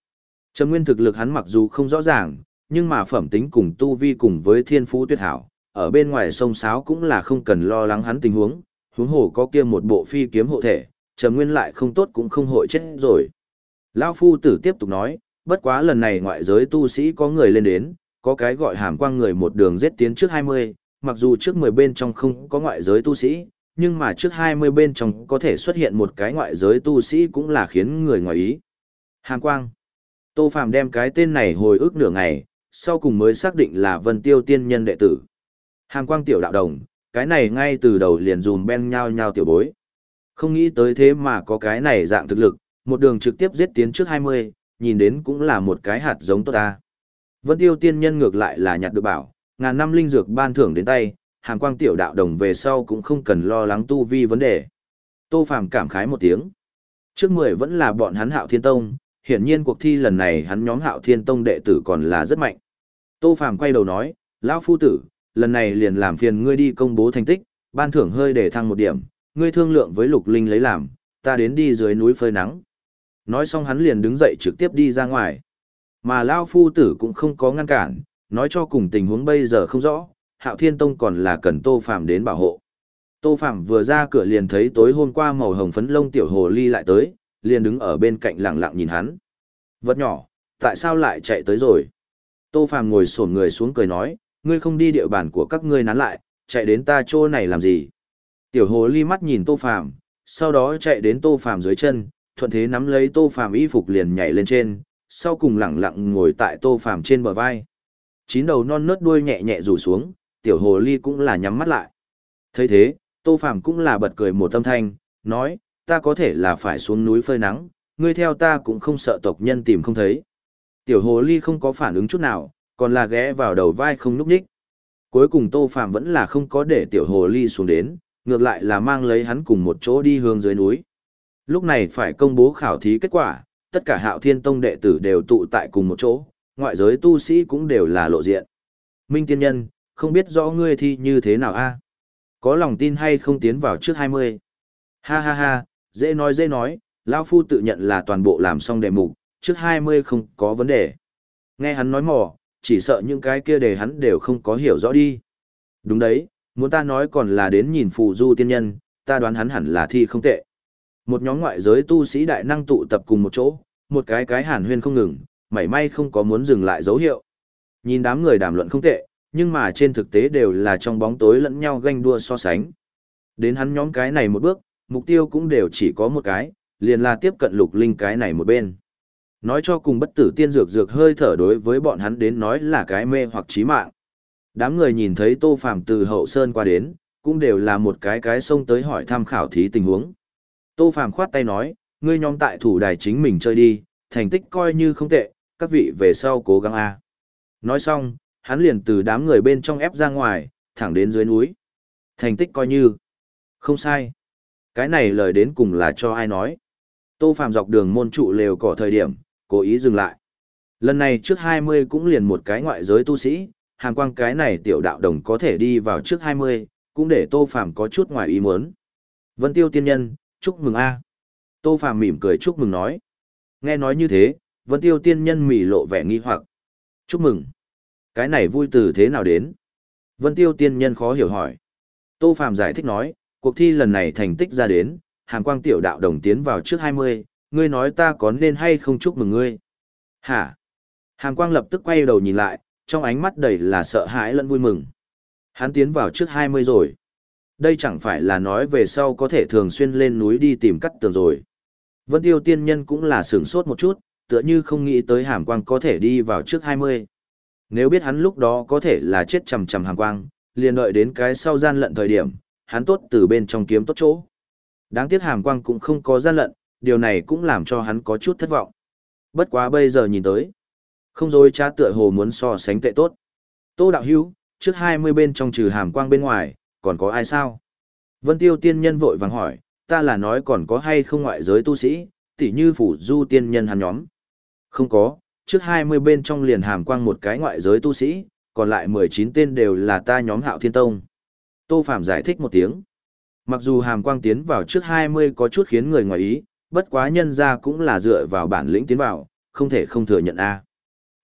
Trầm Nguyên thực lực hắn mặc dù không rõ ràng, nhưng mà phẩm tính cùng tu vi cùng với thiên phú tuyệt hảo, ở bên ngoài sông sáo cũng là không cần lo lắng hắn tình huống, huống hồ có kia một bộ phi kiếm hộ thể, Trầm Nguyên lại không tốt cũng không hội chết rồi. Lão phu tử tiếp tục nói, bất quá lần này ngoại giới tu sĩ có người lên đến, có cái gọi hàm quang người một đường giết tiến trước 20, mặc dù trước 10 bên trong không có ngoại giới tu sĩ, nhưng mà trước 20 bên trong có thể xuất hiện một cái ngoại giới tu sĩ cũng là khiến người ngoài ý. Hàng quang. Tô Phàm đem cái tên này hồi ức nửa ngày, sau cùng mới xác định là Vân Tiêu tiên nhân đệ tử. Hàng quang tiểu đạo đồng, cái này ngay từ đầu liền dùm ben nhau nhau tiểu bối. Không nghĩ tới thế mà có cái này dạng thực lực, một đường trực tiếp giết tiến trước 20, nhìn đến cũng là một cái hạt giống tốt ta. Vân Tiêu tiên nhân ngược lại là nhặt được bảo, ngàn năm linh dược ban thưởng đến tay, hàm quang tiểu đạo đồng về sau cũng không cần lo lắng tu vi vấn đề. Tô Phàm cảm khái một tiếng. Trước 10 vẫn là bọn hắn hạo thiên tông, Hiển nhiên cuộc thi lần này hắn nhóm hạo thiên tông đệ tử còn là rất mạnh. Tô Phàm quay đầu nói, lão phu tử, lần này liền làm phiền ngươi đi công bố thành tích, ban thưởng hơi để thăng một điểm, ngươi thương lượng với Lục Linh lấy làm, ta đến đi dưới núi phơi nắng. Nói xong hắn liền đứng dậy trực tiếp đi ra ngoài. Mà lão phu tử cũng không có ngăn cản, nói cho cùng tình huống bây giờ không rõ, Hạo Thiên Tông còn là cần Tô Phàm đến bảo hộ. Tô Phàm vừa ra cửa liền thấy tối hôm qua màu hồng phấn lông tiểu hồ ly lại tới, liền đứng ở bên cạnh lặng lặng nhìn hắn. Vật nhỏ, tại sao lại chạy tới rồi? Tô Phàm ngồi xổm người xuống cười nói, ngươi không đi địa bàn của các ngươi nán lại, chạy đến ta chỗ này làm gì? Tiểu hồ ly mắt nhìn Tô Phàm, sau đó chạy đến Tô Phàm dưới chân, thuận thế nắm lấy Tô Phàm y phục liền nhảy lên trên, sau cùng lặng lặng ngồi tại Tô Phàm trên bờ vai. Chín đầu non nớt đuôi nhẹ nhẹ rủ xuống, tiểu hồ ly cũng là nhắm mắt lại. thấy thế, Tô Phàm cũng là bật cười một tâm thanh, nói, ta có thể là phải xuống núi phơi nắng, ngươi theo ta cũng không sợ tộc nhân tìm không thấy. Tiểu hồ ly không có phản ứng chút nào, còn là ghé vào đầu vai không núp đích. Cuối cùng Tô Phàm vẫn là không có để tiểu hồ ly xuống đến, ngược lại là mang lấy hắn cùng một chỗ đi hướng dưới núi. Lúc này phải công bố khảo thí kết quả, tất cả hạo thiên tông đệ tử đều tụ tại cùng một chỗ, ngoại giới tu sĩ cũng đều là lộ diện. Minh tiên nhân, không biết rõ ngươi thi như thế nào a? Có lòng tin hay không tiến vào trước 20? Ha ha ha, dễ nói dễ nói, Lao Phu tự nhận là toàn bộ làm xong đề mục, trước 20 không có vấn đề. Nghe hắn nói mò, chỉ sợ những cái kia đề hắn đều không có hiểu rõ đi. Đúng đấy, muốn ta nói còn là đến nhìn phù du tiên nhân, ta đoán hắn hẳn là thi không tệ. Một nhóm ngoại giới tu sĩ đại năng tụ tập cùng một chỗ, một cái cái hàn huyên không ngừng, mảy may không có muốn dừng lại dấu hiệu. Nhìn đám người đàm luận không tệ, nhưng mà trên thực tế đều là trong bóng tối lẫn nhau ganh đua so sánh. Đến hắn nhóm cái này một bước, mục tiêu cũng đều chỉ có một cái, liền là tiếp cận lục linh cái này một bên. Nói cho cùng bất tử tiên dược dược hơi thở đối với bọn hắn đến nói là cái mê hoặc chí mạng. Đám người nhìn thấy Tô Phàm từ hậu sơn qua đến, cũng đều là một cái cái xông tới hỏi tham khảo thí tình huống. Tô Phàm khoát tay nói, ngươi nhóm tại thủ đài chính mình chơi đi, thành tích coi như không tệ, các vị về sau cố gắng a. Nói xong, hắn liền từ đám người bên trong ép ra ngoài, thẳng đến dưới núi. Thành tích coi như không sai. Cái này lời đến cùng là cho ai nói. Tô Phạm dọc đường môn trụ lều cỏ thời điểm, cố ý dừng lại. Lần này trước 20 cũng liền một cái ngoại giới tu sĩ, hàng quang cái này tiểu đạo đồng có thể đi vào trước 20, cũng để Tô Phạm có chút ngoài ý muốn. Vân Tiêu tiên nhân, chúc mừng a. Tô Phạm mỉm cười chúc mừng nói. Nghe nói như thế, Vân Tiêu tiên nhân mỉ lộ vẻ nghi hoặc. Chúc mừng. Cái này vui từ thế nào đến? Vân Tiêu tiên nhân khó hiểu hỏi. Tô Phạm giải thích nói, cuộc thi lần này thành tích ra đến, hàng quang tiểu đạo đồng tiến vào trước 20, ngươi nói ta có nên hay không chúc mừng ngươi? Hả? Hàng quang lập tức quay đầu nhìn lại, trong ánh mắt đầy là sợ hãi lẫn vui mừng. Hắn tiến vào trước 20 rồi. Đây chẳng phải là nói về sau có thể thường xuyên lên núi đi tìm cắt tường rồi. Vân Tiêu tiên nhân cũng là sửng sốt một chút, tựa như không nghĩ tới hàm quang có thể đi vào trước 20. Nếu biết hắn lúc đó có thể là chết chầm chầm hàm quang, liền đợi đến cái sau gian lận thời điểm, hắn tốt từ bên trong kiếm tốt chỗ. Đáng tiếc hàm quang cũng không có gian lận, điều này cũng làm cho hắn có chút thất vọng. Bất quá bây giờ nhìn tới, không dối trá tựa hồ muốn so sánh tệ tốt. Tô đạo hữu, trước 20 bên trong trừ hàm quang bên ngoài, còn có ai sao? Vân tiêu tiên nhân vội vàng hỏi, ta là nói còn có hay không ngoại giới tu sĩ, tỉ như phủ du tiên nhân hắn nhóm. Không có, trước 20 bên trong liền hàm quang một cái ngoại giới tu sĩ, còn lại 19 tên đều là ta nhóm hạo thiên tông. Tô Phạm giải thích một tiếng. Mặc dù hàm quang tiến vào trước 20 có chút khiến người ngoài ý, bất quá nhân ra cũng là dựa vào bản lĩnh tiến vào, không thể không thừa nhận a.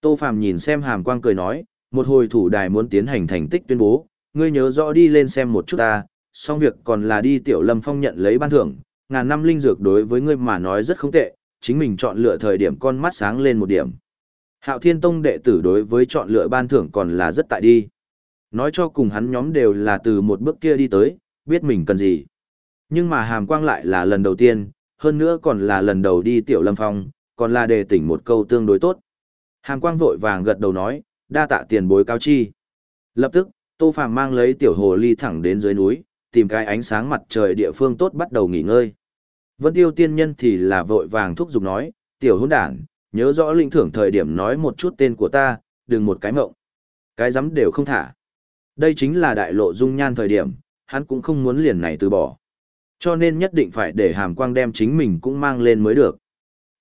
Tô Phạm nhìn xem hàm quang cười nói, một hồi thủ đài muốn tiến hành thành tích tuyên bố, ngươi nhớ rõ đi lên xem một chút ta, xong việc còn là đi tiểu lâm phong nhận lấy ban thưởng, ngàn năm linh dược đối với ngươi mà nói rất không tệ, chính mình chọn lựa thời điểm con mắt sáng lên một điểm. Hạo Thiên Tông đệ tử đối với chọn lựa ban thưởng còn là rất tại đi. Nói cho cùng hắn nhóm đều là từ một bước kia đi tới, biết mình cần gì. Nhưng mà hàm quang lại là lần đầu tiên, hơn nữa còn là lần đầu đi tiểu lâm phong, còn là đề tỉnh một câu tương đối tốt. Hàm quang vội vàng gật đầu nói, đa tạ tiền bối cao chi. Lập tức, Tô Phàm mang lấy tiểu hồ ly thẳng đến dưới núi, tìm cái ánh sáng mặt trời địa phương tốt bắt đầu nghỉ ngơi. Vân Tiêu tiên nhân thì là vội vàng thúc giục nói, tiểu hôn đản, nhớ rõ linh thưởng thời điểm nói một chút tên của ta, đừng một cái mộng. Cái dám đều không thả. Đây chính là đại lộ dung nhan thời điểm, hắn cũng không muốn liền này từ bỏ. Cho nên nhất định phải để hàm quang đem chính mình cũng mang lên mới được.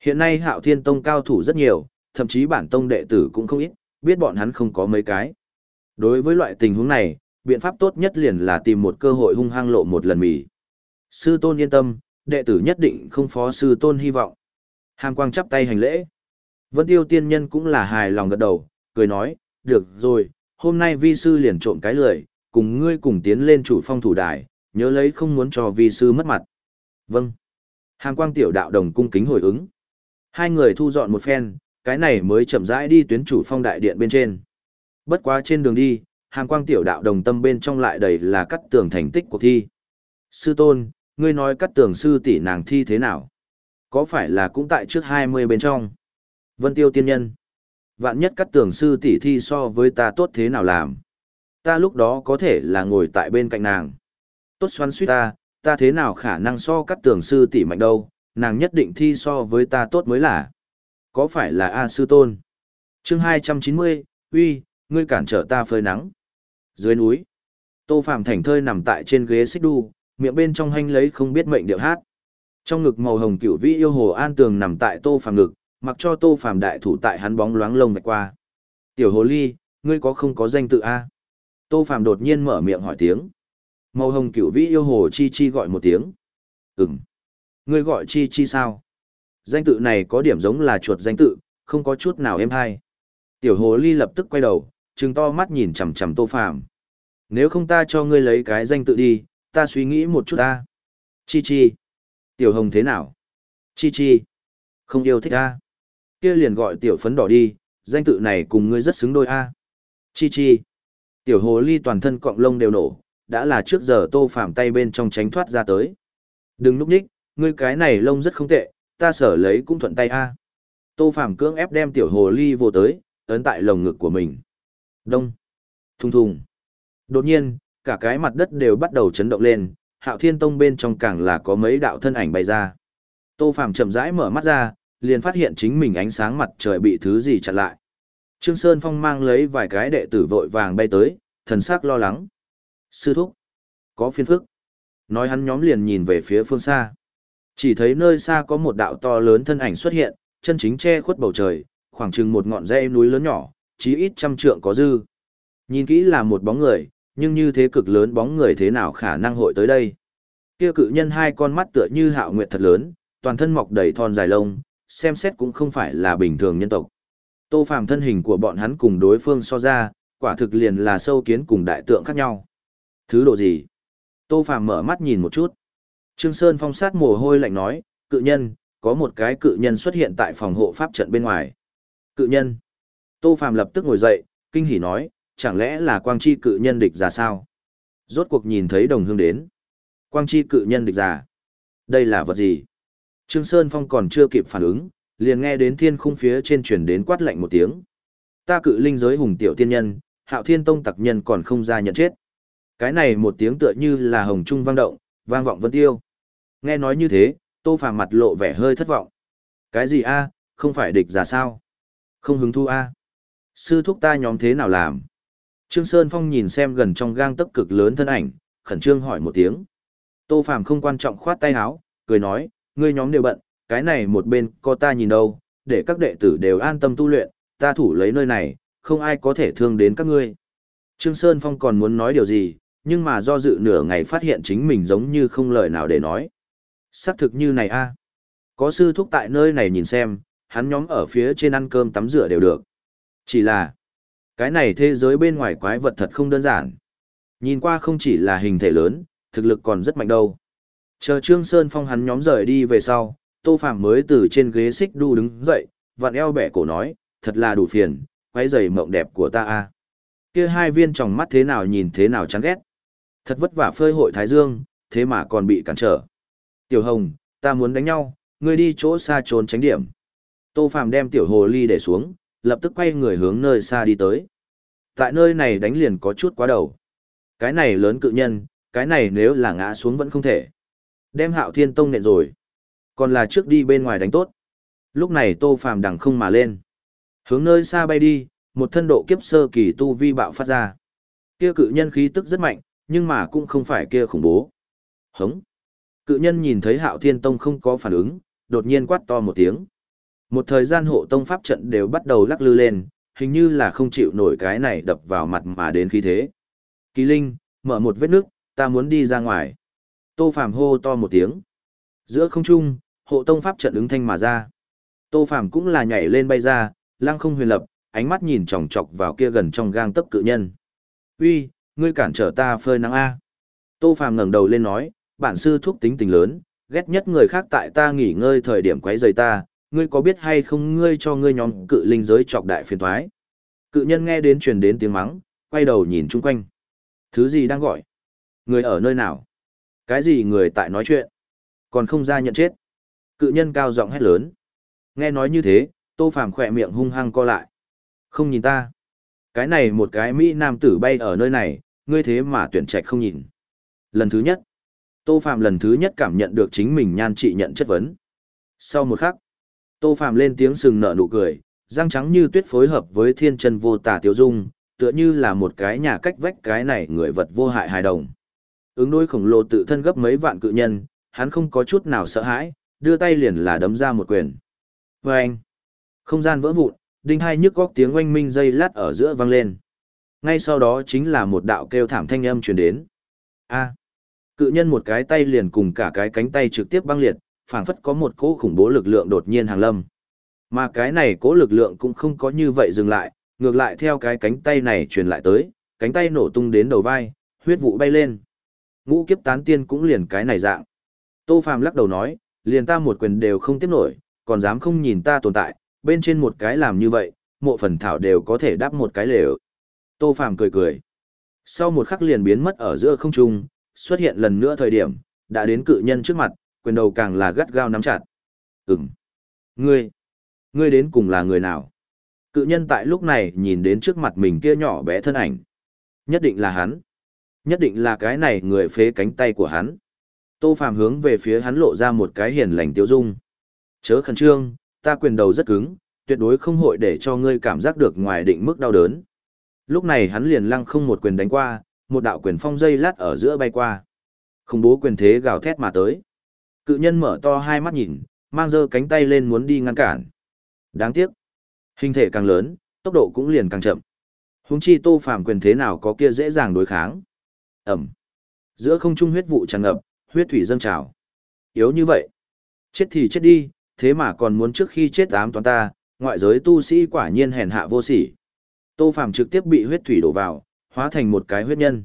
Hiện nay Hạo Thiên Tông cao thủ rất nhiều, thậm chí bản tông đệ tử cũng không ít, biết bọn hắn không có mấy cái. Đối với loại tình huống này, biện pháp tốt nhất liền là tìm một cơ hội hung hăng lộ một lần mỉ. Sư tôn yên tâm, đệ tử nhất định không phó sư tôn hy vọng. Hàm quang chắp tay hành lễ. Vân tiêu tiên nhân cũng là hài lòng gật đầu, cười nói, được rồi, hôm nay vi sư liền trộm cái lười, cùng ngươi cùng tiến lên chủ phong thủ đài, nhớ lấy không muốn cho vi sư mất mặt. Vâng. Hàng quang tiểu đạo đồng cung kính hồi ứng. Hai người thu dọn một phen, cái này mới chậm rãi đi tuyến chủ phong đại điện bên trên. Bất quá trên đường đi, hàng quang tiểu đạo đồng tâm bên trong lại đầy là cắt tường thành tích của thi. Sư tôn, ngươi nói cắt tường sư tỷ nàng thi thế nào? Có phải là cũng tại trước 20 bên trong? Vân tiêu tiên nhân. Vạn nhất cắt Tưởng sư tỷ thi so với ta tốt thế nào làm? Ta lúc đó có thể là ngồi tại bên cạnh nàng. Tốt xoắn suýt ta, ta thế nào khả năng so cắt Tưởng sư tỷ mạnh đâu, nàng nhất định thi so với ta tốt mới là. Có phải là A sư tôn? chương 290, uy, ngươi cản trở ta phơi nắng. Dưới núi, Tô Phạm thành thơi nằm tại trên ghế xích đu, miệng bên trong hanh lấy không biết mệnh điệu hát. Trong ngực màu hồng cửu vĩ yêu hồ an tường nằm tại Tô Phạm ngực, mặc cho Tô Phạm đại thủ tại hắn bóng loáng lông vạch qua. Tiểu hồ ly, ngươi có không có danh tự A? Tô Phạm đột nhiên mở miệng hỏi tiếng. Màu hồng cựu vĩ yêu hồ chi chi gọi một tiếng. Ừm. Ngươi gọi chi chi sao? Danh tự này có điểm giống là chuột danh tự, không có chút nào êm hay. Tiểu hồ ly lập tức quay đầu, trừng to mắt nhìn chằm chằm tô phàm. Nếu không ta cho ngươi lấy cái danh tự đi, ta suy nghĩ một chút ta. Chi chi. Tiểu hồng thế nào? Chi chi. Không yêu thích ta. Kia liền gọi tiểu phấn đỏ đi, danh tự này cùng ngươi rất xứng đôi a. Chi chi. Tiểu hồ ly toàn thân cọng lông đều nổ, đã là trước giờ tô phạm tay bên trong tránh thoát ra tới. Đừng núp ních, ngươi cái này lông rất không tệ, ta sở lấy cũng thuận tay a. Tô phạm cưỡng ép đem tiểu hồ ly vô tới, ấn tại lồng ngực của mình. Đông. Thùng thùng. Đột nhiên, cả cái mặt đất đều bắt đầu chấn động lên, Hạo Thiên Tông bên trong càng là có mấy đạo thân ảnh bay ra. Tô phạm chậm rãi mở mắt ra, liền phát hiện chính mình ánh sáng mặt trời bị thứ gì chặn lại. Trương Sơn Phong mang lấy vài cái đệ tử vội vàng bay tới, thần sắc lo lắng. Sư thúc, có phiền phức. Nói hắn nhóm liền nhìn về phía phương xa. Chỉ thấy nơi xa có một đạo to lớn thân ảnh xuất hiện, chân chính che khuất bầu trời, khoảng chừng một ngọn dãy núi lớn nhỏ, chí ít trăm trượng có dư. Nhìn kỹ là một bóng người, nhưng như thế cực lớn bóng người thế nào khả năng hội tới đây. Kia cự nhân hai con mắt tựa như hạo nguyệt thật lớn, toàn thân mọc đầy thon dài lông, xem xét cũng không phải là bình thường nhân tộc. Tô Phàm thân hình của bọn hắn cùng đối phương so ra, quả thực liền là sâu kiến cùng đại tượng khác nhau. Thứ độ gì? Tô Phàm mở mắt nhìn một chút. Trương Sơn phong sát mồ hôi lạnh nói, cự nhân, có một cái cự nhân xuất hiện tại phòng hộ pháp trận bên ngoài. Cự nhân. Tô Phàm lập tức ngồi dậy, kinh hỉ nói, chẳng lẽ là quang chi cự nhân địch ra sao? Rốt cuộc nhìn thấy đồng hương đến. Quang chi cự nhân địch giả. Đây là vật gì? Trương Sơn Phong còn chưa kịp phản ứng, liền nghe đến thiên khung phía trên truyền đến quát lạnh một tiếng. Ta cự linh giới hùng tiểu tiên nhân, hạo thiên tông tặc nhân còn không ra nhận chết. Cái này một tiếng tựa như là hồng trung vang động, vang vọng vân tiêu. Nghe nói như thế, tô phàm mặt lộ vẻ hơi thất vọng. Cái gì a không phải địch giả sao? Không hứng thu a Sư thúc ta nhóm thế nào làm? Trương Sơn Phong nhìn xem gần trong gang tấc cực lớn thân ảnh, khẩn trương hỏi một tiếng. Tô phàm không quan trọng khoát tay áo, cười nói, ngươi nhóm đều bận, cái này một bên có ta nhìn đâu, để các đệ tử đều an tâm tu luyện, ta thủ lấy nơi này, không ai có thể thương đến các ngươi. Trương Sơn Phong còn muốn nói điều gì, nhưng mà do dự nửa ngày phát hiện chính mình giống như không lời nào để nói. Sắc thực như này a Có sư thúc tại nơi này nhìn xem, hắn nhóm ở phía trên ăn cơm tắm rửa đều được. Chỉ là, cái này thế giới bên ngoài quái vật thật không đơn giản. Nhìn qua không chỉ là hình thể lớn, thực lực còn rất mạnh đâu. Chờ Trương Sơn Phong hắn nhóm rời đi về sau, Tô Phạm mới từ trên ghế xích đu đứng dậy, vặn eo bẻ cổ nói, thật là đủ phiền, quái giày mộng đẹp của ta a. Kia hai viên tròng mắt thế nào nhìn thế nào chán ghét. Thật vất vả phơi hội Thái Dương, thế mà còn bị cản trở. Tiểu Hồng, ta muốn đánh nhau, ngươi đi chỗ xa trốn tránh điểm. Tô Phạm đem tiểu hồ ly để xuống, lập tức quay người hướng nơi xa đi tới. Tại nơi này đánh liền có chút quá đầu. Cái này lớn cự nhân, cái này nếu là ngã xuống vẫn không thể. Đem hạo thiên tông nện rồi. Còn là trước đi bên ngoài đánh tốt. Lúc này Tô Phạm đằng không mà lên. Hướng nơi xa bay đi, một thân độ kiếp sơ kỳ tu vi bạo phát ra. Kia cự nhân khí tức rất mạnh, nhưng mà cũng không phải kia khủng bố. Hống. Cự nhân nhìn thấy hạo thiên tông không có phản ứng, đột nhiên quát to một tiếng. Một thời gian hộ tông pháp trận đều bắt đầu lắc lư lên, hình như là không chịu nổi cái này đập vào mặt mà đến khí thế. Kỳ Linh, mở một vết nước, ta muốn đi ra ngoài. Tô Phàm hô to một tiếng. Giữa không trung, hộ tông pháp trận ứng thanh mà ra. Tô Phàm cũng là nhảy lên bay ra, lăng không huyền lập, ánh mắt nhìn chòng chọc vào kia gần trong gang tấc cự nhân. "Uy, ngươi cản trở ta phơi nắng a." Tô Phàm ngẩng đầu lên nói, "Bản sư thúc tính tình lớn, ghét nhất người khác tại ta nghỉ ngơi thời điểm quấy rầy ta, ngươi có biết hay không ngươi cho ngươi nhóm cự linh giới chọc đại phiền toái." Cự nhân nghe đến truyền đến tiếng mắng, quay đầu nhìn chung quanh. Thứ gì đang gọi? Người ở nơi nào? Cái gì người tại nói chuyện? Còn không ra nhận chết. Cự nhân cao giọng hét lớn. Nghe nói như thế, Tô Phàm khỏe miệng hung hăng co lại. Không nhìn ta. Cái này một cái Mỹ nam tử bay ở nơi này, ngươi thế mà tuyển trạch không nhìn. Lần thứ nhất, Tô Phàm lần thứ nhất cảm nhận được chính mình nhan trị nhận chất vấn. Sau một khắc, Tô Phàm lên tiếng sừng nở nụ cười, răng trắng như tuyết phối hợp với thiên chân vô tả tiêu dung, tựa như là một cái nhà cách vách cái này người vật vô hại hài đồng. Ứng đối khổng lồ tự thân gấp mấy vạn cự nhân, hắn không có chút nào sợ hãi, đưa tay liền là đấm ra một quyền. Và anh, không gian vỡ vụn, đinh hai nhức góc tiếng oanh minh dây lát ở giữa vang lên. Ngay sau đó chính là một đạo kêu thảm thanh âm truyền đến. A. cự nhân một cái tay liền cùng cả cái cánh tay trực tiếp băng liệt, phảng phất có một cỗ khủng bố lực lượng đột nhiên hàng lâm. Mà cái này cỗ lực lượng cũng không có như vậy dừng lại, ngược lại theo cái cánh tay này truyền lại tới, cánh tay nổ tung đến đầu vai, huyết vụ bay lên. Ngũ kiếp tán tiên cũng liền cái này dạng. Tô Phàm lắc đầu nói, liền ta một quyền đều không tiếp nổi, còn dám không nhìn ta tồn tại, bên trên một cái làm như vậy, mộ phần thảo đều có thể đáp một cái lều. Tô Phàm cười cười. Sau một khắc liền biến mất ở giữa không trung, xuất hiện lần nữa thời điểm, đã đến cự nhân trước mặt, quyền đầu càng là gắt gao nắm chặt. Ừm. Ngươi. Ngươi đến cùng là người nào? Cự nhân tại lúc này nhìn đến trước mặt mình kia nhỏ bé thân ảnh. Nhất định là hắn. Nhất định là cái này người phế cánh tay của hắn. Tô Phàm hướng về phía hắn lộ ra một cái hiền lành tiêu dung. Chớ khẩn trương, ta quyền đầu rất cứng, tuyệt đối không hội để cho ngươi cảm giác được ngoài định mức đau đớn. Lúc này hắn liền lăng không một quyền đánh qua, một đạo quyền phong dây lát ở giữa bay qua. Không bố quyền thế gào thét mà tới. Cự nhân mở to hai mắt nhìn, mang giơ cánh tay lên muốn đi ngăn cản. Đáng tiếc, hình thể càng lớn, tốc độ cũng liền càng chậm. Huống chi Tô Phàm quyền thế nào có kia dễ dàng đối kháng. Ẩm. Giữa không trung huyết vụ tràn ngập, huyết thủy dâng trào. Yếu như vậy, chết thì chết đi, thế mà còn muốn trước khi chết ám toán ta, ngoại giới tu sĩ quả nhiên hèn hạ vô sỉ. Tô Phàm trực tiếp bị huyết thủy đổ vào, hóa thành một cái huyết nhân.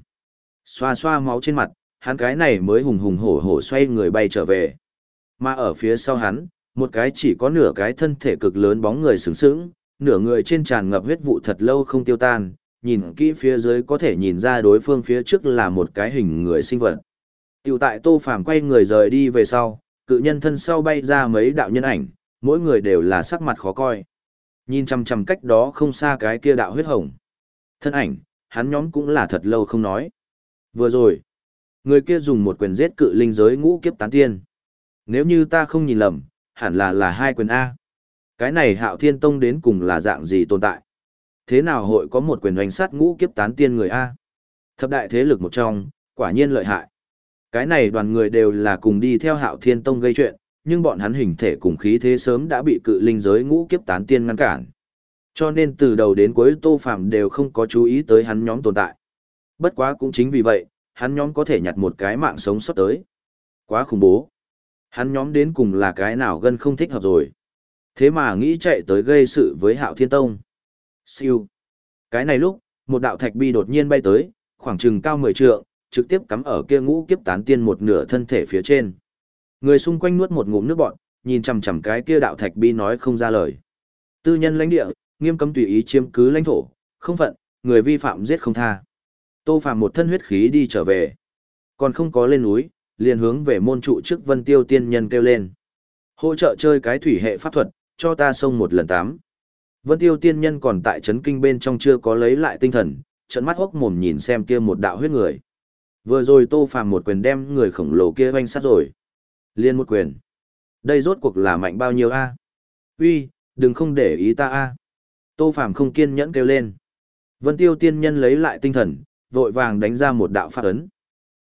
Xoa xoa máu trên mặt, hắn cái này mới hùng hùng hổ hổ xoay người bay trở về. Mà ở phía sau hắn, một cái chỉ có nửa cái thân thể cực lớn bóng người sướng sướng, nửa người trên tràn ngập huyết vụ thật lâu không tiêu tan, nhìn kỹ phía dưới có thể nhìn ra đối phương phía trước là một cái hình người sinh vật. Tiểu tại Tô Phàm quay người rời đi về sau, cự nhân thân sau bay ra mấy đạo nhân ảnh, mỗi người đều là sắc mặt khó coi. Nhìn chằm chằm cách đó không xa cái kia đạo huyết hồng. Thân ảnh, hắn nhóm cũng là thật lâu không nói. Vừa rồi, người kia dùng một quyền giết cự linh giới ngũ kiếp tán tiên. Nếu như ta không nhìn lầm, hẳn là là hai quyền A. Cái này hạo thiên tông đến cùng là dạng gì tồn tại? Thế nào hội có một quyền hoành sát ngũ kiếp tán tiên người A? Thập đại thế lực một trong, quả nhiên lợi hại. Cái này đoàn người đều là cùng đi theo hạo thiên tông gây chuyện, nhưng bọn hắn hình thể cùng khí thế sớm đã bị cự linh giới ngũ kiếp tán tiên ngăn cản. Cho nên từ đầu đến cuối Tô Phạm đều không có chú ý tới hắn nhóm tồn tại. Bất quá cũng chính vì vậy, hắn nhóm có thể nhặt một cái mạng sống sót tới. Quá khủng bố. Hắn nhóm đến cùng là cái nào gần không thích hợp rồi. Thế mà nghĩ chạy tới gây sự với Hạo Thiên Tông. Siêu. Cái này lúc, một đạo thạch bi đột nhiên bay tới, khoảng chừng cao 10 trượng, trực tiếp cắm ở kia ngũ kiếp tán tiên một nửa thân thể phía trên. Người xung quanh nuốt một ngụm nước bọt, nhìn chằm chằm cái kia đạo thạch bi nói không ra lời. Tư nhân lãnh địa, nghiêm cấm tùy ý chiếm cứ lãnh thổ, không phận, người vi phạm giết không tha. Tô Phàm một thân huyết khí đi trở về, còn không có lên núi, liền hướng về môn trụ trước Vân Tiêu tiên nhân kêu lên. Hỗ trợ chơi cái thủy hệ pháp thuật, cho ta xông một lần tám. Vân Tiêu tiên nhân còn tại chấn kinh bên trong chưa có lấy lại tinh thần, trận mắt hốc mồm nhìn xem kia một đạo huyết người. Vừa rồi Tô Phàm một quyền đem người khổng lồ kia oanh sát rồi. Liên một quyền. Đây rốt cuộc là mạnh bao nhiêu a? Uy, đừng không để ý ta a. Tô Phàm không kiên nhẫn kêu lên. Vân Tiêu tiên nhân lấy lại tinh thần, vội vàng đánh ra một đạo pháp ấn.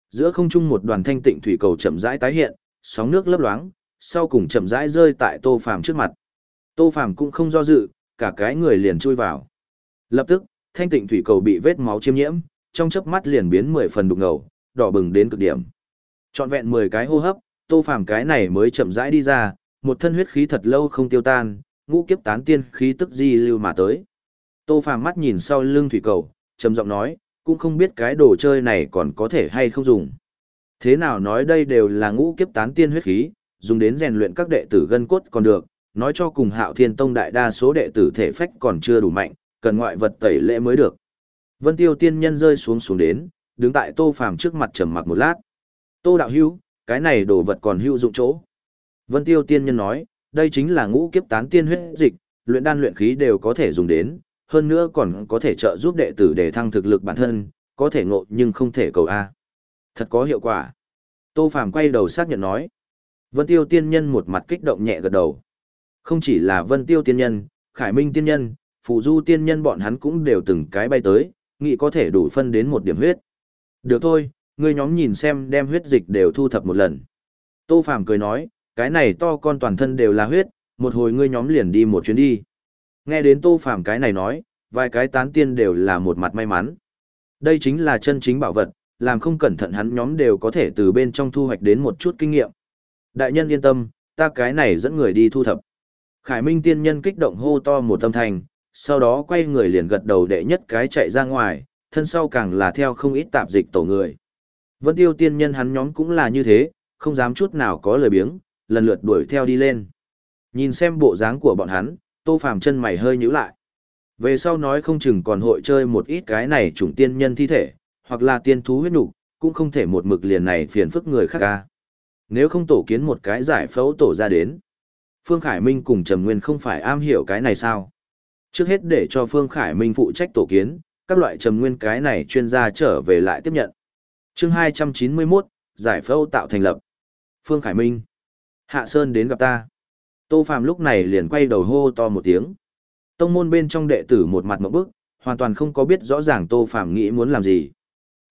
Giữa không trung một đoàn thanh tịnh thủy cầu chậm rãi tái hiện, sóng nước lấp loáng, sau cùng chậm rãi rơi tại Tô Phàm trước mặt. Tô Phàm cũng không do dự, cả cái người liền chui vào. Lập tức, thanh tịnh thủy cầu bị vết máu chiêm nhiễm, trong chớp mắt liền biến mười phần đục ngầu, đỏ bừng đến cực điểm. Trọn vẹn mười cái hô hấp, Tô Phàm cái này mới chậm rãi đi ra, một thân huyết khí thật lâu không tiêu tan, ngũ kiếp tán tiên khí tức di lưu mà tới. Tô Phàm mắt nhìn sau lưng thủy cầu, trầm giọng nói, cũng không biết cái đồ chơi này còn có thể hay không dùng. Thế nào nói đây đều là ngũ kiếp tán tiên huyết khí, dùng đến rèn luyện các đệ tử gân cốt còn được, nói cho cùng Hạo Thiên Tông đại đa số đệ tử thể phách còn chưa đủ mạnh, cần ngoại vật tẩy lễ mới được. Vân Tiêu tiên nhân rơi xuống xuống đến, đứng tại Tô Phàm trước mặt trầm mặc một lát. Tô đạo hữu, cái này đồ vật còn hữu dụng chỗ. Vân Tiêu tiên nhân nói, đây chính là ngũ kiếp tán tiên huyết dịch, luyện đan luyện khí đều có thể dùng đến, hơn nữa còn có thể trợ giúp đệ tử để thăng thực lực bản thân, có thể ngộ nhưng không thể cầu A. Thật có hiệu quả. Tô Phàm quay đầu xác nhận nói. Vân Tiêu tiên nhân một mặt kích động nhẹ gật đầu. Không chỉ là Vân Tiêu tiên nhân, Khải Minh tiên nhân, Phù Du tiên nhân bọn hắn cũng đều từng cái bay tới, nghĩ có thể đủ phân đến một điểm huyết. Được thôi, ngươi nhóm nhìn xem đem huyết dịch đều thu thập một lần. Tô Phàm cười nói, cái này to con toàn thân đều là huyết, một hồi ngươi nhóm liền đi một chuyến đi. Nghe đến Tô Phàm cái này nói, vài cái tán tiên đều là một mặt may mắn. Đây chính là chân chính bảo vật, làm không cẩn thận hắn nhóm đều có thể từ bên trong thu hoạch đến một chút kinh nghiệm. Đại nhân yên tâm, ta cái này dẫn người đi thu thập. Khải Minh tiên nhân kích động hô to một âm thanh, sau đó quay người liền gật đầu đệ nhất cái chạy ra ngoài, thân sau càng là theo không ít tạp dịch tổ người. Vân tiêu tiên nhân hắn nhóm cũng là như thế, không dám chút nào có lời biếng, lần lượt đuổi theo đi lên. Nhìn xem bộ dáng của bọn hắn, tô phàm chân mày hơi nhíu lại. Về sau nói không chừng còn hội chơi một ít cái này chủng tiên nhân thi thể, hoặc là tiên thú huyết nục, cũng không thể một mực liền này phiền phức người khác ca. Nếu không tổ kiến một cái giải phẫu tổ ra đến. Phương Khải Minh cùng Trầm Nguyên không phải am hiểu cái này sao? Trước hết để cho Phương Khải Minh phụ trách tổ kiến, các loại Trầm Nguyên cái này chuyên gia trở về lại tiếp nhận. chương 291, giải phẫu tạo thành lập. Phương Khải Minh. Hạ Sơn đến gặp ta. Tô Phạm lúc này liền quay đầu hô to một tiếng. Tông môn bên trong đệ tử một mặt một bức, hoàn toàn không có biết rõ ràng Tô Phạm nghĩ muốn làm gì.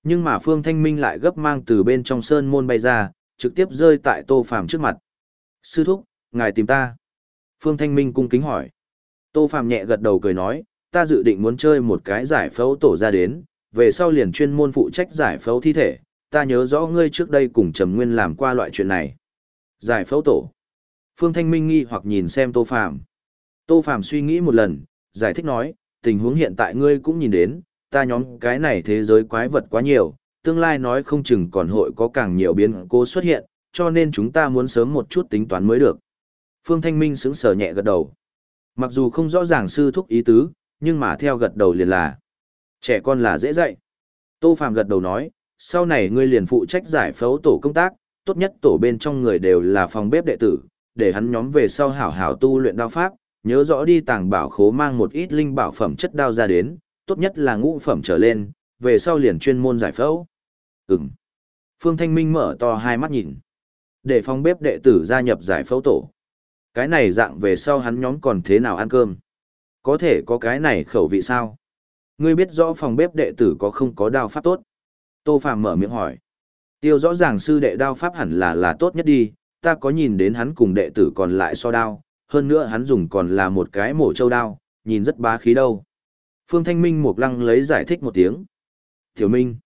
Nhưng mà Phương Thanh Minh lại gấp mang từ bên trong sơn môn bay ra, trực tiếp rơi tại Tô Phạm trước mặt. Sư thúc, ngài tìm ta. Phương Thanh Minh cung kính hỏi. Tô Phạm nhẹ gật đầu cười nói, ta dự định muốn chơi một cái giải phẫu tổ ra đến, về sau liền chuyên môn phụ trách giải phẫu thi thể, ta nhớ rõ ngươi trước đây cùng Trầm Nguyên làm qua loại chuyện này. Giải phẫu tổ. Phương Thanh Minh nghi hoặc nhìn xem Tô Phạm. Tô Phạm suy nghĩ một lần, giải thích nói, tình huống hiện tại ngươi cũng nhìn đến, ta nhóm cái này thế giới quái vật quá nhiều, tương lai nói không chừng còn hội có càng nhiều biến cố xuất hiện, cho nên chúng ta muốn sớm một chút tính toán mới được. Phương Thanh Minh sững sờ nhẹ gật đầu. Mặc dù không rõ ràng sư thúc ý tứ, nhưng mà theo gật đầu liền là. Trẻ con là dễ dạy. Tô Phạm gật đầu nói, sau này ngươi liền phụ trách giải phẫu tổ công tác, tốt nhất tổ bên trong người đều là phòng bếp đệ tử, để hắn nhóm về sau hảo hảo tu luyện đao pháp, nhớ rõ đi tàng bảo khố mang một ít linh bảo phẩm chất đao ra đến, tốt nhất là ngũ phẩm trở lên, về sau liền chuyên môn giải phẫu. Ừm. Phương Thanh Minh mở to hai mắt nhìn. Để phòng bếp đệ tử gia nhập giải phẫu tổ. Cái này dạng về sau hắn nhóm còn thế nào ăn cơm? Có thể có cái này khẩu vị sao? Ngươi biết rõ phòng bếp đệ tử có không có đao pháp tốt? Tô Phạm mở miệng hỏi. Tiêu rõ ràng sư đệ đao pháp hẳn là là tốt nhất đi, ta có nhìn đến hắn cùng đệ tử còn lại so đao, hơn nữa hắn dùng còn là một cái mổ châu đao, nhìn rất bá khí đâu. Phương Thanh Minh một lăng lấy giải thích một tiếng. Tiểu Minh.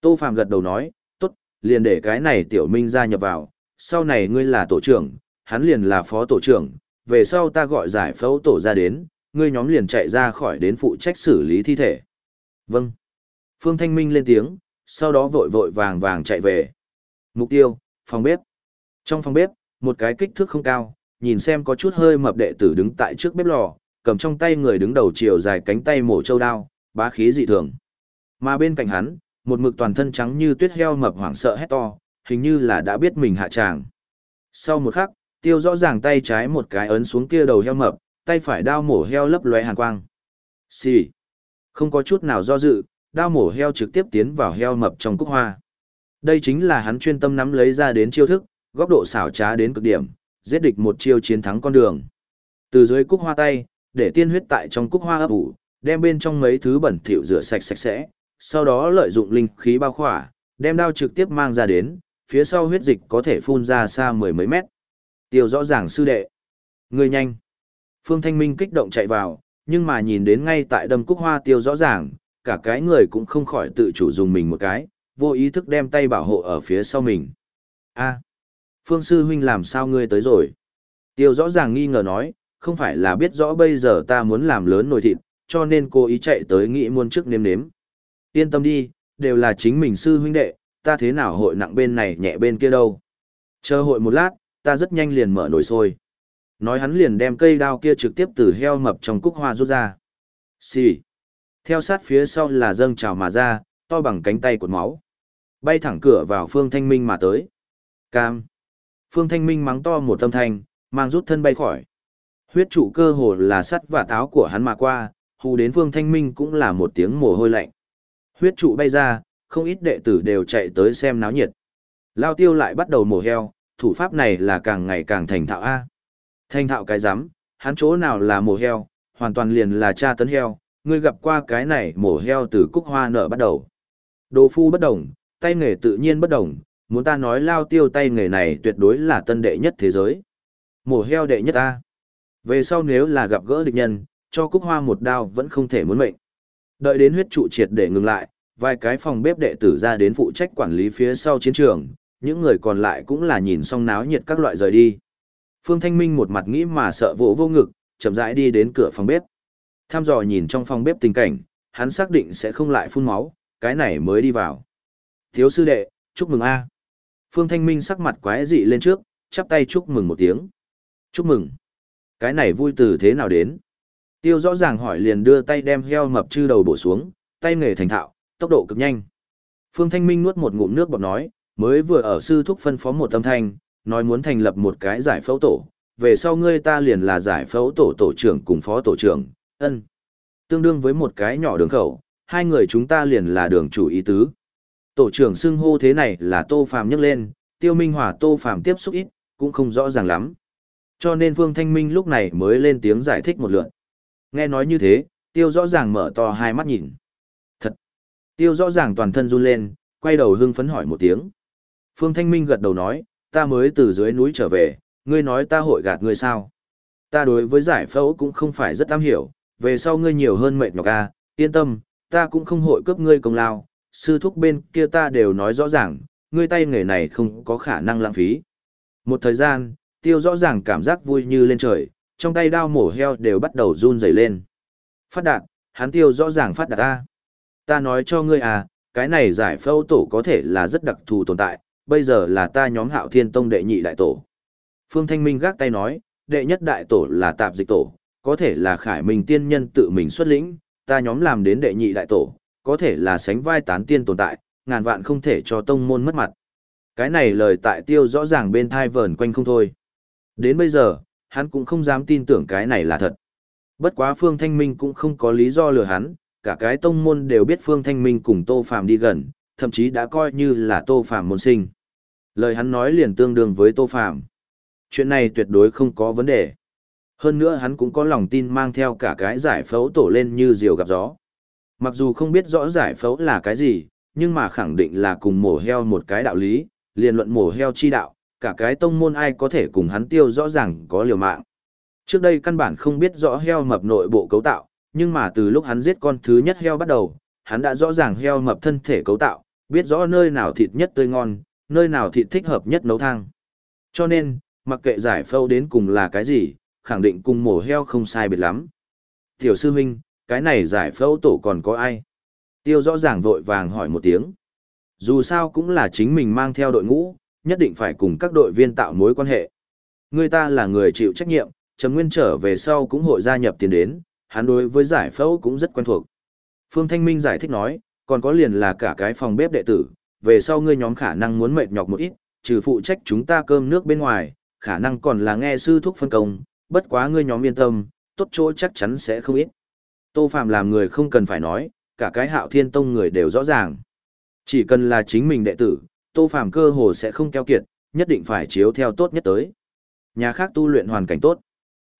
Tô Phạm gật đầu nói, tốt, liền để cái này Tiểu Minh gia nhập vào, sau này ngươi là tổ trưởng, hắn liền là phó tổ trưởng, về sau ta gọi giải phẫu tổ ra đến, ngươi nhóm liền chạy ra khỏi đến phụ trách xử lý thi thể. Vâng. Phương Thanh Minh lên tiếng, sau đó vội vội vàng vàng chạy về. Mục tiêu, phòng bếp. Trong phòng bếp, một cái kích thước không cao, nhìn xem có chút hơi mập đệ tử đứng tại trước bếp lò, cầm trong tay người đứng đầu chiều dài cánh tay mổ châu đao, bá khí dị thường. Mà bên cạnh hắn, một mực toàn thân trắng như tuyết heo mập hoảng sợ hét to, hình như là đã biết mình hạ tràng. Sau một khắc, tiêu rõ ràng tay trái một cái ấn xuống kia đầu heo mập, tay phải đao mổ heo lấp lóe hàn quang. Xì. Không có chút nào do dự, đao mổ heo trực tiếp tiến vào heo mập trong cúc hoa. Đây chính là hắn chuyên tâm nắm lấy ra đến chiêu thức, góc độ xảo trá đến cực điểm, giết địch một chiêu chiến thắng con đường. Từ dưới cúc hoa tay, để tiên huyết tại trong cúc hoa ấp ủ, đem bên trong mấy thứ bẩn thỉu rửa sạch sạch sẽ, sau đó lợi dụng linh khí bao khỏa, đem đao trực tiếp mang ra đến, phía sau huyết dịch có thể phun ra xa mười mấy mét. Tiêu rõ ràng sư đệ. Người nhanh. Phương Thanh Minh kích động chạy vào, nhưng mà nhìn đến ngay tại đâm cúc hoa tiêu rõ ràng, cả cái người cũng không khỏi tự chủ dùng mình một cái, vô ý thức đem tay bảo hộ ở phía sau mình. a Phương Sư Huynh làm sao ngươi tới rồi? Tiêu rõ ràng nghi ngờ nói, không phải là biết rõ bây giờ ta muốn làm lớn nồi thịt, cho nên cô ý chạy tới nghĩ muôn trước nếm nếm. Yên tâm đi, đều là chính mình sư huynh đệ, ta thế nào hội nặng bên này nhẹ bên kia đâu. Chờ hội một lát, ta rất nhanh liền mở nồi sôi. Nói hắn liền đem cây đao kia trực tiếp từ heo mập trong cúc hoa rút ra. Xì. Theo sát phía sau là dâng trào mà ra, to bằng cánh tay cột máu. Bay thẳng cửa vào Phương Thanh Minh mà tới. Cam. Phương Thanh Minh mắng to một tâm thanh, mang rút thân bay khỏi. Huyết trụ cơ hồ là sắt và táo của hắn mà qua, hù đến Phương Thanh Minh cũng là một tiếng mồ hôi lạnh. Huyết trụ bay ra, không ít đệ tử đều chạy tới xem náo nhiệt. Lao tiêu lại bắt đầu mổ heo, thủ pháp này là càng ngày càng thành thạo A. Thành thạo cái rắm hắn chỗ nào là mổ heo, hoàn toàn liền là cha tấn heo, ngươi gặp qua cái này mổ heo từ cúc hoa nở bắt đầu. Đồ phu bất đồng, tay nghề tự nhiên bất đồng, muốn ta nói lao tiêu tay nghề này tuyệt đối là tân đệ nhất thế giới. Mổ heo đệ nhất ta. Về sau nếu là gặp gỡ địch nhân, cho cúc hoa một đao vẫn không thể muốn mệnh. Đợi đến huyết trụ triệt để ngừng lại, vài cái phòng bếp đệ tử ra đến phụ trách quản lý phía sau chiến trường, những người còn lại cũng là nhìn xong náo nhiệt các loại rời đi. Phương Thanh Minh một mặt nghĩ mà sợ vỗ vô ngực, chậm rãi đi đến cửa phòng bếp. Tham dò nhìn trong phòng bếp tình cảnh, hắn xác định sẽ không lại phun máu, cái này mới đi vào. Thiếu sư đệ, chúc mừng a. Phương Thanh Minh sắc mặt quái dị lên trước, chắp tay chúc mừng một tiếng. Chúc mừng. Cái này vui từ thế nào đến? Tiêu rõ ràng hỏi liền đưa tay đem heo mập chư đầu bổ xuống, tay nghề thành thạo, tốc độ cực nhanh. Phương Thanh Minh nuốt một ngụm nước bọt nói, mới vừa ở sư thúc phân phó một tâm thanh, nói muốn thành lập một cái giải phẫu tổ, về sau ngươi ta liền là giải phẫu tổ tổ trưởng cùng phó tổ trưởng, ân. Tương đương với một cái nhỏ đường khẩu, hai người chúng ta liền là đường chủ ý tứ. Tổ trưởng xưng hô thế này là Tô Phàm nhắc lên, Tiêu Minh Hòa Tô Phàm tiếp xúc ít, cũng không rõ ràng lắm. Cho nên Phương Thanh Minh lúc này mới lên tiếng giải thích một lượt. Nghe nói như thế, Tiêu rõ ràng mở to hai mắt nhìn. Thật! Tiêu rõ ràng toàn thân run lên, quay đầu hưng phấn hỏi một tiếng. Phương Thanh Minh gật đầu nói, ta mới từ dưới núi trở về, ngươi nói ta hội gạt ngươi sao? Ta đối với giải phẫu cũng không phải rất am hiểu, về sau ngươi nhiều hơn mệt nhọc a, yên tâm, ta cũng không hội cướp ngươi công lao, sư thúc bên kia ta đều nói rõ ràng, ngươi tay nghề này không có khả năng lãng phí. Một thời gian, tiêu rõ ràng cảm giác vui như lên trời, trong tay đao mổ heo đều bắt đầu run rẩy lên. Phát đạt, hắn tiêu rõ ràng phát đạt ta. Ta nói cho ngươi à, cái này giải phẫu tổ có thể là rất đặc thù tồn tại, bây giờ là ta nhóm hạo thiên tông đệ nhị đại tổ. Phương Thanh Minh gác tay nói, đệ nhất đại tổ là tạp dịch tổ, có thể là khải minh tiên nhân tự mình xuất lĩnh, ta nhóm làm đến đệ nhị đại tổ, có thể là sánh vai tán tiên tồn tại, ngàn vạn không thể cho tông môn mất mặt. Cái này lời tại tiêu rõ ràng bên thai vờn quanh không thôi. Đến bây giờ, hắn cũng không dám tin tưởng cái này là thật. Bất quá Phương Thanh Minh cũng không có lý do lừa hắn, cả cái tông môn đều biết Phương Thanh Minh cùng Tô Phàm đi gần, thậm chí đã coi như là Tô Phàm môn sinh. Lời hắn nói liền tương đương với Tô Phàm. Chuyện này tuyệt đối không có vấn đề. Hơn nữa hắn cũng có lòng tin mang theo cả cái giải phẫu tổ lên như diều gặp gió. Mặc dù không biết rõ giải phẫu là cái gì, nhưng mà khẳng định là cùng mổ heo một cái đạo lý, liền luận mổ heo chi đạo, cả cái tông môn ai có thể cùng hắn tiêu rõ ràng có liều mạng. Trước đây căn bản không biết rõ heo mập nội bộ cấu tạo, nhưng mà từ lúc hắn giết con thứ nhất heo bắt đầu, hắn đã rõ ràng heo mập thân thể cấu tạo, biết rõ nơi nào thịt nhất tươi ngon, nơi nào thịt thích hợp nhất nấu thang. Cho nên, mặc kệ giải phẫu đến cùng là cái gì, khẳng định cùng mổ heo không sai biệt lắm. Tiểu sư huynh, cái này giải phẫu tổ còn có ai? Tiêu rõ ràng vội vàng hỏi một tiếng. Dù sao cũng là chính mình mang theo đội ngũ, nhất định phải cùng các đội viên tạo mối quan hệ. Người ta là người chịu trách nhiệm, Trầm Nguyên trở về sau cũng hội gia nhập tiền đến, hắn đối với giải phẫu cũng rất quen thuộc. Phương Thanh Minh giải thích nói, còn có liền là cả cái phòng bếp đệ tử, về sau ngươi nhóm khả năng muốn mệt nhọc một ít, trừ phụ trách chúng ta cơm nước bên ngoài, khả năng còn là nghe sư thúc phân công, bất quá ngươi nhóm yên tâm, tốt chỗ chắc chắn sẽ không ít. Tô Phạm làm người không cần phải nói, cả cái hạo thiên tông người đều rõ ràng. Chỉ cần là chính mình đệ tử, Tô Phạm cơ hồ sẽ không keo kiệt, nhất định phải chiếu theo tốt nhất tới. Nhà khác tu luyện hoàn cảnh tốt.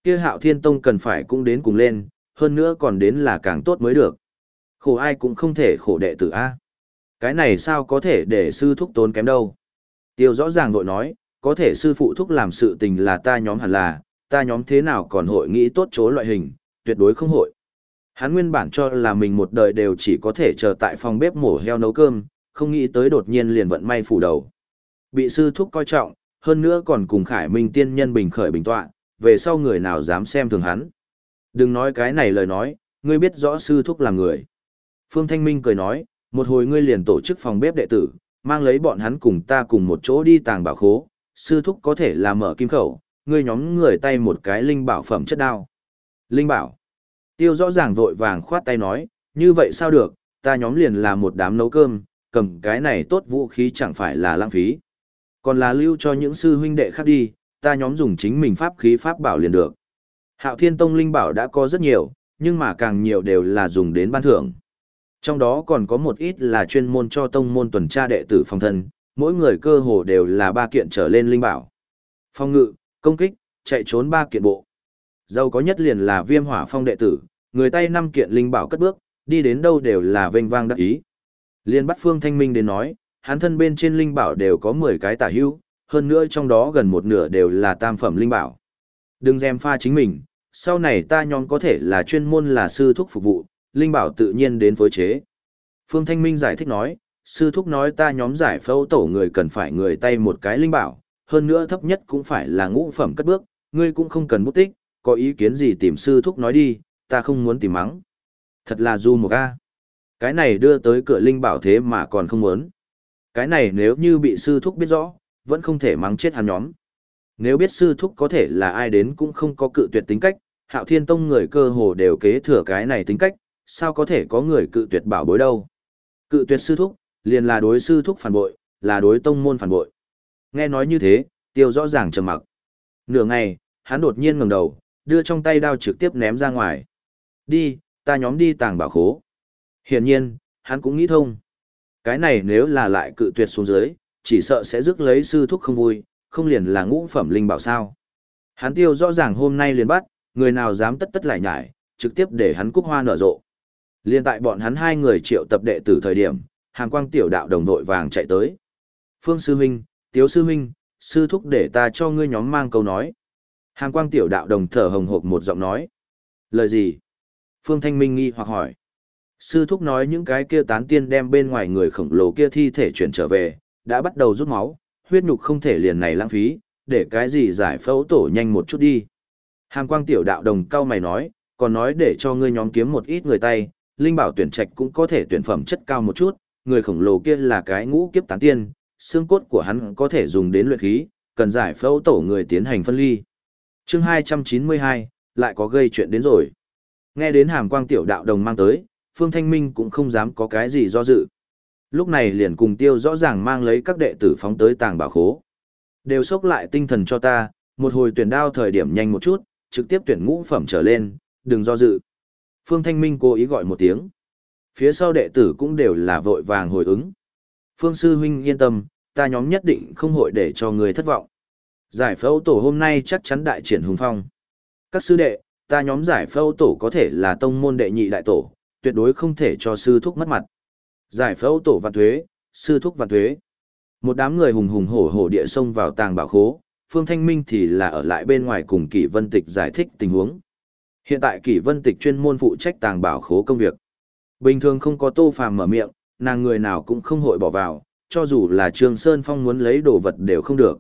kia hạo thiên tông cần phải cũng đến cùng lên, hơn nữa còn đến là càng tốt mới được. Khổ ai cũng không thể khổ đệ tử A. Cái này sao có thể để sư thúc tốn kém đâu. Tiêu rõ ràng vội nói, có thể sư phụ thúc làm sự tình là ta nhóm hẳn là, ta nhóm thế nào còn hội nghĩ tốt chối loại hình, tuyệt đối không hội. Hắn nguyên bản cho là mình một đời đều chỉ có thể chờ tại phòng bếp mổ heo nấu cơm, không nghĩ tới đột nhiên liền vận may phủ đầu. Bị sư thúc coi trọng, hơn nữa còn cùng Khải Minh tiên nhân bình khởi bình tọa, về sau người nào dám xem thường hắn. Đừng nói cái này lời nói, ngươi biết rõ sư thúc là người. Phương Thanh Minh cười nói, một hồi ngươi liền tổ chức phòng bếp đệ tử, mang lấy bọn hắn cùng ta cùng một chỗ đi tàng bảo khố, sư thúc có thể là mở kim khẩu, ngươi nhóm người tay một cái linh bảo phẩm chất đao. Linh bảo. Tiêu rõ ràng vội vàng khoát tay nói, như vậy sao được, ta nhóm liền là một đám nấu cơm, cầm cái này tốt vũ khí chẳng phải là lãng phí. Còn là lưu cho những sư huynh đệ khác đi, ta nhóm dùng chính mình pháp khí pháp bảo liền được. Hạo Thiên Tông linh bảo đã có rất nhiều, nhưng mà càng nhiều đều là dùng đến ban thưởng. Trong đó còn có một ít là chuyên môn cho tông môn tuần tra đệ tử phòng thân, mỗi người cơ hồ đều là ba kiện trở lên linh bảo. Phong ngự, công kích, chạy trốn ba kiện bộ. Giàu có nhất liền là viêm hỏa phong đệ tử, người tay năm kiện linh bảo cất bước, đi đến đâu đều là vênh vang đắc ý. Liên bắt phương thanh minh đến nói, hắn thân bên trên linh bảo đều có 10 cái tả hữu, hơn nữa trong đó gần một nửa đều là tam phẩm linh bảo. Đừng dèm pha chính mình, sau này ta nhóm có thể là chuyên môn là sư thúc phục vụ, linh bảo tự nhiên đến phối chế. Phương Thanh Minh giải thích nói, sư thúc nói ta nhóm giải phẫu tổ người cần phải người tay một cái linh bảo, hơn nữa thấp nhất cũng phải là ngũ phẩm cất bước, ngươi cũng không cần bút tích, có ý kiến gì tìm sư thúc nói đi, ta không muốn tìm mắng. Thật là du một a. Cái này đưa tới cửa linh bảo thế mà còn không muốn. Cái này nếu như bị sư thúc biết rõ, vẫn không thể mắng chết hắn nhóm. Nếu biết sư thúc có thể là ai đến cũng không có cự tuyệt tính cách, hạo thiên tông người cơ hồ đều kế thừa cái này tính cách, sao có thể có người cự tuyệt bảo bối đâu. Cự tuyệt sư thúc, liền là đối sư thúc phản bội, là đối tông môn phản bội. Nghe nói như thế, tiêu rõ ràng trầm mặc. Nửa ngày, hắn đột nhiên ngẩng đầu, đưa trong tay đao trực tiếp ném ra ngoài. Đi, ta nhóm đi tàng bảo khố. Hiển nhiên, hắn cũng nghĩ thông. Cái này nếu là lại cự tuyệt xuống dưới, chỉ sợ sẽ rước lấy sư thúc không vui, không liền là ngũ phẩm linh bảo sao. Hắn tiêu rõ ràng hôm nay liền bắt, người nào dám tất tất lại nhải, trực tiếp để hắn cúc hoa nở rộ. Liên tại bọn hắn hai người triệu tập đệ tử thời điểm, hàng quang tiểu đạo đồng đội vàng chạy tới. Phương sư huynh, tiếu sư huynh, sư thúc để ta cho ngươi nhóm mang câu nói. Hàng quang tiểu đạo đồng thở hồng hộc một giọng nói. Lời gì? Phương Thanh Minh nghi hoặc hỏi. Sư thúc nói những cái kia tán tiên đem bên ngoài người khổng lồ kia thi thể chuyển trở về, đã bắt đầu rút máu, huyết nhục không thể liền này lãng phí, để cái gì giải phẫu tổ nhanh một chút đi. Hàng quang tiểu đạo đồng cao mày nói, còn nói để cho ngươi nhóm kiếm một ít người tay, linh bảo tuyển trạch cũng có thể tuyển phẩm chất cao một chút, người khổng lồ kia là cái ngũ kiếp tán tiên, xương cốt của hắn có thể dùng đến luyện khí, cần giải phẫu tổ người tiến hành phân ly. Chương 292, lại có gây chuyện đến rồi. Nghe đến hàm quang tiểu đạo đồng mang tới, Phương Thanh Minh cũng không dám có cái gì do dự. Lúc này liền cùng tiêu rõ ràng mang lấy các đệ tử phóng tới tàng bảo khố. Đều sốc lại tinh thần cho ta, một hồi tuyển đao thời điểm nhanh một chút, trực tiếp tuyển ngũ phẩm trở lên, đừng do dự. Phương Thanh Minh cố ý gọi một tiếng. Phía sau đệ tử cũng đều là vội vàng hồi ứng. Phương Sư Huynh yên tâm, ta nhóm nhất định không hội để cho người thất vọng. Giải phẫu tổ hôm nay chắc chắn đại triển hùng phong. Các sư đệ, ta nhóm giải phẫu tổ có thể là tông môn đệ nhị đại tổ, tuyệt đối không thể cho sư thúc mất mặt. Giải phẫu tổ vạn thuế, sư thúc vạn thuế. Một đám người hùng hùng hổ hổ địa xông vào tàng bảo khố, Phương Thanh Minh thì là ở lại bên ngoài cùng Kỷ Vân Tịch giải thích tình huống. Hiện tại Kỷ Vân Tịch chuyên môn phụ trách tàng bảo khố công việc. Bình thường không có Tô Phàm mở miệng, nàng người nào cũng không hội bỏ vào, cho dù là Trương Sơn Phong muốn lấy đồ vật đều không được.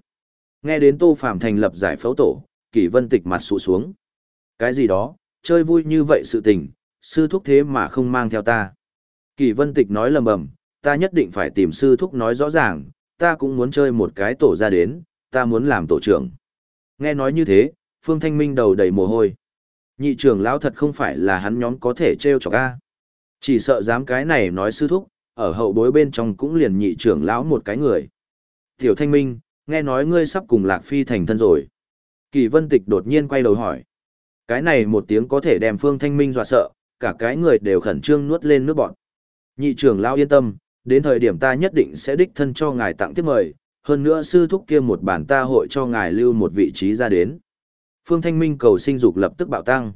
Nghe đến Tô Phàm thành lập giải phẫu tổ, Kỷ Vân Tịch mặt sụ xuống. Cái gì đó, chơi vui như vậy sự tình, sư thúc thế mà không mang theo ta. kỷ vân tịch nói lầm bầm, ta nhất định phải tìm sư thúc nói rõ ràng, ta cũng muốn chơi một cái tổ ra đến, ta muốn làm tổ trưởng. Nghe nói như thế, Phương Thanh Minh đầu đầy mồ hôi. Nhị trưởng lão thật không phải là hắn nhóm có thể trêu chọc a. Chỉ sợ dám cái này nói sư thúc, ở hậu bối bên trong cũng liền nhị trưởng lão một cái người. Tiểu Thanh Minh, nghe nói ngươi sắp cùng Lạc Phi thành thân rồi. Kỳ Vân Tịch đột nhiên quay đầu hỏi. Cái này một tiếng có thể đem Phương Thanh Minh dọa sợ, cả cái người đều khẩn trương nuốt lên nước bọt. Nhị trưởng lão yên tâm, đến thời điểm ta nhất định sẽ đích thân cho ngài tặng tiếp mời, hơn nữa sư thúc kia một bản ta hội cho ngài lưu một vị trí ra đến. Phương Thanh Minh cầu sinh dục lập tức bạo tăng.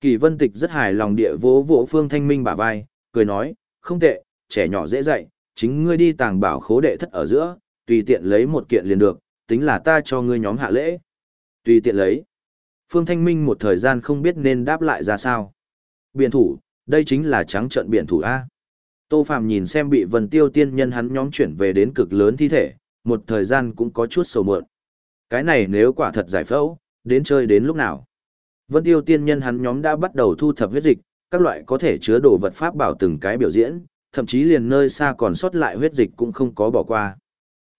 Kỳ Vân Tịch rất hài lòng địa vỗ vỗ Phương Thanh Minh bả vai, cười nói, không tệ, trẻ nhỏ dễ dạy, chính ngươi đi tàng bảo khố đệ thất ở giữa, tùy tiện lấy một kiện liền được, tính là ta cho ngươi nhóm hạ lễ. Tùy tiện lấy. Phương Thanh Minh một thời gian không biết nên đáp lại ra sao. Biển thủ, đây chính là trắng trận biển thủ A. Tô Phạm nhìn xem bị vần tiêu tiên nhân hắn nhóm chuyển về đến cực lớn thi thể, một thời gian cũng có chút sầu mượn. Cái này nếu quả thật giải phẫu, đến chơi đến lúc nào. Vân tiêu tiên nhân hắn nhóm đã bắt đầu thu thập huyết dịch, các loại có thể chứa đồ vật pháp bảo từng cái biểu diễn, thậm chí liền nơi xa còn sót lại huyết dịch cũng không có bỏ qua.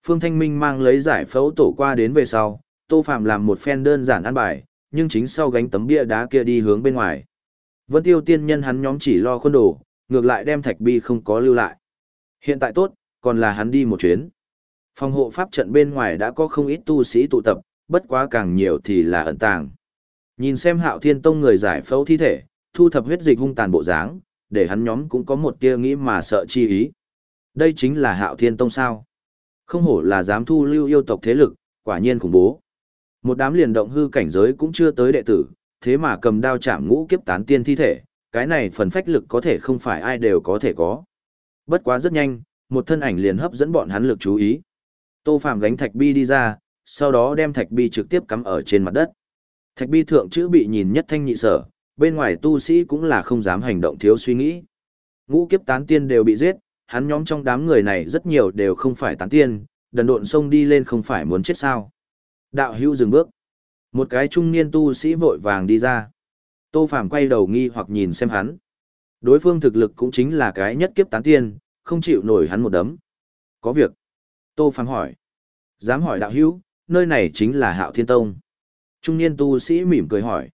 Phương Thanh Minh mang lấy giải phẫu tổ qua đến về sau, Tô Phạm làm một phen đơn giản ăn bài, nhưng chính sau gánh tấm bia đá kia đi hướng bên ngoài. Vân Tiêu tiên nhân hắn nhóm chỉ lo khuôn đồ, ngược lại đem thạch bi không có lưu lại. Hiện tại tốt, còn là hắn đi một chuyến. Phòng hộ pháp trận bên ngoài đã có không ít tu sĩ tụ tập, bất quá càng nhiều thì là ẩn tàng. Nhìn xem hạo thiên tông người giải phẫu thi thể, thu thập huyết dịch hung tàn bộ dáng, để hắn nhóm cũng có một tia nghĩ mà sợ chi ý. Đây chính là hạo thiên tông sao. Không hổ là dám thu lưu yêu tộc thế lực, quả nhiên khủng bố. Một đám liền động hư cảnh giới cũng chưa tới đệ tử, thế mà cầm đao chạm ngũ kiếp tán tiên thi thể, cái này phần phách lực có thể không phải ai đều có thể có. Bất quá rất nhanh, một thân ảnh liền hấp dẫn bọn hắn lực chú ý. Tô Phạm gánh thạch bi đi ra, sau đó đem thạch bi trực tiếp cắm ở trên mặt đất. Thạch bi thượng chữ bị nhìn nhất thanh nhị sở, bên ngoài tu sĩ cũng là không dám hành động thiếu suy nghĩ. Ngũ kiếp tán tiên đều bị giết, hắn nhóm trong đám người này rất nhiều đều không phải tán tiên, đần độn sông đi lên không phải muốn chết sao. Đạo hữu dừng bước. Một cái trung niên tu sĩ vội vàng đi ra. Tô Phàm quay đầu nghi hoặc nhìn xem hắn. Đối phương thực lực cũng chính là cái nhất kiếp tán tiên, không chịu nổi hắn một đấm. Có việc. Tô Phàm hỏi. Dám hỏi đạo hữu, nơi này chính là Hạo Thiên Tông. Trung niên tu sĩ mỉm cười hỏi.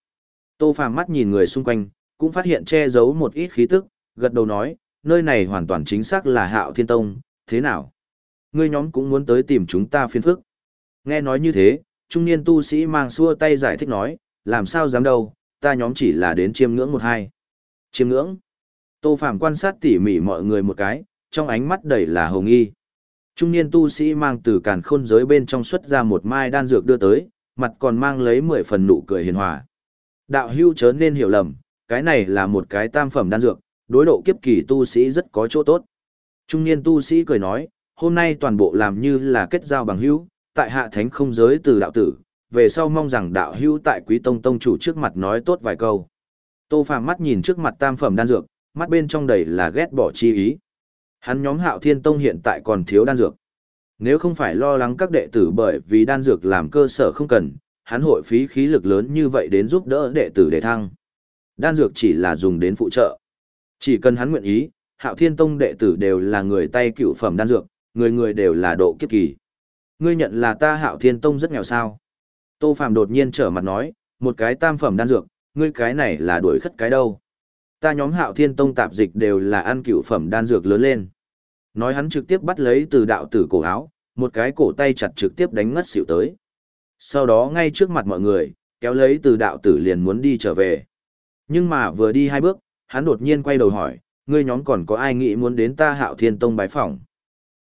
Tô Phàm mắt nhìn người xung quanh, cũng phát hiện che giấu một ít khí tức, gật đầu nói, nơi này hoàn toàn chính xác là Hạo Thiên Tông, thế nào? Ngươi nhóm cũng muốn tới tìm chúng ta phiền phức. Nghe nói như thế, trung niên tu sĩ mang xua tay giải thích nói, làm sao dám đâu, ta nhóm chỉ là đến chiêm ngưỡng một hai. Chiêm ngưỡng. Tô Phàm quan sát tỉ mỉ mọi người một cái, trong ánh mắt đầy là hồng nghi. Trung niên tu sĩ mang từ càn khôn giới bên trong xuất ra một mai đan dược đưa tới, mặt còn mang lấy mười phần nụ cười hiền hòa. Đạo hưu chớ nên hiểu lầm, cái này là một cái tam phẩm đan dược, đối độ kiếp kỳ tu sĩ rất có chỗ tốt. Trung niên tu sĩ cười nói, hôm nay toàn bộ làm như là kết giao bằng hữu, tại hạ thánh không giới từ đạo tử, về sau mong rằng đạo hữu tại quý tông tông chủ trước mặt nói tốt vài câu. Tô Phàm mắt nhìn trước mặt tam phẩm đan dược, mắt bên trong đầy là ghét bỏ chi ý. Hắn nhóm Hạo Thiên Tông hiện tại còn thiếu đan dược. Nếu không phải lo lắng các đệ tử bởi vì đan dược làm cơ sở không cần, hắn hội phí khí lực lớn như vậy đến giúp đỡ đệ tử để thăng. Đan dược chỉ là dùng đến phụ trợ. Chỉ cần hắn nguyện ý, Hạo Thiên Tông đệ tử đều là người tay cựu phẩm đan dược, người người đều là độ kiếp kỳ. Ngươi nhận là ta Hạo Thiên Tông rất nghèo sao? Tô Phàm đột nhiên trở mặt nói, một cái tam phẩm đan dược, ngươi cái này là đuổi khất cái đâu? Ta nhóm Hạo Thiên Tông tạp dịch đều là ăn cựu phẩm đan dược lớn lên. Nói hắn trực tiếp bắt lấy từ đạo tử cổ áo, một cái cổ tay chặt trực tiếp đánh ngất xỉu tới. Sau đó ngay trước mặt mọi người, kéo lấy từ đạo tử liền muốn đi trở về. Nhưng mà vừa đi hai bước, hắn đột nhiên quay đầu hỏi, ngươi nhóm còn có ai nghĩ muốn đến ta hạo thiên tông bái phỏng?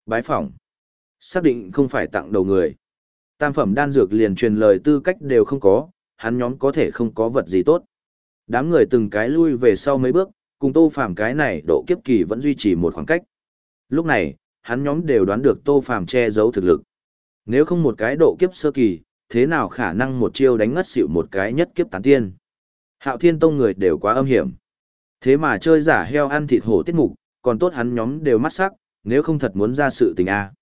Bái phỏng? Xác định không phải tặng đầu người. Tam phẩm đan dược liền truyền lời tư cách đều không có, hắn nhóm có thể không có vật gì tốt. Đám người từng cái lui về sau mấy bước, cùng tô phàm cái này độ kiếp kỳ vẫn duy trì một khoảng cách. Lúc này, hắn nhóm đều đoán được tô phàm che giấu thực lực. Nếu không một cái độ kiếp sơ kỳ, thế nào khả năng một chiêu đánh ngất xỉu một cái nhất kiếp tán tiên. Hạo thiên tông người đều quá âm hiểm. Thế mà chơi giả heo ăn thịt hổ tiết mục, còn tốt hắn nhóm đều mắt sắc, nếu không thật muốn ra sự tình a.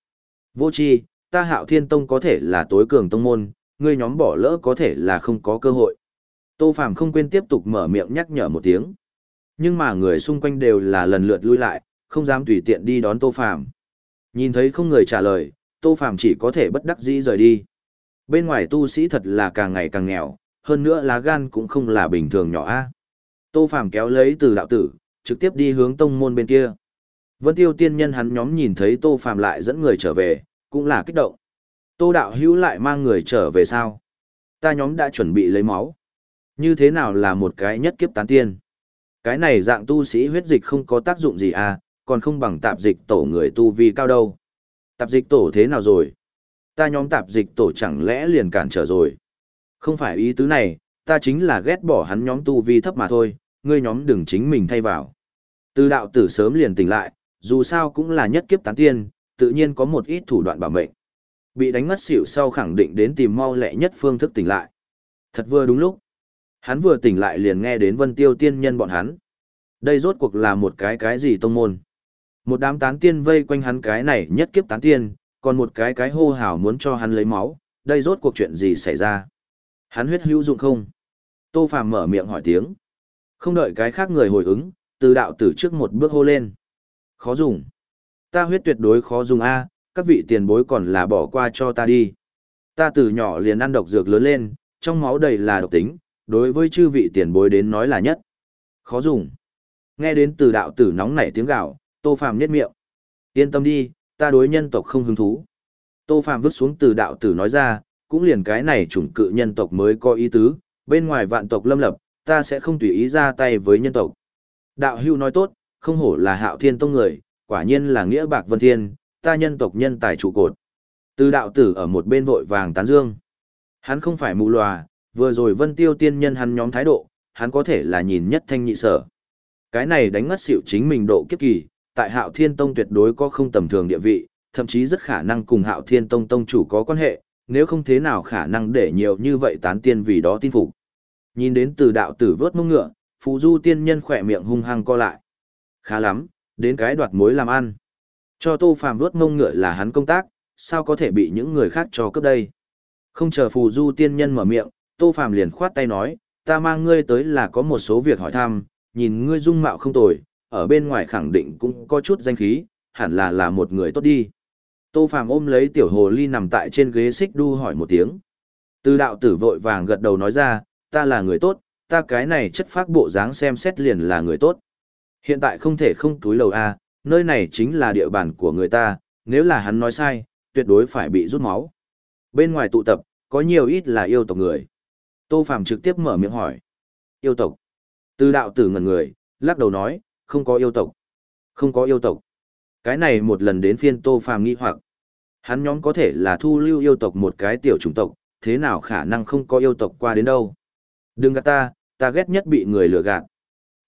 Vô chi, ta hạo thiên tông có thể là tối cường tông môn, ngươi nhóm bỏ lỡ có thể là không có cơ hội. Tô Phàm không quên tiếp tục mở miệng nhắc nhở một tiếng. Nhưng mà người xung quanh đều là lần lượt lui lại, không dám tùy tiện đi đón Tô Phàm. Nhìn thấy không người trả lời, Tô Phàm chỉ có thể bất đắc dĩ rời đi. Bên ngoài tu sĩ thật là càng ngày càng nghèo, hơn nữa lá gan cũng không là bình thường nhỏ a. Tô Phàm kéo lấy từ đạo tử, trực tiếp đi hướng tông môn bên kia. Vân Tiêu tiên nhân hắn nhóm nhìn thấy Tô Phàm lại dẫn người trở về, cũng là kích động. Tô đạo hữu lại mang người trở về sao? Ta nhóm đã chuẩn bị lấy máu. Như thế nào là một cái nhất kiếp tán tiên? Cái này dạng tu sĩ huyết dịch không có tác dụng gì à, còn không bằng tạp dịch tổ người tu vi cao đâu. Tạp dịch tổ thế nào rồi? Ta nhóm tạp dịch tổ chẳng lẽ liền cản trở rồi? Không phải ý tứ này, ta chính là ghét bỏ hắn nhóm tu vi thấp mà thôi, ngươi nhóm đừng chính mình thay vào. Từ đạo tử sớm liền tỉnh lại, dù sao cũng là nhất kiếp tán tiên, tự nhiên có một ít thủ đoạn bảo mệnh. Bị đánh ngất xỉu sau khẳng định đến tìm mau lẹ nhất phương thức tỉnh lại. Thật vừa đúng lúc, Hắn vừa tỉnh lại liền nghe đến vân tiêu tiên nhân bọn hắn. Đây rốt cuộc là một cái cái gì tông môn. Một đám tán tiên vây quanh hắn cái này nhất kiếp tán tiên, còn một cái cái hô hào muốn cho hắn lấy máu, đây rốt cuộc chuyện gì xảy ra. Hắn huyết hữu dụng không? Tô Phàm mở miệng hỏi tiếng. Không đợi cái khác người hồi ứng, từ đạo tử trước một bước hô lên. Khó dùng. Ta huyết tuyệt đối khó dùng A, các vị tiền bối còn là bỏ qua cho ta đi. Ta từ nhỏ liền ăn độc dược lớn lên, trong máu đầy là độc tính, đối với chư vị tiền bối đến nói là nhất. Khó dùng. Nghe đến từ đạo tử nóng nảy tiếng gạo, Tô Phàm nhếch miệng. Yên tâm đi, ta đối nhân tộc không hứng thú. Tô Phàm vứt xuống từ đạo tử nói ra, cũng liền cái này chủng cự nhân tộc mới có ý tứ, bên ngoài vạn tộc lâm lập, ta sẽ không tùy ý ra tay với nhân tộc. Đạo hưu nói tốt, không hổ là hạo thiên tông người, quả nhiên là nghĩa bạc vân thiên, ta nhân tộc nhân tài trụ cột. Từ đạo tử ở một bên vội vàng tán dương. Hắn không phải mù lòa, vừa rồi vân tiêu tiên nhân hắn nhóm thái độ, hắn có thể là nhìn nhất thanh nhị sở. Cái này đánh ngất xỉu chính mình độ kiếp kỳ, tại hạo thiên tông tuyệt đối có không tầm thường địa vị, thậm chí rất khả năng cùng hạo thiên tông tông chủ có quan hệ, nếu không thế nào khả năng để nhiều như vậy tán tiên vì đó tin phục. Nhìn đến từ đạo tử vớt mông ngựa, phù du tiên nhân khỏe miệng hung hăng co lại. Khá lắm, đến cái đoạt mối làm ăn. Cho tô phàm vớt mông ngựa là hắn công tác, sao có thể bị những người khác cho cướp đây. Không chờ phù du tiên nhân mở miệng, tô phàm liền khoát tay nói, ta mang ngươi tới là có một số việc hỏi thăm, nhìn ngươi dung mạo không tồi, ở bên ngoài khẳng định cũng có chút danh khí, hẳn là là một người tốt đi. Tô Phàm ôm lấy tiểu hồ ly nằm tại trên ghế xích đu hỏi một tiếng. Từ đạo tử vội vàng gật đầu nói ra, ta là người tốt, ta cái này chất phác bộ dáng xem xét liền là người tốt. Hiện tại không thể không túi lầu A, nơi này chính là địa bàn của người ta, nếu là hắn nói sai, tuyệt đối phải bị rút máu. Bên ngoài tụ tập, có nhiều ít là yêu tộc người. Tô Phàm trực tiếp mở miệng hỏi. Yêu tộc. Từ đạo tử ngẩn người, lắc đầu nói, không có yêu tộc. Không có yêu tộc. Cái này một lần đến phiên Tô Phàm nghi hoặc. Hắn nhóm có thể là thu lưu yêu tộc một cái tiểu chủng tộc, thế nào khả năng không có yêu tộc qua đến đâu. Đừng gạt ta, ta ghét nhất bị người lừa gạt.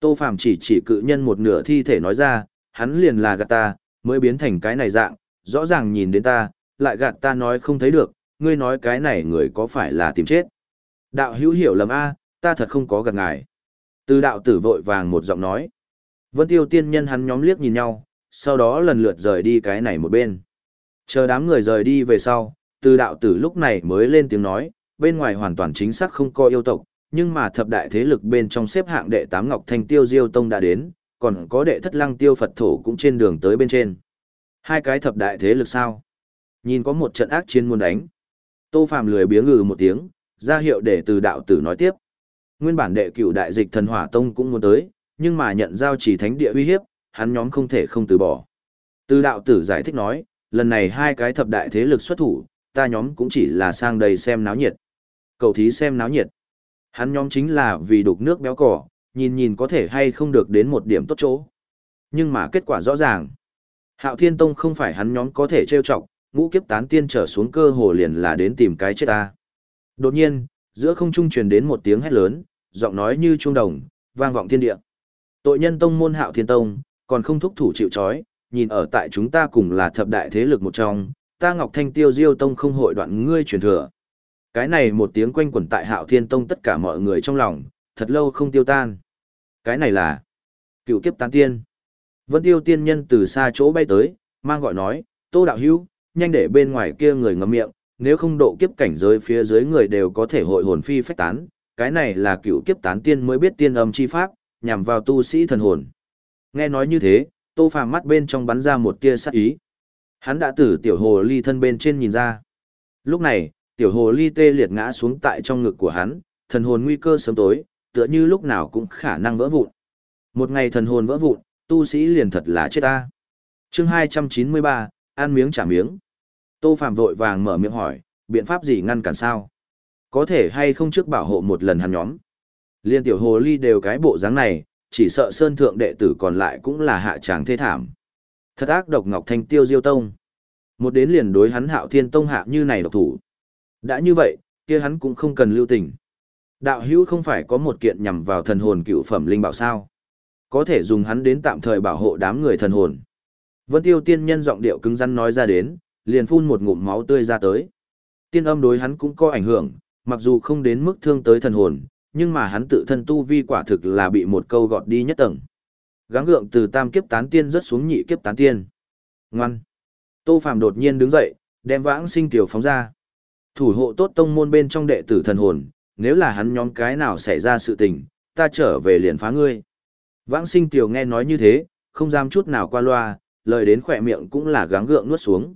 Tô Phàm chỉ chỉ cự nhân một nửa thi thể nói ra, hắn liền là gạt ta, mới biến thành cái này dạng, rõ ràng nhìn đến ta, lại gạt ta nói không thấy được, ngươi nói cái này người có phải là tìm chết. Đạo hữu hiểu lầm a, ta thật không có gặp ngài. Từ đạo tử vội vàng một giọng nói. Vân tiêu tiên nhân hắn nhóm liếc nhìn nhau, sau đó lần lượt rời đi cái này một bên. Chờ đám người rời đi về sau, từ đạo tử lúc này mới lên tiếng nói, bên ngoài hoàn toàn chính xác không có yêu tộc, nhưng mà thập đại thế lực bên trong xếp hạng đệ tám Ngọc Thanh Tiêu Diêu Tông đã đến, còn có đệ thất lăng tiêu Phật thổ cũng trên đường tới bên trên. Hai cái thập đại thế lực sao? Nhìn có một trận ác chiến muốn đánh. Tô Phạm lười biếng ngừ một tiếng, ra hiệu để từ đạo tử nói tiếp. Nguyên bản đệ cửu đại dịch thần hỏa tông cũng muốn tới, nhưng mà nhận giao chỉ thánh địa uy hiếp, hắn nhóm không thể không từ bỏ. Từ đạo tử giải thích nói, lần này hai cái thập đại thế lực xuất thủ, ta nhóm cũng chỉ là sang đây xem náo nhiệt. Cầu thí xem náo nhiệt. Hắn nhóm chính là vì đục nước béo cỏ, nhìn nhìn có thể hay không được đến một điểm tốt chỗ. Nhưng mà kết quả rõ ràng. Hạo Thiên Tông không phải hắn nhóm có thể trêu chọc, ngũ kiếp tán tiên trở xuống cơ hồ liền là đến tìm cái chết ta. Đột nhiên, giữa không trung truyền đến một tiếng hét lớn, giọng nói như chuông đồng, vang vọng thiên địa. Tội nhân tông môn Hạo Thiên Tông, còn không thúc thủ chịu trói, nhìn ở tại chúng ta cùng là thập đại thế lực một trong, ta Ngọc Thanh Tiêu Diêu Tông không hội đoạn ngươi truyền thừa. Cái này một tiếng quanh quẩn tại Hạo Thiên Tông tất cả mọi người trong lòng, thật lâu không tiêu tan. Cái này là cựu kiếp tán tiên. Vân Tiêu tiên nhân từ xa chỗ bay tới, mang gọi nói, Tô đạo hữu, nhanh để bên ngoài kia người ngậm miệng, nếu không độ kiếp cảnh giới phía dưới người đều có thể hội hồn phi phách tán, cái này là cựu kiếp tán tiên mới biết tiên âm chi pháp, nhằm vào tu sĩ thần hồn. Nghe nói như thế, Tô Phàm mắt bên trong bắn ra một tia sắc ý. Hắn đã từ tiểu hồ ly thân bên trên nhìn ra. Lúc này, tiểu hồ ly tê liệt ngã xuống tại trong ngực của hắn, thần hồn nguy cơ sớm tối, tựa như lúc nào cũng khả năng vỡ vụn. Một ngày thần hồn vỡ vụn, tu sĩ liền thật là chết ta. Chương 293, ăn miếng trả miếng. Tô Phạm vội vàng mở miệng hỏi, biện pháp gì ngăn cản sao? Có thể hay không trước bảo hộ một lần hắn nhóm? Liên tiểu hồ ly đều cái bộ dáng này, chỉ sợ sơn thượng đệ tử còn lại cũng là hạ tràng thê thảm. Thật ác độc Ngọc Thanh Tiêu Diêu Tông. Một đến liền đối hắn hạo thiên tông hạ như này độc thủ. Đã như vậy, kia hắn cũng không cần lưu tình. Đạo hữu không phải có một kiện nhằm vào thần hồn cựu phẩm linh bảo sao. Có thể dùng hắn đến tạm thời bảo hộ đám người thần hồn. Vân tiêu tiên nhân giọng điệu cứng rắn nói ra đến, liền phun một ngụm máu tươi ra tới. Tiên âm đối hắn cũng có ảnh hưởng, mặc dù không đến mức thương tới thần hồn, nhưng mà hắn tự thân tu vi quả thực là bị một câu gọt đi nhất tầng. Gắng gượng từ tam kiếp tán tiên rất xuống nhị kiếp tán tiên. Ngoan. Tô Phạm đột nhiên đứng dậy, đem vãng sinh tiểu phóng ra. Thủ hộ tốt tông môn bên trong đệ tử thần hồn, nếu là hắn nhóm cái nào xảy ra sự tình, ta trở về liền phá ngươi. Vãng sinh tiểu nghe nói như thế, không dám chút nào qua loa, lời đến khỏe miệng cũng là gắng gượng nuốt xuống.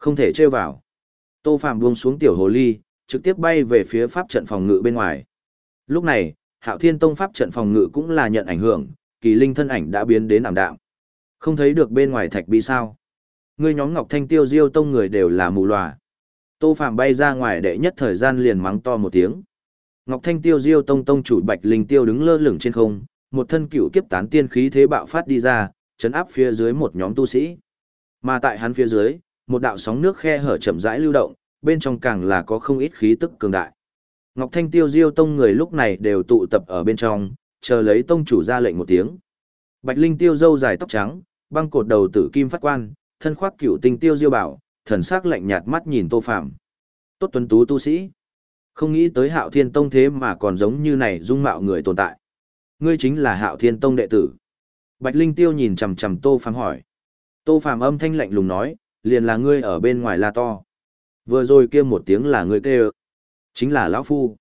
Không thể trêu vào. Tô Phạm buông xuống tiểu hồ ly, trực tiếp bay về phía pháp trận phòng ngự bên ngoài. Lúc này, Hạo Thiên Tông pháp trận phòng ngự cũng là nhận ảnh hưởng, kỳ linh thân ảnh đã biến đến ảm đạm. Không thấy được bên ngoài thạch bi sao? Ngươi nhóm Ngọc Thanh Tiêu Diêu Tông người đều là mù lòa. Tô Phạm bay ra ngoài đệ nhất thời gian liền mắng to một tiếng. Ngọc Thanh Tiêu Diêu Tông tông chủ Bạch Linh Tiêu đứng lơ lửng trên không, một thân cựu kiếp tán tiên khí thế bạo phát đi ra, chấn áp phía dưới một nhóm tu sĩ. Mà tại hắn phía dưới, một đạo sóng nước khe hở chậm rãi lưu động, bên trong càng là có không ít khí tức cường đại. Ngọc Thanh Tiêu Diêu Tông người lúc này đều tụ tập ở bên trong, chờ lấy tông chủ ra lệnh một tiếng. Bạch Linh Tiêu dâu dài tóc trắng, băng cột đầu tử kim phát quan, thân khoác cửu tinh tiêu diêu bảo, thần sắc lạnh nhạt mắt nhìn Tô Phàm. Tốt tuấn tú tu sĩ. Không nghĩ tới Hạo Thiên Tông thế mà còn giống như này dung mạo người tồn tại. Ngươi chính là Hạo Thiên Tông đệ tử. Bạch Linh Tiêu nhìn chằm chằm Tô Phàm hỏi. Tô Phàm âm thanh lạnh lùng nói, liền là ngươi ở bên ngoài la to. Vừa rồi kia một tiếng là ngươi kêu. Chính là lão phu.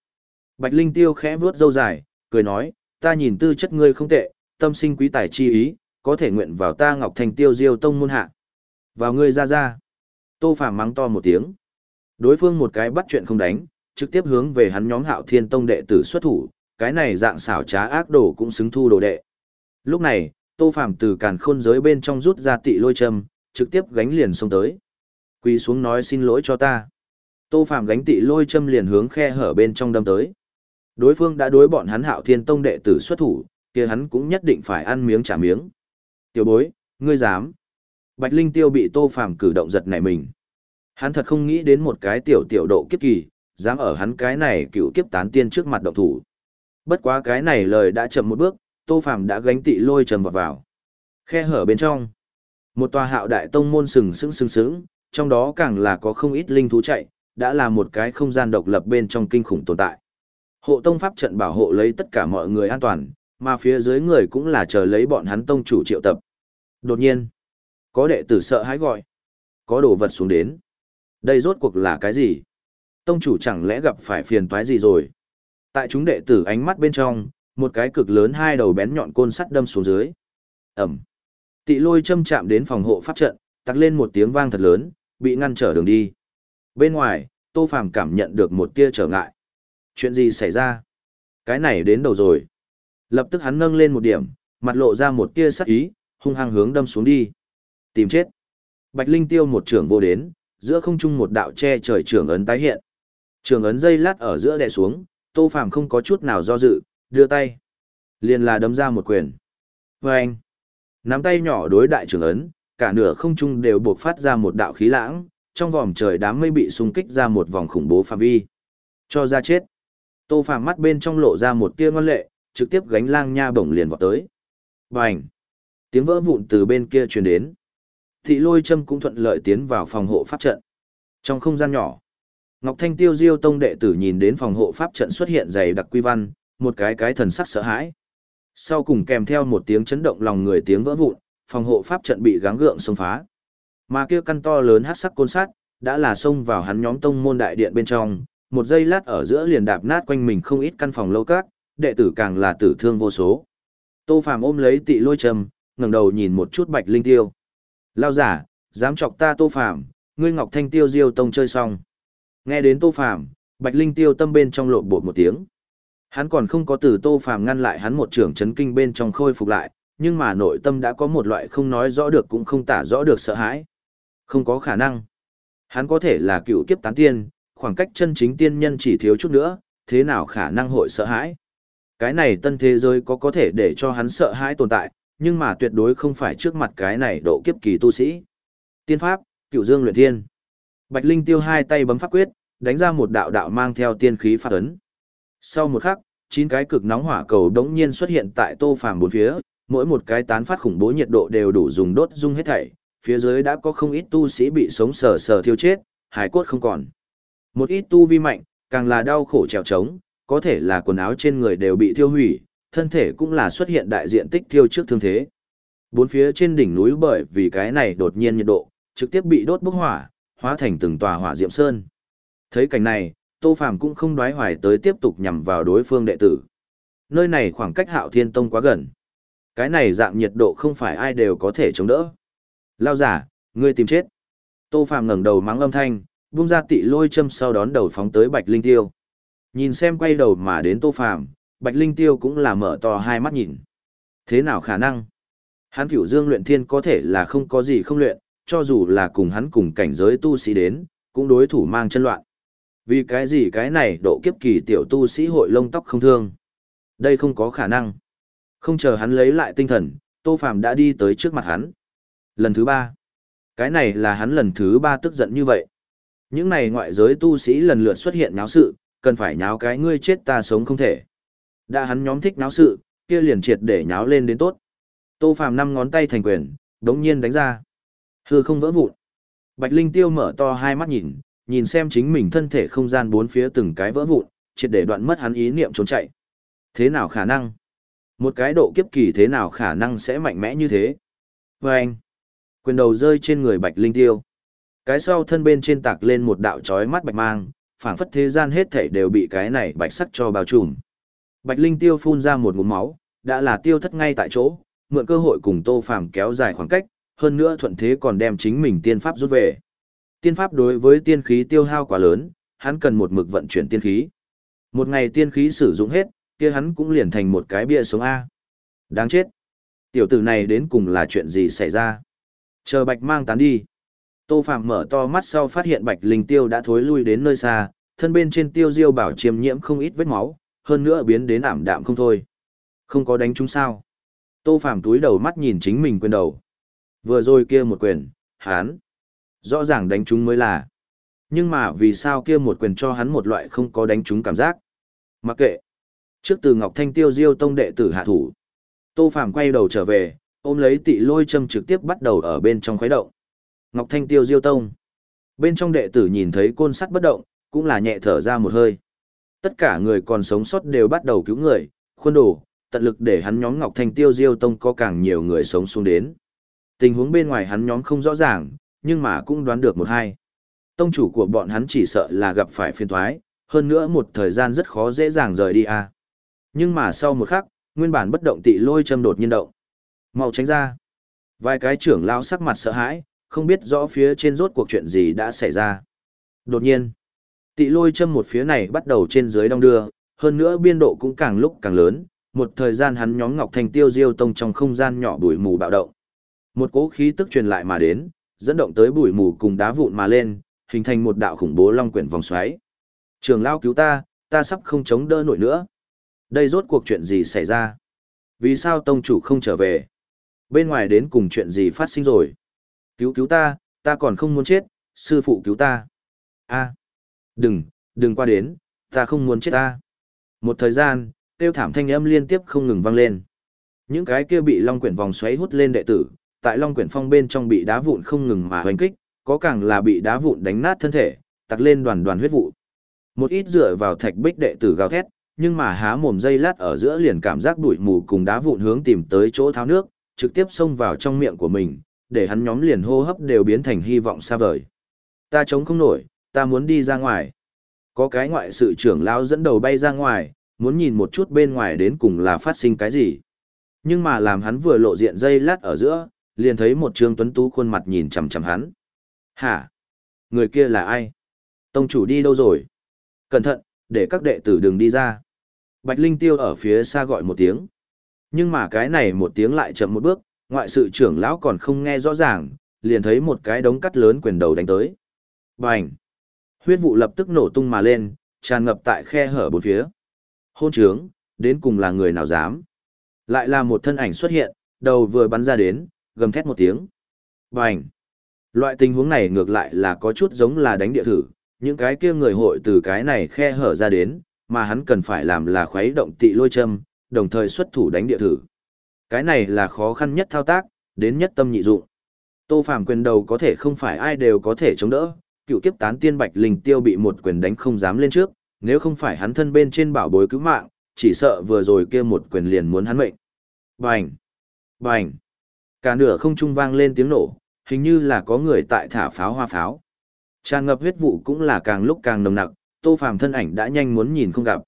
Bạch Linh Tiêu khẽ vuốt râu dài, cười nói, ta nhìn tư chất ngươi không tệ, tâm sinh quý tài chi ý, có thể nguyện vào ta Ngọc Thành Tiêu Diêu tông môn hạ. Vào ngươi ra ra. Tô Phàm mắng to một tiếng. Đối phương một cái bắt chuyện không đánh, trực tiếp hướng về hắn nhóm Hạo Thiên Tông đệ tử xuất thủ, cái này dạng xảo trá ác đồ cũng xứng thu đồ đệ. Lúc này, Tô Phàm từ càn khôn giới bên trong rút ra tị lôi châm, trực tiếp gánh liền xông tới. Quỳ xuống nói xin lỗi cho ta. Tô phạm gánh tị lôi châm liền hướng khe hở bên trong đâm tới. Đối phương đã đối bọn hắn Hạo Thiên Tông đệ tử xuất thủ, kia hắn cũng nhất định phải ăn miếng trả miếng. Tiểu bối, ngươi dám? Bạch Linh Tiêu bị Tô phạm cử động giật nảy mình. Hắn thật không nghĩ đến một cái tiểu tiểu độ kiếp kỳ, dám ở hắn cái này cựu kiếp tán tiên trước mặt động thủ. Bất quá cái này lời đã chậm một bước, Tô phạm đã gánh tị lôi trầm vào vào. Khe hở bên trong, một tòa hạo đại tông môn sừng sững sừng sững, trong đó càng là có không ít linh thú chạy, đã là một cái không gian độc lập bên trong kinh khủng tồn tại. Hộ tông pháp trận bảo hộ lấy tất cả mọi người an toàn, mà phía dưới người cũng là chờ lấy bọn hắn tông chủ triệu tập. Đột nhiên, có đệ tử sợ hãi gọi, có đồ vật xuống đến. Đây rốt cuộc là cái gì? Tông chủ chẳng lẽ gặp phải phiền toái gì rồi? Tại chúng đệ tử ánh mắt bên trong, một cái cực lớn hai đầu bén nhọn côn sắt đâm xuống dưới. Ẩm. Tị lôi châm chạm đến phòng hộ pháp trận, tặc lên một tiếng vang thật lớn, bị ngăn trở đường đi. Bên ngoài, Tô Phàm cảm nhận được một tia trở ngại. Chuyện gì xảy ra? Cái này đến đầu rồi. Lập tức hắn nâng lên một điểm, mặt lộ ra một tia sắc ý, hung hăng hướng đâm xuống đi. Tìm chết. Bạch Linh tiêu một trưởng vô đến, giữa không trung một đạo che trời trưởng ấn tái hiện. Trưởng ấn dây lát ở giữa đè xuống, Tô Phàm không có chút nào do dự, đưa tay. Liền là đấm ra một quyền. Và anh. Nắm tay nhỏ đối đại trưởng ấn, cả nửa không trung đều buộc phát ra một đạo khí lãng, trong vòng trời đám mây bị xung kích ra một vòng khủng bố phạm vi. Cho ra chết. Tô Phàm mắt bên trong lộ ra một tia ngoan lệ, trực tiếp gánh lang nha bổng liền vọt tới. Bành! Tiếng vỡ vụn từ bên kia truyền đến. Thị lôi châm cũng thuận lợi tiến vào phòng hộ pháp trận. Trong không gian nhỏ, Ngọc Thanh Tiêu Diêu Tông đệ tử nhìn đến phòng hộ pháp trận xuất hiện dày đặc quy văn, một cái cái thần sắc sợ hãi. Sau cùng kèm theo một tiếng chấn động lòng người tiếng vỡ vụn, phòng hộ pháp trận bị gắng gượng xông phá. Mà kia căn to lớn hắc sắc côn sát đã là xông vào hắn nhóm tông môn đại điện bên trong, một giây lát ở giữa liền đạp nát quanh mình không ít căn phòng lâu các, đệ tử càng là tử thương vô số. Tô Phàm ôm lấy tị lôi trầm, ngẩng đầu nhìn một chút Bạch Linh Tiêu. Lao giả, dám chọc ta Tô Phàm, ngươi Ngọc Thanh Tiêu Diêu tông chơi xong. Nghe đến Tô Phàm, Bạch Linh Tiêu tâm bên trong lộn bột một tiếng. Hắn còn không có từ Tô Phàm ngăn lại hắn một trưởng chấn kinh bên trong khôi phục lại, nhưng mà nội tâm đã có một loại không nói rõ được cũng không tả rõ được sợ hãi. Không có khả năng. Hắn có thể là cựu kiếp tán tiên, khoảng cách chân chính tiên nhân chỉ thiếu chút nữa, thế nào khả năng hội sợ hãi. Cái này tân thế giới có có thể để cho hắn sợ hãi tồn tại, nhưng mà tuyệt đối không phải trước mặt cái này độ kiếp kỳ tu sĩ. Tiên pháp, cựu dương luyện thiên. Bạch Linh tiêu hai tay bấm pháp quyết, đánh ra một đạo đạo mang theo tiên khí phát ấn. Sau một khắc, chín cái cực nóng hỏa cầu đống nhiên xuất hiện tại tô phàm bốn phía, mỗi một cái tán phát khủng bố nhiệt độ đều đủ dùng đốt dung hết thảy, phía dưới đã có không ít tu sĩ bị sống sờ sờ thiêu chết, hải cốt không còn. Một ít tu vi mạnh, càng là đau khổ trèo trống, có thể là quần áo trên người đều bị thiêu hủy, thân thể cũng là xuất hiện đại diện tích thiêu trước thương thế. Bốn phía trên đỉnh núi bởi vì cái này đột nhiên nhiệt độ, trực tiếp bị đốt bốc hỏa, hóa thành từng tòa hỏa diệm sơn. Thấy cảnh này, Tô Phàm cũng không đoái hoài tới tiếp tục nhằm vào đối phương đệ tử. Nơi này khoảng cách Hạo Thiên Tông quá gần. Cái này dạng nhiệt độ không phải ai đều có thể chống đỡ. Lao giả, ngươi tìm chết. Tô Phàm ngẩng đầu mắng âm thanh, buông ra tị lôi châm sau đón đầu phóng tới Bạch Linh Tiêu. Nhìn xem quay đầu mà đến Tô Phàm, Bạch Linh Tiêu cũng là mở to hai mắt nhìn. Thế nào khả năng? Hắn cửu dương luyện thiên có thể là không có gì không luyện, cho dù là cùng hắn cùng cảnh giới tu sĩ đến, cũng đối thủ mang chân loạn. Vì cái gì cái này độ kiếp kỳ tiểu tu sĩ hội lông tóc không thương? Đây không có khả năng. Không chờ hắn lấy lại tinh thần, Tô Phàm đã đi tới trước mặt hắn. Lần thứ ba. Cái này là hắn lần thứ ba tức giận như vậy. Những này ngoại giới tu sĩ lần lượt xuất hiện náo sự, cần phải nháo cái ngươi chết ta sống không thể. Đã hắn nhóm thích náo sự, kia liền triệt để nháo lên đến tốt. Tô Phàm năm ngón tay thành quyền, đống nhiên đánh ra. Hư không vỡ vụn. Bạch Linh Tiêu mở to hai mắt nhìn, nhìn xem chính mình thân thể không gian bốn phía từng cái vỡ vụn, triệt để đoạn mất hắn ý niệm trốn chạy. Thế nào khả năng? Một cái độ kiếp kỳ thế nào khả năng sẽ mạnh mẽ như thế? Và anh, quyền đầu rơi trên người Bạch Linh Tiêu. Cái sau thân bên trên tạc lên một đạo chói mắt bạch mang, phảng phất thế gian hết thảy đều bị cái này bạch sắc cho bao trùm. Bạch Linh Tiêu phun ra một ngụm máu, đã là tiêu thất ngay tại chỗ, mượn cơ hội cùng Tô Phàm kéo dài khoảng cách, hơn nữa thuận thế còn đem chính mình tiên pháp rút về. Tiên pháp đối với tiên khí tiêu hao quá lớn, hắn cần một mực vận chuyển tiên khí. Một ngày tiên khí sử dụng hết, kia hắn cũng liền thành một cái bia sống A. Đáng chết. Tiểu tử này đến cùng là chuyện gì xảy ra? Chờ bạch mang tán đi. Tô Phạm mở to mắt sau phát hiện bạch linh tiêu đã thối lui đến nơi xa, thân bên trên tiêu diêu bảo chiêm nhiễm không ít vết máu, hơn nữa biến đến ảm đạm không thôi. Không có đánh chúng sao. Tô Phạm túi đầu mắt nhìn chính mình quyền đầu. Vừa rồi kia một quyền, hắn. Rõ ràng đánh chúng mới là. Nhưng mà vì sao kia một quyền cho hắn một loại không có đánh chúng cảm giác. Mặc kệ. Trước từ Ngọc Thanh tiêu diêu tông đệ tử hạ thủ. Tô Phạm quay đầu trở về, ôm lấy tị lôi châm trực tiếp bắt đầu ở bên trong khuấy động. Ngọc Thanh tiêu diêu tông. Bên trong đệ tử nhìn thấy côn sắt bất động, cũng là nhẹ thở ra một hơi. Tất cả người còn sống sót đều bắt đầu cứu người, khuôn đồ, tận lực để hắn nhóm Ngọc Thanh tiêu diêu tông có càng nhiều người sống xuống đến. Tình huống bên ngoài hắn nhóm không rõ ràng, nhưng mà cũng đoán được một hai. Tông chủ của bọn hắn chỉ sợ là gặp phải phiền thoái, hơn nữa một thời gian rất khó dễ dàng rời đi à. Nhưng mà sau một khắc, nguyên bản bất động tị lôi châm đột nhiên động. Mau tránh ra. Vài cái trưởng lao sắc mặt sợ hãi, không biết rõ phía trên rốt cuộc chuyện gì đã xảy ra. Đột nhiên, tị lôi châm một phía này bắt đầu trên dưới đong đưa, hơn nữa biên độ cũng càng lúc càng lớn, một thời gian hắn nhóm Ngọc Thành tiêu diêu tông trong không gian nhỏ bụi mù bạo động. Một cỗ khí tức truyền lại mà đến, dẫn động tới bụi mù cùng đá vụn mà lên, hình thành một đạo khủng bố long quyển vòng xoáy. Trường lao cứu ta, ta sắp không chống đỡ nổi nữa. Đây rốt cuộc chuyện gì xảy ra? Vì sao tông chủ không trở về? Bên ngoài đến cùng chuyện gì phát sinh rồi? Cứu cứu ta, ta còn không muốn chết, sư phụ cứu ta. a đừng, đừng qua đến, ta không muốn chết ta. Một thời gian, tiêu thảm thanh âm liên tiếp không ngừng vang lên. Những cái kia bị long quyển vòng xoáy hút lên đệ tử, tại long quyển phong bên trong bị đá vụn không ngừng mà hoành kích, có càng là bị đá vụn đánh nát thân thể, tặc lên đoàn đoàn huyết vụ. Một ít dựa vào thạch bích đệ tử gào thét, nhưng mà há mồm dây lát ở giữa liền cảm giác đuổi mù cùng đá vụn hướng tìm tới chỗ tháo nước, trực tiếp xông vào trong miệng của mình, để hắn nhóm liền hô hấp đều biến thành hy vọng xa vời. Ta chống không nổi, ta muốn đi ra ngoài. Có cái ngoại sự trưởng lão dẫn đầu bay ra ngoài, muốn nhìn một chút bên ngoài đến cùng là phát sinh cái gì. Nhưng mà làm hắn vừa lộ diện dây lát ở giữa, liền thấy một trương tuấn tú khuôn mặt nhìn chằm chằm hắn. Hả? Người kia là ai? Tông chủ đi đâu rồi? Cẩn thận, để các đệ tử đừng đi ra. Bạch Linh Tiêu ở phía xa gọi một tiếng. Nhưng mà cái này một tiếng lại chậm một bước, ngoại sự trưởng lão còn không nghe rõ ràng, liền thấy một cái đống cắt lớn quyền đầu đánh tới. Bành! Huyết vụ lập tức nổ tung mà lên, tràn ngập tại khe hở bốn phía. Hôn trướng, đến cùng là người nào dám? Lại là một thân ảnh xuất hiện, đầu vừa bắn ra đến, gầm thét một tiếng. Bành! Loại tình huống này ngược lại là có chút giống là đánh địa thử, những cái kia người hội từ cái này khe hở ra đến, mà hắn cần phải làm là khuấy động tị lôi châm, đồng thời xuất thủ đánh địa thử. Cái này là khó khăn nhất thao tác, đến nhất tâm nhị dụng. Tô Phàm quyền đầu có thể không phải ai đều có thể chống đỡ, cựu kiếp tán tiên Bạch Linh Tiêu bị một quyền đánh không dám lên trước, nếu không phải hắn thân bên trên bảo bối cứu mạng, chỉ sợ vừa rồi kia một quyền liền muốn hắn mệnh. Bành! Bành! Cả nửa không trung vang lên tiếng nổ, hình như là có người tại thả pháo hoa pháo. Tràn ngập huyết vụ cũng là càng lúc càng nồng nặc, Tô Phàm thân ảnh đã nhanh muốn nhìn không gặp.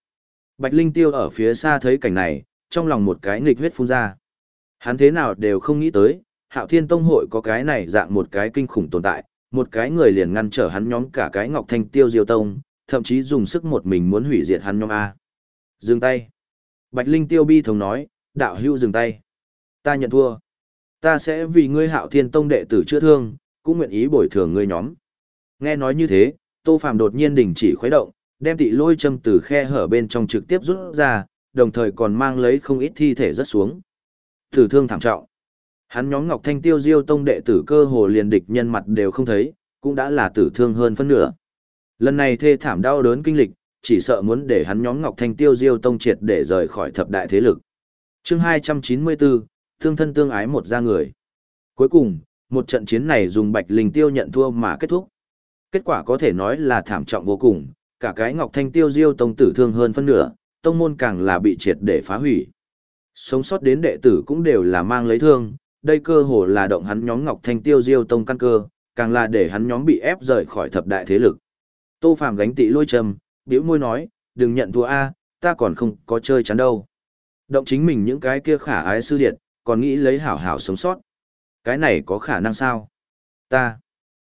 Bạch Linh Tiêu ở phía xa thấy cảnh này, trong lòng một cái nghịch huyết phun ra. Hắn thế nào đều không nghĩ tới, Hạo Thiên Tông hội có cái này dạng một cái kinh khủng tồn tại, một cái người liền ngăn trở hắn nhóm cả cái Ngọc Thanh Tiêu Diêu Tông, thậm chí dùng sức một mình muốn hủy diệt hắn nhóm A. Dừng tay. Bạch Linh Tiêu bi thống nói, đạo hữu dừng tay. Ta nhận thua. Ta sẽ vì ngươi Hạo Thiên Tông đệ tử chữa thương, cũng nguyện ý bồi thường ngươi nhóm. Nghe nói như thế, Tô Phàm đột nhiên đình chỉ khuấy động, đem tị lôi châm từ khe hở bên trong trực tiếp rút ra, đồng thời còn mang lấy không ít thi thể rất xuống. Tử thương thảm trọng. Hắn nhóm Ngọc Thanh Tiêu Diêu Tông đệ tử cơ hồ liền địch nhân mặt đều không thấy, cũng đã là tử thương hơn phân nửa. Lần này thê thảm đau đớn kinh lịch, chỉ sợ muốn để hắn nhóm Ngọc Thanh Tiêu Diêu Tông triệt để rời khỏi thập đại thế lực. Chương 294, thương thân tương ái một gia người. Cuối cùng, một trận chiến này dùng Bạch Linh Tiêu nhận thua mà kết thúc. Kết quả có thể nói là thảm trọng vô cùng, cả cái Ngọc Thanh Tiêu Diêu Tông tử thương hơn phân nửa, tông môn càng là bị triệt để phá hủy. Sống sót đến đệ tử cũng đều là mang lấy thương, đây cơ hồ là động hắn nhóm Ngọc Thanh Tiêu Diêu Tông căn cơ, càng là để hắn nhóm bị ép rời khỏi thập đại thế lực. Tô Phàm gánh tị lôi trầm, bĩu môi nói, đừng nhận thua a, ta còn không có chơi chắn đâu. Động chính mình những cái kia khả ái sư điệt, còn nghĩ lấy hảo hảo sống sót. Cái này có khả năng sao? Ta.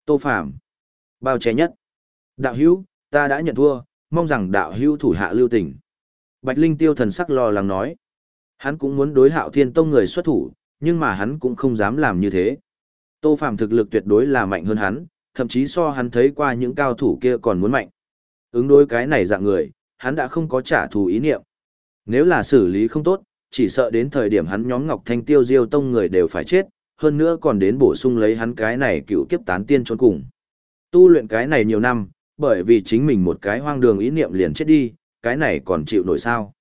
Tô phạm, Bao che nhất. Đạo hữu, ta đã nhận thua, mong rằng đạo hữu thủ hạ lưu tình. Bạch Linh tiêu thần sắc lo lắng nói. Hắn cũng muốn đối hạo thiên tông người xuất thủ, nhưng mà hắn cũng không dám làm như thế. Tô phạm thực lực tuyệt đối là mạnh hơn hắn, thậm chí so hắn thấy qua những cao thủ kia còn muốn mạnh. Ứng đối cái này dạng người, hắn đã không có trả thù ý niệm. Nếu là xử lý không tốt, chỉ sợ đến thời điểm hắn nhóm Ngọc Thanh Tiêu Diêu Tông người đều phải chết, hơn nữa còn đến bổ sung lấy hắn cái này cựu kiếp tán tiên trốn cùng. Tu luyện cái này nhiều năm, bởi vì chính mình một cái hoang đường ý niệm liền chết đi, cái này còn chịu nổi sao.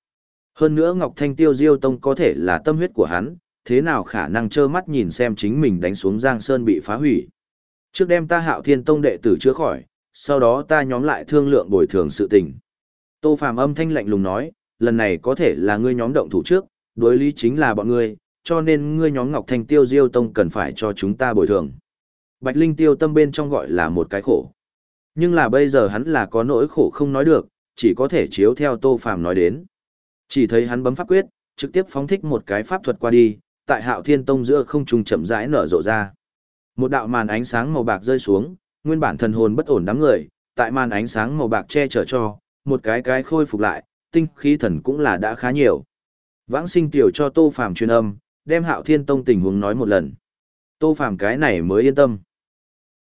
Hơn nữa Ngọc Thanh Tiêu Diêu Tông có thể là tâm huyết của hắn, thế nào khả năng trơ mắt nhìn xem chính mình đánh xuống Giang Sơn bị phá hủy. Trước đem ta hạo thiên tông đệ tử chữa khỏi, sau đó ta nhóm lại thương lượng bồi thường sự tình. Tô Phàm âm thanh lạnh lùng nói, lần này có thể là ngươi nhóm động thủ trước, đối lý chính là bọn ngươi, cho nên ngươi nhóm Ngọc Thanh Tiêu Diêu Tông cần phải cho chúng ta bồi thường. Bạch Linh Tiêu tâm bên trong gọi là một cái khổ. Nhưng là bây giờ hắn là có nỗi khổ không nói được, chỉ có thể chiếu theo Tô Phàm nói đến. Chỉ thấy hắn bấm pháp quyết, trực tiếp phóng thích một cái pháp thuật qua đi, tại Hạo Thiên Tông giữa không trung chậm rãi nở rộ ra. Một đạo màn ánh sáng màu bạc rơi xuống, nguyên bản thần hồn bất ổn đám người, tại màn ánh sáng màu bạc che chở cho, một cái cái khôi phục lại, tinh khí thần cũng là đã khá nhiều. Vãng sinh tiểu cho Tô Phàm truyền âm, đem Hạo Thiên Tông tình huống nói một lần. Tô Phàm cái này mới yên tâm.